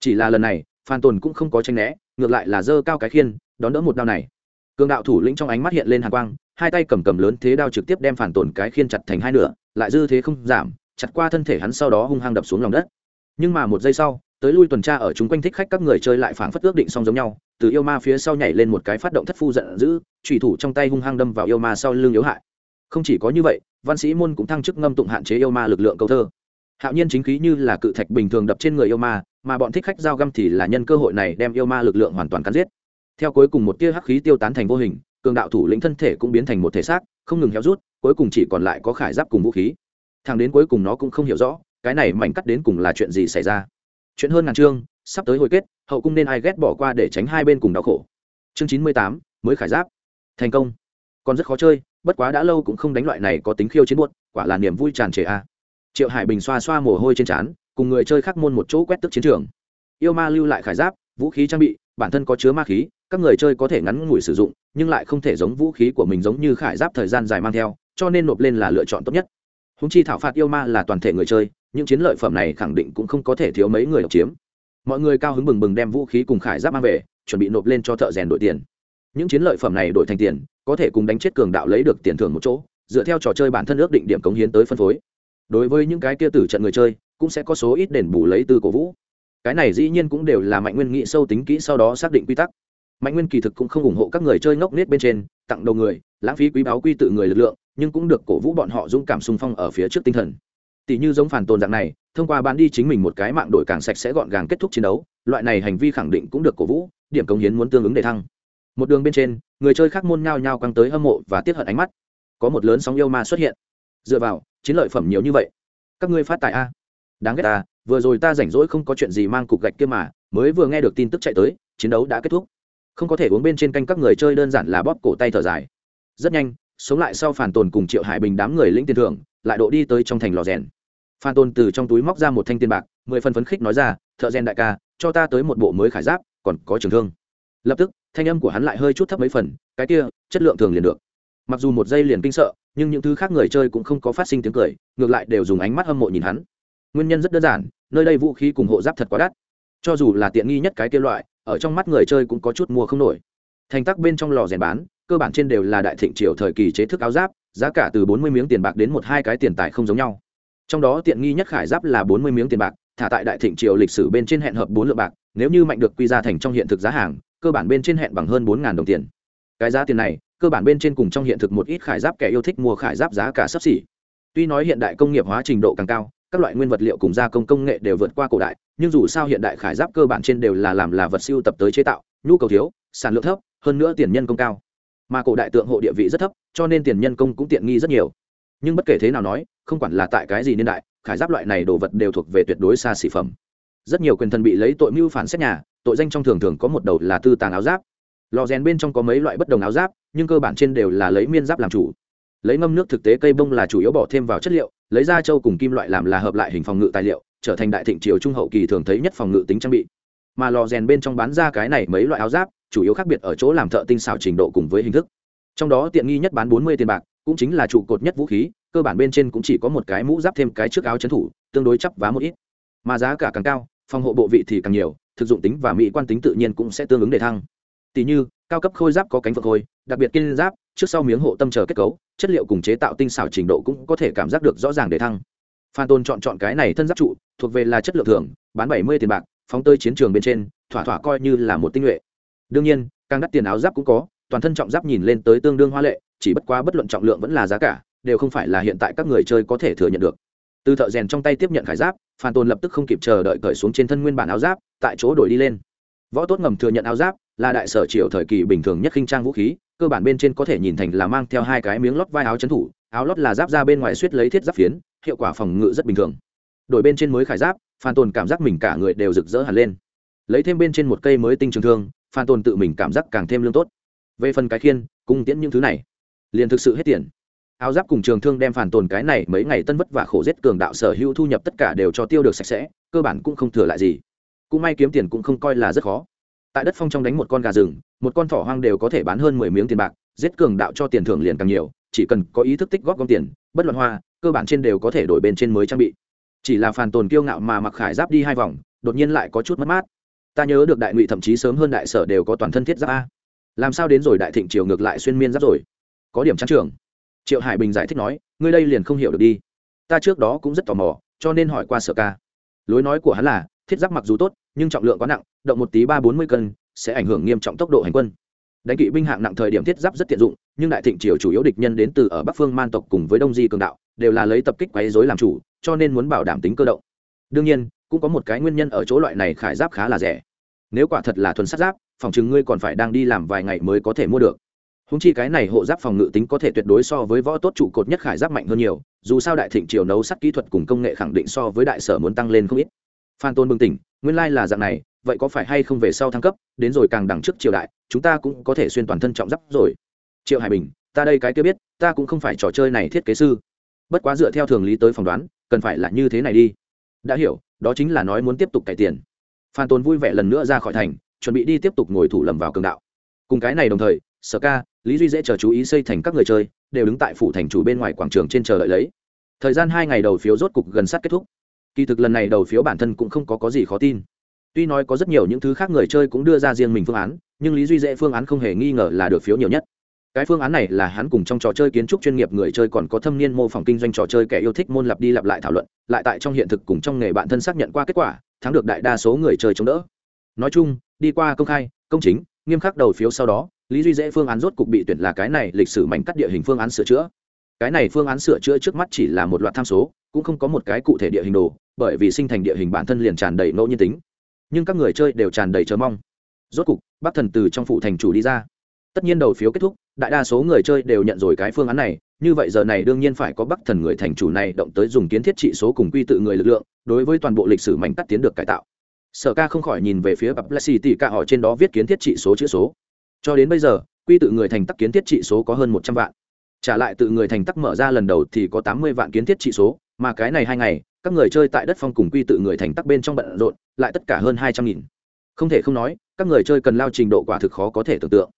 Chỉ là lần này phản tồn cũng không có tranh né, ngược lại là dơ cao cái khiên, đón đỡ một đao này. Cường đạo thủ lĩnh trong ánh mắt hiện lên hàng quang, hai tay cầm cầm lớn thế đao trực tiếp đem phản tồn cái khiên chặt thành hai nửa, lại dư thế không giảm, chặt qua thân thể hắn sau đó hung hăng đập xuống lòng đất. Nhưng mà một giây sau tới lui tuần tra ở chúng quanh thích khách các người chơi lại phảng phất ước định xong giống nhau, từ yêu ma phía sau nhảy lên một cái phát động thất phu giận dữ trùy thủ trong tay hung hăng đâm vào yêu ma sau lưng yếu hại. Không chỉ có như vậy, văn sĩ môn cũng thăng chức ngâm tụng hạn chế yêu ma lực lượng câu thơ. Hạo nhiên chính khí như là cự thạch bình thường đập trên người yêu ma, mà bọn thích khách giao găm thì là nhân cơ hội này đem yêu ma lực lượng hoàn toàn cắn giết. Theo cuối cùng một tia hắc khí tiêu tán thành vô hình, cường đạo thủ lĩnh thân thể cũng biến thành một thể xác, không ngừng héo rút, cuối cùng chỉ còn lại có khải giáp cùng vũ khí. Thằng đến cuối cùng nó cũng không hiểu rõ, cái này mảnh cắt đến cùng là chuyện gì xảy ra chuyện hơn ngàn chương, sắp tới hồi kết, hậu cung nên ai ghét bỏ qua để tránh hai bên cùng đau khổ. Chương chín mươi tám, mới khải giáp. Thành công. Còn rất khó chơi, bất quá đã lâu cũng không đánh loại này có tính khiêu chiến buốt quả là niềm vui tràn trề a. Triệu hải bình xoa xoa mồ hôi trên trán, cùng người chơi khác môn một chỗ quét tức chiến trường. Yêu ma lưu lại khải giáp, vũ khí trang bị, bản thân có chứa ma khí, các người chơi có thể ngắn ngủi sử dụng, nhưng lại không thể giống vũ khí của mình giống như khải giáp thời gian dài mang theo, cho nên nộp lên là lựa chọn tốt nhất. Húng chi thảo phạt yêu ma là toàn thể người chơi những chiến lợi phẩm này khẳng định cũng không có thể thiếu mấy người độc chiếm. Mọi người cao hứng bừng bừng đem vũ khí cùng khải giáp mang về, chuẩn bị nộp lên cho thợ rèn đổi tiền. Những chiến lợi phẩm này đổi thành tiền, có thể cùng đánh chết cường đạo lấy được tiền thưởng một chỗ, dựa theo trò chơi bản thân ước định điểm cống hiến tới phân phối. Đối với những cái kia tử trận người chơi, cũng sẽ có số ít đền bù lấy từ cổ vũ. Cái này dĩ nhiên cũng đều là mạnh nguyên nghĩ sâu tính kỹ sau đó xác định quy tắc. Mạnh nguyên kỳ thực cũng không ủng hộ các người chơi ngốc nết bên trên, tặng đầu người, lãng phí quý báu quy tự người lực lượng, nhưng cũng được cổ vũ bọn họ dũng cảm xung phong ở phía trước tinh thần tỷ như giống phản tồn dạng này, thông qua bán đi chính mình một cái mạng đổi càng sạch sẽ gọn gàng kết thúc chiến đấu, loại này hành vi khẳng định cũng được cổ vũ, điểm cống hiến muốn tương ứng để thăng. Một đường bên trên, người chơi khác môn nhao nhao căng tới hâm mộ và tiếp hận ánh mắt. Có một lớn sóng yêu ma xuất hiện. Dựa vào, chiến lợi phẩm nhiều như vậy. Các ngươi phát tài a. Đáng ghét ta vừa rồi ta rảnh rỗi không có chuyện gì mang cục gạch kia mà, mới vừa nghe được tin tức chạy tới, chiến đấu đã kết thúc. Không có thể uống bên trên canh các người chơi đơn giản là bóp cổ tay thở dài. Rất nhanh, sống lại sau phản tồn cùng triệu hải bình đám người lĩnh tiền thưởng, lại độ đi tới trong thành lò rèn phan tôn từ trong túi móc ra một thanh tiền bạc, mười phần phấn khích nói ra, thợ rèn đại ca, cho ta tới một bộ mới khải giáp, còn có trường thương. Lập tức, thanh âm của hắn lại hơi chút thấp mấy phần, cái kia, chất lượng thường liền được. Mặc dù một giây liền kinh sợ, nhưng những thứ khác người chơi cũng không có phát sinh tiếng cười, ngược lại đều dùng ánh mắt hâm mộ nhìn hắn. Nguyên nhân rất đơn giản, nơi đây vũ khí cùng hộ giáp thật quá đắt. Cho dù là tiện nghi nhất cái kia loại, ở trong mắt người chơi cũng có chút mua không nổi. Thành tắc bên trong lò rèn bán, cơ bản trên đều là đại thịnh triều thời kỳ chế thức áo giáp, giá cả từ bốn mươi miếng tiền bạc đến một hai cái tiền tài không giống nhau trong đó tiện nghi nhất khải giáp là bốn mươi miếng tiền bạc, thả tại đại thịnh triều lịch sử bên trên hẹn hợp bốn lượng bạc, nếu như mạnh được quy ra thành trong hiện thực giá hàng, cơ bản bên trên hẹn bằng hơn bốn đồng tiền. Cái giá tiền này, cơ bản bên trên cùng trong hiện thực một ít khải giáp kẻ yêu thích mua khải giáp giá cả sấp xỉ. Tuy nói hiện đại công nghiệp hóa trình độ càng cao, các loại nguyên vật liệu cùng gia công công nghệ đều vượt qua cổ đại, nhưng dù sao hiện đại khải giáp cơ bản trên đều là làm là vật siêu tập tới chế tạo, nhu cầu thiếu, sản lượng thấp, hơn nữa tiền nhân công cao. Mà cổ đại tượng hộ địa vị rất thấp, cho nên tiền nhân công cũng tiện nghi rất nhiều. Nhưng bất kể thế nào nói không quản là tại cái gì niên đại, khải giáp loại này đồ vật đều thuộc về tuyệt đối xa xỉ phẩm. Rất nhiều quyền thần bị lấy tội mưu phản xét nhà, tội danh trong thường thường có một đầu là tư tàng áo giáp. Lò rèn bên trong có mấy loại bất đồng áo giáp, nhưng cơ bản trên đều là lấy miên giáp làm chủ. Lấy ngâm nước thực tế cây bông là chủ yếu bỏ thêm vào chất liệu, lấy da trâu cùng kim loại làm là hợp lại hình phòng ngự tài liệu, trở thành đại thịnh triều trung hậu kỳ thường thấy nhất phòng ngự tính trang bị. Mà lò rèn bên trong bán ra cái này mấy loại áo giáp, chủ yếu khác biệt ở chỗ làm thợ tinh xảo trình độ cùng với hình thức. Trong đó tiện nghi nhất bán bốn mươi tiền bạc, cũng chính là trụ cột nhất vũ khí cơ bản bên trên cũng chỉ có một cái mũ giáp thêm cái trước áo trấn thủ, tương đối chấp vá một ít. Mà giá cả càng cao, phòng hộ bộ vị thì càng nhiều, thực dụng tính và mỹ quan tính tự nhiên cũng sẽ tương ứng để thăng. Tỷ như, cao cấp khôi giáp có cánh phượng khôi, đặc biệt kiên giáp, trước sau miếng hộ tâm chờ kết cấu, chất liệu cùng chế tạo tinh xảo trình độ cũng có thể cảm giác được rõ ràng để thăng. Phan tôn chọn chọn cái này thân giáp trụ, thuộc về là chất lượng thường bán bảy mươi tiền bạc, phóng tơi chiến trường bên trên, thỏa thỏa coi như là một tinh nhuệ. Đương nhiên, càng đắt tiền áo giáp cũng có, toàn thân trọng giáp nhìn lên tới tương đương hoa lệ, chỉ bất quá bất luận trọng lượng vẫn là giá cả đều không phải là hiện tại các người chơi có thể thừa nhận được. Từ thợ rèn trong tay tiếp nhận khải giáp, phan tôn lập tức không kịp chờ đợi cởi xuống trên thân nguyên bản áo giáp, tại chỗ đổi đi lên. Võ tốt ngầm thừa nhận áo giáp, là đại sở triều thời kỳ bình thường nhất khinh trang vũ khí, cơ bản bên trên có thể nhìn thành là mang theo hai cái miếng lót vai áo chấn thủ, áo lót là giáp ra bên ngoài suýt lấy thiết giáp phiến, hiệu quả phòng ngự rất bình thường. Đổi bên trên mới khải giáp, phan tồn cảm giác mình cả người đều rực rỡ hẳn lên. Lấy thêm bên trên một cây mới tinh trường thương, phan tồn tự mình cảm giác càng thêm lương tốt. Về phần cái khiên, cung tiễn những thứ này, liền thực sự hết tiền áo giáp cùng trường thương đem phản tồn cái này mấy ngày tân vất và khổ giết cường đạo sở hữu thu nhập tất cả đều cho tiêu được sạch sẽ, cơ bản cũng không thừa lại gì. Cũng may kiếm tiền cũng không coi là rất khó. Tại đất phong trong đánh một con gà rừng, một con thỏ hoang đều có thể bán hơn mười miếng tiền bạc, giết cường đạo cho tiền thưởng liền càng nhiều, chỉ cần có ý thức tích góp gom tiền, bất luận hoa, cơ bản trên đều có thể đổi bên trên mới trang bị. Chỉ là phản tồn kiêu ngạo mà mặc khải giáp đi hai vòng, đột nhiên lại có chút mất mát. Ta nhớ được đại ngụy thậm chí sớm hơn đại sở đều có toàn thân thiết giáp a. Làm sao đến rồi đại thịnh triều ngược lại xuyên miên giáp rồi? Có điểm trang trường triệu hải bình giải thích nói, ngươi đây liền không hiểu được đi. Ta trước đó cũng rất tò mò, cho nên hỏi qua sở ca. Lối nói của hắn là, thiết giáp mặc dù tốt, nhưng trọng lượng quá nặng, động một tí ba bốn mươi cân, sẽ ảnh hưởng nghiêm trọng tốc độ hành quân. Đánh kỵ binh hạng nặng thời điểm thiết giáp rất tiện dụng, nhưng đại thịnh triều chủ yếu địch nhân đến từ ở bắc phương man tộc cùng với đông di cường đạo, đều là lấy tập kích quấy dối làm chủ, cho nên muốn bảo đảm tính cơ động. Đương nhiên, cũng có một cái nguyên nhân ở chỗ loại này khải giáp khá là rẻ. Nếu quả thật là thuần sắt giáp, phòng chừng ngươi còn phải đang đi làm vài ngày mới có thể mua được húng chi cái này hộ giáp phòng ngự tính có thể tuyệt đối so với võ tốt trụ cột nhất khải giáp mạnh hơn nhiều, dù sao đại thịnh triều nấu sắt kỹ thuật cùng công nghệ khẳng định so với đại sở muốn tăng lên không ít. Phan tôn bừng tỉnh, nguyên lai là dạng này, vậy có phải hay không về sau thăng cấp, đến rồi càng đằng trước triều đại, chúng ta cũng có thể xuyên toàn thân trọng giáp rồi. Triệu hải bình, ta đây cái kia biết, ta cũng không phải trò chơi này thiết kế sư. Bất quá dựa theo thường lý tới phỏng đoán, cần phải là như thế này đi. Đã hiểu, đó chính là nói muốn tiếp tục cải tiền. Phan tôn vui vẻ lần nữa ra khỏi thành, chuẩn bị đi tiếp tục ngồi thủ lầm vào cường đạo. Cùng cái này đồng thời, sở ca lý duy dễ chờ chú ý xây thành các người chơi đều đứng tại phủ thành chủ bên ngoài quảng trường trên chờ đợi lấy. Thời gian hai ngày đầu phiếu rốt cục gần sát kết thúc. Kỳ thực lần này đầu phiếu bản thân cũng không có, có gì khó tin. Tuy nói có rất nhiều những thứ khác người chơi cũng đưa ra riêng mình phương án nhưng lý duy dễ phương án không hề nghi ngờ là được phiếu nhiều nhất. Cái phương án này là hắn cùng trong trò chơi kiến trúc chuyên nghiệp người chơi còn có thâm niên mô phỏng kinh doanh trò chơi kẻ yêu thích môn lặp đi lặp lại thảo luận lại tại trong hiện thực cùng trong nghề bản thân xác nhận qua kết quả thắng được đại đa số người chơi chống đỡ. Nói chung đi qua công khai công chính nghiêm khắc đầu phiếu sau đó, lý duy dễ phương án rốt cục bị tuyển là cái này lịch sử mảnh cắt địa hình phương án sửa chữa. Cái này phương án sửa chữa trước mắt chỉ là một loạt tham số, cũng không có một cái cụ thể địa hình đồ, bởi vì sinh thành địa hình bản thân liền tràn đầy ngẫu nhiên tính. Nhưng các người chơi đều tràn đầy chờ mong. Rốt cục, bắc thần từ trong phụ thành chủ đi ra. Tất nhiên đầu phiếu kết thúc, đại đa số người chơi đều nhận rồi cái phương án này, như vậy giờ này đương nhiên phải có bắc thần người thành chủ này động tới dùng kiến thiết trị số cùng quy tự người lực lượng, đối với toàn bộ lịch sử mảnh cắt tiến được cải tạo sở ca không khỏi nhìn về phía bập lexi tỉ cả họ trên đó viết kiến thiết trị số chữ số. Cho đến bây giờ, quy tự người thành tắc kiến thiết trị số có hơn một trăm vạn. Trả lại tự người thành tắc mở ra lần đầu thì có tám mươi vạn kiến thiết trị số, mà cái này hai ngày, các người chơi tại đất phong cùng quy tự người thành tắc bên trong bận rộn, lại tất cả hơn hai trăm nghìn. Không thể không nói, các người chơi cần lao trình độ quả thực khó có thể tưởng tượng.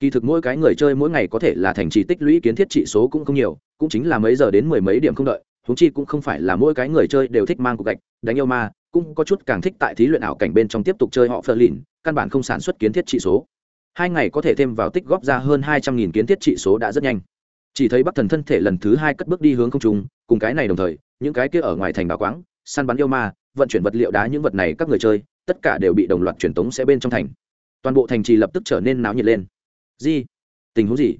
Kỳ thực mỗi cái người chơi mỗi ngày có thể là thành trì tích lũy kiến thiết trị số cũng không nhiều, cũng chính là mấy giờ đến mười mấy điểm không đợi húng chi cũng không phải là mỗi cái người chơi đều thích mang cục gạch, đánh yêu ma cũng có chút càng thích tại thí luyện ảo cảnh bên trong tiếp tục chơi họ phờ lìn, căn bản không sản xuất kiến thiết trị số. Hai ngày có thể thêm vào tích góp ra hơn hai trăm nghìn kiến thiết trị số đã rất nhanh. Chỉ thấy bắc thần thân thể lần thứ hai cất bước đi hướng không trung, cùng cái này đồng thời, những cái kia ở ngoài thành bảo quáng, săn bắn yêu ma, vận chuyển vật liệu đá những vật này các người chơi, tất cả đều bị đồng loạt truyền tống sẽ bên trong thành. Toàn bộ thành trì lập tức trở nên náo nhiệt lên. Gì? Tình huống gì?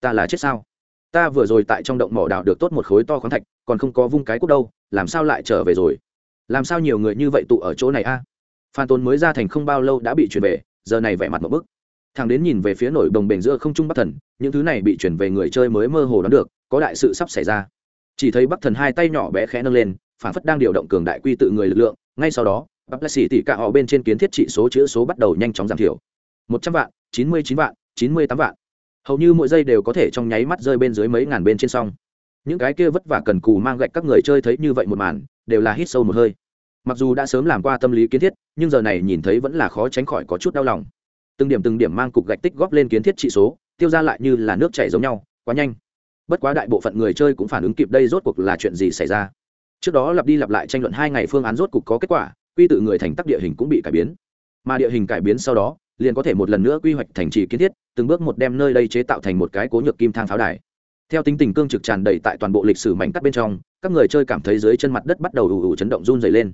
Ta là chết sao? Ta vừa rồi tại trong động mỏ đào được tốt một khối to khoáng thạch, còn không có vung cái cúc đâu, làm sao lại trở về rồi? Làm sao nhiều người như vậy tụ ở chỗ này a? Phan tôn mới ra thành không bao lâu đã bị chuyển về, giờ này vẻ mặt một bức. Thằng đến nhìn về phía nổi đồng bền giữa không trung bắc thần, những thứ này bị chuyển về người chơi mới mơ hồ đoán được, có đại sự sắp xảy ra. Chỉ thấy bắc thần hai tay nhỏ bé khẽ nâng lên, phản phất đang điều động cường đại quy tự người lực lượng, ngay sau đó, bắc la xỉ tỉ cả họ bên trên kiến thiết trị số chữ số bắt đầu nhanh chóng giảm thiểu. Một trăm vạn, chín mươi chín vạn, chín mươi tám vạn. Hầu như mỗi giây đều có thể trong nháy mắt rơi bên dưới mấy ngàn bên trên song. Những cái kia vất vả cần cù mang gạch các người chơi thấy như vậy một màn đều là hít sâu một hơi. Mặc dù đã sớm làm qua tâm lý kiến thiết, nhưng giờ này nhìn thấy vẫn là khó tránh khỏi có chút đau lòng. Từng điểm từng điểm mang cục gạch tích góp lên kiến thiết trị số, tiêu ra lại như là nước chảy giống nhau, quá nhanh. Bất quá đại bộ phận người chơi cũng phản ứng kịp đây rốt cuộc là chuyện gì xảy ra. Trước đó lặp đi lặp lại tranh luận hai ngày phương án rốt cuộc có kết quả, quy tự người thành tắc địa hình cũng bị cải biến. Mà địa hình cải biến sau đó, liền có thể một lần nữa quy hoạch thành trì kiến thiết, từng bước một đem nơi đây chế tạo thành một cái cố nhược kim thang pháo đài. Theo tính tình cương trực tràn đầy tại toàn bộ lịch sử mảnh cắt bên trong các người chơi cảm thấy dưới chân mặt đất bắt đầu ù ù chấn động run dày lên.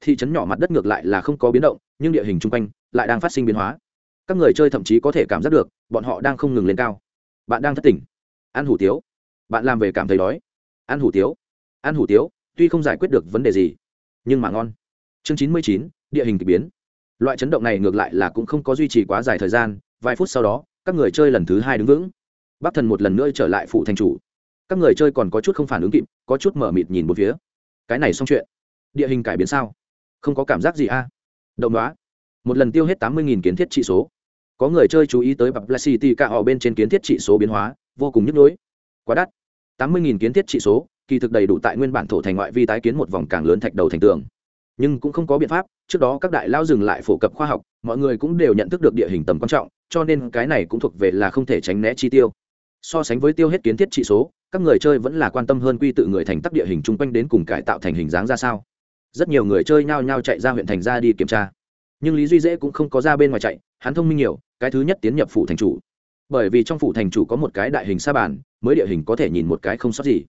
Thị trấn nhỏ mặt đất ngược lại là không có biến động, nhưng địa hình chung quanh lại đang phát sinh biến hóa. Các người chơi thậm chí có thể cảm giác được, bọn họ đang không ngừng lên cao. Bạn đang thất tỉnh. Ăn hủ tiếu. Bạn làm về cảm thấy đói. Ăn hủ tiếu. Ăn hủ tiếu, tuy không giải quyết được vấn đề gì, nhưng mà ngon. Chương chín mươi chín, địa hình k ỳ biến. Loại chấn động này ngược lại là cũng không có duy trì quá dài thời gian, vài phút sau đó, các người chơi lần thứ hai đứng vững. Bắc thần một lần nữa trở lại phụ thành chủ các người chơi còn có chút không phản ứng kịp, có chút mở mịt nhìn một phía. Cái này xong chuyện. Địa hình cải biến sao? Không có cảm giác gì a à? động đoá. Một lần tiêu hết tám mươi kiến thiết trị số. Có người chơi chú ý tới bập la city cả họ bên trên kiến thiết trị số biến hóa, vô cùng nhức nhối. Quá đắt. tám mươi kiến thiết trị số, kỳ thực đầy đủ tại nguyên bản thổ thành ngoại vi tái kiến một vòng càng lớn thạch đầu thành tường. Nhưng cũng không có biện pháp, trước đó các đại lao dừng lại phổ cập khoa học, mọi người cũng đều nhận thức được địa hình tầm quan trọng, cho nên cái này cũng thuộc về là không thể tránh né chi tiêu so sánh với tiêu hết kiến thiết trị số, các người chơi vẫn là quan tâm hơn quy tự người thành tắc địa hình chung quanh đến cùng cải tạo thành hình dáng ra sao. Rất nhiều người chơi nhao nhao chạy ra huyện thành ra đi kiểm tra. Nhưng lý duy dễ cũng không có ra bên ngoài chạy, hắn thông minh nhiều, cái thứ nhất tiến nhập phủ thành chủ. Bởi vì trong phủ thành chủ có một cái đại hình sa bàn, mới địa hình có thể nhìn một cái không sót gì.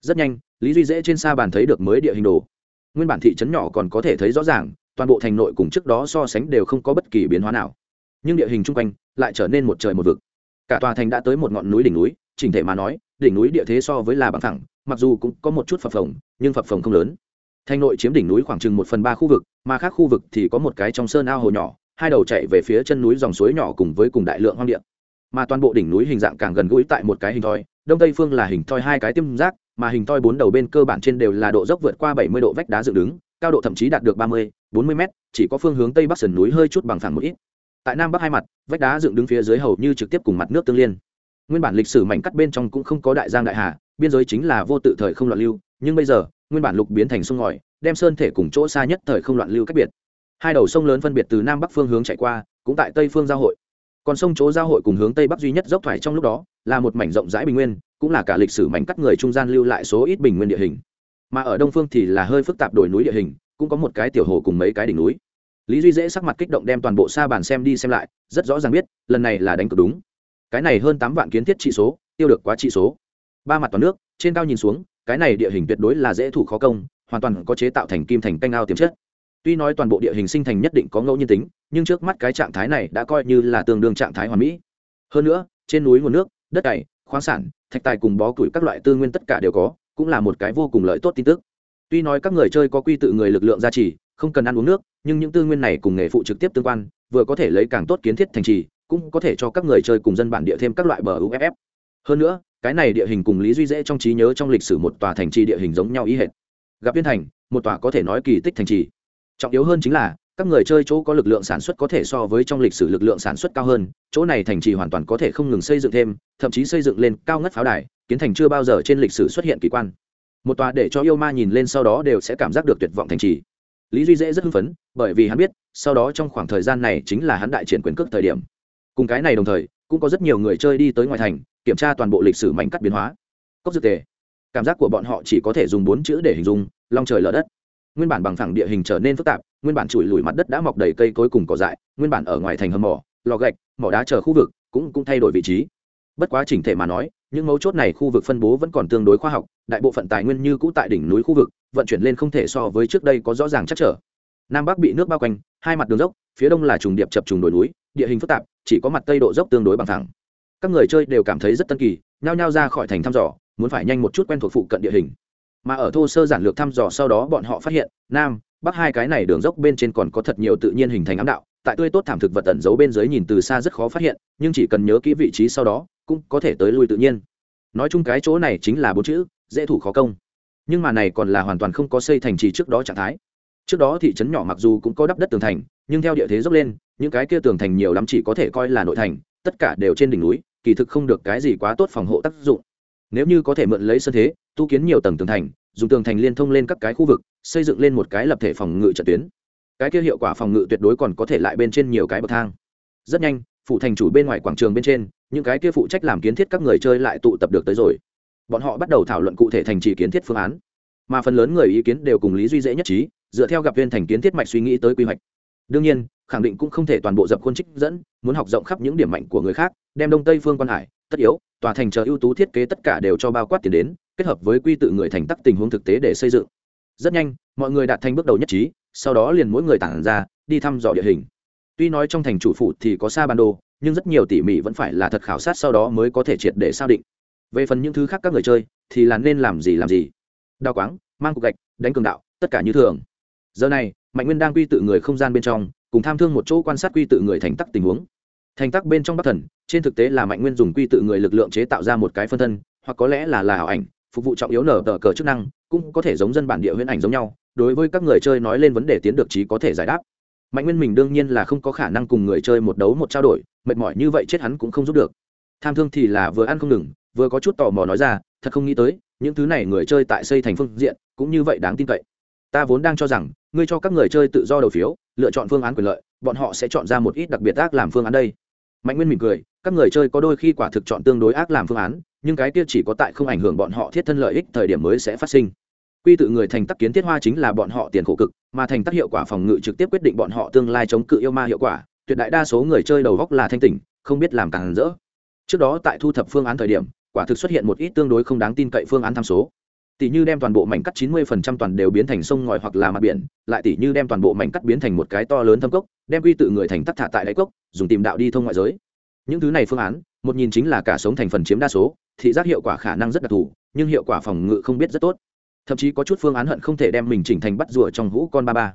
Rất nhanh, lý duy dễ trên sa bàn thấy được mới địa hình đồ. Nguyên bản thị trấn nhỏ còn có thể thấy rõ ràng, toàn bộ thành nội cùng trước đó so sánh đều không có bất kỳ biến hóa nào. Nhưng địa hình chung quanh lại trở nên một trời một vực cả tòa thành đã tới một ngọn núi đỉnh núi, chỉnh thể mà nói, đỉnh núi địa thế so với là bằng thẳng mặc dù cũng có một chút phập phồng, nhưng phập phồng không lớn. Thành nội chiếm đỉnh núi khoảng chừng một phần ba khu vực, mà khác khu vực thì có một cái trong sơn ao hồ nhỏ, hai đầu chạy về phía chân núi dòng suối nhỏ cùng với cùng đại lượng hoang địa. Mà toàn bộ đỉnh núi hình dạng càng gần gũi tại một cái hình thoi, đông tây phương là hình thoi hai cái tiêm giác, mà hình thoi bốn đầu bên cơ bản trên đều là độ dốc vượt qua bảy mươi độ vách đá dựng đứng, cao độ thậm chí đạt được ba mươi, bốn mươi m chỉ có phương hướng tây bắc sườn núi hơi chút bằng phẳng một ít tại nam bắc hai mặt, vách đá dựng đứng phía dưới hầu như trực tiếp cùng mặt nước tương liên. Nguyên bản lịch sử mảnh cắt bên trong cũng không có đại giang đại hà, biên giới chính là vô tự thời không loạn lưu, nhưng bây giờ, nguyên bản lục biến thành sông ngòi, đem sơn thể cùng chỗ xa nhất thời không loạn lưu cách biệt. Hai đầu sông lớn phân biệt từ nam bắc phương hướng chạy qua, cũng tại tây phương giao hội. Còn sông chỗ giao hội cùng hướng tây bắc duy nhất dốc thoải trong lúc đó, là một mảnh rộng rãi bình nguyên, cũng là cả lịch sử mảnh cắt người trung gian lưu lại số ít bình nguyên địa hình. Mà ở đông phương thì là hơi phức tạp đổi núi địa hình, cũng có một cái tiểu hồ cùng mấy cái đỉnh núi lý duy dễ sắc mặt kích động đem toàn bộ sa bàn xem đi xem lại, rất rõ ràng biết, lần này là đánh cược đúng. Cái này hơn tám vạn kiến thiết trị số, tiêu được quá trị số. Ba mặt toàn nước, trên cao nhìn xuống, cái này địa hình tuyệt đối là dễ thủ khó công, hoàn toàn có chế tạo thành kim thành canh ao tiềm chất. Tuy nói toàn bộ địa hình sinh thành nhất định có ngẫu nhiên tính, nhưng trước mắt cái trạng thái này đã coi như là tương đương trạng thái hoàn mỹ. Hơn nữa, trên núi nguồn nước, đất cày, khoáng sản, thạch tài cùng bó củi các loại tư nguyên tất cả đều có, cũng là một cái vô cùng lợi tốt tin tức. Tuy nói các người chơi có quy tự người lực lượng gia trì không cần ăn uống nước, nhưng những tư nguyên này cùng nghề phụ trực tiếp tương quan, vừa có thể lấy càng tốt kiến thiết thành trì, cũng có thể cho các người chơi cùng dân bản địa thêm các loại bờ uff hơn nữa, cái này địa hình cùng lý duy dễ trong trí nhớ trong lịch sử một tòa thành trì địa hình giống nhau ý hệt. Gặp biên thành, một tòa có thể nói kỳ tích thành trì. Trọng yếu hơn chính là, các người chơi chỗ có lực lượng sản xuất có thể so với trong lịch sử lực lượng sản xuất cao hơn, chỗ này thành trì hoàn toàn có thể không ngừng xây dựng thêm, thậm chí xây dựng lên cao ngất pháo đài, kiến thành chưa bao giờ trên lịch sử xuất hiện kỳ quan. Một tòa để cho yêu ma nhìn lên sau đó đều sẽ cảm giác được tuyệt vọng thành trì lý duy dễ rất hưng phấn, bởi vì hắn biết, sau đó trong khoảng thời gian này chính là hắn đại triển quyền cước thời điểm. Cùng cái này đồng thời, cũng có rất nhiều người chơi đi tới ngoài thành, kiểm tra toàn bộ lịch sử mảnh cắt biến hóa. Cốc dược tề. Cảm giác của bọn họ chỉ có thể dùng bốn chữ để hình dung, long trời lở đất. Nguyên bản bằng phẳng địa hình trở nên phức tạp, nguyên bản chùi lùi mặt đất đã mọc đầy cây cối cùng cỏ dại, nguyên bản ở ngoài thành hầm mỏ, lò gạch, mỏ đá chờ khu vực cũng cũng thay đổi vị trí. Bất quá chỉnh thể mà nói, những mấu chốt này khu vực phân bố vẫn còn tương đối khoa học, đại bộ phận tài nguyên như cũ tại đỉnh núi khu vực vận chuyển lên không thể so với trước đây có rõ ràng chắc trở. Nam bắc bị nước bao quanh, hai mặt đường dốc, phía đông là trùng điệp chập trùng đồi núi, địa hình phức tạp, chỉ có mặt tây độ dốc tương đối bằng thẳng. Các người chơi đều cảm thấy rất tân kỳ, nhao nhao ra khỏi thành thăm dò, muốn phải nhanh một chút quen thuộc phụ cận địa hình. Mà ở thô sơ giản lược thăm dò sau đó bọn họ phát hiện, nam, bắc hai cái này đường dốc bên trên còn có thật nhiều tự nhiên hình thành ám đạo, tại tươi tốt thảm thực vật tẩn giấu bên dưới nhìn từ xa rất khó phát hiện, nhưng chỉ cần nhớ kỹ vị trí sau đó, cũng có thể tới lui tự nhiên. Nói chung cái chỗ này chính là bốn chữ, dễ thủ khó công nhưng mà này còn là hoàn toàn không có xây thành trì trước đó trạng thái. Trước đó thị trấn nhỏ mặc dù cũng có đắp đất tường thành, nhưng theo địa thế dốc lên, những cái kia tường thành nhiều lắm chỉ có thể coi là nội thành, tất cả đều trên đỉnh núi, kỳ thực không được cái gì quá tốt phòng hộ tác dụng. Nếu như có thể mượn lấy sân thế, tu kiến nhiều tầng tường thành, dùng tường thành liên thông lên các cái khu vực, xây dựng lên một cái lập thể phòng ngự trận tuyến. Cái kia hiệu quả phòng ngự tuyệt đối còn có thể lại bên trên nhiều cái bậc thang. Rất nhanh phụ thành chủ bên ngoài quảng trường bên trên, những cái kia phụ trách làm kiến thiết các người chơi lại tụ tập được tới rồi bọn họ bắt đầu thảo luận cụ thể thành trì kiến thiết phương án. Mà phần lớn người ý kiến đều cùng lý duy dễ nhất trí dựa theo gặp viên thành kiến thiết mạch suy nghĩ tới quy hoạch. Đương nhiên khẳng định cũng không thể toàn bộ dập khuôn trích dẫn muốn học rộng khắp những điểm mạnh của người khác đem đông tây phương quan hải tất yếu tòa thành chờ ưu tú thiết kế tất cả đều cho bao quát tiền đến kết hợp với quy tự người thành tắc tình huống thực tế để xây dựng. Rất nhanh mọi người đạt thành bước đầu nhất trí sau đó liền mỗi người tản ra đi thăm dò địa hình. Tuy nói trong thành chủ phủ thì có xa ban đồ, nhưng rất nhiều tỉ mỉ vẫn phải là thật khảo sát sau đó mới có thể triệt để xác định về phần những thứ khác các người chơi, thì là nên làm gì làm gì. Đào quáng, mang cục gạch, đánh cường đạo, tất cả như thường. Giờ này, mạnh nguyên đang quy tự người không gian bên trong, cùng tham thương một chỗ quan sát quy tự người thành tắc tình huống. Thành tắc bên trong bắc thần, trên thực tế là mạnh nguyên dùng quy tự người lực lượng chế tạo ra một cái phân thân, hoặc có lẽ là là ảo ảnh, phục vụ trọng yếu nở tờ cờ chức năng, cũng có thể giống dân bản địa huyễn ảnh giống nhau, đối với các người chơi nói lên vấn đề tiến được trí có thể giải đáp. Mạnh nguyên mình đương nhiên là không có khả năng cùng người chơi một đấu một trao đổi, mệt mỏi như vậy chết hắn cũng không giúp được. Tham thương thì là vừa ăn không ngừng vừa có chút tò mò nói ra, thật không nghĩ tới, những thứ này người chơi tại xây thành phương diện cũng như vậy đáng tin cậy. Ta vốn đang cho rằng, ngươi cho các người chơi tự do đầu phiếu, lựa chọn phương án quyền lợi, bọn họ sẽ chọn ra một ít đặc biệt ác làm phương án đây. Mạnh nguyên mỉm cười, các người chơi có đôi khi quả thực chọn tương đối ác làm phương án, nhưng cái kia chỉ có tại không ảnh hưởng bọn họ thiết thân lợi ích thời điểm mới sẽ phát sinh. Quy tự người thành tắc kiến thiết hoa chính là bọn họ tiền khổ cực, mà thành tắc hiệu quả phòng ngự trực tiếp quyết định bọn họ tương lai chống cự yêu ma hiệu quả, tuyệt đại đa số người chơi đầu góc là thanh tỉnh, không biết làm càng rỡ. Trước đó tại thu thập phương án thời điểm quả thực xuất hiện một ít tương đối không đáng tin cậy phương án tham số. Tỷ như đem toàn bộ mảnh cắt 90% toàn đều biến thành sông ngòi hoặc là mặt biển, lại tỷ như đem toàn bộ mảnh cắt biến thành một cái to lớn thâm cốc, đem quy tự người thành tắc thả tại đáy cốc, dùng tìm đạo đi thông ngoại giới. Những thứ này phương án, một nhìn chính là cả sống thành phần chiếm đa số, thị giác hiệu quả khả năng rất đặc thù, nhưng hiệu quả phòng ngự không biết rất tốt. Thậm chí có chút phương án hận không thể đem mình chỉnh thành bắt rùa trong hũ con ba ba.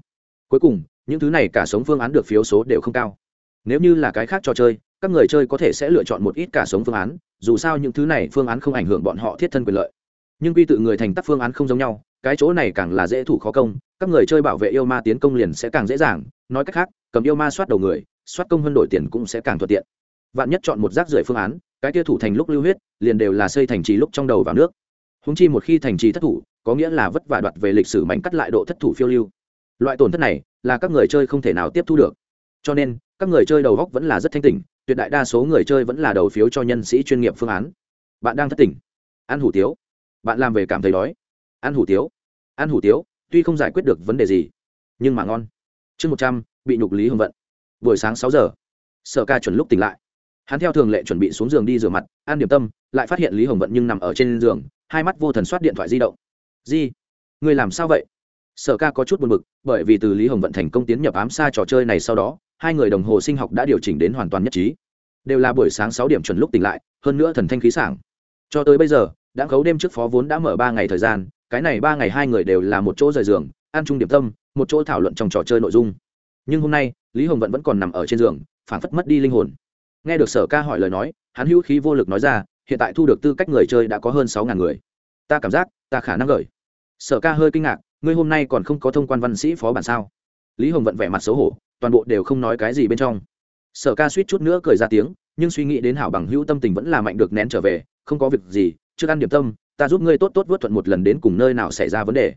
Cuối cùng, những thứ này cả sống phương án được phiếu số đều không cao. Nếu như là cái khác trò chơi, các người chơi có thể sẽ lựa chọn một ít cả sống phương án dù sao những thứ này phương án không ảnh hưởng bọn họ thiết thân quyền lợi. Nhưng quy tự người thành tắc phương án không giống nhau, cái chỗ này càng là dễ thủ khó công, các người chơi bảo vệ yêu ma tiến công liền sẽ càng dễ dàng, nói cách khác, cầm yêu ma soát đầu người, soát công hơn đổi tiền cũng sẽ càng thuận tiện. Vạn nhất chọn một rác rưởi phương án, cái kia thủ thành lúc lưu huyết, liền đều là xây thành trì lúc trong đầu vào nước. Húng chi một khi thành trì thất thủ, có nghĩa là vất vả đoạt về lịch sử mảnh cắt lại độ thất thủ phiêu lưu. Loại tổn thất này là các người chơi không thể nào tiếp thu được. Cho nên, các người chơi đầu góc vẫn là rất thanh tỉnh tuyệt đại đa số người chơi vẫn là đầu phiếu cho nhân sĩ chuyên nghiệp phương án. Bạn đang thất tỉnh ăn hủ tiếu. Bạn làm về cảm thấy đói. Ăn hủ tiếu. Ăn hủ tiếu, tuy không giải quyết được vấn đề gì, nhưng mà ngon. Chương một trăm, bị nhục lý hưng vận. Buổi sáng sáu giờ. Sở ca chuẩn lúc tỉnh lại. Hắn theo thường lệ chuẩn bị xuống giường đi rửa mặt, ăn điểm tâm, lại phát hiện lý hồng vận nhưng nằm ở trên giường, hai mắt vô thần soát điện thoại di động. Di người làm sao vậy? Sở ca có chút buồn b ự c bởi vì từ lý hồng vận thành công tiến nhập ám xa trò chơi này sau đó hai người đồng hồ sinh học đã điều chỉnh đến hoàn toàn nhất trí. Đều là buổi sáng sáu điểm chuẩn lúc tỉnh lại, hơn nữa thần thanh khí sảng. Cho tới bây giờ, đã khấu đêm trước phó vốn đã mở ba ngày thời gian, cái này ba ngày hai người đều là một chỗ rời giường, ăn chung điểm tâm, một chỗ thảo luận trong trò chơi nội dung. Nhưng hôm nay, lý hồng vận vẫn còn nằm ở trên giường phản phất mất đi linh hồn. Nghe được sở ca hỏi lời nói, hắn hữu khí vô lực nói ra, hiện tại thu được tư cách người chơi đã có hơn sáu ngàn người. Ta cảm giác, ta khả năng gửi sở ca hơi kinh ngạc, ngươi hôm nay còn không có thông quan văn sĩ phó bản sao? Lý hồng vận vẻ mặt xấu hổ toàn bộ đều không nói cái gì bên trong. Sở ca suýt chút nữa cười ra tiếng, nhưng suy nghĩ đến hảo bằng hữu tâm tình vẫn là mạnh được nén trở về, không có việc gì, trước ăn điểm tâm, ta giúp ngươi tốt tốt vớt thuận một lần đến cùng nơi nào xảy ra vấn đề.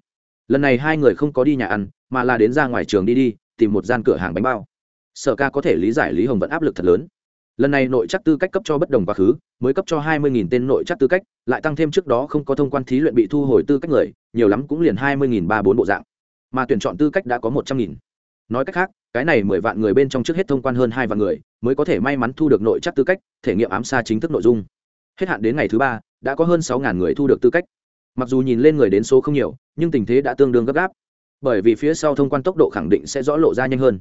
Lần này hai người không có đi nhà ăn, mà là đến ra ngoài trường đi đi, tìm một gian cửa hàng bánh bao. Sở ca có thể lý giải lý hồng vẫn áp lực thật lớn. Lần này nội chắc tư cách cấp cho bất đồng quá khứ, mới cấp cho hai mươi tên nội chắc tư cách, lại tăng thêm trước đó không có thông quan thí luyện bị thu hồi tư cách người, nhiều lắm cũng liền hai mươi ba bốn bộ dạng. Mà tuyển chọn tư cách đã có một trăm nghìn nói cách khác, cái này mười vạn người bên trong trước hết thông quan hơn hai vạn người, mới có thể may mắn thu được nội chắc tư cách, thể nghiệm ám xa chính thức nội dung. Hết hạn đến ngày thứ ba, đã có hơn sáu ngàn người thu được tư cách. Mặc dù nhìn lên người đến số không nhiều, nhưng tình thế đã tương đương gấp gáp. Bởi vì phía sau thông quan tốc độ khẳng định sẽ rõ lộ ra nhanh hơn.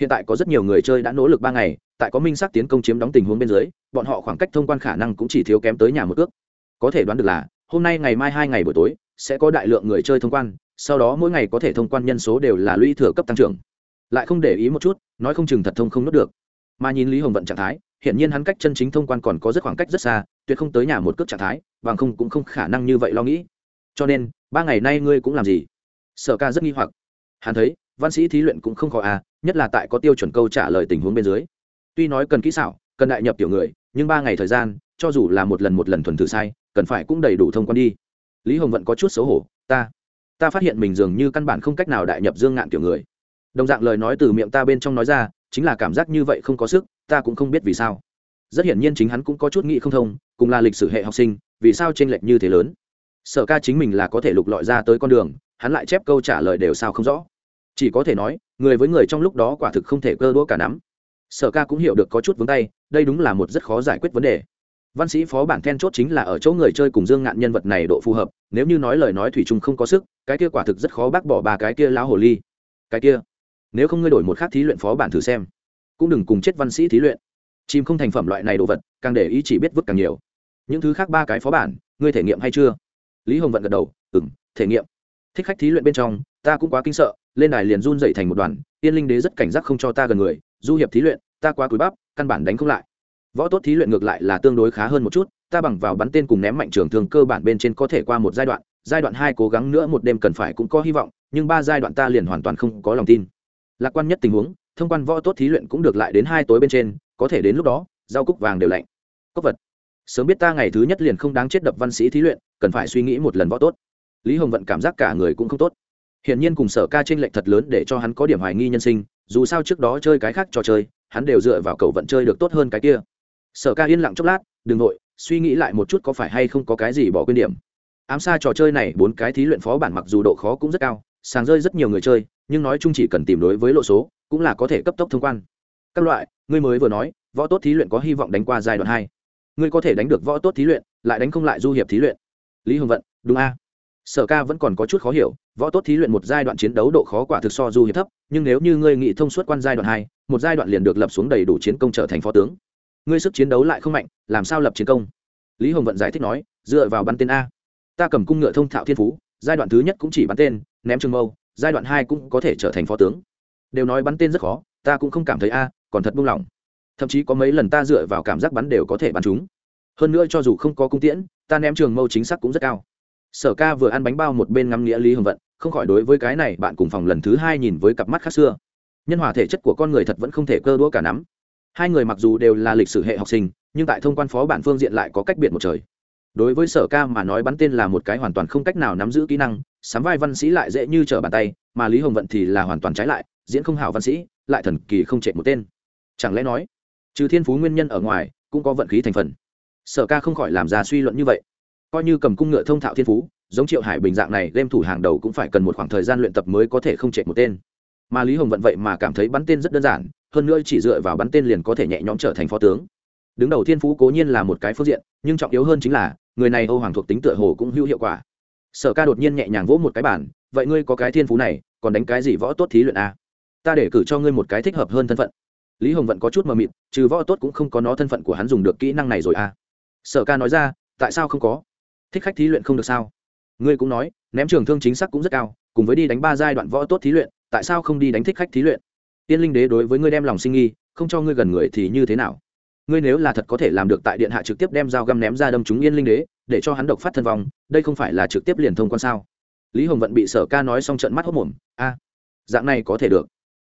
Hiện tại có rất nhiều người chơi đã nỗ lực ba ngày, tại có minh sắc tiến công chiếm đóng tình huống bên dưới, bọn họ khoảng cách thông quan khả năng cũng chỉ thiếu kém tới nhà một ước có thể đoán được là, hôm nay ngày mai hai ngày buổi tối, sẽ có đại lượng người chơi thông quan, sau đó mỗi ngày có thể thông quan nhân số đều là lũy thừa cấp tăng trưởng lại không để ý một chút, nói không chừng thật thông không nốt được. Mà nhìn lý hồng vận trạng thái hiện nhiên hắn cách chân chính thông quan còn có rất khoảng cách rất xa, tuyệt không tới nhà một cước trạng thái, bằng không cũng không khả năng như vậy lo nghĩ. Cho nên, ba ngày nay ngươi cũng làm gì? Sở ca rất nghi hoặc. Hắn thấy, văn sĩ thí luyện cũng không khó à nhất là tại có tiêu chuẩn câu trả lời tình huống bên dưới. Tuy nói cần kỹ xảo, cần đại nhập tiểu người, nhưng ba ngày thời gian, cho dù là một lần một lần thuần thử sai, cần phải cũng đầy đủ thông quan đi. Lý hồng vẫn có chút xấu hổ, ta ta phát hiện mình dường như căn bản không cách nào đại nhập dương ngạn tiểu người đồng dạng lời nói từ miệng ta bên trong nói ra, chính là cảm giác như vậy không có sức, ta cũng không biết vì sao. Rất hiển nhiên chính hắn cũng có chút nghĩ không thông, cùng là lịch sử hệ học sinh, vì sao t r ê n lệch như thế lớn? Sở ca chính mình là có thể lục lọi ra tới con đường, hắn lại chép câu trả lời đều sao không rõ. Chỉ có thể nói, người với người trong lúc đó quả thực không thể cơ đũa cả nắm. Sở ca cũng hiểu được có chút vướng tay, đây đúng là một rất khó giải quyết vấn đề. Văn sĩ phó bản then chốt chính là ở chỗ người chơi cùng dương ngạn nhân vật này độ phù hợp, nếu như nói lời nói thủy chung không có sức, cái kia quả thực rất khó bác bỏ ba cái kia lão hồ ly. Cái kia nếu không ngươi đổi một khác thí luyện phó bản thử xem. Cũng đừng cùng chết văn sĩ thí luyện. Chim không thành phẩm loại này đồ vật, càng để ý chỉ biết vứt càng nhiều. Những thứ khác ba cái phó bản, ngươi thể nghiệm hay chưa? Lý hồng vận gật đầu ừ thể nghiệm. Thích khách thí luyện bên trong, ta cũng quá kinh sợ, lên đài liền run dậy thành một đoàn tiên linh đế rất cảnh giác không cho ta gần người, du hiệp thí luyện, ta quá cúi bắp, căn bản đánh không lại. Võ tốt thí luyện ngược lại là tương đối khá hơn một chút, ta bằng vào bắn tên cùng ném mạnh trường thường cơ bản bên trên có thể qua một giai đoạn giai đoạn hai cố gắng nữa một đêm cần phải cũng có hy vọng, nhưng ba giai đoạn ta liền hoàn toàn không có lòng tin lạc quan nhất tình huống, thông quan võ tốt thí luyện cũng được lại đến hai tối bên trên, có thể đến lúc đó, rau cúc vàng đều lạnh. Cốc vật. Sớm biết ta ngày thứ nhất liền không đáng chết đập văn sĩ thí luyện, cần phải suy nghĩ một lần võ tốt. Lý hồng vận cảm giác cả người cũng không tốt. Hiển nhiên cùng sở ca t r ê n lệch thật lớn để cho hắn có điểm hoài nghi nhân sinh, dù sao trước đó chơi cái khác trò chơi, hắn đều dựa vào cầu vận chơi được tốt hơn cái kia. Sở ca yên lặng chốc lát, đừng nội suy nghĩ lại một chút có phải hay không có cái gì bỏ quên điểm. Ám xa trò chơi này, bốn cái thí luyện phó bản mặc dù độ khó cũng rất cao, sàng rơi rất nhiều người chơi nhưng nói chung chỉ cần tìm đối với lộ số, cũng là có thể cấp tốc thông quan. Các loại, ngươi mới vừa nói, võ tốt thí luyện có hy vọng đánh qua giai đoạn hai. Ngươi có thể đánh được võ tốt thí luyện, lại đánh không lại du hiệp thí luyện. Lý hồng vận, đúng a. Sở ca vẫn còn có chút khó hiểu, võ tốt thí luyện một giai đoạn chiến đấu độ khó quả thực so du hiệp thấp, nhưng nếu như ngươi nghĩ thông suốt quan giai đoạn hai, một giai đoạn liền được lập xuống đầy đủ chiến công trở thành phó tướng. Ngươi sức chiến đấu lại không mạnh, làm sao lập chiến công? Lý hồng vận giải thích nói, dựa vào bắn tên a. Ta cầm cung ngựa thông thạo thiên phú, giai đoạn thứ nhất cũng chỉ bắn tên, ném trường mâu giai đoạn hai cũng có thể trở thành phó tướng. Đều nói bắn tên rất khó, ta cũng không cảm thấy a, còn thật buông lỏng. Thậm chí có mấy lần ta dựa vào cảm giác bắn đều có thể bắn chúng. Hơn nữa cho dù không có cung tiễn, ta ném trường mâu chính xác cũng rất cao. Sở ca vừa ăn bánh bao một bên ngắm nghĩa lý hồng vận, không khỏi đối với cái này bạn cùng phòng lần thứ hai nhìn với cặp mắt khác xưa. Nhân hòa thể chất của con người thật vẫn không thể cơ đũa cả nắm. Hai người mặc dù đều là lịch sử hệ học sinh, nhưng tại thông quan phó bản phương diện lại có cách biệt một trời. Đối với sở ca mà nói bắn tên là một cái hoàn toàn không cách nào nắm giữ kỹ năng sắm vai văn sĩ lại dễ như trở bàn tay, mà lý hồng vận thì là hoàn toàn trái lại, diễn không hảo văn sĩ, lại thần kỳ không trệ một tên. Chẳng lẽ nói, trừ thiên phú nguyên nhân ở ngoài, cũng có vận khí thành phần? Sở ca không khỏi làm ra suy luận như vậy. Coi như cầm cung ngựa thông thạo thiên phú, giống triệu hải bình dạng này đem thủ hàng đầu cũng phải cần một khoảng thời gian luyện tập mới có thể không trệ một tên. Mà lý hồng vận vậy mà cảm thấy bắn tên rất đơn giản, hơn nữa chỉ dựa vào bắn tên liền có thể nhẹ nhõm trở thành phó tướng. Đứng đầu thiên phú cố nhiên là một cái phương diện, nhưng trọng yếu hơn chính là, người này âu hoàng thuộc tính tựa hồ cũng hữu hiệu quả sở ca đột nhiên nhẹ nhàng vỗ một cái bản vậy ngươi có cái thiên phú này, còn đánh cái gì võ tốt thí luyện a ta để cử cho ngươi một cái thích hợp hơn thân phận. Lý hồng vận có chút mờ mịt, trừ võ tốt cũng không có nó thân phận của hắn dùng được kỹ năng này rồi a sở ca nói ra, tại sao không có? Thích khách thí luyện không được sao? Ngươi cũng nói, ném trường thương chính xác cũng rất cao, cùng với đi đánh ba giai đoạn võ tốt thí luyện, tại sao không đi đánh thích khách thí luyện? Tiên linh đế đối với ngươi đem lòng sinh nghi, không cho ngươi gần người thì như thế nào? Ngươi nếu là thật có thể làm được tại điện hạ trực tiếp đem dao găm ném ra đâm chúng yên linh đế để cho hắn độc phát thân vong, đây không phải là trực tiếp liền thông quan sao? Lý hồng vận bị sở ca nói xong trận mắt hốc mồm, a, dạng này có thể được.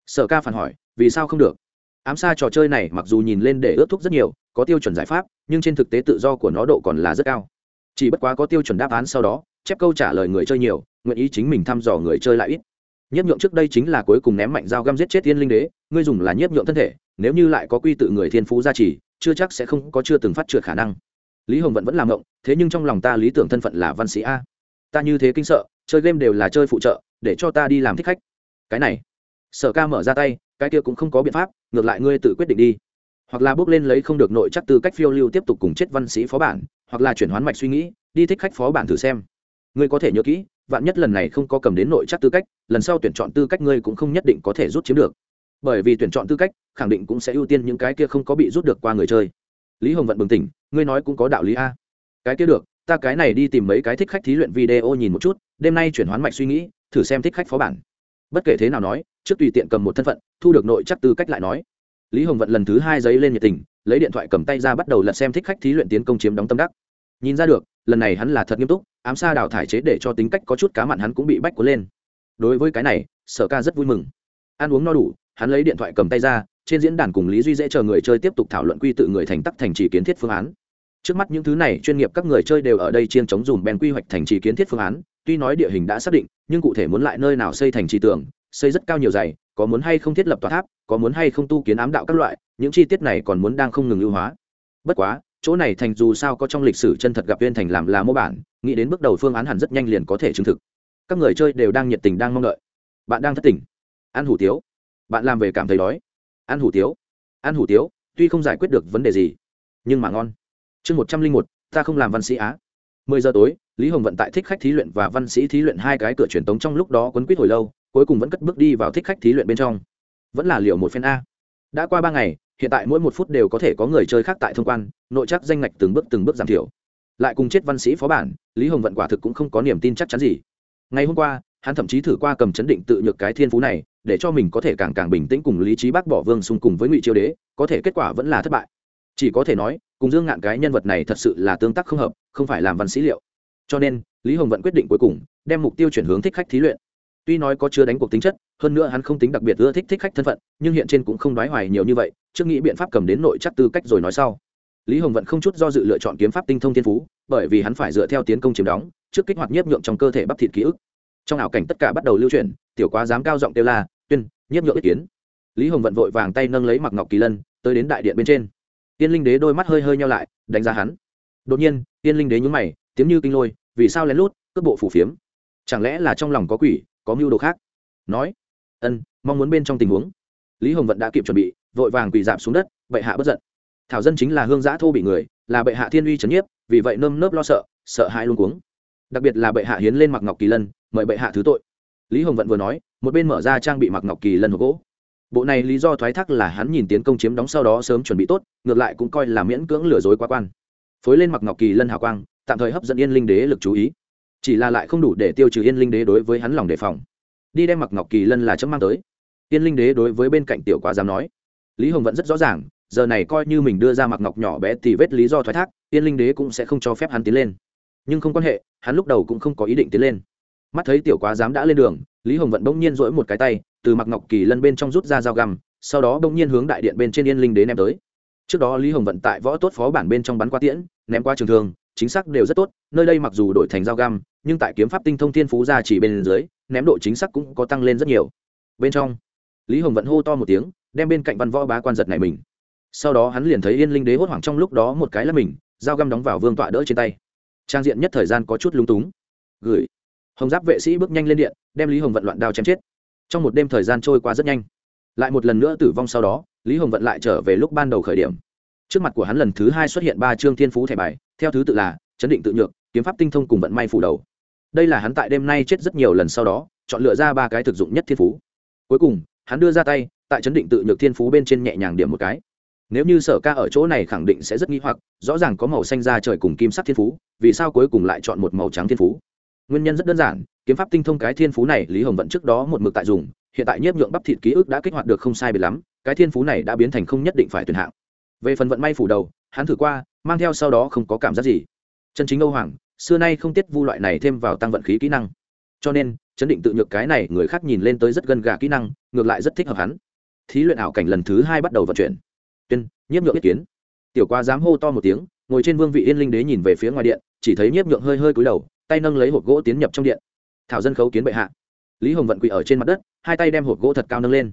Sở ca phản hỏi, vì sao không được? Ám xa trò chơi này mặc dù nhìn lên để ước thúc rất nhiều, có tiêu chuẩn giải pháp, nhưng trên thực tế tự do của nó độ còn là rất cao. Chỉ bất quá có tiêu chuẩn đáp án sau đó, chép câu trả lời người chơi nhiều, nguyện ý chính mình thăm dò người chơi lại ít. Nhất nhượng trước đây chính là cuối cùng ném mạnh dao găm giết chết tiên linh đế, ngươi dùng là Nhất nhượng thân thể, nếu như lại có quy tự người thiên phú gia trì, chưa chắc sẽ không có chưa từng phát trượt khả năng lý hồng vẫn vẫn làm ngộng, thế nhưng trong lòng ta lý tưởng thân phận là văn sĩ a. Ta như thế kinh sợ, chơi game đều là chơi phụ trợ, để cho ta đi làm thích khách. Cái này, sở ca mở ra tay, cái kia cũng không có biện pháp, ngược lại ngươi tự quyết định đi. Hoặc là bước lên lấy không được nội chắc tư cách phiêu lưu tiếp tục cùng chết văn sĩ phó bản, hoặc là chuyển hoán mạch suy nghĩ, đi thích khách phó bản thử xem. Ngươi có thể nhớ kỹ, vạn nhất lần này không có cầm đến nội chắc tư cách, lần sau tuyển chọn tư cách ngươi cũng không nhất định có thể rút chiếm được. Bởi vì tuyển chọn tư cách, khẳng định cũng sẽ ưu tiên những cái kia không có bị rút được qua người chơi lý hồng vận bừng tỉnh, ngươi nói cũng có đạo lý a. Cái kia được, ta cái này đi tìm mấy cái thích khách thí luyện video nhìn một chút, đêm nay chuyển hoán mạch suy nghĩ, thử xem thích khách phó bản. Bất kể thế nào nói, trước tùy tiện cầm một thân phận, thu được nội chắc tư cách lại nói. Lý hồng vận lần thứ hai giấy lên nhiệt tình, lấy điện thoại cầm tay ra bắt đầu lật xem thích khách thí luyện tiến công chiếm đóng tâm đắc. Nhìn ra được, lần này hắn là thật nghiêm túc, ám xa đào thải chế để cho tính cách có chút cá mặn hắn cũng bị bách cuốn lên. Đối với cái này, sở ca rất vui mừng. Ăn uống no đủ, hắn lấy điện thoại cầm tay ra trên diễn đàn cùng lý duy dễ chờ người chơi tiếp tục thảo luận quy tự người thành tắc thành trì kiến thiết phương án. Trước mắt những thứ này, chuyên nghiệp các người chơi đều ở đây chiên chống dùm bèn quy hoạch thành trì kiến thiết phương án, tuy nói địa hình đã xác định, nhưng cụ thể muốn lại nơi nào xây thành trì tường, xây rất cao nhiều dày, có muốn hay không thiết lập tòa tháp, có muốn hay không tu kiến ám đạo các loại, những chi tiết này còn muốn đang không ngừng ưu hóa. Bất quá, chỗ này thành dù sao có trong lịch sử chân thật gặp viên thành làm là mô bản, nghĩ đến bước đầu phương án hẳn rất nhanh liền có thể chứng thực. Các người chơi đều đang nhiệt tình đang mong đợi. Bạn đang thất tình. Ăn hủ tiếu. Bạn làm về cảm thấy đói ăn hủ tiếu. Ăn hủ tiếu, tuy không giải quyết được vấn đề gì, nhưng mà ngon. Chương một trăm linh một, ta không làm văn sĩ á. Mười giờ tối, lý hồng vận tại thích khách thí luyện và văn sĩ thí luyện hai cái cửa truyền tống trong lúc đó quấn quýt hồi lâu, cuối cùng vẫn cất bước đi vào thích khách thí luyện bên trong. Vẫn là liệu một phen a. Đã qua ba ngày, hiện tại mỗi một phút đều có thể có người chơi khác tại thông quan, nội chắc danh ngạch từng bước từng bước giảm thiểu. Lại cùng chết văn sĩ phó bản, lý hồng vận quả thực cũng không có niềm tin chắc chắn gì. Ngày hôm qua, hắn thậm chí thử qua cầm chấn định tự nhược cái thiên phú này để cho mình có thể càng càng bình tĩnh cùng lý trí bác bỏ vương xung cùng với ngụy chiêu đế, có thể kết quả vẫn là thất bại. Chỉ có thể nói, cùng dương ngạn cái nhân vật này thật sự là tương tác không hợp, không phải làm văn sĩ liệu. Cho nên, lý hồng vận quyết định cuối cùng, đem mục tiêu chuyển hướng thích khách thí luyện. Tuy nói có chưa đánh cuộc tính chất, hơn nữa hắn không tính đặc biệt ưa thích thích khách thân phận, nhưng hiện trên cũng không đoái hoài nhiều như vậy, trước nghĩ biện pháp cầm đến nội chắc tư cách rồi nói sau. Lý hồng vận không chút do dự lựa chọn kiếm pháp tinh thông thiên phú, bởi vì hắn phải dựa theo tiến công chiếm đóng, trước kích hoạt nhiếp nhượng trong cơ thể bắp thịt ký ức. Trong ảo cảnh tất cả bắt đầu lưu truyền tiểu quá dám cao giọng kêu la tuyên, nhiếp nhượng ý kiến. Lý hồng vận vội vàng tay nâng lấy mặc ngọc kỳ lân, tới đến đại điện bên trên. Tiên linh đế đôi mắt hơi hơi nhau lại, đánh giá hắn. Đột nhiên, tiên linh đế nhún mày, tiếng như kinh lôi, vì sao lén lút cướp bộ phủ phiếm? Chẳng lẽ là trong lòng có quỷ, có mưu đồ khác? Nói, ân, mong muốn bên trong tình huống. Lý hồng vận đã kịp chuẩn bị, vội vàng quỳ dạp xuống đất, bệ hạ bất giận. Thảo dân chính là hương giã thô bị người, là bệ hạ thiên uy trấn nhiếp, vì vậy nơm nớp lo sợ sợ hãi luôn cuống. Đặc biệt là bệ hạ hiến lên mặc ngọc kỳ lân, mời bệ hạ thứ tội. Lý hồng vận vừa nói một bên mở ra trang bị mặc ngọc kỳ lân hộp gỗ. Bộ này lý do thoái thác là hắn nhìn tiến công chiếm đóng sau đó sớm chuẩn bị tốt, ngược lại cũng coi là miễn cưỡng lừa dối quá quan. Phối lên mặc ngọc kỳ lân hào quang, tạm thời hấp dẫn yên linh đế lực chú ý. Chỉ là lại không đủ để tiêu trừ yên linh đế đối với hắn lòng đề phòng. Đi đem mặc ngọc kỳ lân là chấm mang tới. Yên linh đế đối với bên cạnh tiểu quá dám nói. Lý hồng vẫn rất rõ ràng, giờ này coi như mình đưa ra mặc ngọc nhỏ bé thì vết lý do thoái thác, yên linh đế cũng sẽ không cho phép hắn tiến lên. Nhưng không quan hệ, hắn lúc đầu cũng không có ý định tiến lên mắt thấy tiểu quá dám đã lên đường, lý hồng vận bỗng nhiên dỗi một cái tay, từ mặc ngọc kỳ lân bên trong rút ra dao găm, sau đó bỗng nhiên hướng đại điện bên trên yên linh đế ném tới. Trước đó lý hồng vận tại võ tốt phó bản bên trong bắn qua tiễn, ném qua trường thương, chính xác đều rất tốt, nơi đây mặc dù đổi thành dao găm, nhưng tại kiếm pháp tinh thông thiên phú ra chỉ bên dưới, ném độ chính xác cũng có tăng lên rất nhiều. Bên trong, lý hồng vận hô to một tiếng, đem bên cạnh văn võ bá quan giật này mình. Sau đó hắn liền thấy yên linh đế hốt hoảng trong lúc đó một cái là mình, dao găm đóng vào vương tọa đỡ trên tay. Trang diện nhất thời gian có chút lúng túng. Gửi hồng giáp vệ sĩ bước nhanh lên điện, đem lý hồng vận loạn đao chém chết. Trong một đêm thời gian trôi qua rất nhanh. Lại một lần nữa tử vong sau đó, lý hồng vận lại trở về lúc ban đầu khởi điểm. Trước mặt của hắn lần thứ hai xuất hiện ba chương thiên phú thẻ bài, theo thứ tự là chấn định tự nhược, kiếm pháp tinh thông cùng vận may phủ đầu. Đây là hắn tại đêm nay chết rất nhiều lần sau đó, chọn lựa ra ba cái thực dụng nhất thiên phú. Cuối cùng, hắn đưa ra tay, tại chấn định tự nhược thiên phú bên trên nhẹ nhàng điểm một cái. Nếu như sở ca ở chỗ này khẳng định sẽ rất nghi hoặc, rõ ràng có màu xanh da trời cùng kim sắc thiên phú, vì sao cuối cùng lại chọn một màu trắng thiên phú? Nguyên nhân rất đơn giản, kiếm pháp tinh thông cái thiên phú này, lý hồng vận trước đó một mực tại dùng, hiện tại nhiếp nhượng bắp thịt ký ức đã kích hoạt được không sai biệt lắm, cái thiên phú này đã biến thành không nhất định phải tuyển hạng. Về phần vận may phủ đầu, hắn thử qua, mang theo sau đó không có cảm giác gì. Chân chính âu hoàng, xưa nay không tiết vu loại này thêm vào tăng vận khí kỹ năng. Cho nên, chấn định tự nhược cái này, người khác nhìn lên tới rất gần gà kỹ năng, ngược lại rất thích hợp hắn. Thí luyện ảo cảnh lần thứ hai bắt đầu vận chuyển. Tuyên, nhiếp nhượng ý kiến. Tiểu qua dám hô to một tiếng, ngồi trên vương vị yên linh đế nhìn về phía ngoài điện, chỉ thấy nhiếp nhượng hơi hơi cúi đầu tay nâng lấy hộp gỗ tiến nhập trong điện. Thảo dân khấu kiến bệ hạ. Lý hồng vận quỳ ở trên mặt đất, hai tay đem hộp gỗ thật cao nâng lên.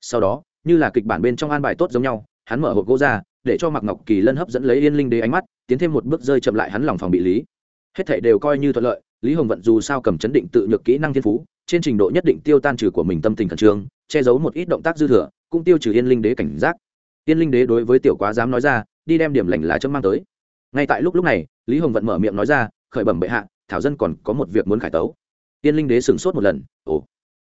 Sau đó, như là kịch bản bên trong an bài tốt giống nhau, hắn mở hộp gỗ ra, để cho mặc ngọc kỳ lân hấp dẫn lấy yên linh đế ánh mắt, tiến thêm một bước rơi chậm lại hắn lòng phòng bị lý. Hết thảy đều coi như thuận lợi, lý hồng vận dù sao cầm chấn định tự nhược kỹ năng thiên phú, trên trình độ nhất định tiêu tan trừ của mình tâm tình khẩn trương, che giấu một ít động tác dư thừa, cũng tiêu trừ yên linh đế cảnh giác. Yên linh đế đối với tiểu quá dám nói ra, đi đem điểm lành lá chấm mang tới. Ngay tại lúc lúc này, lý hồng vận mở miệng nói ra, khởi bẩm bệ hạ thảo dân còn có một việc muốn khải tấu. Tiên linh đế sửng sốt một lần, ồ,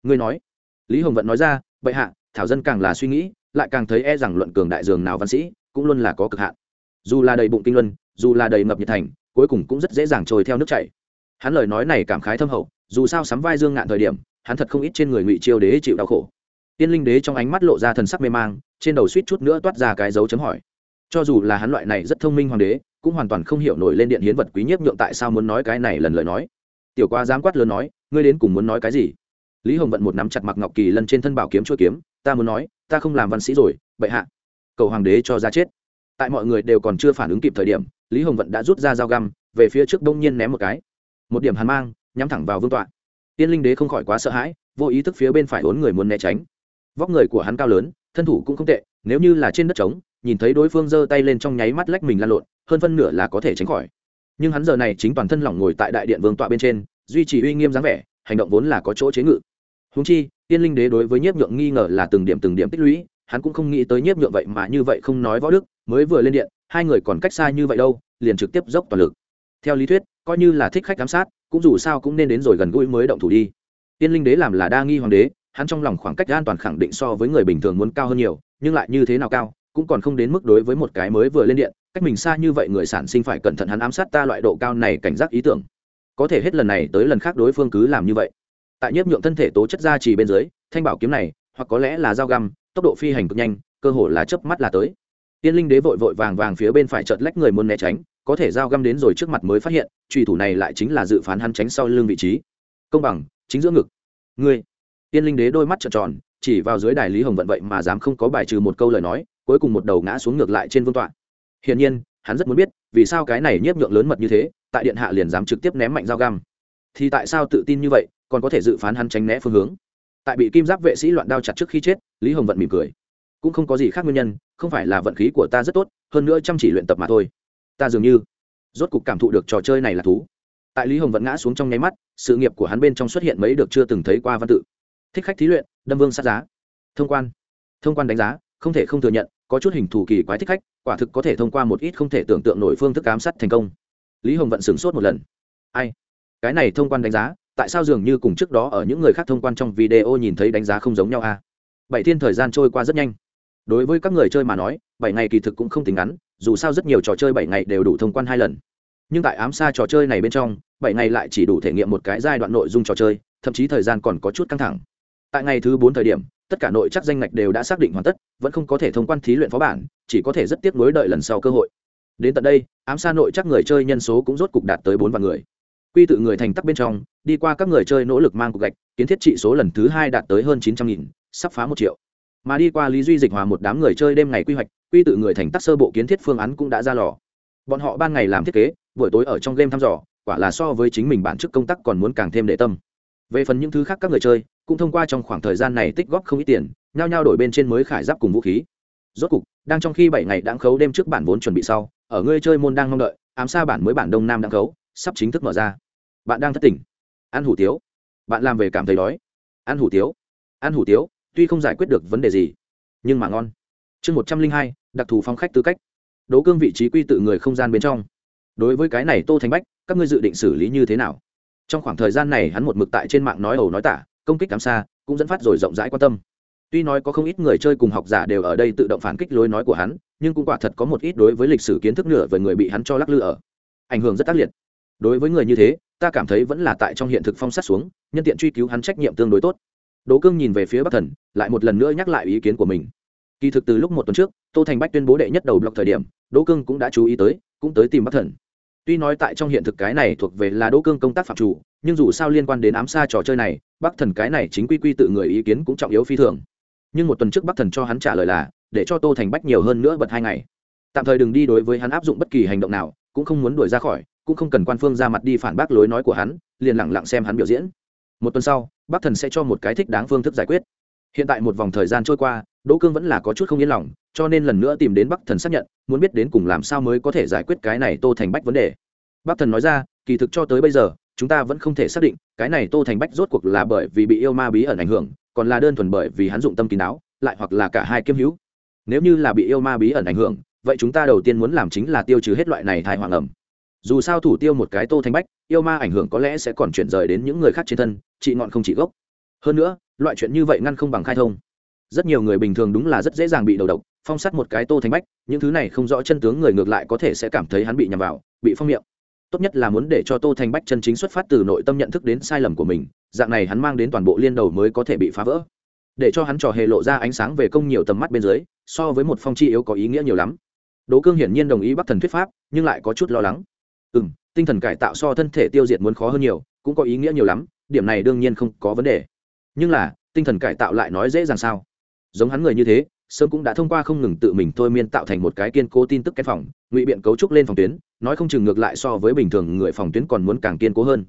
ngươi nói. Lý hồng vận nói ra, bệ hạ, thảo dân càng là suy nghĩ, lại càng thấy e rằng luận cường đại dường nào văn sĩ cũng luôn là có cực hạn. Dù là đầy bụng kinh luân, dù là đầy ngập nhiệt thành, cuối cùng cũng rất dễ dàng trôi theo nước chảy. Hắn lời nói này cảm khái thâm hậu, dù sao sắm vai dương ngạn thời điểm, hắn thật không ít trên người ngụy chiêu đế chịu đau khổ. Tiên linh đế trong ánh mắt lộ ra thần sắc mê mang, trên đầu suýt chút nữa toát ra cái dấu chấm hỏi. Cho dù là hắn loại này rất thông minh hoàng đế cũng hoàn toàn không hiểu nổi lên điện hiến vật quý nhất nhượng tại sao muốn nói cái này lần lời nói. Tiểu qua dám quát lớn nói, ngươi đến cùng muốn nói cái gì? Lý hồng vận một nắm chặt mặc ngọc kỳ lân trên thân bảo kiếm chuôi kiếm, ta muốn nói, ta không làm văn sĩ rồi, bệ hạ. Cầu hoàng đế cho ra chết. Tại mọi người đều còn chưa phản ứng kịp thời điểm, lý hồng vận đã rút ra dao găm, về phía trước đông nhiên ném một cái. Một điểm hàn mang, nhắm thẳng vào vương tọa. Tiên linh đế không khỏi quá sợ hãi, vô ý thức phía bên phải bốn người muốn né tránh. Vóc người của hắn cao lớn, thân thủ cũng không tệ, nếu như là trên đất trống nhìn thấy đối phương giơ tay lên trong nháy mắt lách mình lan lộn, hơn phân nửa là có thể tránh khỏi. Nhưng hắn giờ này chính toàn thân lỏng ngồi tại đại điện vương tọa bên trên, duy trì uy nghiêm dáng vẻ, hành động vốn là có chỗ chế ngự. Húng chi, tiên linh đế đối với nhiếp nhượng nghi ngờ là từng điểm từng điểm tích lũy, hắn cũng không nghĩ tới nhiếp nhượng vậy mà như vậy không nói võ đức, mới vừa lên điện, hai người còn cách xa như vậy đâu, liền trực tiếp dốc toàn lực. Theo lý thuyết, coi như là thích khách giám sát, cũng dù sao cũng nên đến rồi gần gũi mới động thủ đi. Tiên linh đế làm là đa nghi hoàng đế, hắn trong lòng khoảng cách an toàn khẳng định so với người bình thường muốn cao hơn nhiều, nhưng lại như thế nào cao cũng còn không đến mức đối với một cái mới vừa lên điện, cách mình xa như vậy người sản sinh phải cẩn thận hắn ám sát ta loại độ cao này cảnh giác ý tưởng. Có thể hết lần này tới lần khác đối phương cứ làm như vậy. Tại nhiếp nhượng thân thể tố chất ra chỉ bên dưới, thanh bảo kiếm này, hoặc có lẽ là dao găm, tốc độ phi hành cực nhanh, cơ hồ là chớp mắt là tới. Tiên linh đế vội vội vàng vàng phía bên phải chợt lách người muốn né tránh, có thể dao găm đến rồi trước mặt mới phát hiện, trùy thủ này lại chính là dự phán hắn tránh sau lưng vị trí. Công bằng, chính giữa ngực. Ngươi. Tiên linh đế đôi mắt trợn tròn, chỉ vào dưới đài lý hồng vận vậy mà dám không có bài trừ một câu lời nói cuối cùng một đầu ngã xuống ngược lại trên vương tọa. Hiển nhiên, hắn rất muốn biết, vì sao cái này nhiếp nhượng lớn mật như thế, tại điện hạ liền dám trực tiếp ném mạnh dao găm. Thì tại sao tự tin như vậy, còn có thể dự phán hắn tránh né phương hướng? Tại bị kim giáp vệ sĩ loạn đao chặt trước khi chết, lý hồng vận mỉm cười. Cũng không có gì khác nguyên nhân, không phải là vận khí của ta rất tốt, hơn nữa chăm chỉ luyện tập mà thôi. Ta dường như, rốt cục cảm thụ được trò chơi này là thú. Tại lý hồng vận ngã xuống trong nháy mắt, sự nghiệp của hắn bên trong xuất hiện mấy được chưa từng thấy qua văn tự. Thích khách thí luyện, đâm vương sát giá. Thông quan. Thông quan đánh giá, không thể không thừa nhận có chút hình thù kỳ quái thích khách, quả thực có thể thông qua một ít không thể tưởng tượng nổi phương thức ám sát thành công. Lý hồng vận sửng sốt một lần. Ai? Cái này thông quan đánh giá, tại sao dường như cùng trước đó ở những người khác thông quan trong video nhìn thấy đánh giá không giống nhau a? À? bảy thiên thời gian trôi qua rất nhanh. Đối với các người chơi mà nói, bảy ngày kỳ thực cũng không tính ngắn, dù sao rất nhiều trò chơi bảy ngày đều đủ thông quan hai lần. Nhưng tại ám xa trò chơi này bên trong, bảy ngày lại chỉ đủ thể nghiệm một cái giai đoạn nội dung trò chơi, thậm chí thời gian còn có chút căng thẳng tại ngày thứ bốn thời điểm, tất cả nội chắc danh ngạch đều đã xác định hoàn tất, vẫn không có thể thông quan thí luyện phó bản, chỉ có thể rất tiếc nối đợi lần sau cơ hội. Đến tận đây, ám xa nội chắc người chơi nhân số cũng rốt cục đạt tới bốn vạn người. Quy tự người thành tắc bên trong, đi qua các người chơi nỗ lực mang cục gạch, kiến thiết trị số lần thứ hai đạt tới hơn chín trăm nghìn, sắp phá một triệu. Mà đi qua lý duy dịch hòa một đám người chơi đêm ngày quy hoạch, quy tự người thành tắc sơ bộ kiến thiết phương án cũng đã ra lò. Bọn họ ban ngày làm thiết kế, buổi tối ở trong game thăm dò, quả là so với chính mình bản chức công tác còn muốn càng thêm để tâm. Về phần những thứ khác các người chơi cũng thông qua trong khoảng thời gian này tích góp không ít tiền, nhao nhao đổi bên trên mới khải giáp cùng vũ khí. Rốt cục, đang trong khi bảy ngày đáng khấu đêm trước bản vốn chuẩn bị sau, ở ngươi chơi môn đang mong đợi, ám xa bản mới bản đông nam đáng khấu, sắp chính thức mở ra. Bạn đang thất tỉnh ăn hủ tiếu. Bạn làm về cảm thấy đói. Ăn hủ tiếu. Ăn hủ tiếu, tuy không giải quyết được vấn đề gì, nhưng mà ngon. Chương một trăm linh hai, đặc thù phong khách tư cách. Đố cương vị trí quy tự người không gian bên trong. Đối với cái này tô thành bách, các ngươi dự định xử lý như thế nào? Trong khoảng thời gian này hắn một mực tại trên mạng nói ẩu nói tả công kích cắm xa, cũng dẫn phát rồi rộng rãi quan tâm. Tuy nói có không ít người chơi cùng học giả đều ở đây tự động phản kích lối nói của hắn, nhưng cũng quả thật có một ít đối với lịch sử kiến thức nửa về người bị hắn cho lắc lư ở. Ảnh hưởng rất tác liệt. Đối với người như thế, ta cảm thấy vẫn là tại trong hiện thực phong sát xuống, nhân tiện truy cứu hắn trách nhiệm tương đối tốt. Đỗ cương nhìn về phía bắc thần, lại một lần nữa nhắc lại ý kiến của mình. Kỳ thực từ lúc một tuần trước, tô thành bách tuyên bố đệ nhất đầu blog thời điểm, đỗ cương cũng đã chú ý tới, cũng tới tìm bắc thần. Tuy nói tại trong hiện thực cái này thuộc về là đỗ cương công tác phạm chủ, nhưng dù sao liên quan đến ám xa trò chơi này bắc thần cái này chính quy quy tự người ý kiến cũng trọng yếu phi thường. Nhưng một tuần trước bắc thần cho hắn trả lời là, để cho tô thành bách nhiều hơn nữa bật hai ngày. Tạm thời đừng đi đối với hắn áp dụng bất kỳ hành động nào, cũng không muốn đuổi ra khỏi, cũng không cần quan phương ra mặt đi phản bác lối nói của hắn, liền lẳng lặng xem hắn biểu diễn. Một tuần sau, bắc thần sẽ cho một cái thích đáng phương thức giải quyết. Hiện tại một vòng thời gian trôi qua, đỗ cương vẫn là có chút không yên lòng, cho nên lần nữa tìm đến bắc thần xác nhận, muốn biết đến cùng làm sao mới có thể giải quyết cái này tô thành bách vấn đề. Bắc thần nói ra, kỳ thực cho tới bây giờ chúng ta vẫn không thể xác định, cái này tô thành bách rốt cuộc là bởi vì bị yêu ma bí ẩn ảnh hưởng, còn là đơn thuần bởi vì hắn dụng tâm kín đáo, lại hoặc là cả hai kiêm hữu. Nếu như là bị yêu ma bí ẩn ảnh hưởng, vậy chúng ta đầu tiên muốn làm chính là tiêu trừ hết loại này thai hoàng ẩm. Dù sao thủ tiêu một cái tô thanh bách, yêu ma ảnh hưởng có lẽ sẽ còn chuyển rời đến những người khác trên thân trị ngọn không trị gốc. Hơn nữa, loại chuyện như vậy ngăn không bằng khai thông. Rất nhiều người bình thường đúng là rất dễ dàng bị đầu độc, phong sắt một cái tô thanh bách, những thứ này không rõ chân tướng người ngược lại có thể sẽ cảm thấy hắn bị nhầm vào, bị phong miệng tốt nhất là muốn để cho tô thành bách chân chính xuất phát từ nội tâm nhận thức đến sai lầm của mình, dạng này hắn mang đến toàn bộ liên đầu mới có thể bị phá vỡ. Để cho hắn trò hề lộ ra ánh sáng về công nhiều tầm mắt bên dưới, so với một phong chi yếu có ý nghĩa nhiều lắm. Đỗ cương hiển nhiên đồng ý bắc thần thuyết pháp, nhưng lại có chút lo lắng. Ừ m tinh thần cải tạo so thân thể tiêu diệt muốn khó hơn nhiều, cũng có ý nghĩa nhiều lắm, điểm này đương nhiên không có vấn đề. Nhưng là, tinh thần cải tạo lại nói dễ dàng sao? Giống hắn người như thế sớm cũng đã thông qua không ngừng tự mình thôi miên tạo thành một cái kiên cố tin tức cái phòng, ngụy biện cấu trúc lên phòng tuyến, nói không chừng ngược lại so với bình thường người phòng tuyến còn muốn càng kiên cố hơn.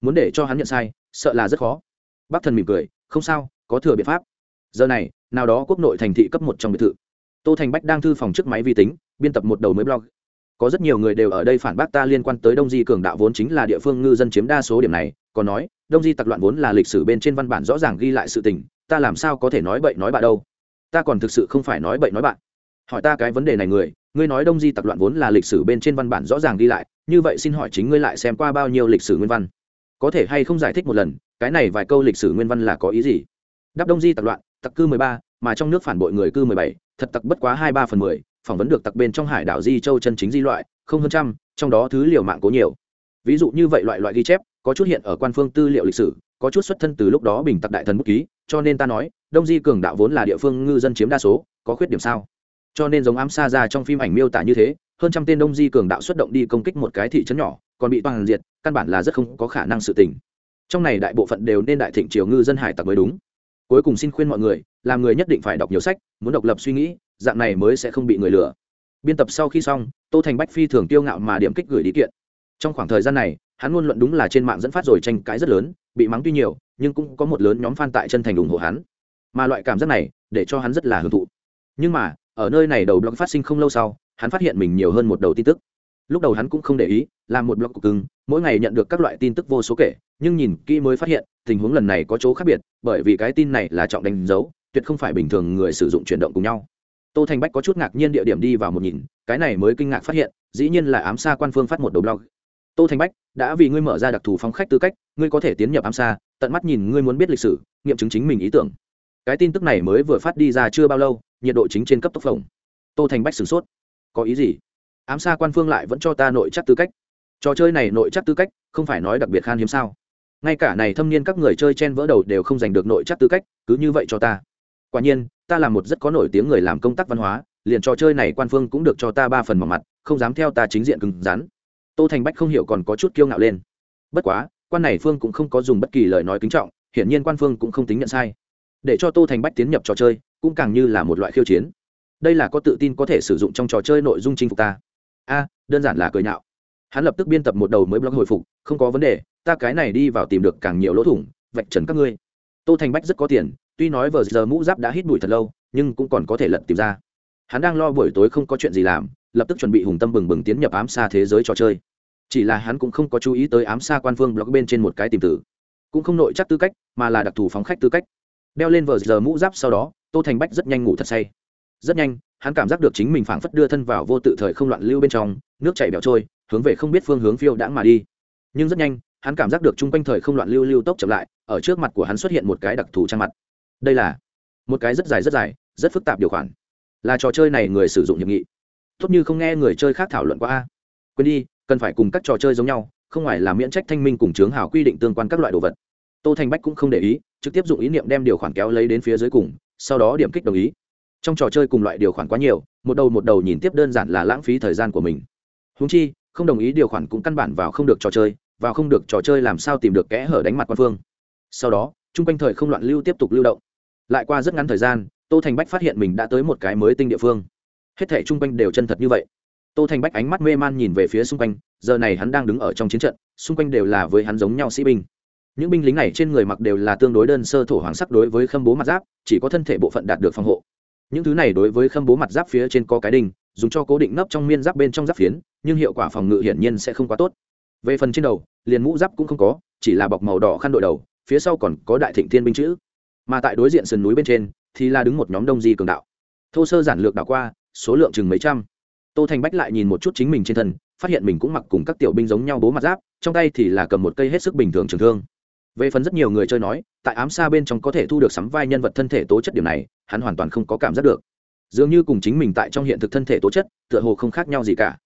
Muốn để cho hắn nhận sai, sợ là rất khó. Bác thần mỉm cười, không sao, có thừa biện pháp. Giờ này, nào đó quốc nội thành thị cấp một trong biệt thự. Tô thành bách đang thư phòng trước máy vi tính, biên tập một đầu mới blog. Có rất nhiều người đều ở đây phản bác ta liên quan tới đông di cường đạo vốn chính là địa phương ngư dân chiếm đa số điểm này, còn nói, đông di tặc loạn vốn là lịch sử bên trên văn bản rõ ràng ghi lại sự tình, ta làm sao có thể nói bậy nói bạ đâu ta còn thực sự không phải nói bậy nói bạn. Hỏi ta cái vấn đề này người, ngươi nói đông di tặc loạn vốn là lịch sử bên trên văn bản rõ ràng ghi lại, như vậy xin hỏi chính ngươi lại xem qua bao nhiêu lịch sử nguyên văn? Có thể hay không giải thích một lần, cái này vài câu lịch sử nguyên văn là có ý gì? Đáp đông di tặc loạn, tặc cư mười ba, mà trong nước phản bội người cư mười bảy, thật tặc bất quá hai ba phần mười, phỏng vấn được tặc bên trong hải đảo di châu chân chính di loại, không hơn trăm, trong đó thứ liều mạng cố nhiều. Ví dụ như vậy loại loại ghi chép, có chút hiện ở quan phương tư liệu lịch sử, có chút xuất thân từ lúc đó bình tặc đại thần bút ký, cho nên ta nói đông di cường đạo vốn là địa phương ngư dân chiếm đa số, có khuyết điểm sao? Cho nên giống ám xa ra trong phim ảnh miêu tả như thế, hơn trăm tên đông di cường đạo xuất động đi công kích một cái thị trấn nhỏ, còn bị toàn diệt, căn bản là rất không có khả năng sự tình. Trong này đại bộ phận đều nên đại thịnh triều ngư dân hải tặc mới đúng. Cuối cùng xin khuyên mọi người, làm người nhất định phải đọc nhiều sách, muốn độc lập suy nghĩ, dạng này mới sẽ không bị người lừa. Biên tập sau khi xong, tô thành bách phi thường tiêu ngạo mà điểm kích gửi đi kiện. Trong khoảng thời gian này, hắn luôn luận đúng là trên mạng dẫn phát rồi tranh cãi rất lớn, bị mắng tuy nhiều, nhưng cũng có một lớn nhóm fan tại chân thành ủng hộ hắn mà loại cảm giác này để cho hắn rất là hưởng thụ. Nhưng mà, ở nơi này đầu blog phát sinh không lâu sau, hắn phát hiện mình nhiều hơn một đầu tin tức. Lúc đầu hắn cũng không để ý làm một blog cục cưng, mỗi ngày nhận được các loại tin tức vô số kể, nhưng nhìn kỹ mới phát hiện, tình huống lần này có chỗ khác biệt, bởi vì cái tin này là trọng đánh dấu, tuyệt không phải bình thường người sử dụng chuyển động cùng nhau. Tô thành bách có chút ngạc nhiên địa điểm đi vào một nhìn, cái này mới kinh ngạc phát hiện, dĩ nhiên là ám xa quan phương phát một đầu blog. Tô thành bách, đã vì ngươi mở ra đặc thù phóng khách tư cách, ngươi có thể tiến nhập ám xa, tận mắt nhìn ngươi muốn biết lịch sử, nghiệm chứng chính mình ý tưởng cái tin tức này mới vừa phát đi ra chưa bao lâu, nhiệt độ chính trên cấp tốc phồng. Tô thành bách sửng sốt. Có ý gì? Ám xa quan phương lại vẫn cho ta nội chắc tư cách. Trò chơi này nội chắc tư cách, không phải nói đặc biệt khan hiếm sao? Ngay cả này thâm niên các người chơi chen vỡ đầu đều không giành được nội chắc tư cách, cứ như vậy cho ta. Quả nhiên, ta là một rất có nổi tiếng người làm công tác văn hóa, liền trò chơi này quan phương cũng được cho ta ba phần mỏng mặt, không dám theo ta chính diện cứng rắn. Tô thành bách không hiểu còn có chút kiêu ngạo lên. Bất quá, quan này phương cũng không có dùng bất kỳ lời nói kính trọng, hiển nhiên quan phương cũng không tính nhận sai để cho tô thành bách tiến nhập trò chơi, cũng càng như là một loại khiêu chiến. Đây là có tự tin có thể sử dụng trong trò chơi nội dung chinh phục ta. A, đơn giản là cười nhạo. Hắn lập tức biên tập một đầu mới blog hồi phục, không có vấn đề, ta cái này đi vào tìm được càng nhiều lỗ thủng, vạch trần các ngươi. Tô thành bách rất có tiền, tuy nói vờ giờ mũ giáp đã hít bụi thật lâu, nhưng cũng còn có thể lật tìm ra. Hắn đang lo buổi tối không có chuyện gì làm, lập tức chuẩn bị hùng tâm bừng bừng tiến nhập ám xa thế giới trò chơi. Chỉ là hắn cũng không có chú ý tới ám xa quan phương blog bên trên một cái tìm tử cũng không nội chắc tư cách, mà là đặc thù phóng khách tư cách đeo lên vờ giờ mũ giáp sau đó, tô thành bách rất nhanh ngủ thật say. Rất nhanh, hắn cảm giác được chính mình phảng phất đưa thân vào vô tự thời không loạn lưu bên trong, nước chảy bẹo trôi, hướng về không biết phương hướng phiêu đãng mà đi. Nhưng rất nhanh, hắn cảm giác được chung quanh thời không loạn lưu lưu tốc chậm lại, ở trước mặt của hắn xuất hiện một cái đặc thù trang mặt. Đây là một cái rất dài rất dài, rất phức tạp điều khoản. Là trò chơi này người sử dụng nhiệm nghị. Tốt như không nghe người chơi khác thảo luận qua a. Quên đi, cần phải cùng các trò chơi giống nhau, không ngoài là miễn trách thanh minh cùng chướng hào quy định tương quan các loại đồ vật. Tô thành bách cũng không để ý trực tiếp dụng ý niệm đem điều khoản kéo lấy đến phía dưới cùng, sau đó điểm kích đồng ý. Trong trò chơi cùng loại điều khoản quá nhiều, một đầu một đầu nhìn tiếp đơn giản là lãng phí thời gian của mình. Húng chi, không đồng ý điều khoản cũng căn bản vào không được trò chơi, vào không được trò chơi làm sao tìm được kẽ hở đánh mặt quan phương. Sau đó, chung quanh thời không loạn lưu tiếp tục lưu động. Lại qua rất ngắn thời gian, tô thành bách phát hiện mình đã tới một cái mới tinh địa phương. Hết thể chung quanh đều chân thật như vậy. Tô thành bách ánh mắt mê man nhìn về phía xung quanh, giờ này hắn đang đứng ở trong chiến trận, xung quanh đều là với hắn giống nhau sĩ binh những binh lính này trên người mặc đều là tương đối đơn sơ thổ hoàng sắc đối với khâm bố mặt giáp, chỉ có thân thể bộ phận đạt được phòng hộ. Những thứ này đối với khâm bố mặt giáp phía trên có cái đinh, dùng cho cố định nấp trong miên giáp bên trong giáp phiến, nhưng hiệu quả phòng ngự hiển nhiên sẽ không quá tốt. Về phần trên đầu, liền mũ giáp cũng không có, chỉ là bọc màu đỏ khăn đội đầu, phía sau còn có đại thịnh thiên binh chữ. Mà tại đối diện sườn núi bên trên, thì là đứng một nhóm đông di cường đạo. Thô sơ giản lược đảo qua, số lượng chừng mấy trăm. Tô thành bách lại nhìn một chút chính mình trên thân, phát hiện mình cũng mặc cùng các tiểu binh giống nhau bố mặt giáp, trong tay thì là cầm một cây hết sức bình thường trường thương về phần rất nhiều người chơi nói, tại ám xa bên trong có thể thu được sắm vai nhân vật thân thể tố chất điểm này, hắn hoàn toàn không có cảm giác được. Dường như cùng chính mình tại trong hiện thực thân thể tố chất, tựa hồ không khác nhau gì cả.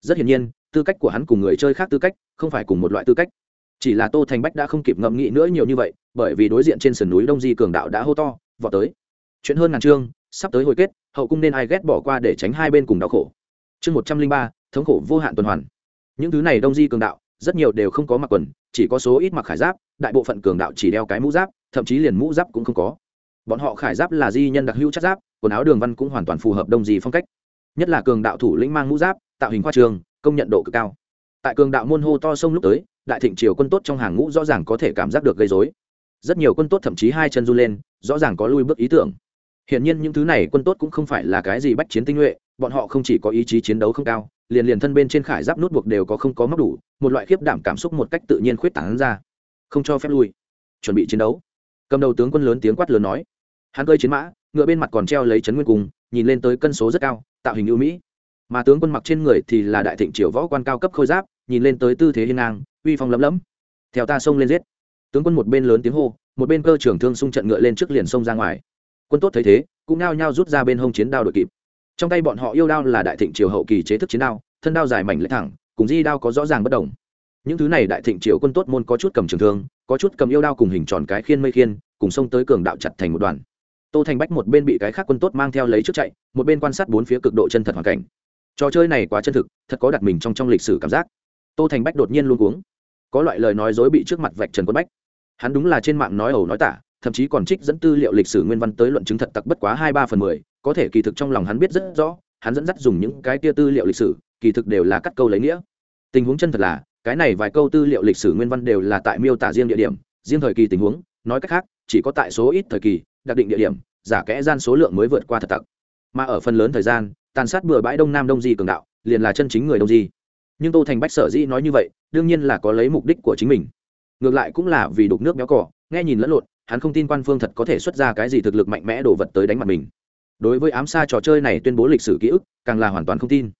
Rất hiển nhiên, tư cách của hắn cùng người chơi khác tư cách, không phải cùng một loại tư cách. Chỉ là tô thành bách đã không kịp ngẫm nghĩ nữa nhiều như vậy, bởi vì đối diện trên sườn núi đông di cường đạo đã hô to, vọt tới. Chuyện hơn ngàn chương, sắp tới hồi kết, hậu cung nên ai ghét bỏ qua để tránh hai bên cùng đau khổ. Chương một trăm linh ba, thống khổ vô hạn tuần hoàn. Những thứ này đông di cường đạo, rất nhiều đều không có mặc quần chỉ có số ít mặc khải giáp đại bộ phận cường đạo chỉ đeo cái mũ giáp thậm chí liền mũ giáp cũng không có. Bọn họ khải giáp là di nhân đặc hữu chất giáp quần áo đường văn cũng hoàn toàn phù hợp đông di phong cách. Nhất là cường đạo thủ lĩnh mang mũ giáp tạo hình khoa trường công nhận độ cực cao. Tại cường đạo môn hô to sông lúc tới đại thịnh triều quân tốt trong hàng ngũ rõ ràng có thể cảm giác được gây dối rất nhiều quân tốt thậm chí hai chân run lên rõ ràng có lui bước ý tưởng. Hiển nhiên những thứ này quân tốt cũng không phải là cái gì bách chiến tinh nhuệ, bọn họ không chỉ có ý chí chiến đấu không cao, liền liền thân bên trên khải giáp nút buộc đều có không có móc đủ, một loại khiếp đảm cảm xúc một cách tự nhiên khuyết tảng ra, không cho phép lui, chuẩn bị chiến đấu. Cầm đầu tướng quân lớn tiếng quát lớn nói, hắn cơi chiến mã, ngựa bên mặt còn treo lấy chấn nguyên cung, nhìn lên tới cân số rất cao, tạo hình ưu mỹ. Mà tướng quân mặc trên người thì là đại thịnh triều võ quan cao cấp khôi giáp, nhìn lên tới tư thế hiên ngang, uy phong lấm lấm Theo ta xông lên giết. Tướng quân một bên lớn tiếng hô, một bên cơ trưởng thương xung trận ngựa lên trước liền xông ra ngoài. Quân tốt thấy thế, cũng nao nhao rút ra bên hông chiến đao đội kịp trong tay bọn họ yêu đao là đại thịnh triều hậu kỳ chế thức chiến đao, thân đao dài mảnh lệ thẳng, cùng di đao có rõ ràng bất đồng. Những thứ này đại thịnh triều quân tốt môn có chút cầm trường thương, có chút cầm yêu đao cùng hình tròn cái khiên mây khiên, cùng xông tới cường đạo chặt thành một đoàn. Tô thành bách một bên bị cái khác quân tốt mang theo lấy trước chạy, một bên quan sát bốn phía cực độ chân thật hoàn cảnh. Trò chơi này quá chân thực, thật có đặt mình trong trong lịch sử cảm giác. Tô thành bách đột nhiên luôn cuống. Có loại lời nói dối bị trước mặt vạch trần quân bách. Hắn đúng là trên mạng nói ẩu nói tả, thậm chí còn trích dẫn tư liệu lịch sử nguyên văn tới luận chứng thật tặc bất quá hai ba phần mười có thể kỳ thực trong lòng hắn biết rất rõ, hắn dẫn dắt dùng những cái tia tư liệu lịch sử, kỳ thực đều là cắt câu lấy nghĩa. Tình huống chân thật là, cái này vài câu tư liệu lịch sử nguyên văn đều là tại miêu tả riêng địa điểm, riêng thời kỳ tình huống, nói cách khác, chỉ có tại số ít thời kỳ, đặc định địa điểm, giả kẽ gian số lượng mới vượt qua thật tặc. Mà ở phần lớn thời gian, tàn sát bừa bãi đông nam đông di cường đạo, liền là chân chính người đông di. Nhưng tô thành bách sở dĩ nói như vậy, đương nhiên là có lấy mục đích của chính mình. Ngược lại cũng là vì đục nước béo cỏ nghe nhìn lẫn lộn, hắn không tin quan phương thật có thể xuất ra cái gì thực lực mạnh mẽ đổ vật tới đánh mặt mình đối với ám xa trò chơi này tuyên bố lịch sử ký ức, càng là hoàn toàn không tin.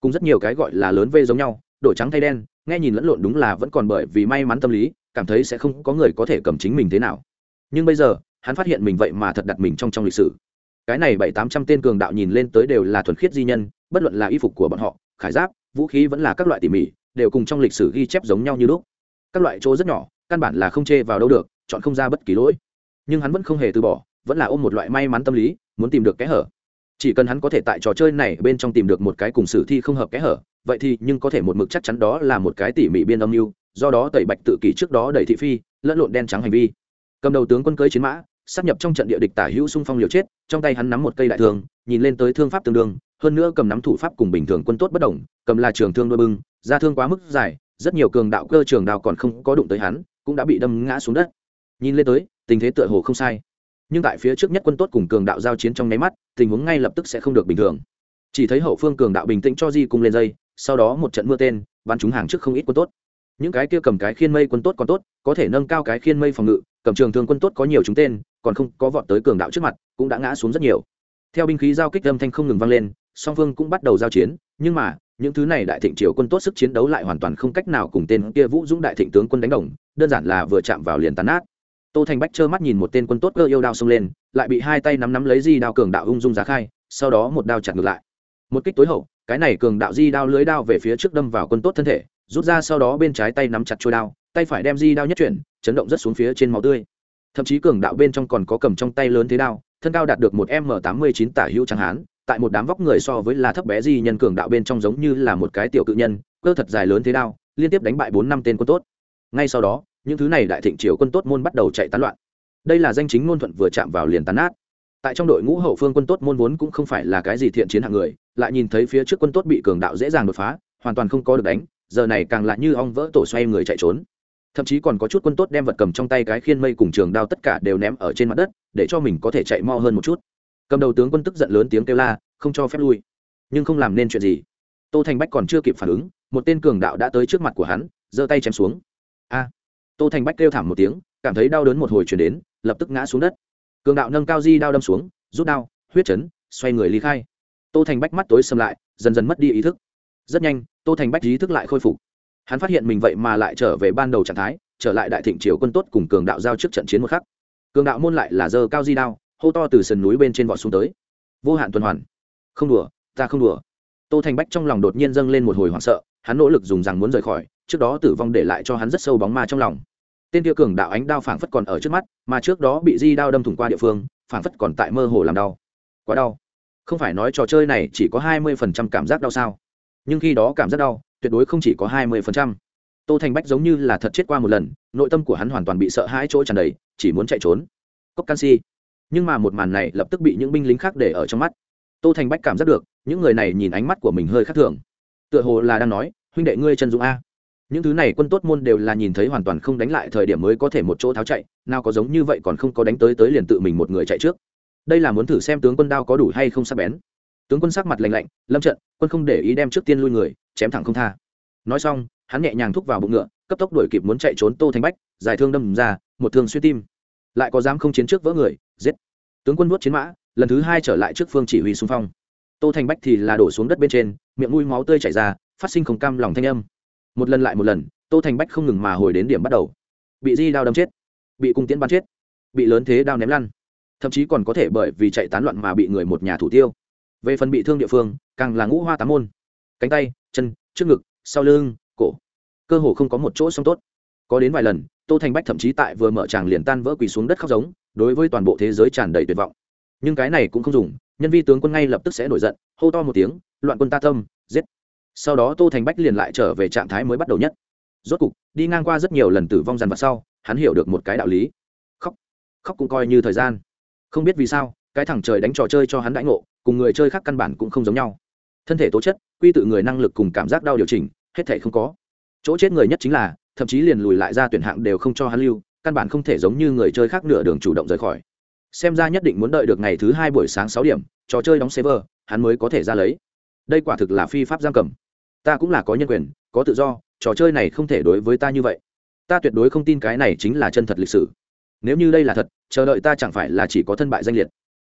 Cùng rất nhiều cái gọi là lớn vê giống nhau đổi trắng thay đen, nghe nhìn lẫn lộn đúng là vẫn còn bởi vì may mắn tâm lý, cảm thấy sẽ không có người có thể cầm chính mình thế nào. Nhưng bây giờ, hắn phát hiện mình vậy mà thật đặt mình trong trong lịch sử. Cái này bảy tám trăm tên cường đạo nhìn lên tới đều là thuần khiết di nhân, bất luận là y phục của bọn họ, khải giáp, vũ khí vẫn là các loại tỉ mỉ, đều cùng trong lịch sử ghi chép giống nhau như lúc. Các loại chỗ rất nhỏ, căn bản là không chê vào đâu được, chọn không ra bất kỳ lỗi. Nhưng hắn vẫn không hề từ bỏ, vẫn là ôm một loại may mắn tâm lý muốn tìm được kẽ hở. Chỉ cần hắn có thể tại trò chơi này bên trong tìm được một cái cùng sử thi không hợp kẽ hở, vậy thì nhưng có thể một mực chắc chắn đó là một cái tỉ mỉ biên âm mưu, do đó tẩy bạch tự kỷ trước đó đẩy thị phi, lẫn lộn đen trắng hành vi. Cầm đầu tướng quân cưới chiến mã, sắp nhập trong trận địa địch tả hữu xung phong liều chết, trong tay hắn nắm một cây đại thương, nhìn lên tới thương pháp tương đương, hơn nữa cầm nắm thủ pháp cùng bình thường quân tốt bất đồng, cầm là trường thương đôi bưng ra thương quá mức dài, rất nhiều cường đạo cơ trường đao còn không có đụng tới hắn, cũng đã bị đâm ngã xuống đất. Nhìn lên tới, tình thế tựa hồ không sai nhưng tại phía trước nhất quân tốt cùng cường đạo giao chiến trong nháy mắt, tình huống ngay lập tức sẽ không được bình thường. Chỉ thấy hậu phương cường đạo bình tĩnh cho di cung lên dây, sau đó một trận mưa tên, bắn chúng hàng trước không ít quân tốt. Những cái kia cầm cái khiên mây quân tốt còn tốt, có thể nâng cao cái khiên mây phòng ngự, cầm trường thương quân tốt có nhiều chúng tên, còn không có vọt tới cường đạo trước mặt, cũng đã ngã xuống rất nhiều. Theo binh khí giao kích âm thanh không ngừng vang lên, song phương cũng bắt đầu giao chiến, nhưng mà, những thứ này đại thịnh triều quân tốt sức chiến đấu lại hoàn toàn không cách nào cùng tên kia vũ dũng đại thịnh tướng quân đánh đồng, đơn giản là vừa chạm vào liền tàn nát tô thành bách trơ mắt nhìn một tên quân tốt cơ yêu đao xông lên, lại bị hai tay nắm nắm lấy di đao cường đạo ung dung giá khai, sau đó một đao chặt ngược lại. Một kích tối hậu, cái này cường đạo di đao lưới đao về phía trước đâm vào quân tốt thân thể, rút ra sau đó bên trái tay nắm chặt trôi đao, tay phải đem di đao nhất chuyển, chấn động rất xuống phía trên máu tươi. Thậm chí cường đạo bên trong còn có cầm trong tay lớn thế đao, thân cao đạt được một m tám mươi chín tả hữu trắng hán, tại một đám vóc người so với là thấp bé di nhân cường đạo bên trong giống như là một cái tiểu cự nhân, cơ thật dài lớn thế đao, liên tiếp đánh bại bốn năm tên quân tốt. Ngay sau đó những thứ này đại thịnh triều quân tốt môn bắt đầu chạy tán loạn. Đây là danh chính ngôn thuận vừa chạm vào liền tán nát. Tại trong đội ngũ hậu phương quân tốt môn vốn cũng không phải là cái gì thiện chiến hạng người, lại nhìn thấy phía trước quân tốt bị cường đạo dễ dàng đột phá, hoàn toàn không có được đánh, giờ này càng lại như ong vỡ tổ xoay người chạy trốn. Thậm chí còn có chút quân tốt đem vật cầm trong tay cái khiên mây cùng trường đao tất cả đều ném ở trên mặt đất, để cho mình có thể chạy mo hơn một chút. Cầm đầu tướng quân tức giận lớn tiếng kêu la, không cho phép lui. Nhưng không làm nên chuyện gì. Tô thành bách còn chưa kịp phản ứng, một tên cường đạo đã tới trước mặt của hắn, giơ tay chém xuống. A! Tô thành bách kêu thảm một tiếng, cảm thấy đau đớn một hồi chuyển đến, lập tức ngã xuống đất. Cường đạo nâng cao di đao đâm xuống, rút đao, huyết chấn, xoay người ly khai. Tô thành bách mắt tối xâm lại, dần dần mất đi ý thức. Rất nhanh, tô thành bách ý thức lại khôi phục. Hắn phát hiện mình vậy mà lại trở về ban đầu trạng thái, trở lại đại thịnh triều quân tốt cùng cường đạo giao trước trận chiến một khắc. Cường đạo môn lại là dơ cao di đao, hô to từ sườn núi bên trên vọt xuống tới. Vô hạn tuần hoàn. Không đùa, ta không đùa. Tô thành bách trong lòng đột nhiên dâng lên một hồi hoảng sợ hắn nỗ lực dùng rằng muốn rời khỏi, trước đó tử vong để lại cho hắn rất sâu bóng ma trong lòng. Tên kia cường đạo ánh đao phảng phất còn ở trước mắt, mà trước đó bị di đao đâm thủng qua địa phương, phảng phất còn tại mơ hồ làm đau. Quá đau. Không phải nói trò chơi này chỉ có hai mươi phần trăm cảm giác đau sao? Nhưng khi đó cảm giác đau, tuyệt đối không chỉ có hai mươi phần trăm. Tô thành bách giống như là thật chết qua một lần, nội tâm của hắn hoàn toàn bị sợ hãi chỗ tràn đầy, chỉ muốn chạy trốn. Cốc canxi nhưng mà một màn này lập tức bị những binh lính khác để ở trong mắt. Tô thành bách cảm giác được, những người này nhìn ánh mắt của mình hơi khác thường tựa hồ là đang nói, huynh đệ ngươi chân dũng a. Những thứ này quân tốt môn đều là nhìn thấy hoàn toàn không đánh lại thời điểm mới có thể một chỗ tháo chạy, nào có giống như vậy còn không có đánh tới tới liền tự mình một người chạy trước. Đây là muốn thử xem tướng quân đao có đủ hay không sắc bén. Tướng quân sắc mặt lạnh lạnh, lâm trận, quân không để ý đem trước tiên lui người, chém thẳng không tha. Nói xong, hắn nhẹ nhàng thúc vào bụng ngựa, cấp tốc đuổi kịp muốn chạy trốn tô thanh bách, dài thương đâm ra, một thương xuyên tim. Lại có dám không chiến trước vỡ người, giết. Tướng quân vuốt chiến mã, lần thứ hai trở lại trước phương chỉ huy xung phong. Tô thành bách thì là đổ xuống đất bên trên miệng mũi máu tươi chảy ra, phát sinh không cam lòng thanh âm. Một lần lại một lần, tô thành bách không ngừng mà hồi đến điểm bắt đầu. Bị di đao đâm chết, bị cung tiễn bắn chết, bị lớn thế đao ném lăn. Thậm chí còn có thể bởi vì chạy tán loạn mà bị người một nhà thủ tiêu. Về phần bị thương địa phương, càng là ngũ hoa tám môn. Cánh tay, chân, trước ngực, sau lưng, cổ. Cơ hồ không có một chỗ song tốt. Có đến vài lần, tô thành bách thậm chí tại vừa mở tràng liền tan vỡ quỳ xuống đất khóc giống, đối với toàn bộ thế giới tràn đầy tuyệt vọng. Nhưng cái này cũng không dùng nhân vi tướng quân ngay lập tức sẽ nổi giận, hô to một tiếng, loạn quân ta tâm, giết. Sau đó tô thành bách liền lại trở về trạng thái mới bắt đầu nhất. Rốt cục, đi ngang qua rất nhiều lần tử vong dằn vặt sau, hắn hiểu được một cái đạo lý. Khóc khóc cũng coi như thời gian. Không biết vì sao, cái thằng trời đánh trò chơi cho hắn đãi ngộ, cùng người chơi khác căn bản cũng không giống nhau. Thân thể tố chất, quy tự người năng lực cùng cảm giác đau điều chỉnh, hết thể không có. Chỗ chết người nhất chính là, thậm chí liền lùi lại ra tuyển hạng đều không cho hắn lưu, căn bản không thể giống như người chơi khác nửa đường chủ động rời khỏi xem ra nhất định muốn đợi được ngày thứ hai buổi sáng sáu điểm, trò chơi đóng server, hắn mới có thể ra lấy. Đây quả thực là phi pháp giam cầm. Ta cũng là có nhân quyền, có tự do, trò chơi này không thể đối với ta như vậy. Ta tuyệt đối không tin cái này chính là chân thật lịch sử. Nếu như đây là thật, chờ đợi ta chẳng phải là chỉ có thân bại danh liệt.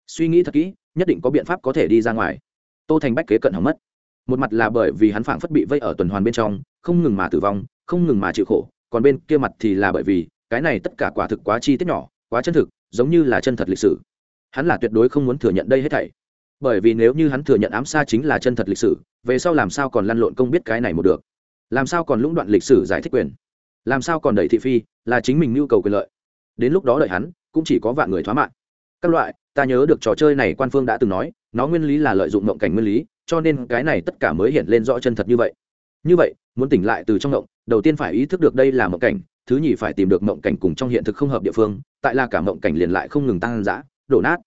Suy nghĩ thật kỹ, nhất định có biện pháp có thể đi ra ngoài. Tô thành bách kế cận hỏng mất. Một mặt là bởi vì hắn phảng phất bị vây ở tuần hoàn bên trong, không ngừng mà tử vong, không ngừng mà chịu khổ, còn bên kia mặt thì là bởi vì, cái này tất cả quả thực quá chi tiết nhỏ, quá chân thực giống như là chân thật lịch sử. Hắn là tuyệt đối không muốn thừa nhận đây hết thảy. Bởi vì nếu như hắn thừa nhận ám xa chính là chân thật lịch sử, về sau làm sao còn lăn lộn công biết cái này một được? Làm sao còn lũng đoạn lịch sử giải thích quyền? Làm sao còn đẩy thị phi, là chính mình nhu cầu quyền lợi? Đến lúc đó đợi hắn, cũng chỉ có vạn người thoá mạng. Các loại, ta nhớ được trò chơi này quan phương đã từng nói, nó nguyên lý là lợi dụng mộng cảnh nguyên lý, cho nên cái này tất cả mới hiện lên rõ chân thật như vậy. Như vậy muốn tỉnh lại từ trong mộng, đầu tiên phải ý thức được đây là mộng cảnh, thứ nhì phải tìm được mộng cảnh cùng trong hiện thực không hợp địa phương, tại là cả mộng cảnh liền lại không ngừng tăng giã đổ nát.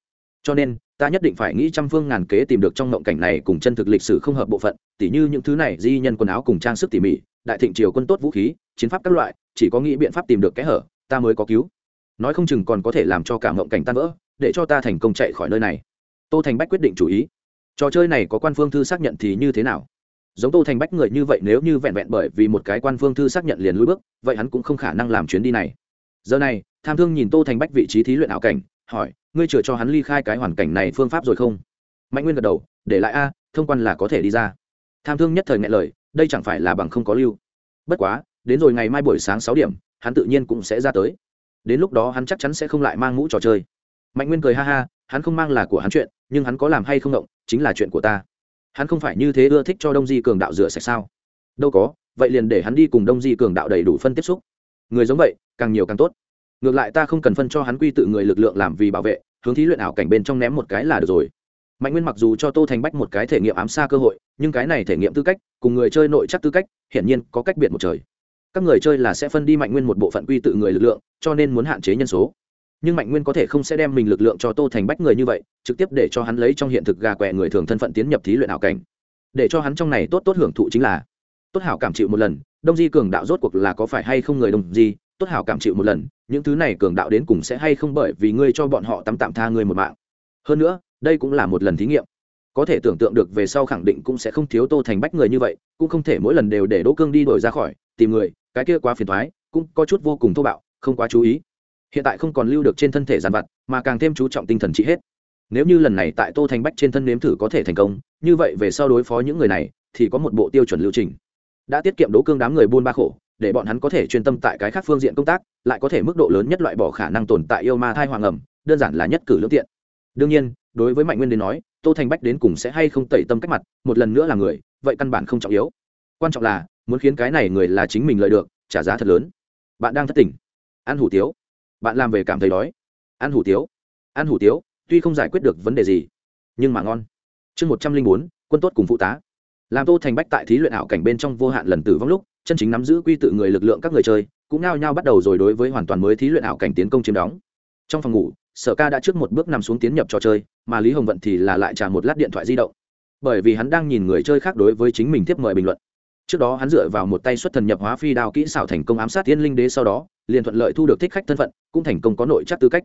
Cho nên, ta nhất định phải nghĩ trăm phương ngàn kế tìm được trong mộng cảnh này cùng chân thực lịch sử không hợp bộ phận, tỉ như những thứ này, di nhân quần áo cùng trang sức tỉ mỉ, đại thịnh triều quân tốt vũ khí, chiến pháp các loại, chỉ có nghĩ biện pháp tìm được kẽ hở, ta mới có cứu. Nói không chừng còn có thể làm cho cả mộng cảnh tan vỡ, để cho ta thành công chạy khỏi nơi này. Tô thành bách quyết định chủ ý. Trò chơi này có quan phương thư xác nhận thì như thế nào? Giống tô thành bách người như vậy nếu như vẹn vẹn bởi vì một cái quan phương thư xác nhận liền lui bước, vậy hắn cũng không khả năng làm chuyến đi này. Giờ này, tham thương nhìn tô thành bách vị trí thí luyện ảo cảnh, hỏi, ngươi chừa cho hắn ly khai cái hoàn cảnh này phương pháp rồi không? Mạnh nguyên gật đầu, để lại a, thông quan là có thể đi ra. Tham thương nhất thời ngại lời, đây chẳng phải là bằng không có lưu. Bất quá, đến rồi ngày mai buổi sáng sáu điểm, hắn tự nhiên cũng sẽ ra tới. Đến lúc đó hắn chắc chắn sẽ không lại mang mũ trò chơi. Mạnh nguyên cười ha ha, hắn không mang là của hắn chuyện, nhưng hắn có làm hay không động, chính là chuyện của ta hắn không phải như thế ưa thích cho đông di cường đạo rửa sạch sao? Đâu có, vậy liền để hắn đi cùng đông di cường đạo đầy đủ phân tiếp xúc. Người giống vậy, càng nhiều càng tốt. Ngược lại ta không cần phân cho hắn quy tự người lực lượng làm vì bảo vệ, hướng thí luyện ảo cảnh bên trong ném một cái là được rồi. Mạnh nguyên mặc dù cho tô thành bách một cái thể nghiệm ám xa cơ hội, nhưng cái này thể nghiệm tư cách, cùng người chơi nội chắc tư cách, hiển nhiên có cách biệt một trời. Các người chơi là sẽ phân đi mạnh nguyên một bộ phận quy tự người lực lượng, cho nên muốn hạn chế nhân số nhưng mạnh nguyên có thể không sẽ đem mình lực lượng cho tô thành bách người như vậy, trực tiếp để cho hắn lấy trong hiện thực gà quẹ người thường thân phận tiến nhập thí luyện ảo cảnh. Để cho hắn trong này tốt tốt hưởng thụ chính là, tốt hảo cảm chịu một lần, đông di cường đạo rốt cuộc là có phải hay không người đông di, tốt hảo cảm chịu một lần, những thứ này cường đạo đến cùng sẽ hay không bởi vì ngươi cho bọn họ tắm tạm tha ngươi một mạng. Hơn nữa, đây cũng là một lần thí nghiệm. Có thể tưởng tượng được về sau khẳng định cũng sẽ không thiếu tô thành bách người như vậy, cũng không thể mỗi lần đều để đỗ cương đi đổi ra khỏi, tìm người, cái kia quá phiền thoái cũng có chút vô cùng thô bạo, không quá chú ý hiện tại không còn lưu được trên thân thể giàn vặt, mà càng thêm chú trọng tinh thần trị hết. Nếu như lần này tại tô thành bách trên thân nếm thử có thể thành công, như vậy về sau đối phó những người này, thì có một bộ tiêu chuẩn lưu trình. Đã tiết kiệm đố cương đám người buôn ba khổ, để bọn hắn có thể chuyên tâm tại cái khác phương diện công tác, lại có thể mức độ lớn nhất loại bỏ khả năng tồn tại yêu ma thai hoàng ẩm, đơn giản là nhất cử lương tiện. Đương nhiên, đối với mạnh nguyên đến nói, tô thành bách đến cùng sẽ hay không tẩy tâm cách mặt, một lần nữa là người, vậy căn bản không trọng yếu. Quan trọng là, muốn khiến cái này người là chính mình lợi được, trả giá thật lớn. Bạn đang thất tỉnh ăn hủ tiếu bạn làm về cảm thấy đói. Ăn hủ tiếu. Ăn hủ tiếu, tuy không giải quyết được vấn đề gì, nhưng mà ngon. Chương một trăm linh bốn, quân tốt cùng phụ tá. Làm tô thành bách tại thí luyện ảo cảnh bên trong vô hạn lần tử vong lúc, chân chính nắm giữ quy tự người lực lượng các người chơi, cũng nao nhau bắt đầu rồi đối với hoàn toàn mới thí luyện ảo cảnh tiến công chiếm đóng. Trong phòng ngủ, sở ca đã trước một bước nằm xuống tiến nhập trò chơi, mà lý hồng vận thì là lại trả một lát điện thoại di động. Bởi vì hắn đang nhìn người chơi khác đối với chính mình tiếp mời bình luận trước đó hắn dựa vào một tay xuất thần nhập hóa phi đao kỹ xảo thành công ám sát tiên linh đế sau đó, liền thuận lợi thu được thích khách thân phận, cũng thành công có nội chắc tư cách.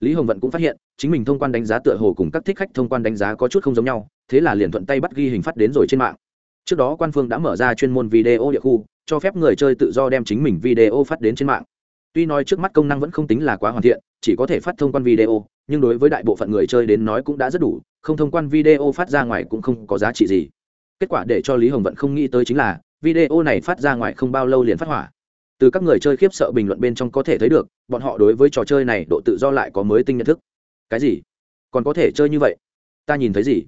Lý hồng vận cũng phát hiện, chính mình thông quan đánh giá tựa hồ cùng các thích khách thông quan đánh giá có chút không giống nhau, thế là liền thuận tay bắt ghi hình phát đến rồi trên mạng. Trước đó quan phương đã mở ra chuyên môn video địa khu, cho phép người chơi tự do đem chính mình video phát đến trên mạng. Tuy nói trước mắt công năng vẫn không tính là quá hoàn thiện, chỉ có thể phát thông quan video, nhưng đối với đại bộ phận người chơi đến nói cũng đã rất đủ, không thông quan video phát ra ngoài cũng không có giá trị gì. Kết quả để cho lý hồng vận không nghĩ tới chính là video này phát ra ngoài không bao lâu liền phát hỏa. Từ các người chơi khiếp sợ bình luận bên trong có thể thấy được bọn họ đối với trò chơi này độ tự do lại có mới tinh nhận thức. Cái gì? Còn có thể chơi như vậy? Ta nhìn thấy gì?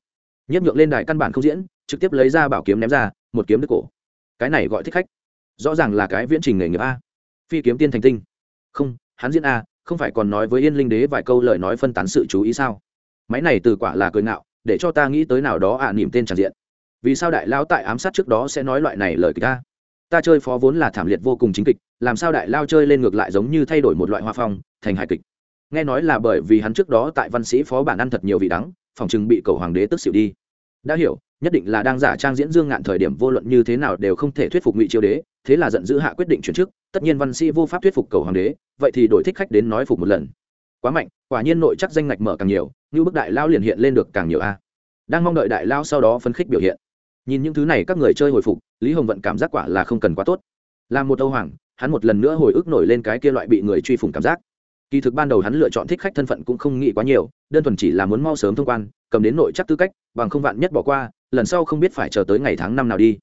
Nhiếp nhượng lên đài căn bản không diễn trực tiếp lấy ra bảo kiếm ném ra một kiếm đứt cổ. Cái này gọi thích khách. Rõ ràng là cái viễn trình nghề nghiệp a. Phi kiếm tiên thành tinh. Không hắn diễn a không phải còn nói với yên linh đế vài câu lời nói phân tán sự chú ý sao? Máy này từ quả là cười ngạo để cho ta nghĩ tới nào đó ạ à, niệm tên tràn diện vì sao đại lao tại ám sát trước đó sẽ nói loại này lời kịch ta? Ta chơi phó vốn là thảm liệt vô cùng chính kịch, làm sao đại lao chơi lên ngược lại giống như thay đổi một loại hoa phong, thành hài kịch? Nghe nói là bởi vì hắn trước đó tại văn sĩ phó bản ăn thật nhiều vị đắng, phòng chừng bị cầu hoàng đế tức xỉu đi. Đã hiểu, nhất định là đang giả trang diễn dương ngạn thời điểm vô luận như thế nào đều không thể thuyết phục ngụy triều đế, thế là giận dữ hạ quyết định chuyển trước tất nhiên văn sĩ vô pháp thuyết phục cầu hoàng đế, vậy thì đổi thích khách đến nói phục một lần. Quá mạnh, quả nhiên nội chắc danh ngạch mở càng nhiều, như bức đại lao liền hiện lên được càng nhiều a. Đang mong đợi đại lao sau đó phấn khích biểu hiện nhìn những thứ này các người chơi hồi phục, lý hồng vận cảm giác quả là không cần quá tốt. Là một âu hoàng, hắn một lần nữa hồi ức nổi lên cái kia loại bị người truy phủng cảm giác. Kỳ thực ban đầu hắn lựa chọn thích khách thân phận cũng không nghĩ quá nhiều, đơn thuần chỉ là muốn mau sớm thông quan, cầm đến nội chắc tư cách, bằng không vạn nhất bỏ qua, lần sau không biết phải chờ tới ngày tháng năm nào đi.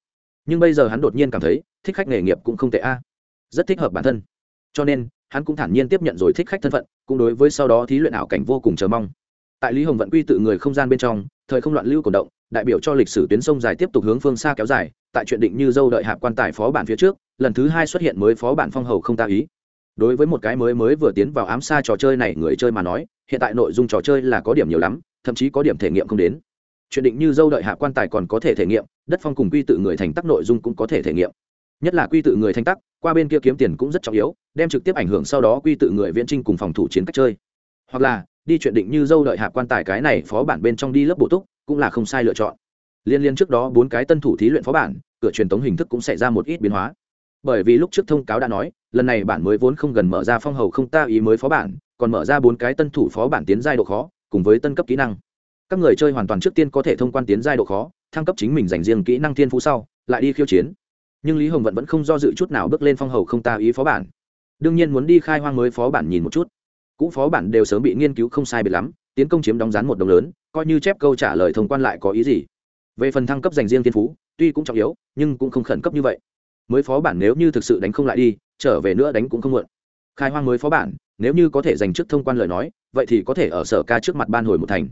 Nhưng bây giờ hắn đột nhiên cảm thấy, thích khách nghề nghiệp cũng không tệ a. Rất thích hợp bản thân. Cho nên, hắn cũng thản nhiên tiếp nhận rồi thích khách thân phận, cũng đối với sau đó thí luyện ảo cảnh vô cùng chờ mong. Tại lý hồng vận quy tự người không gian bên trong, thời không loạn lưu cổ động đại biểu cho lịch sử tuyến sông dài tiếp tục hướng phương xa kéo dài, tại chuyện định như dâu đợi hạp quan tài phó bản phía trước, lần thứ hai xuất hiện mới phó bản phong hầu không ta ý. Đối với một cái mới mới vừa tiến vào ám xa trò chơi này người chơi mà nói, hiện tại nội dung trò chơi là có điểm nhiều lắm, thậm chí có điểm thể nghiệm không đến. Chuyện định như dâu đợi hạ quan tài còn có thể thể nghiệm, đất phong cùng quy tự người thành tắc nội dung cũng có thể thể nghiệm. Nhất là quy tự người thành tắc, qua bên kia kiếm tiền cũng rất trọng yếu, đem trực tiếp ảnh hưởng sau đó quy tự người viễn trinh cùng phòng thủ chiến cách chơi. Hoặc là, đi chuyện định như dâu đợi hạ quan tài cái này phó bản bên trong đi lớp bổ túc cũng là không sai lựa chọn. Liên liên trước đó bốn cái tân thủ thí luyện phó bản, cửa truyền tống hình thức cũng xảy ra một ít biến hóa. Bởi vì lúc trước thông cáo đã nói, lần này bản mới vốn không gần mở ra phong hầu không ta ý mới phó bản, còn mở ra bốn cái tân thủ phó bản tiến giai độ khó, cùng với tân cấp kỹ năng. Các người chơi hoàn toàn trước tiên có thể thông quan tiến giai độ khó, thăng cấp chính mình dành riêng kỹ năng thiên phú sau, lại đi khiêu chiến. Nhưng lý hồng vận vẫn không do dự chút nào bước lên phong hầu không ta ý phó bản. Đương nhiên muốn đi khai hoang mới phó bản nhìn một chút. Cũ phó bản đều sớm bị nghiên cứu không sai biệt lắm, tiến công chiếm đóng rán một đồng lớn coi như chép câu trả lời thông quan lại có ý gì. Về phần thăng cấp dành riêng thiên phú, tuy cũng trọng yếu, nhưng cũng không khẩn cấp như vậy. Mới phó bản nếu như thực sự đánh không lại đi, trở về nữa đánh cũng không muộn. Khai hoang mới phó bản, nếu như có thể dành trước thông quan lời nói, vậy thì có thể ở sở ca trước mặt ban hồi một thành.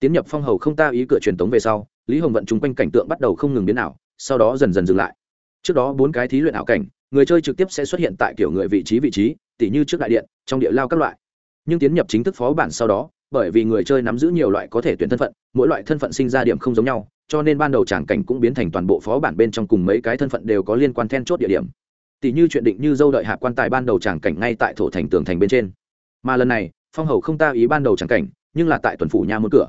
Tiến nhập phong hầu không ta ý cửa truyền tống về sau, lý hồng vận chung quanh cảnh tượng bắt đầu không ngừng biến ảo, sau đó dần dần dừng lại. Trước đó bốn cái thí luyện ảo cảnh, người chơi trực tiếp sẽ xuất hiện tại kiểu người vị trí vị trí, tỉ như trước đại điện, trong địa lao các loại. Nhưng tiến nhập chính thức phó bản sau đó bởi vì người chơi nắm giữ nhiều loại có thể tuyển thân phận, mỗi loại thân phận sinh ra điểm không giống nhau, cho nên ban đầu tràng cảnh cũng biến thành toàn bộ phó bản bên trong cùng mấy cái thân phận đều có liên quan then chốt địa điểm. Tỷ như chuyện định như dâu đợi hạ quan tài ban đầu tràng cảnh ngay tại thổ thành tường thành bên trên. Mà lần này, phong hầu không ta ý ban đầu tràng cảnh, nhưng là tại tuần phủ nha môn cửa.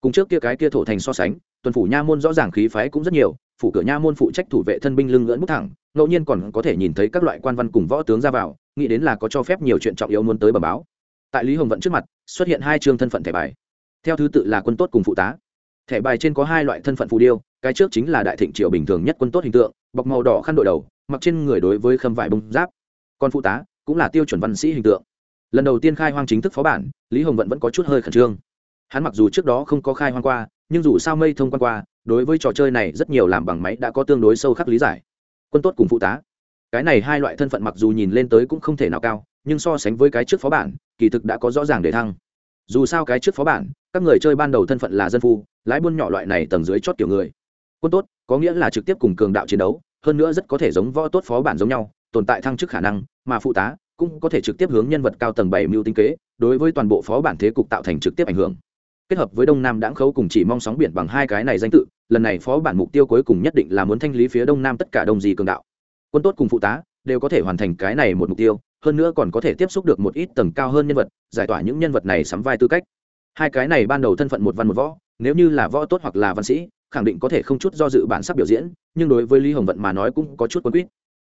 Cùng trước kia cái kia thổ thành so sánh, tuần phủ nha môn rõ ràng khí phái cũng rất nhiều, phủ cửa nha môn phụ trách thủ vệ thân binh lưng ngưỡng bút thẳng, ngẫu nhiên còn có thể nhìn thấy các loại quan văn cùng võ tướng ra vào, nghĩ đến là có cho phép nhiều chuyện trọng yếu muốn tới bờ báo tại lý hồng vận trước mặt xuất hiện hai chương thân phận thẻ bài theo thứ tự là quân tốt cùng phụ tá thẻ bài trên có hai loại thân phận phù điêu cái trước chính là đại thịnh triều bình thường nhất quân tốt hình tượng bọc màu đỏ khăn đội đầu mặc trên người đối với khâm vải bông giáp còn phụ tá cũng là tiêu chuẩn văn sĩ hình tượng lần đầu tiên khai hoang chính thức phó bản lý hồng vận vẫn có chút hơi khẩn trương hắn mặc dù trước đó không có khai hoang qua nhưng dù sao mây thông quan qua đối với trò chơi này rất nhiều làm bằng máy đã có tương đối sâu khắc lý giải quân tốt cùng phụ tá cái này hai loại thân phận mặc dù nhìn lên tới cũng không thể nào cao nhưng so sánh với cái trước phó bản, kỳ thực đã có rõ ràng để thăng. Dù sao cái trước phó bản, các người chơi ban đầu thân phận là dân phu, lái buôn nhỏ loại này tầng dưới chót kiểu người. Quân tốt, có nghĩa là trực tiếp cùng cường đạo chiến đấu, hơn nữa rất có thể giống võ tốt phó bản giống nhau, tồn tại thăng chức khả năng, mà phụ tá cũng có thể trực tiếp hướng nhân vật cao tầng bảy mưu tinh kế, đối với toàn bộ phó bản thế cục tạo thành trực tiếp ảnh hưởng. Kết hợp với đông nam đãng khấu cùng chỉ mong sóng biển bằng hai cái này danh tự, lần này phó bản mục tiêu cuối cùng nhất định là muốn thanh lý phía đông nam tất cả đông di cường đạo. Quân tốt cùng phụ tá đều có thể hoàn thành cái này một mục tiêu hơn nữa còn có thể tiếp xúc được một ít tầng cao hơn nhân vật, giải tỏa những nhân vật này sắm vai tư cách. Hai cái này ban đầu thân phận một văn một võ, nếu như là võ tốt hoặc là văn sĩ, khẳng định có thể không chút do dự bản sắc biểu diễn, nhưng đối với lý hồng vận mà nói cũng có chút quân quýt.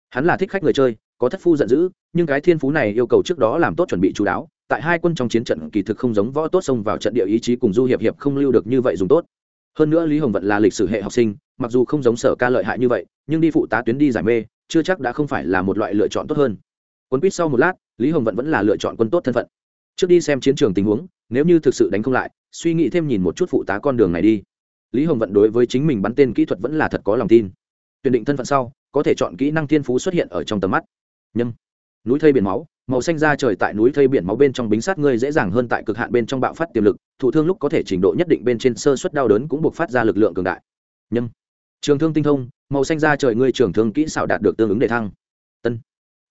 Hắn là thích khách người chơi, có thất phu giận dữ, nhưng cái thiên phú này yêu cầu trước đó làm tốt chuẩn bị chú đáo, tại hai quân trong chiến trận kỳ thực không giống võ tốt xông vào trận địa ý chí cùng du hiệp hiệp không lưu được như vậy dùng tốt. Hơn nữa lý hồng vận là lịch sử hệ học sinh, mặc dù không giống sở ca lợi hại như vậy, nhưng đi phụ tá tuyến đi giải mê, chưa chắc đã không phải là một loại lựa chọn tốt hơn quân quýt sau một lát, lý hồng vận vẫn là lựa chọn quân tốt thân phận. Trước đi xem chiến trường tình huống, nếu như thực sự đánh không lại, suy nghĩ thêm nhìn một chút phụ tá con đường này đi. Lý hồng vận đối với chính mình bắn tên kỹ thuật vẫn là thật có lòng tin. Tuyển định thân phận sau, có thể chọn kỹ năng thiên phú xuất hiện ở trong tầm mắt. Nhưng núi thây biển máu, màu xanh ra trời tại núi thây biển máu bên trong bính sát ngươi dễ dàng hơn tại cực hạn bên trong bạo phát tiềm lực, thụ thương lúc có thể trình độ nhất định bên trên sơ suất đau đớn cũng buộc phát ra lực lượng cường đại. Nhưng trường thương tinh thông, màu xanh ra trời ngươi trường thương kỹ xảo đạt được tương ứng đề thăng. Tân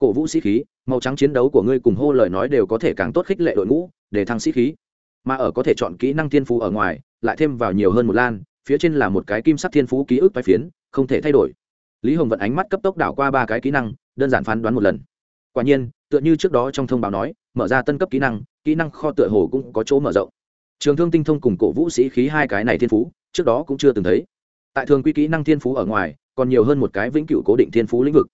cổ vũ sĩ khí, màu trắng chiến đấu của ngươi cùng hô lời nói đều có thể càng tốt khích lệ đội ngũ, để thăng sĩ khí. Mà ở có thể chọn kỹ năng thiên phú ở ngoài, lại thêm vào nhiều hơn một lan, phía trên là một cái kim sắc thiên phú ký ức toái phiến, không thể thay đổi. Lý hồng vận ánh mắt cấp tốc đảo qua ba cái kỹ năng, đơn giản phán đoán một lần. Quả nhiên, tựa như trước đó trong thông báo nói, mở ra tân cấp kỹ năng kỹ năng kho tựa hồ cũng có chỗ mở rộng. Trường thương tinh thông cùng cổ vũ sĩ khí hai cái này thiên phú, trước đó cũng chưa từng thấy. Tại thường quy kỹ năng thiên phú ở ngoài, còn nhiều hơn một cái vĩnh cửu cố định thiên phú lĩnh vực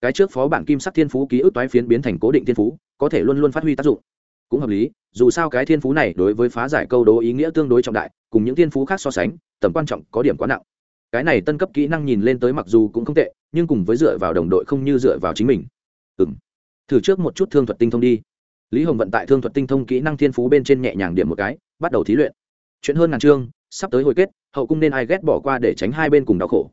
cái trước phó bản kim sắc thiên phú ký ức toái phiến biến thành cố định thiên phú, có thể luôn luôn phát huy tác dụng. Cũng hợp lý, dù sao cái thiên phú này đối với phá giải câu đố ý nghĩa tương đối trọng đại, cùng những thiên phú khác so sánh, tầm quan trọng có điểm quá nặng. Cái này tân cấp kỹ năng nhìn lên tới mặc dù cũng không tệ, nhưng cùng với dựa vào đồng đội không như dựa vào chính mình. Ừ m thử trước một chút thương thuật tinh thông đi. Lý hồng vận tại thương thuật tinh thông kỹ năng thiên phú bên trên nhẹ nhàng điểm một cái, bắt đầu thí luyện. Chuyện hơn ngàn chương, sắp tới hồi kết, hậu cung nên ai ghét bỏ qua để tránh hai bên cùng đau khổ.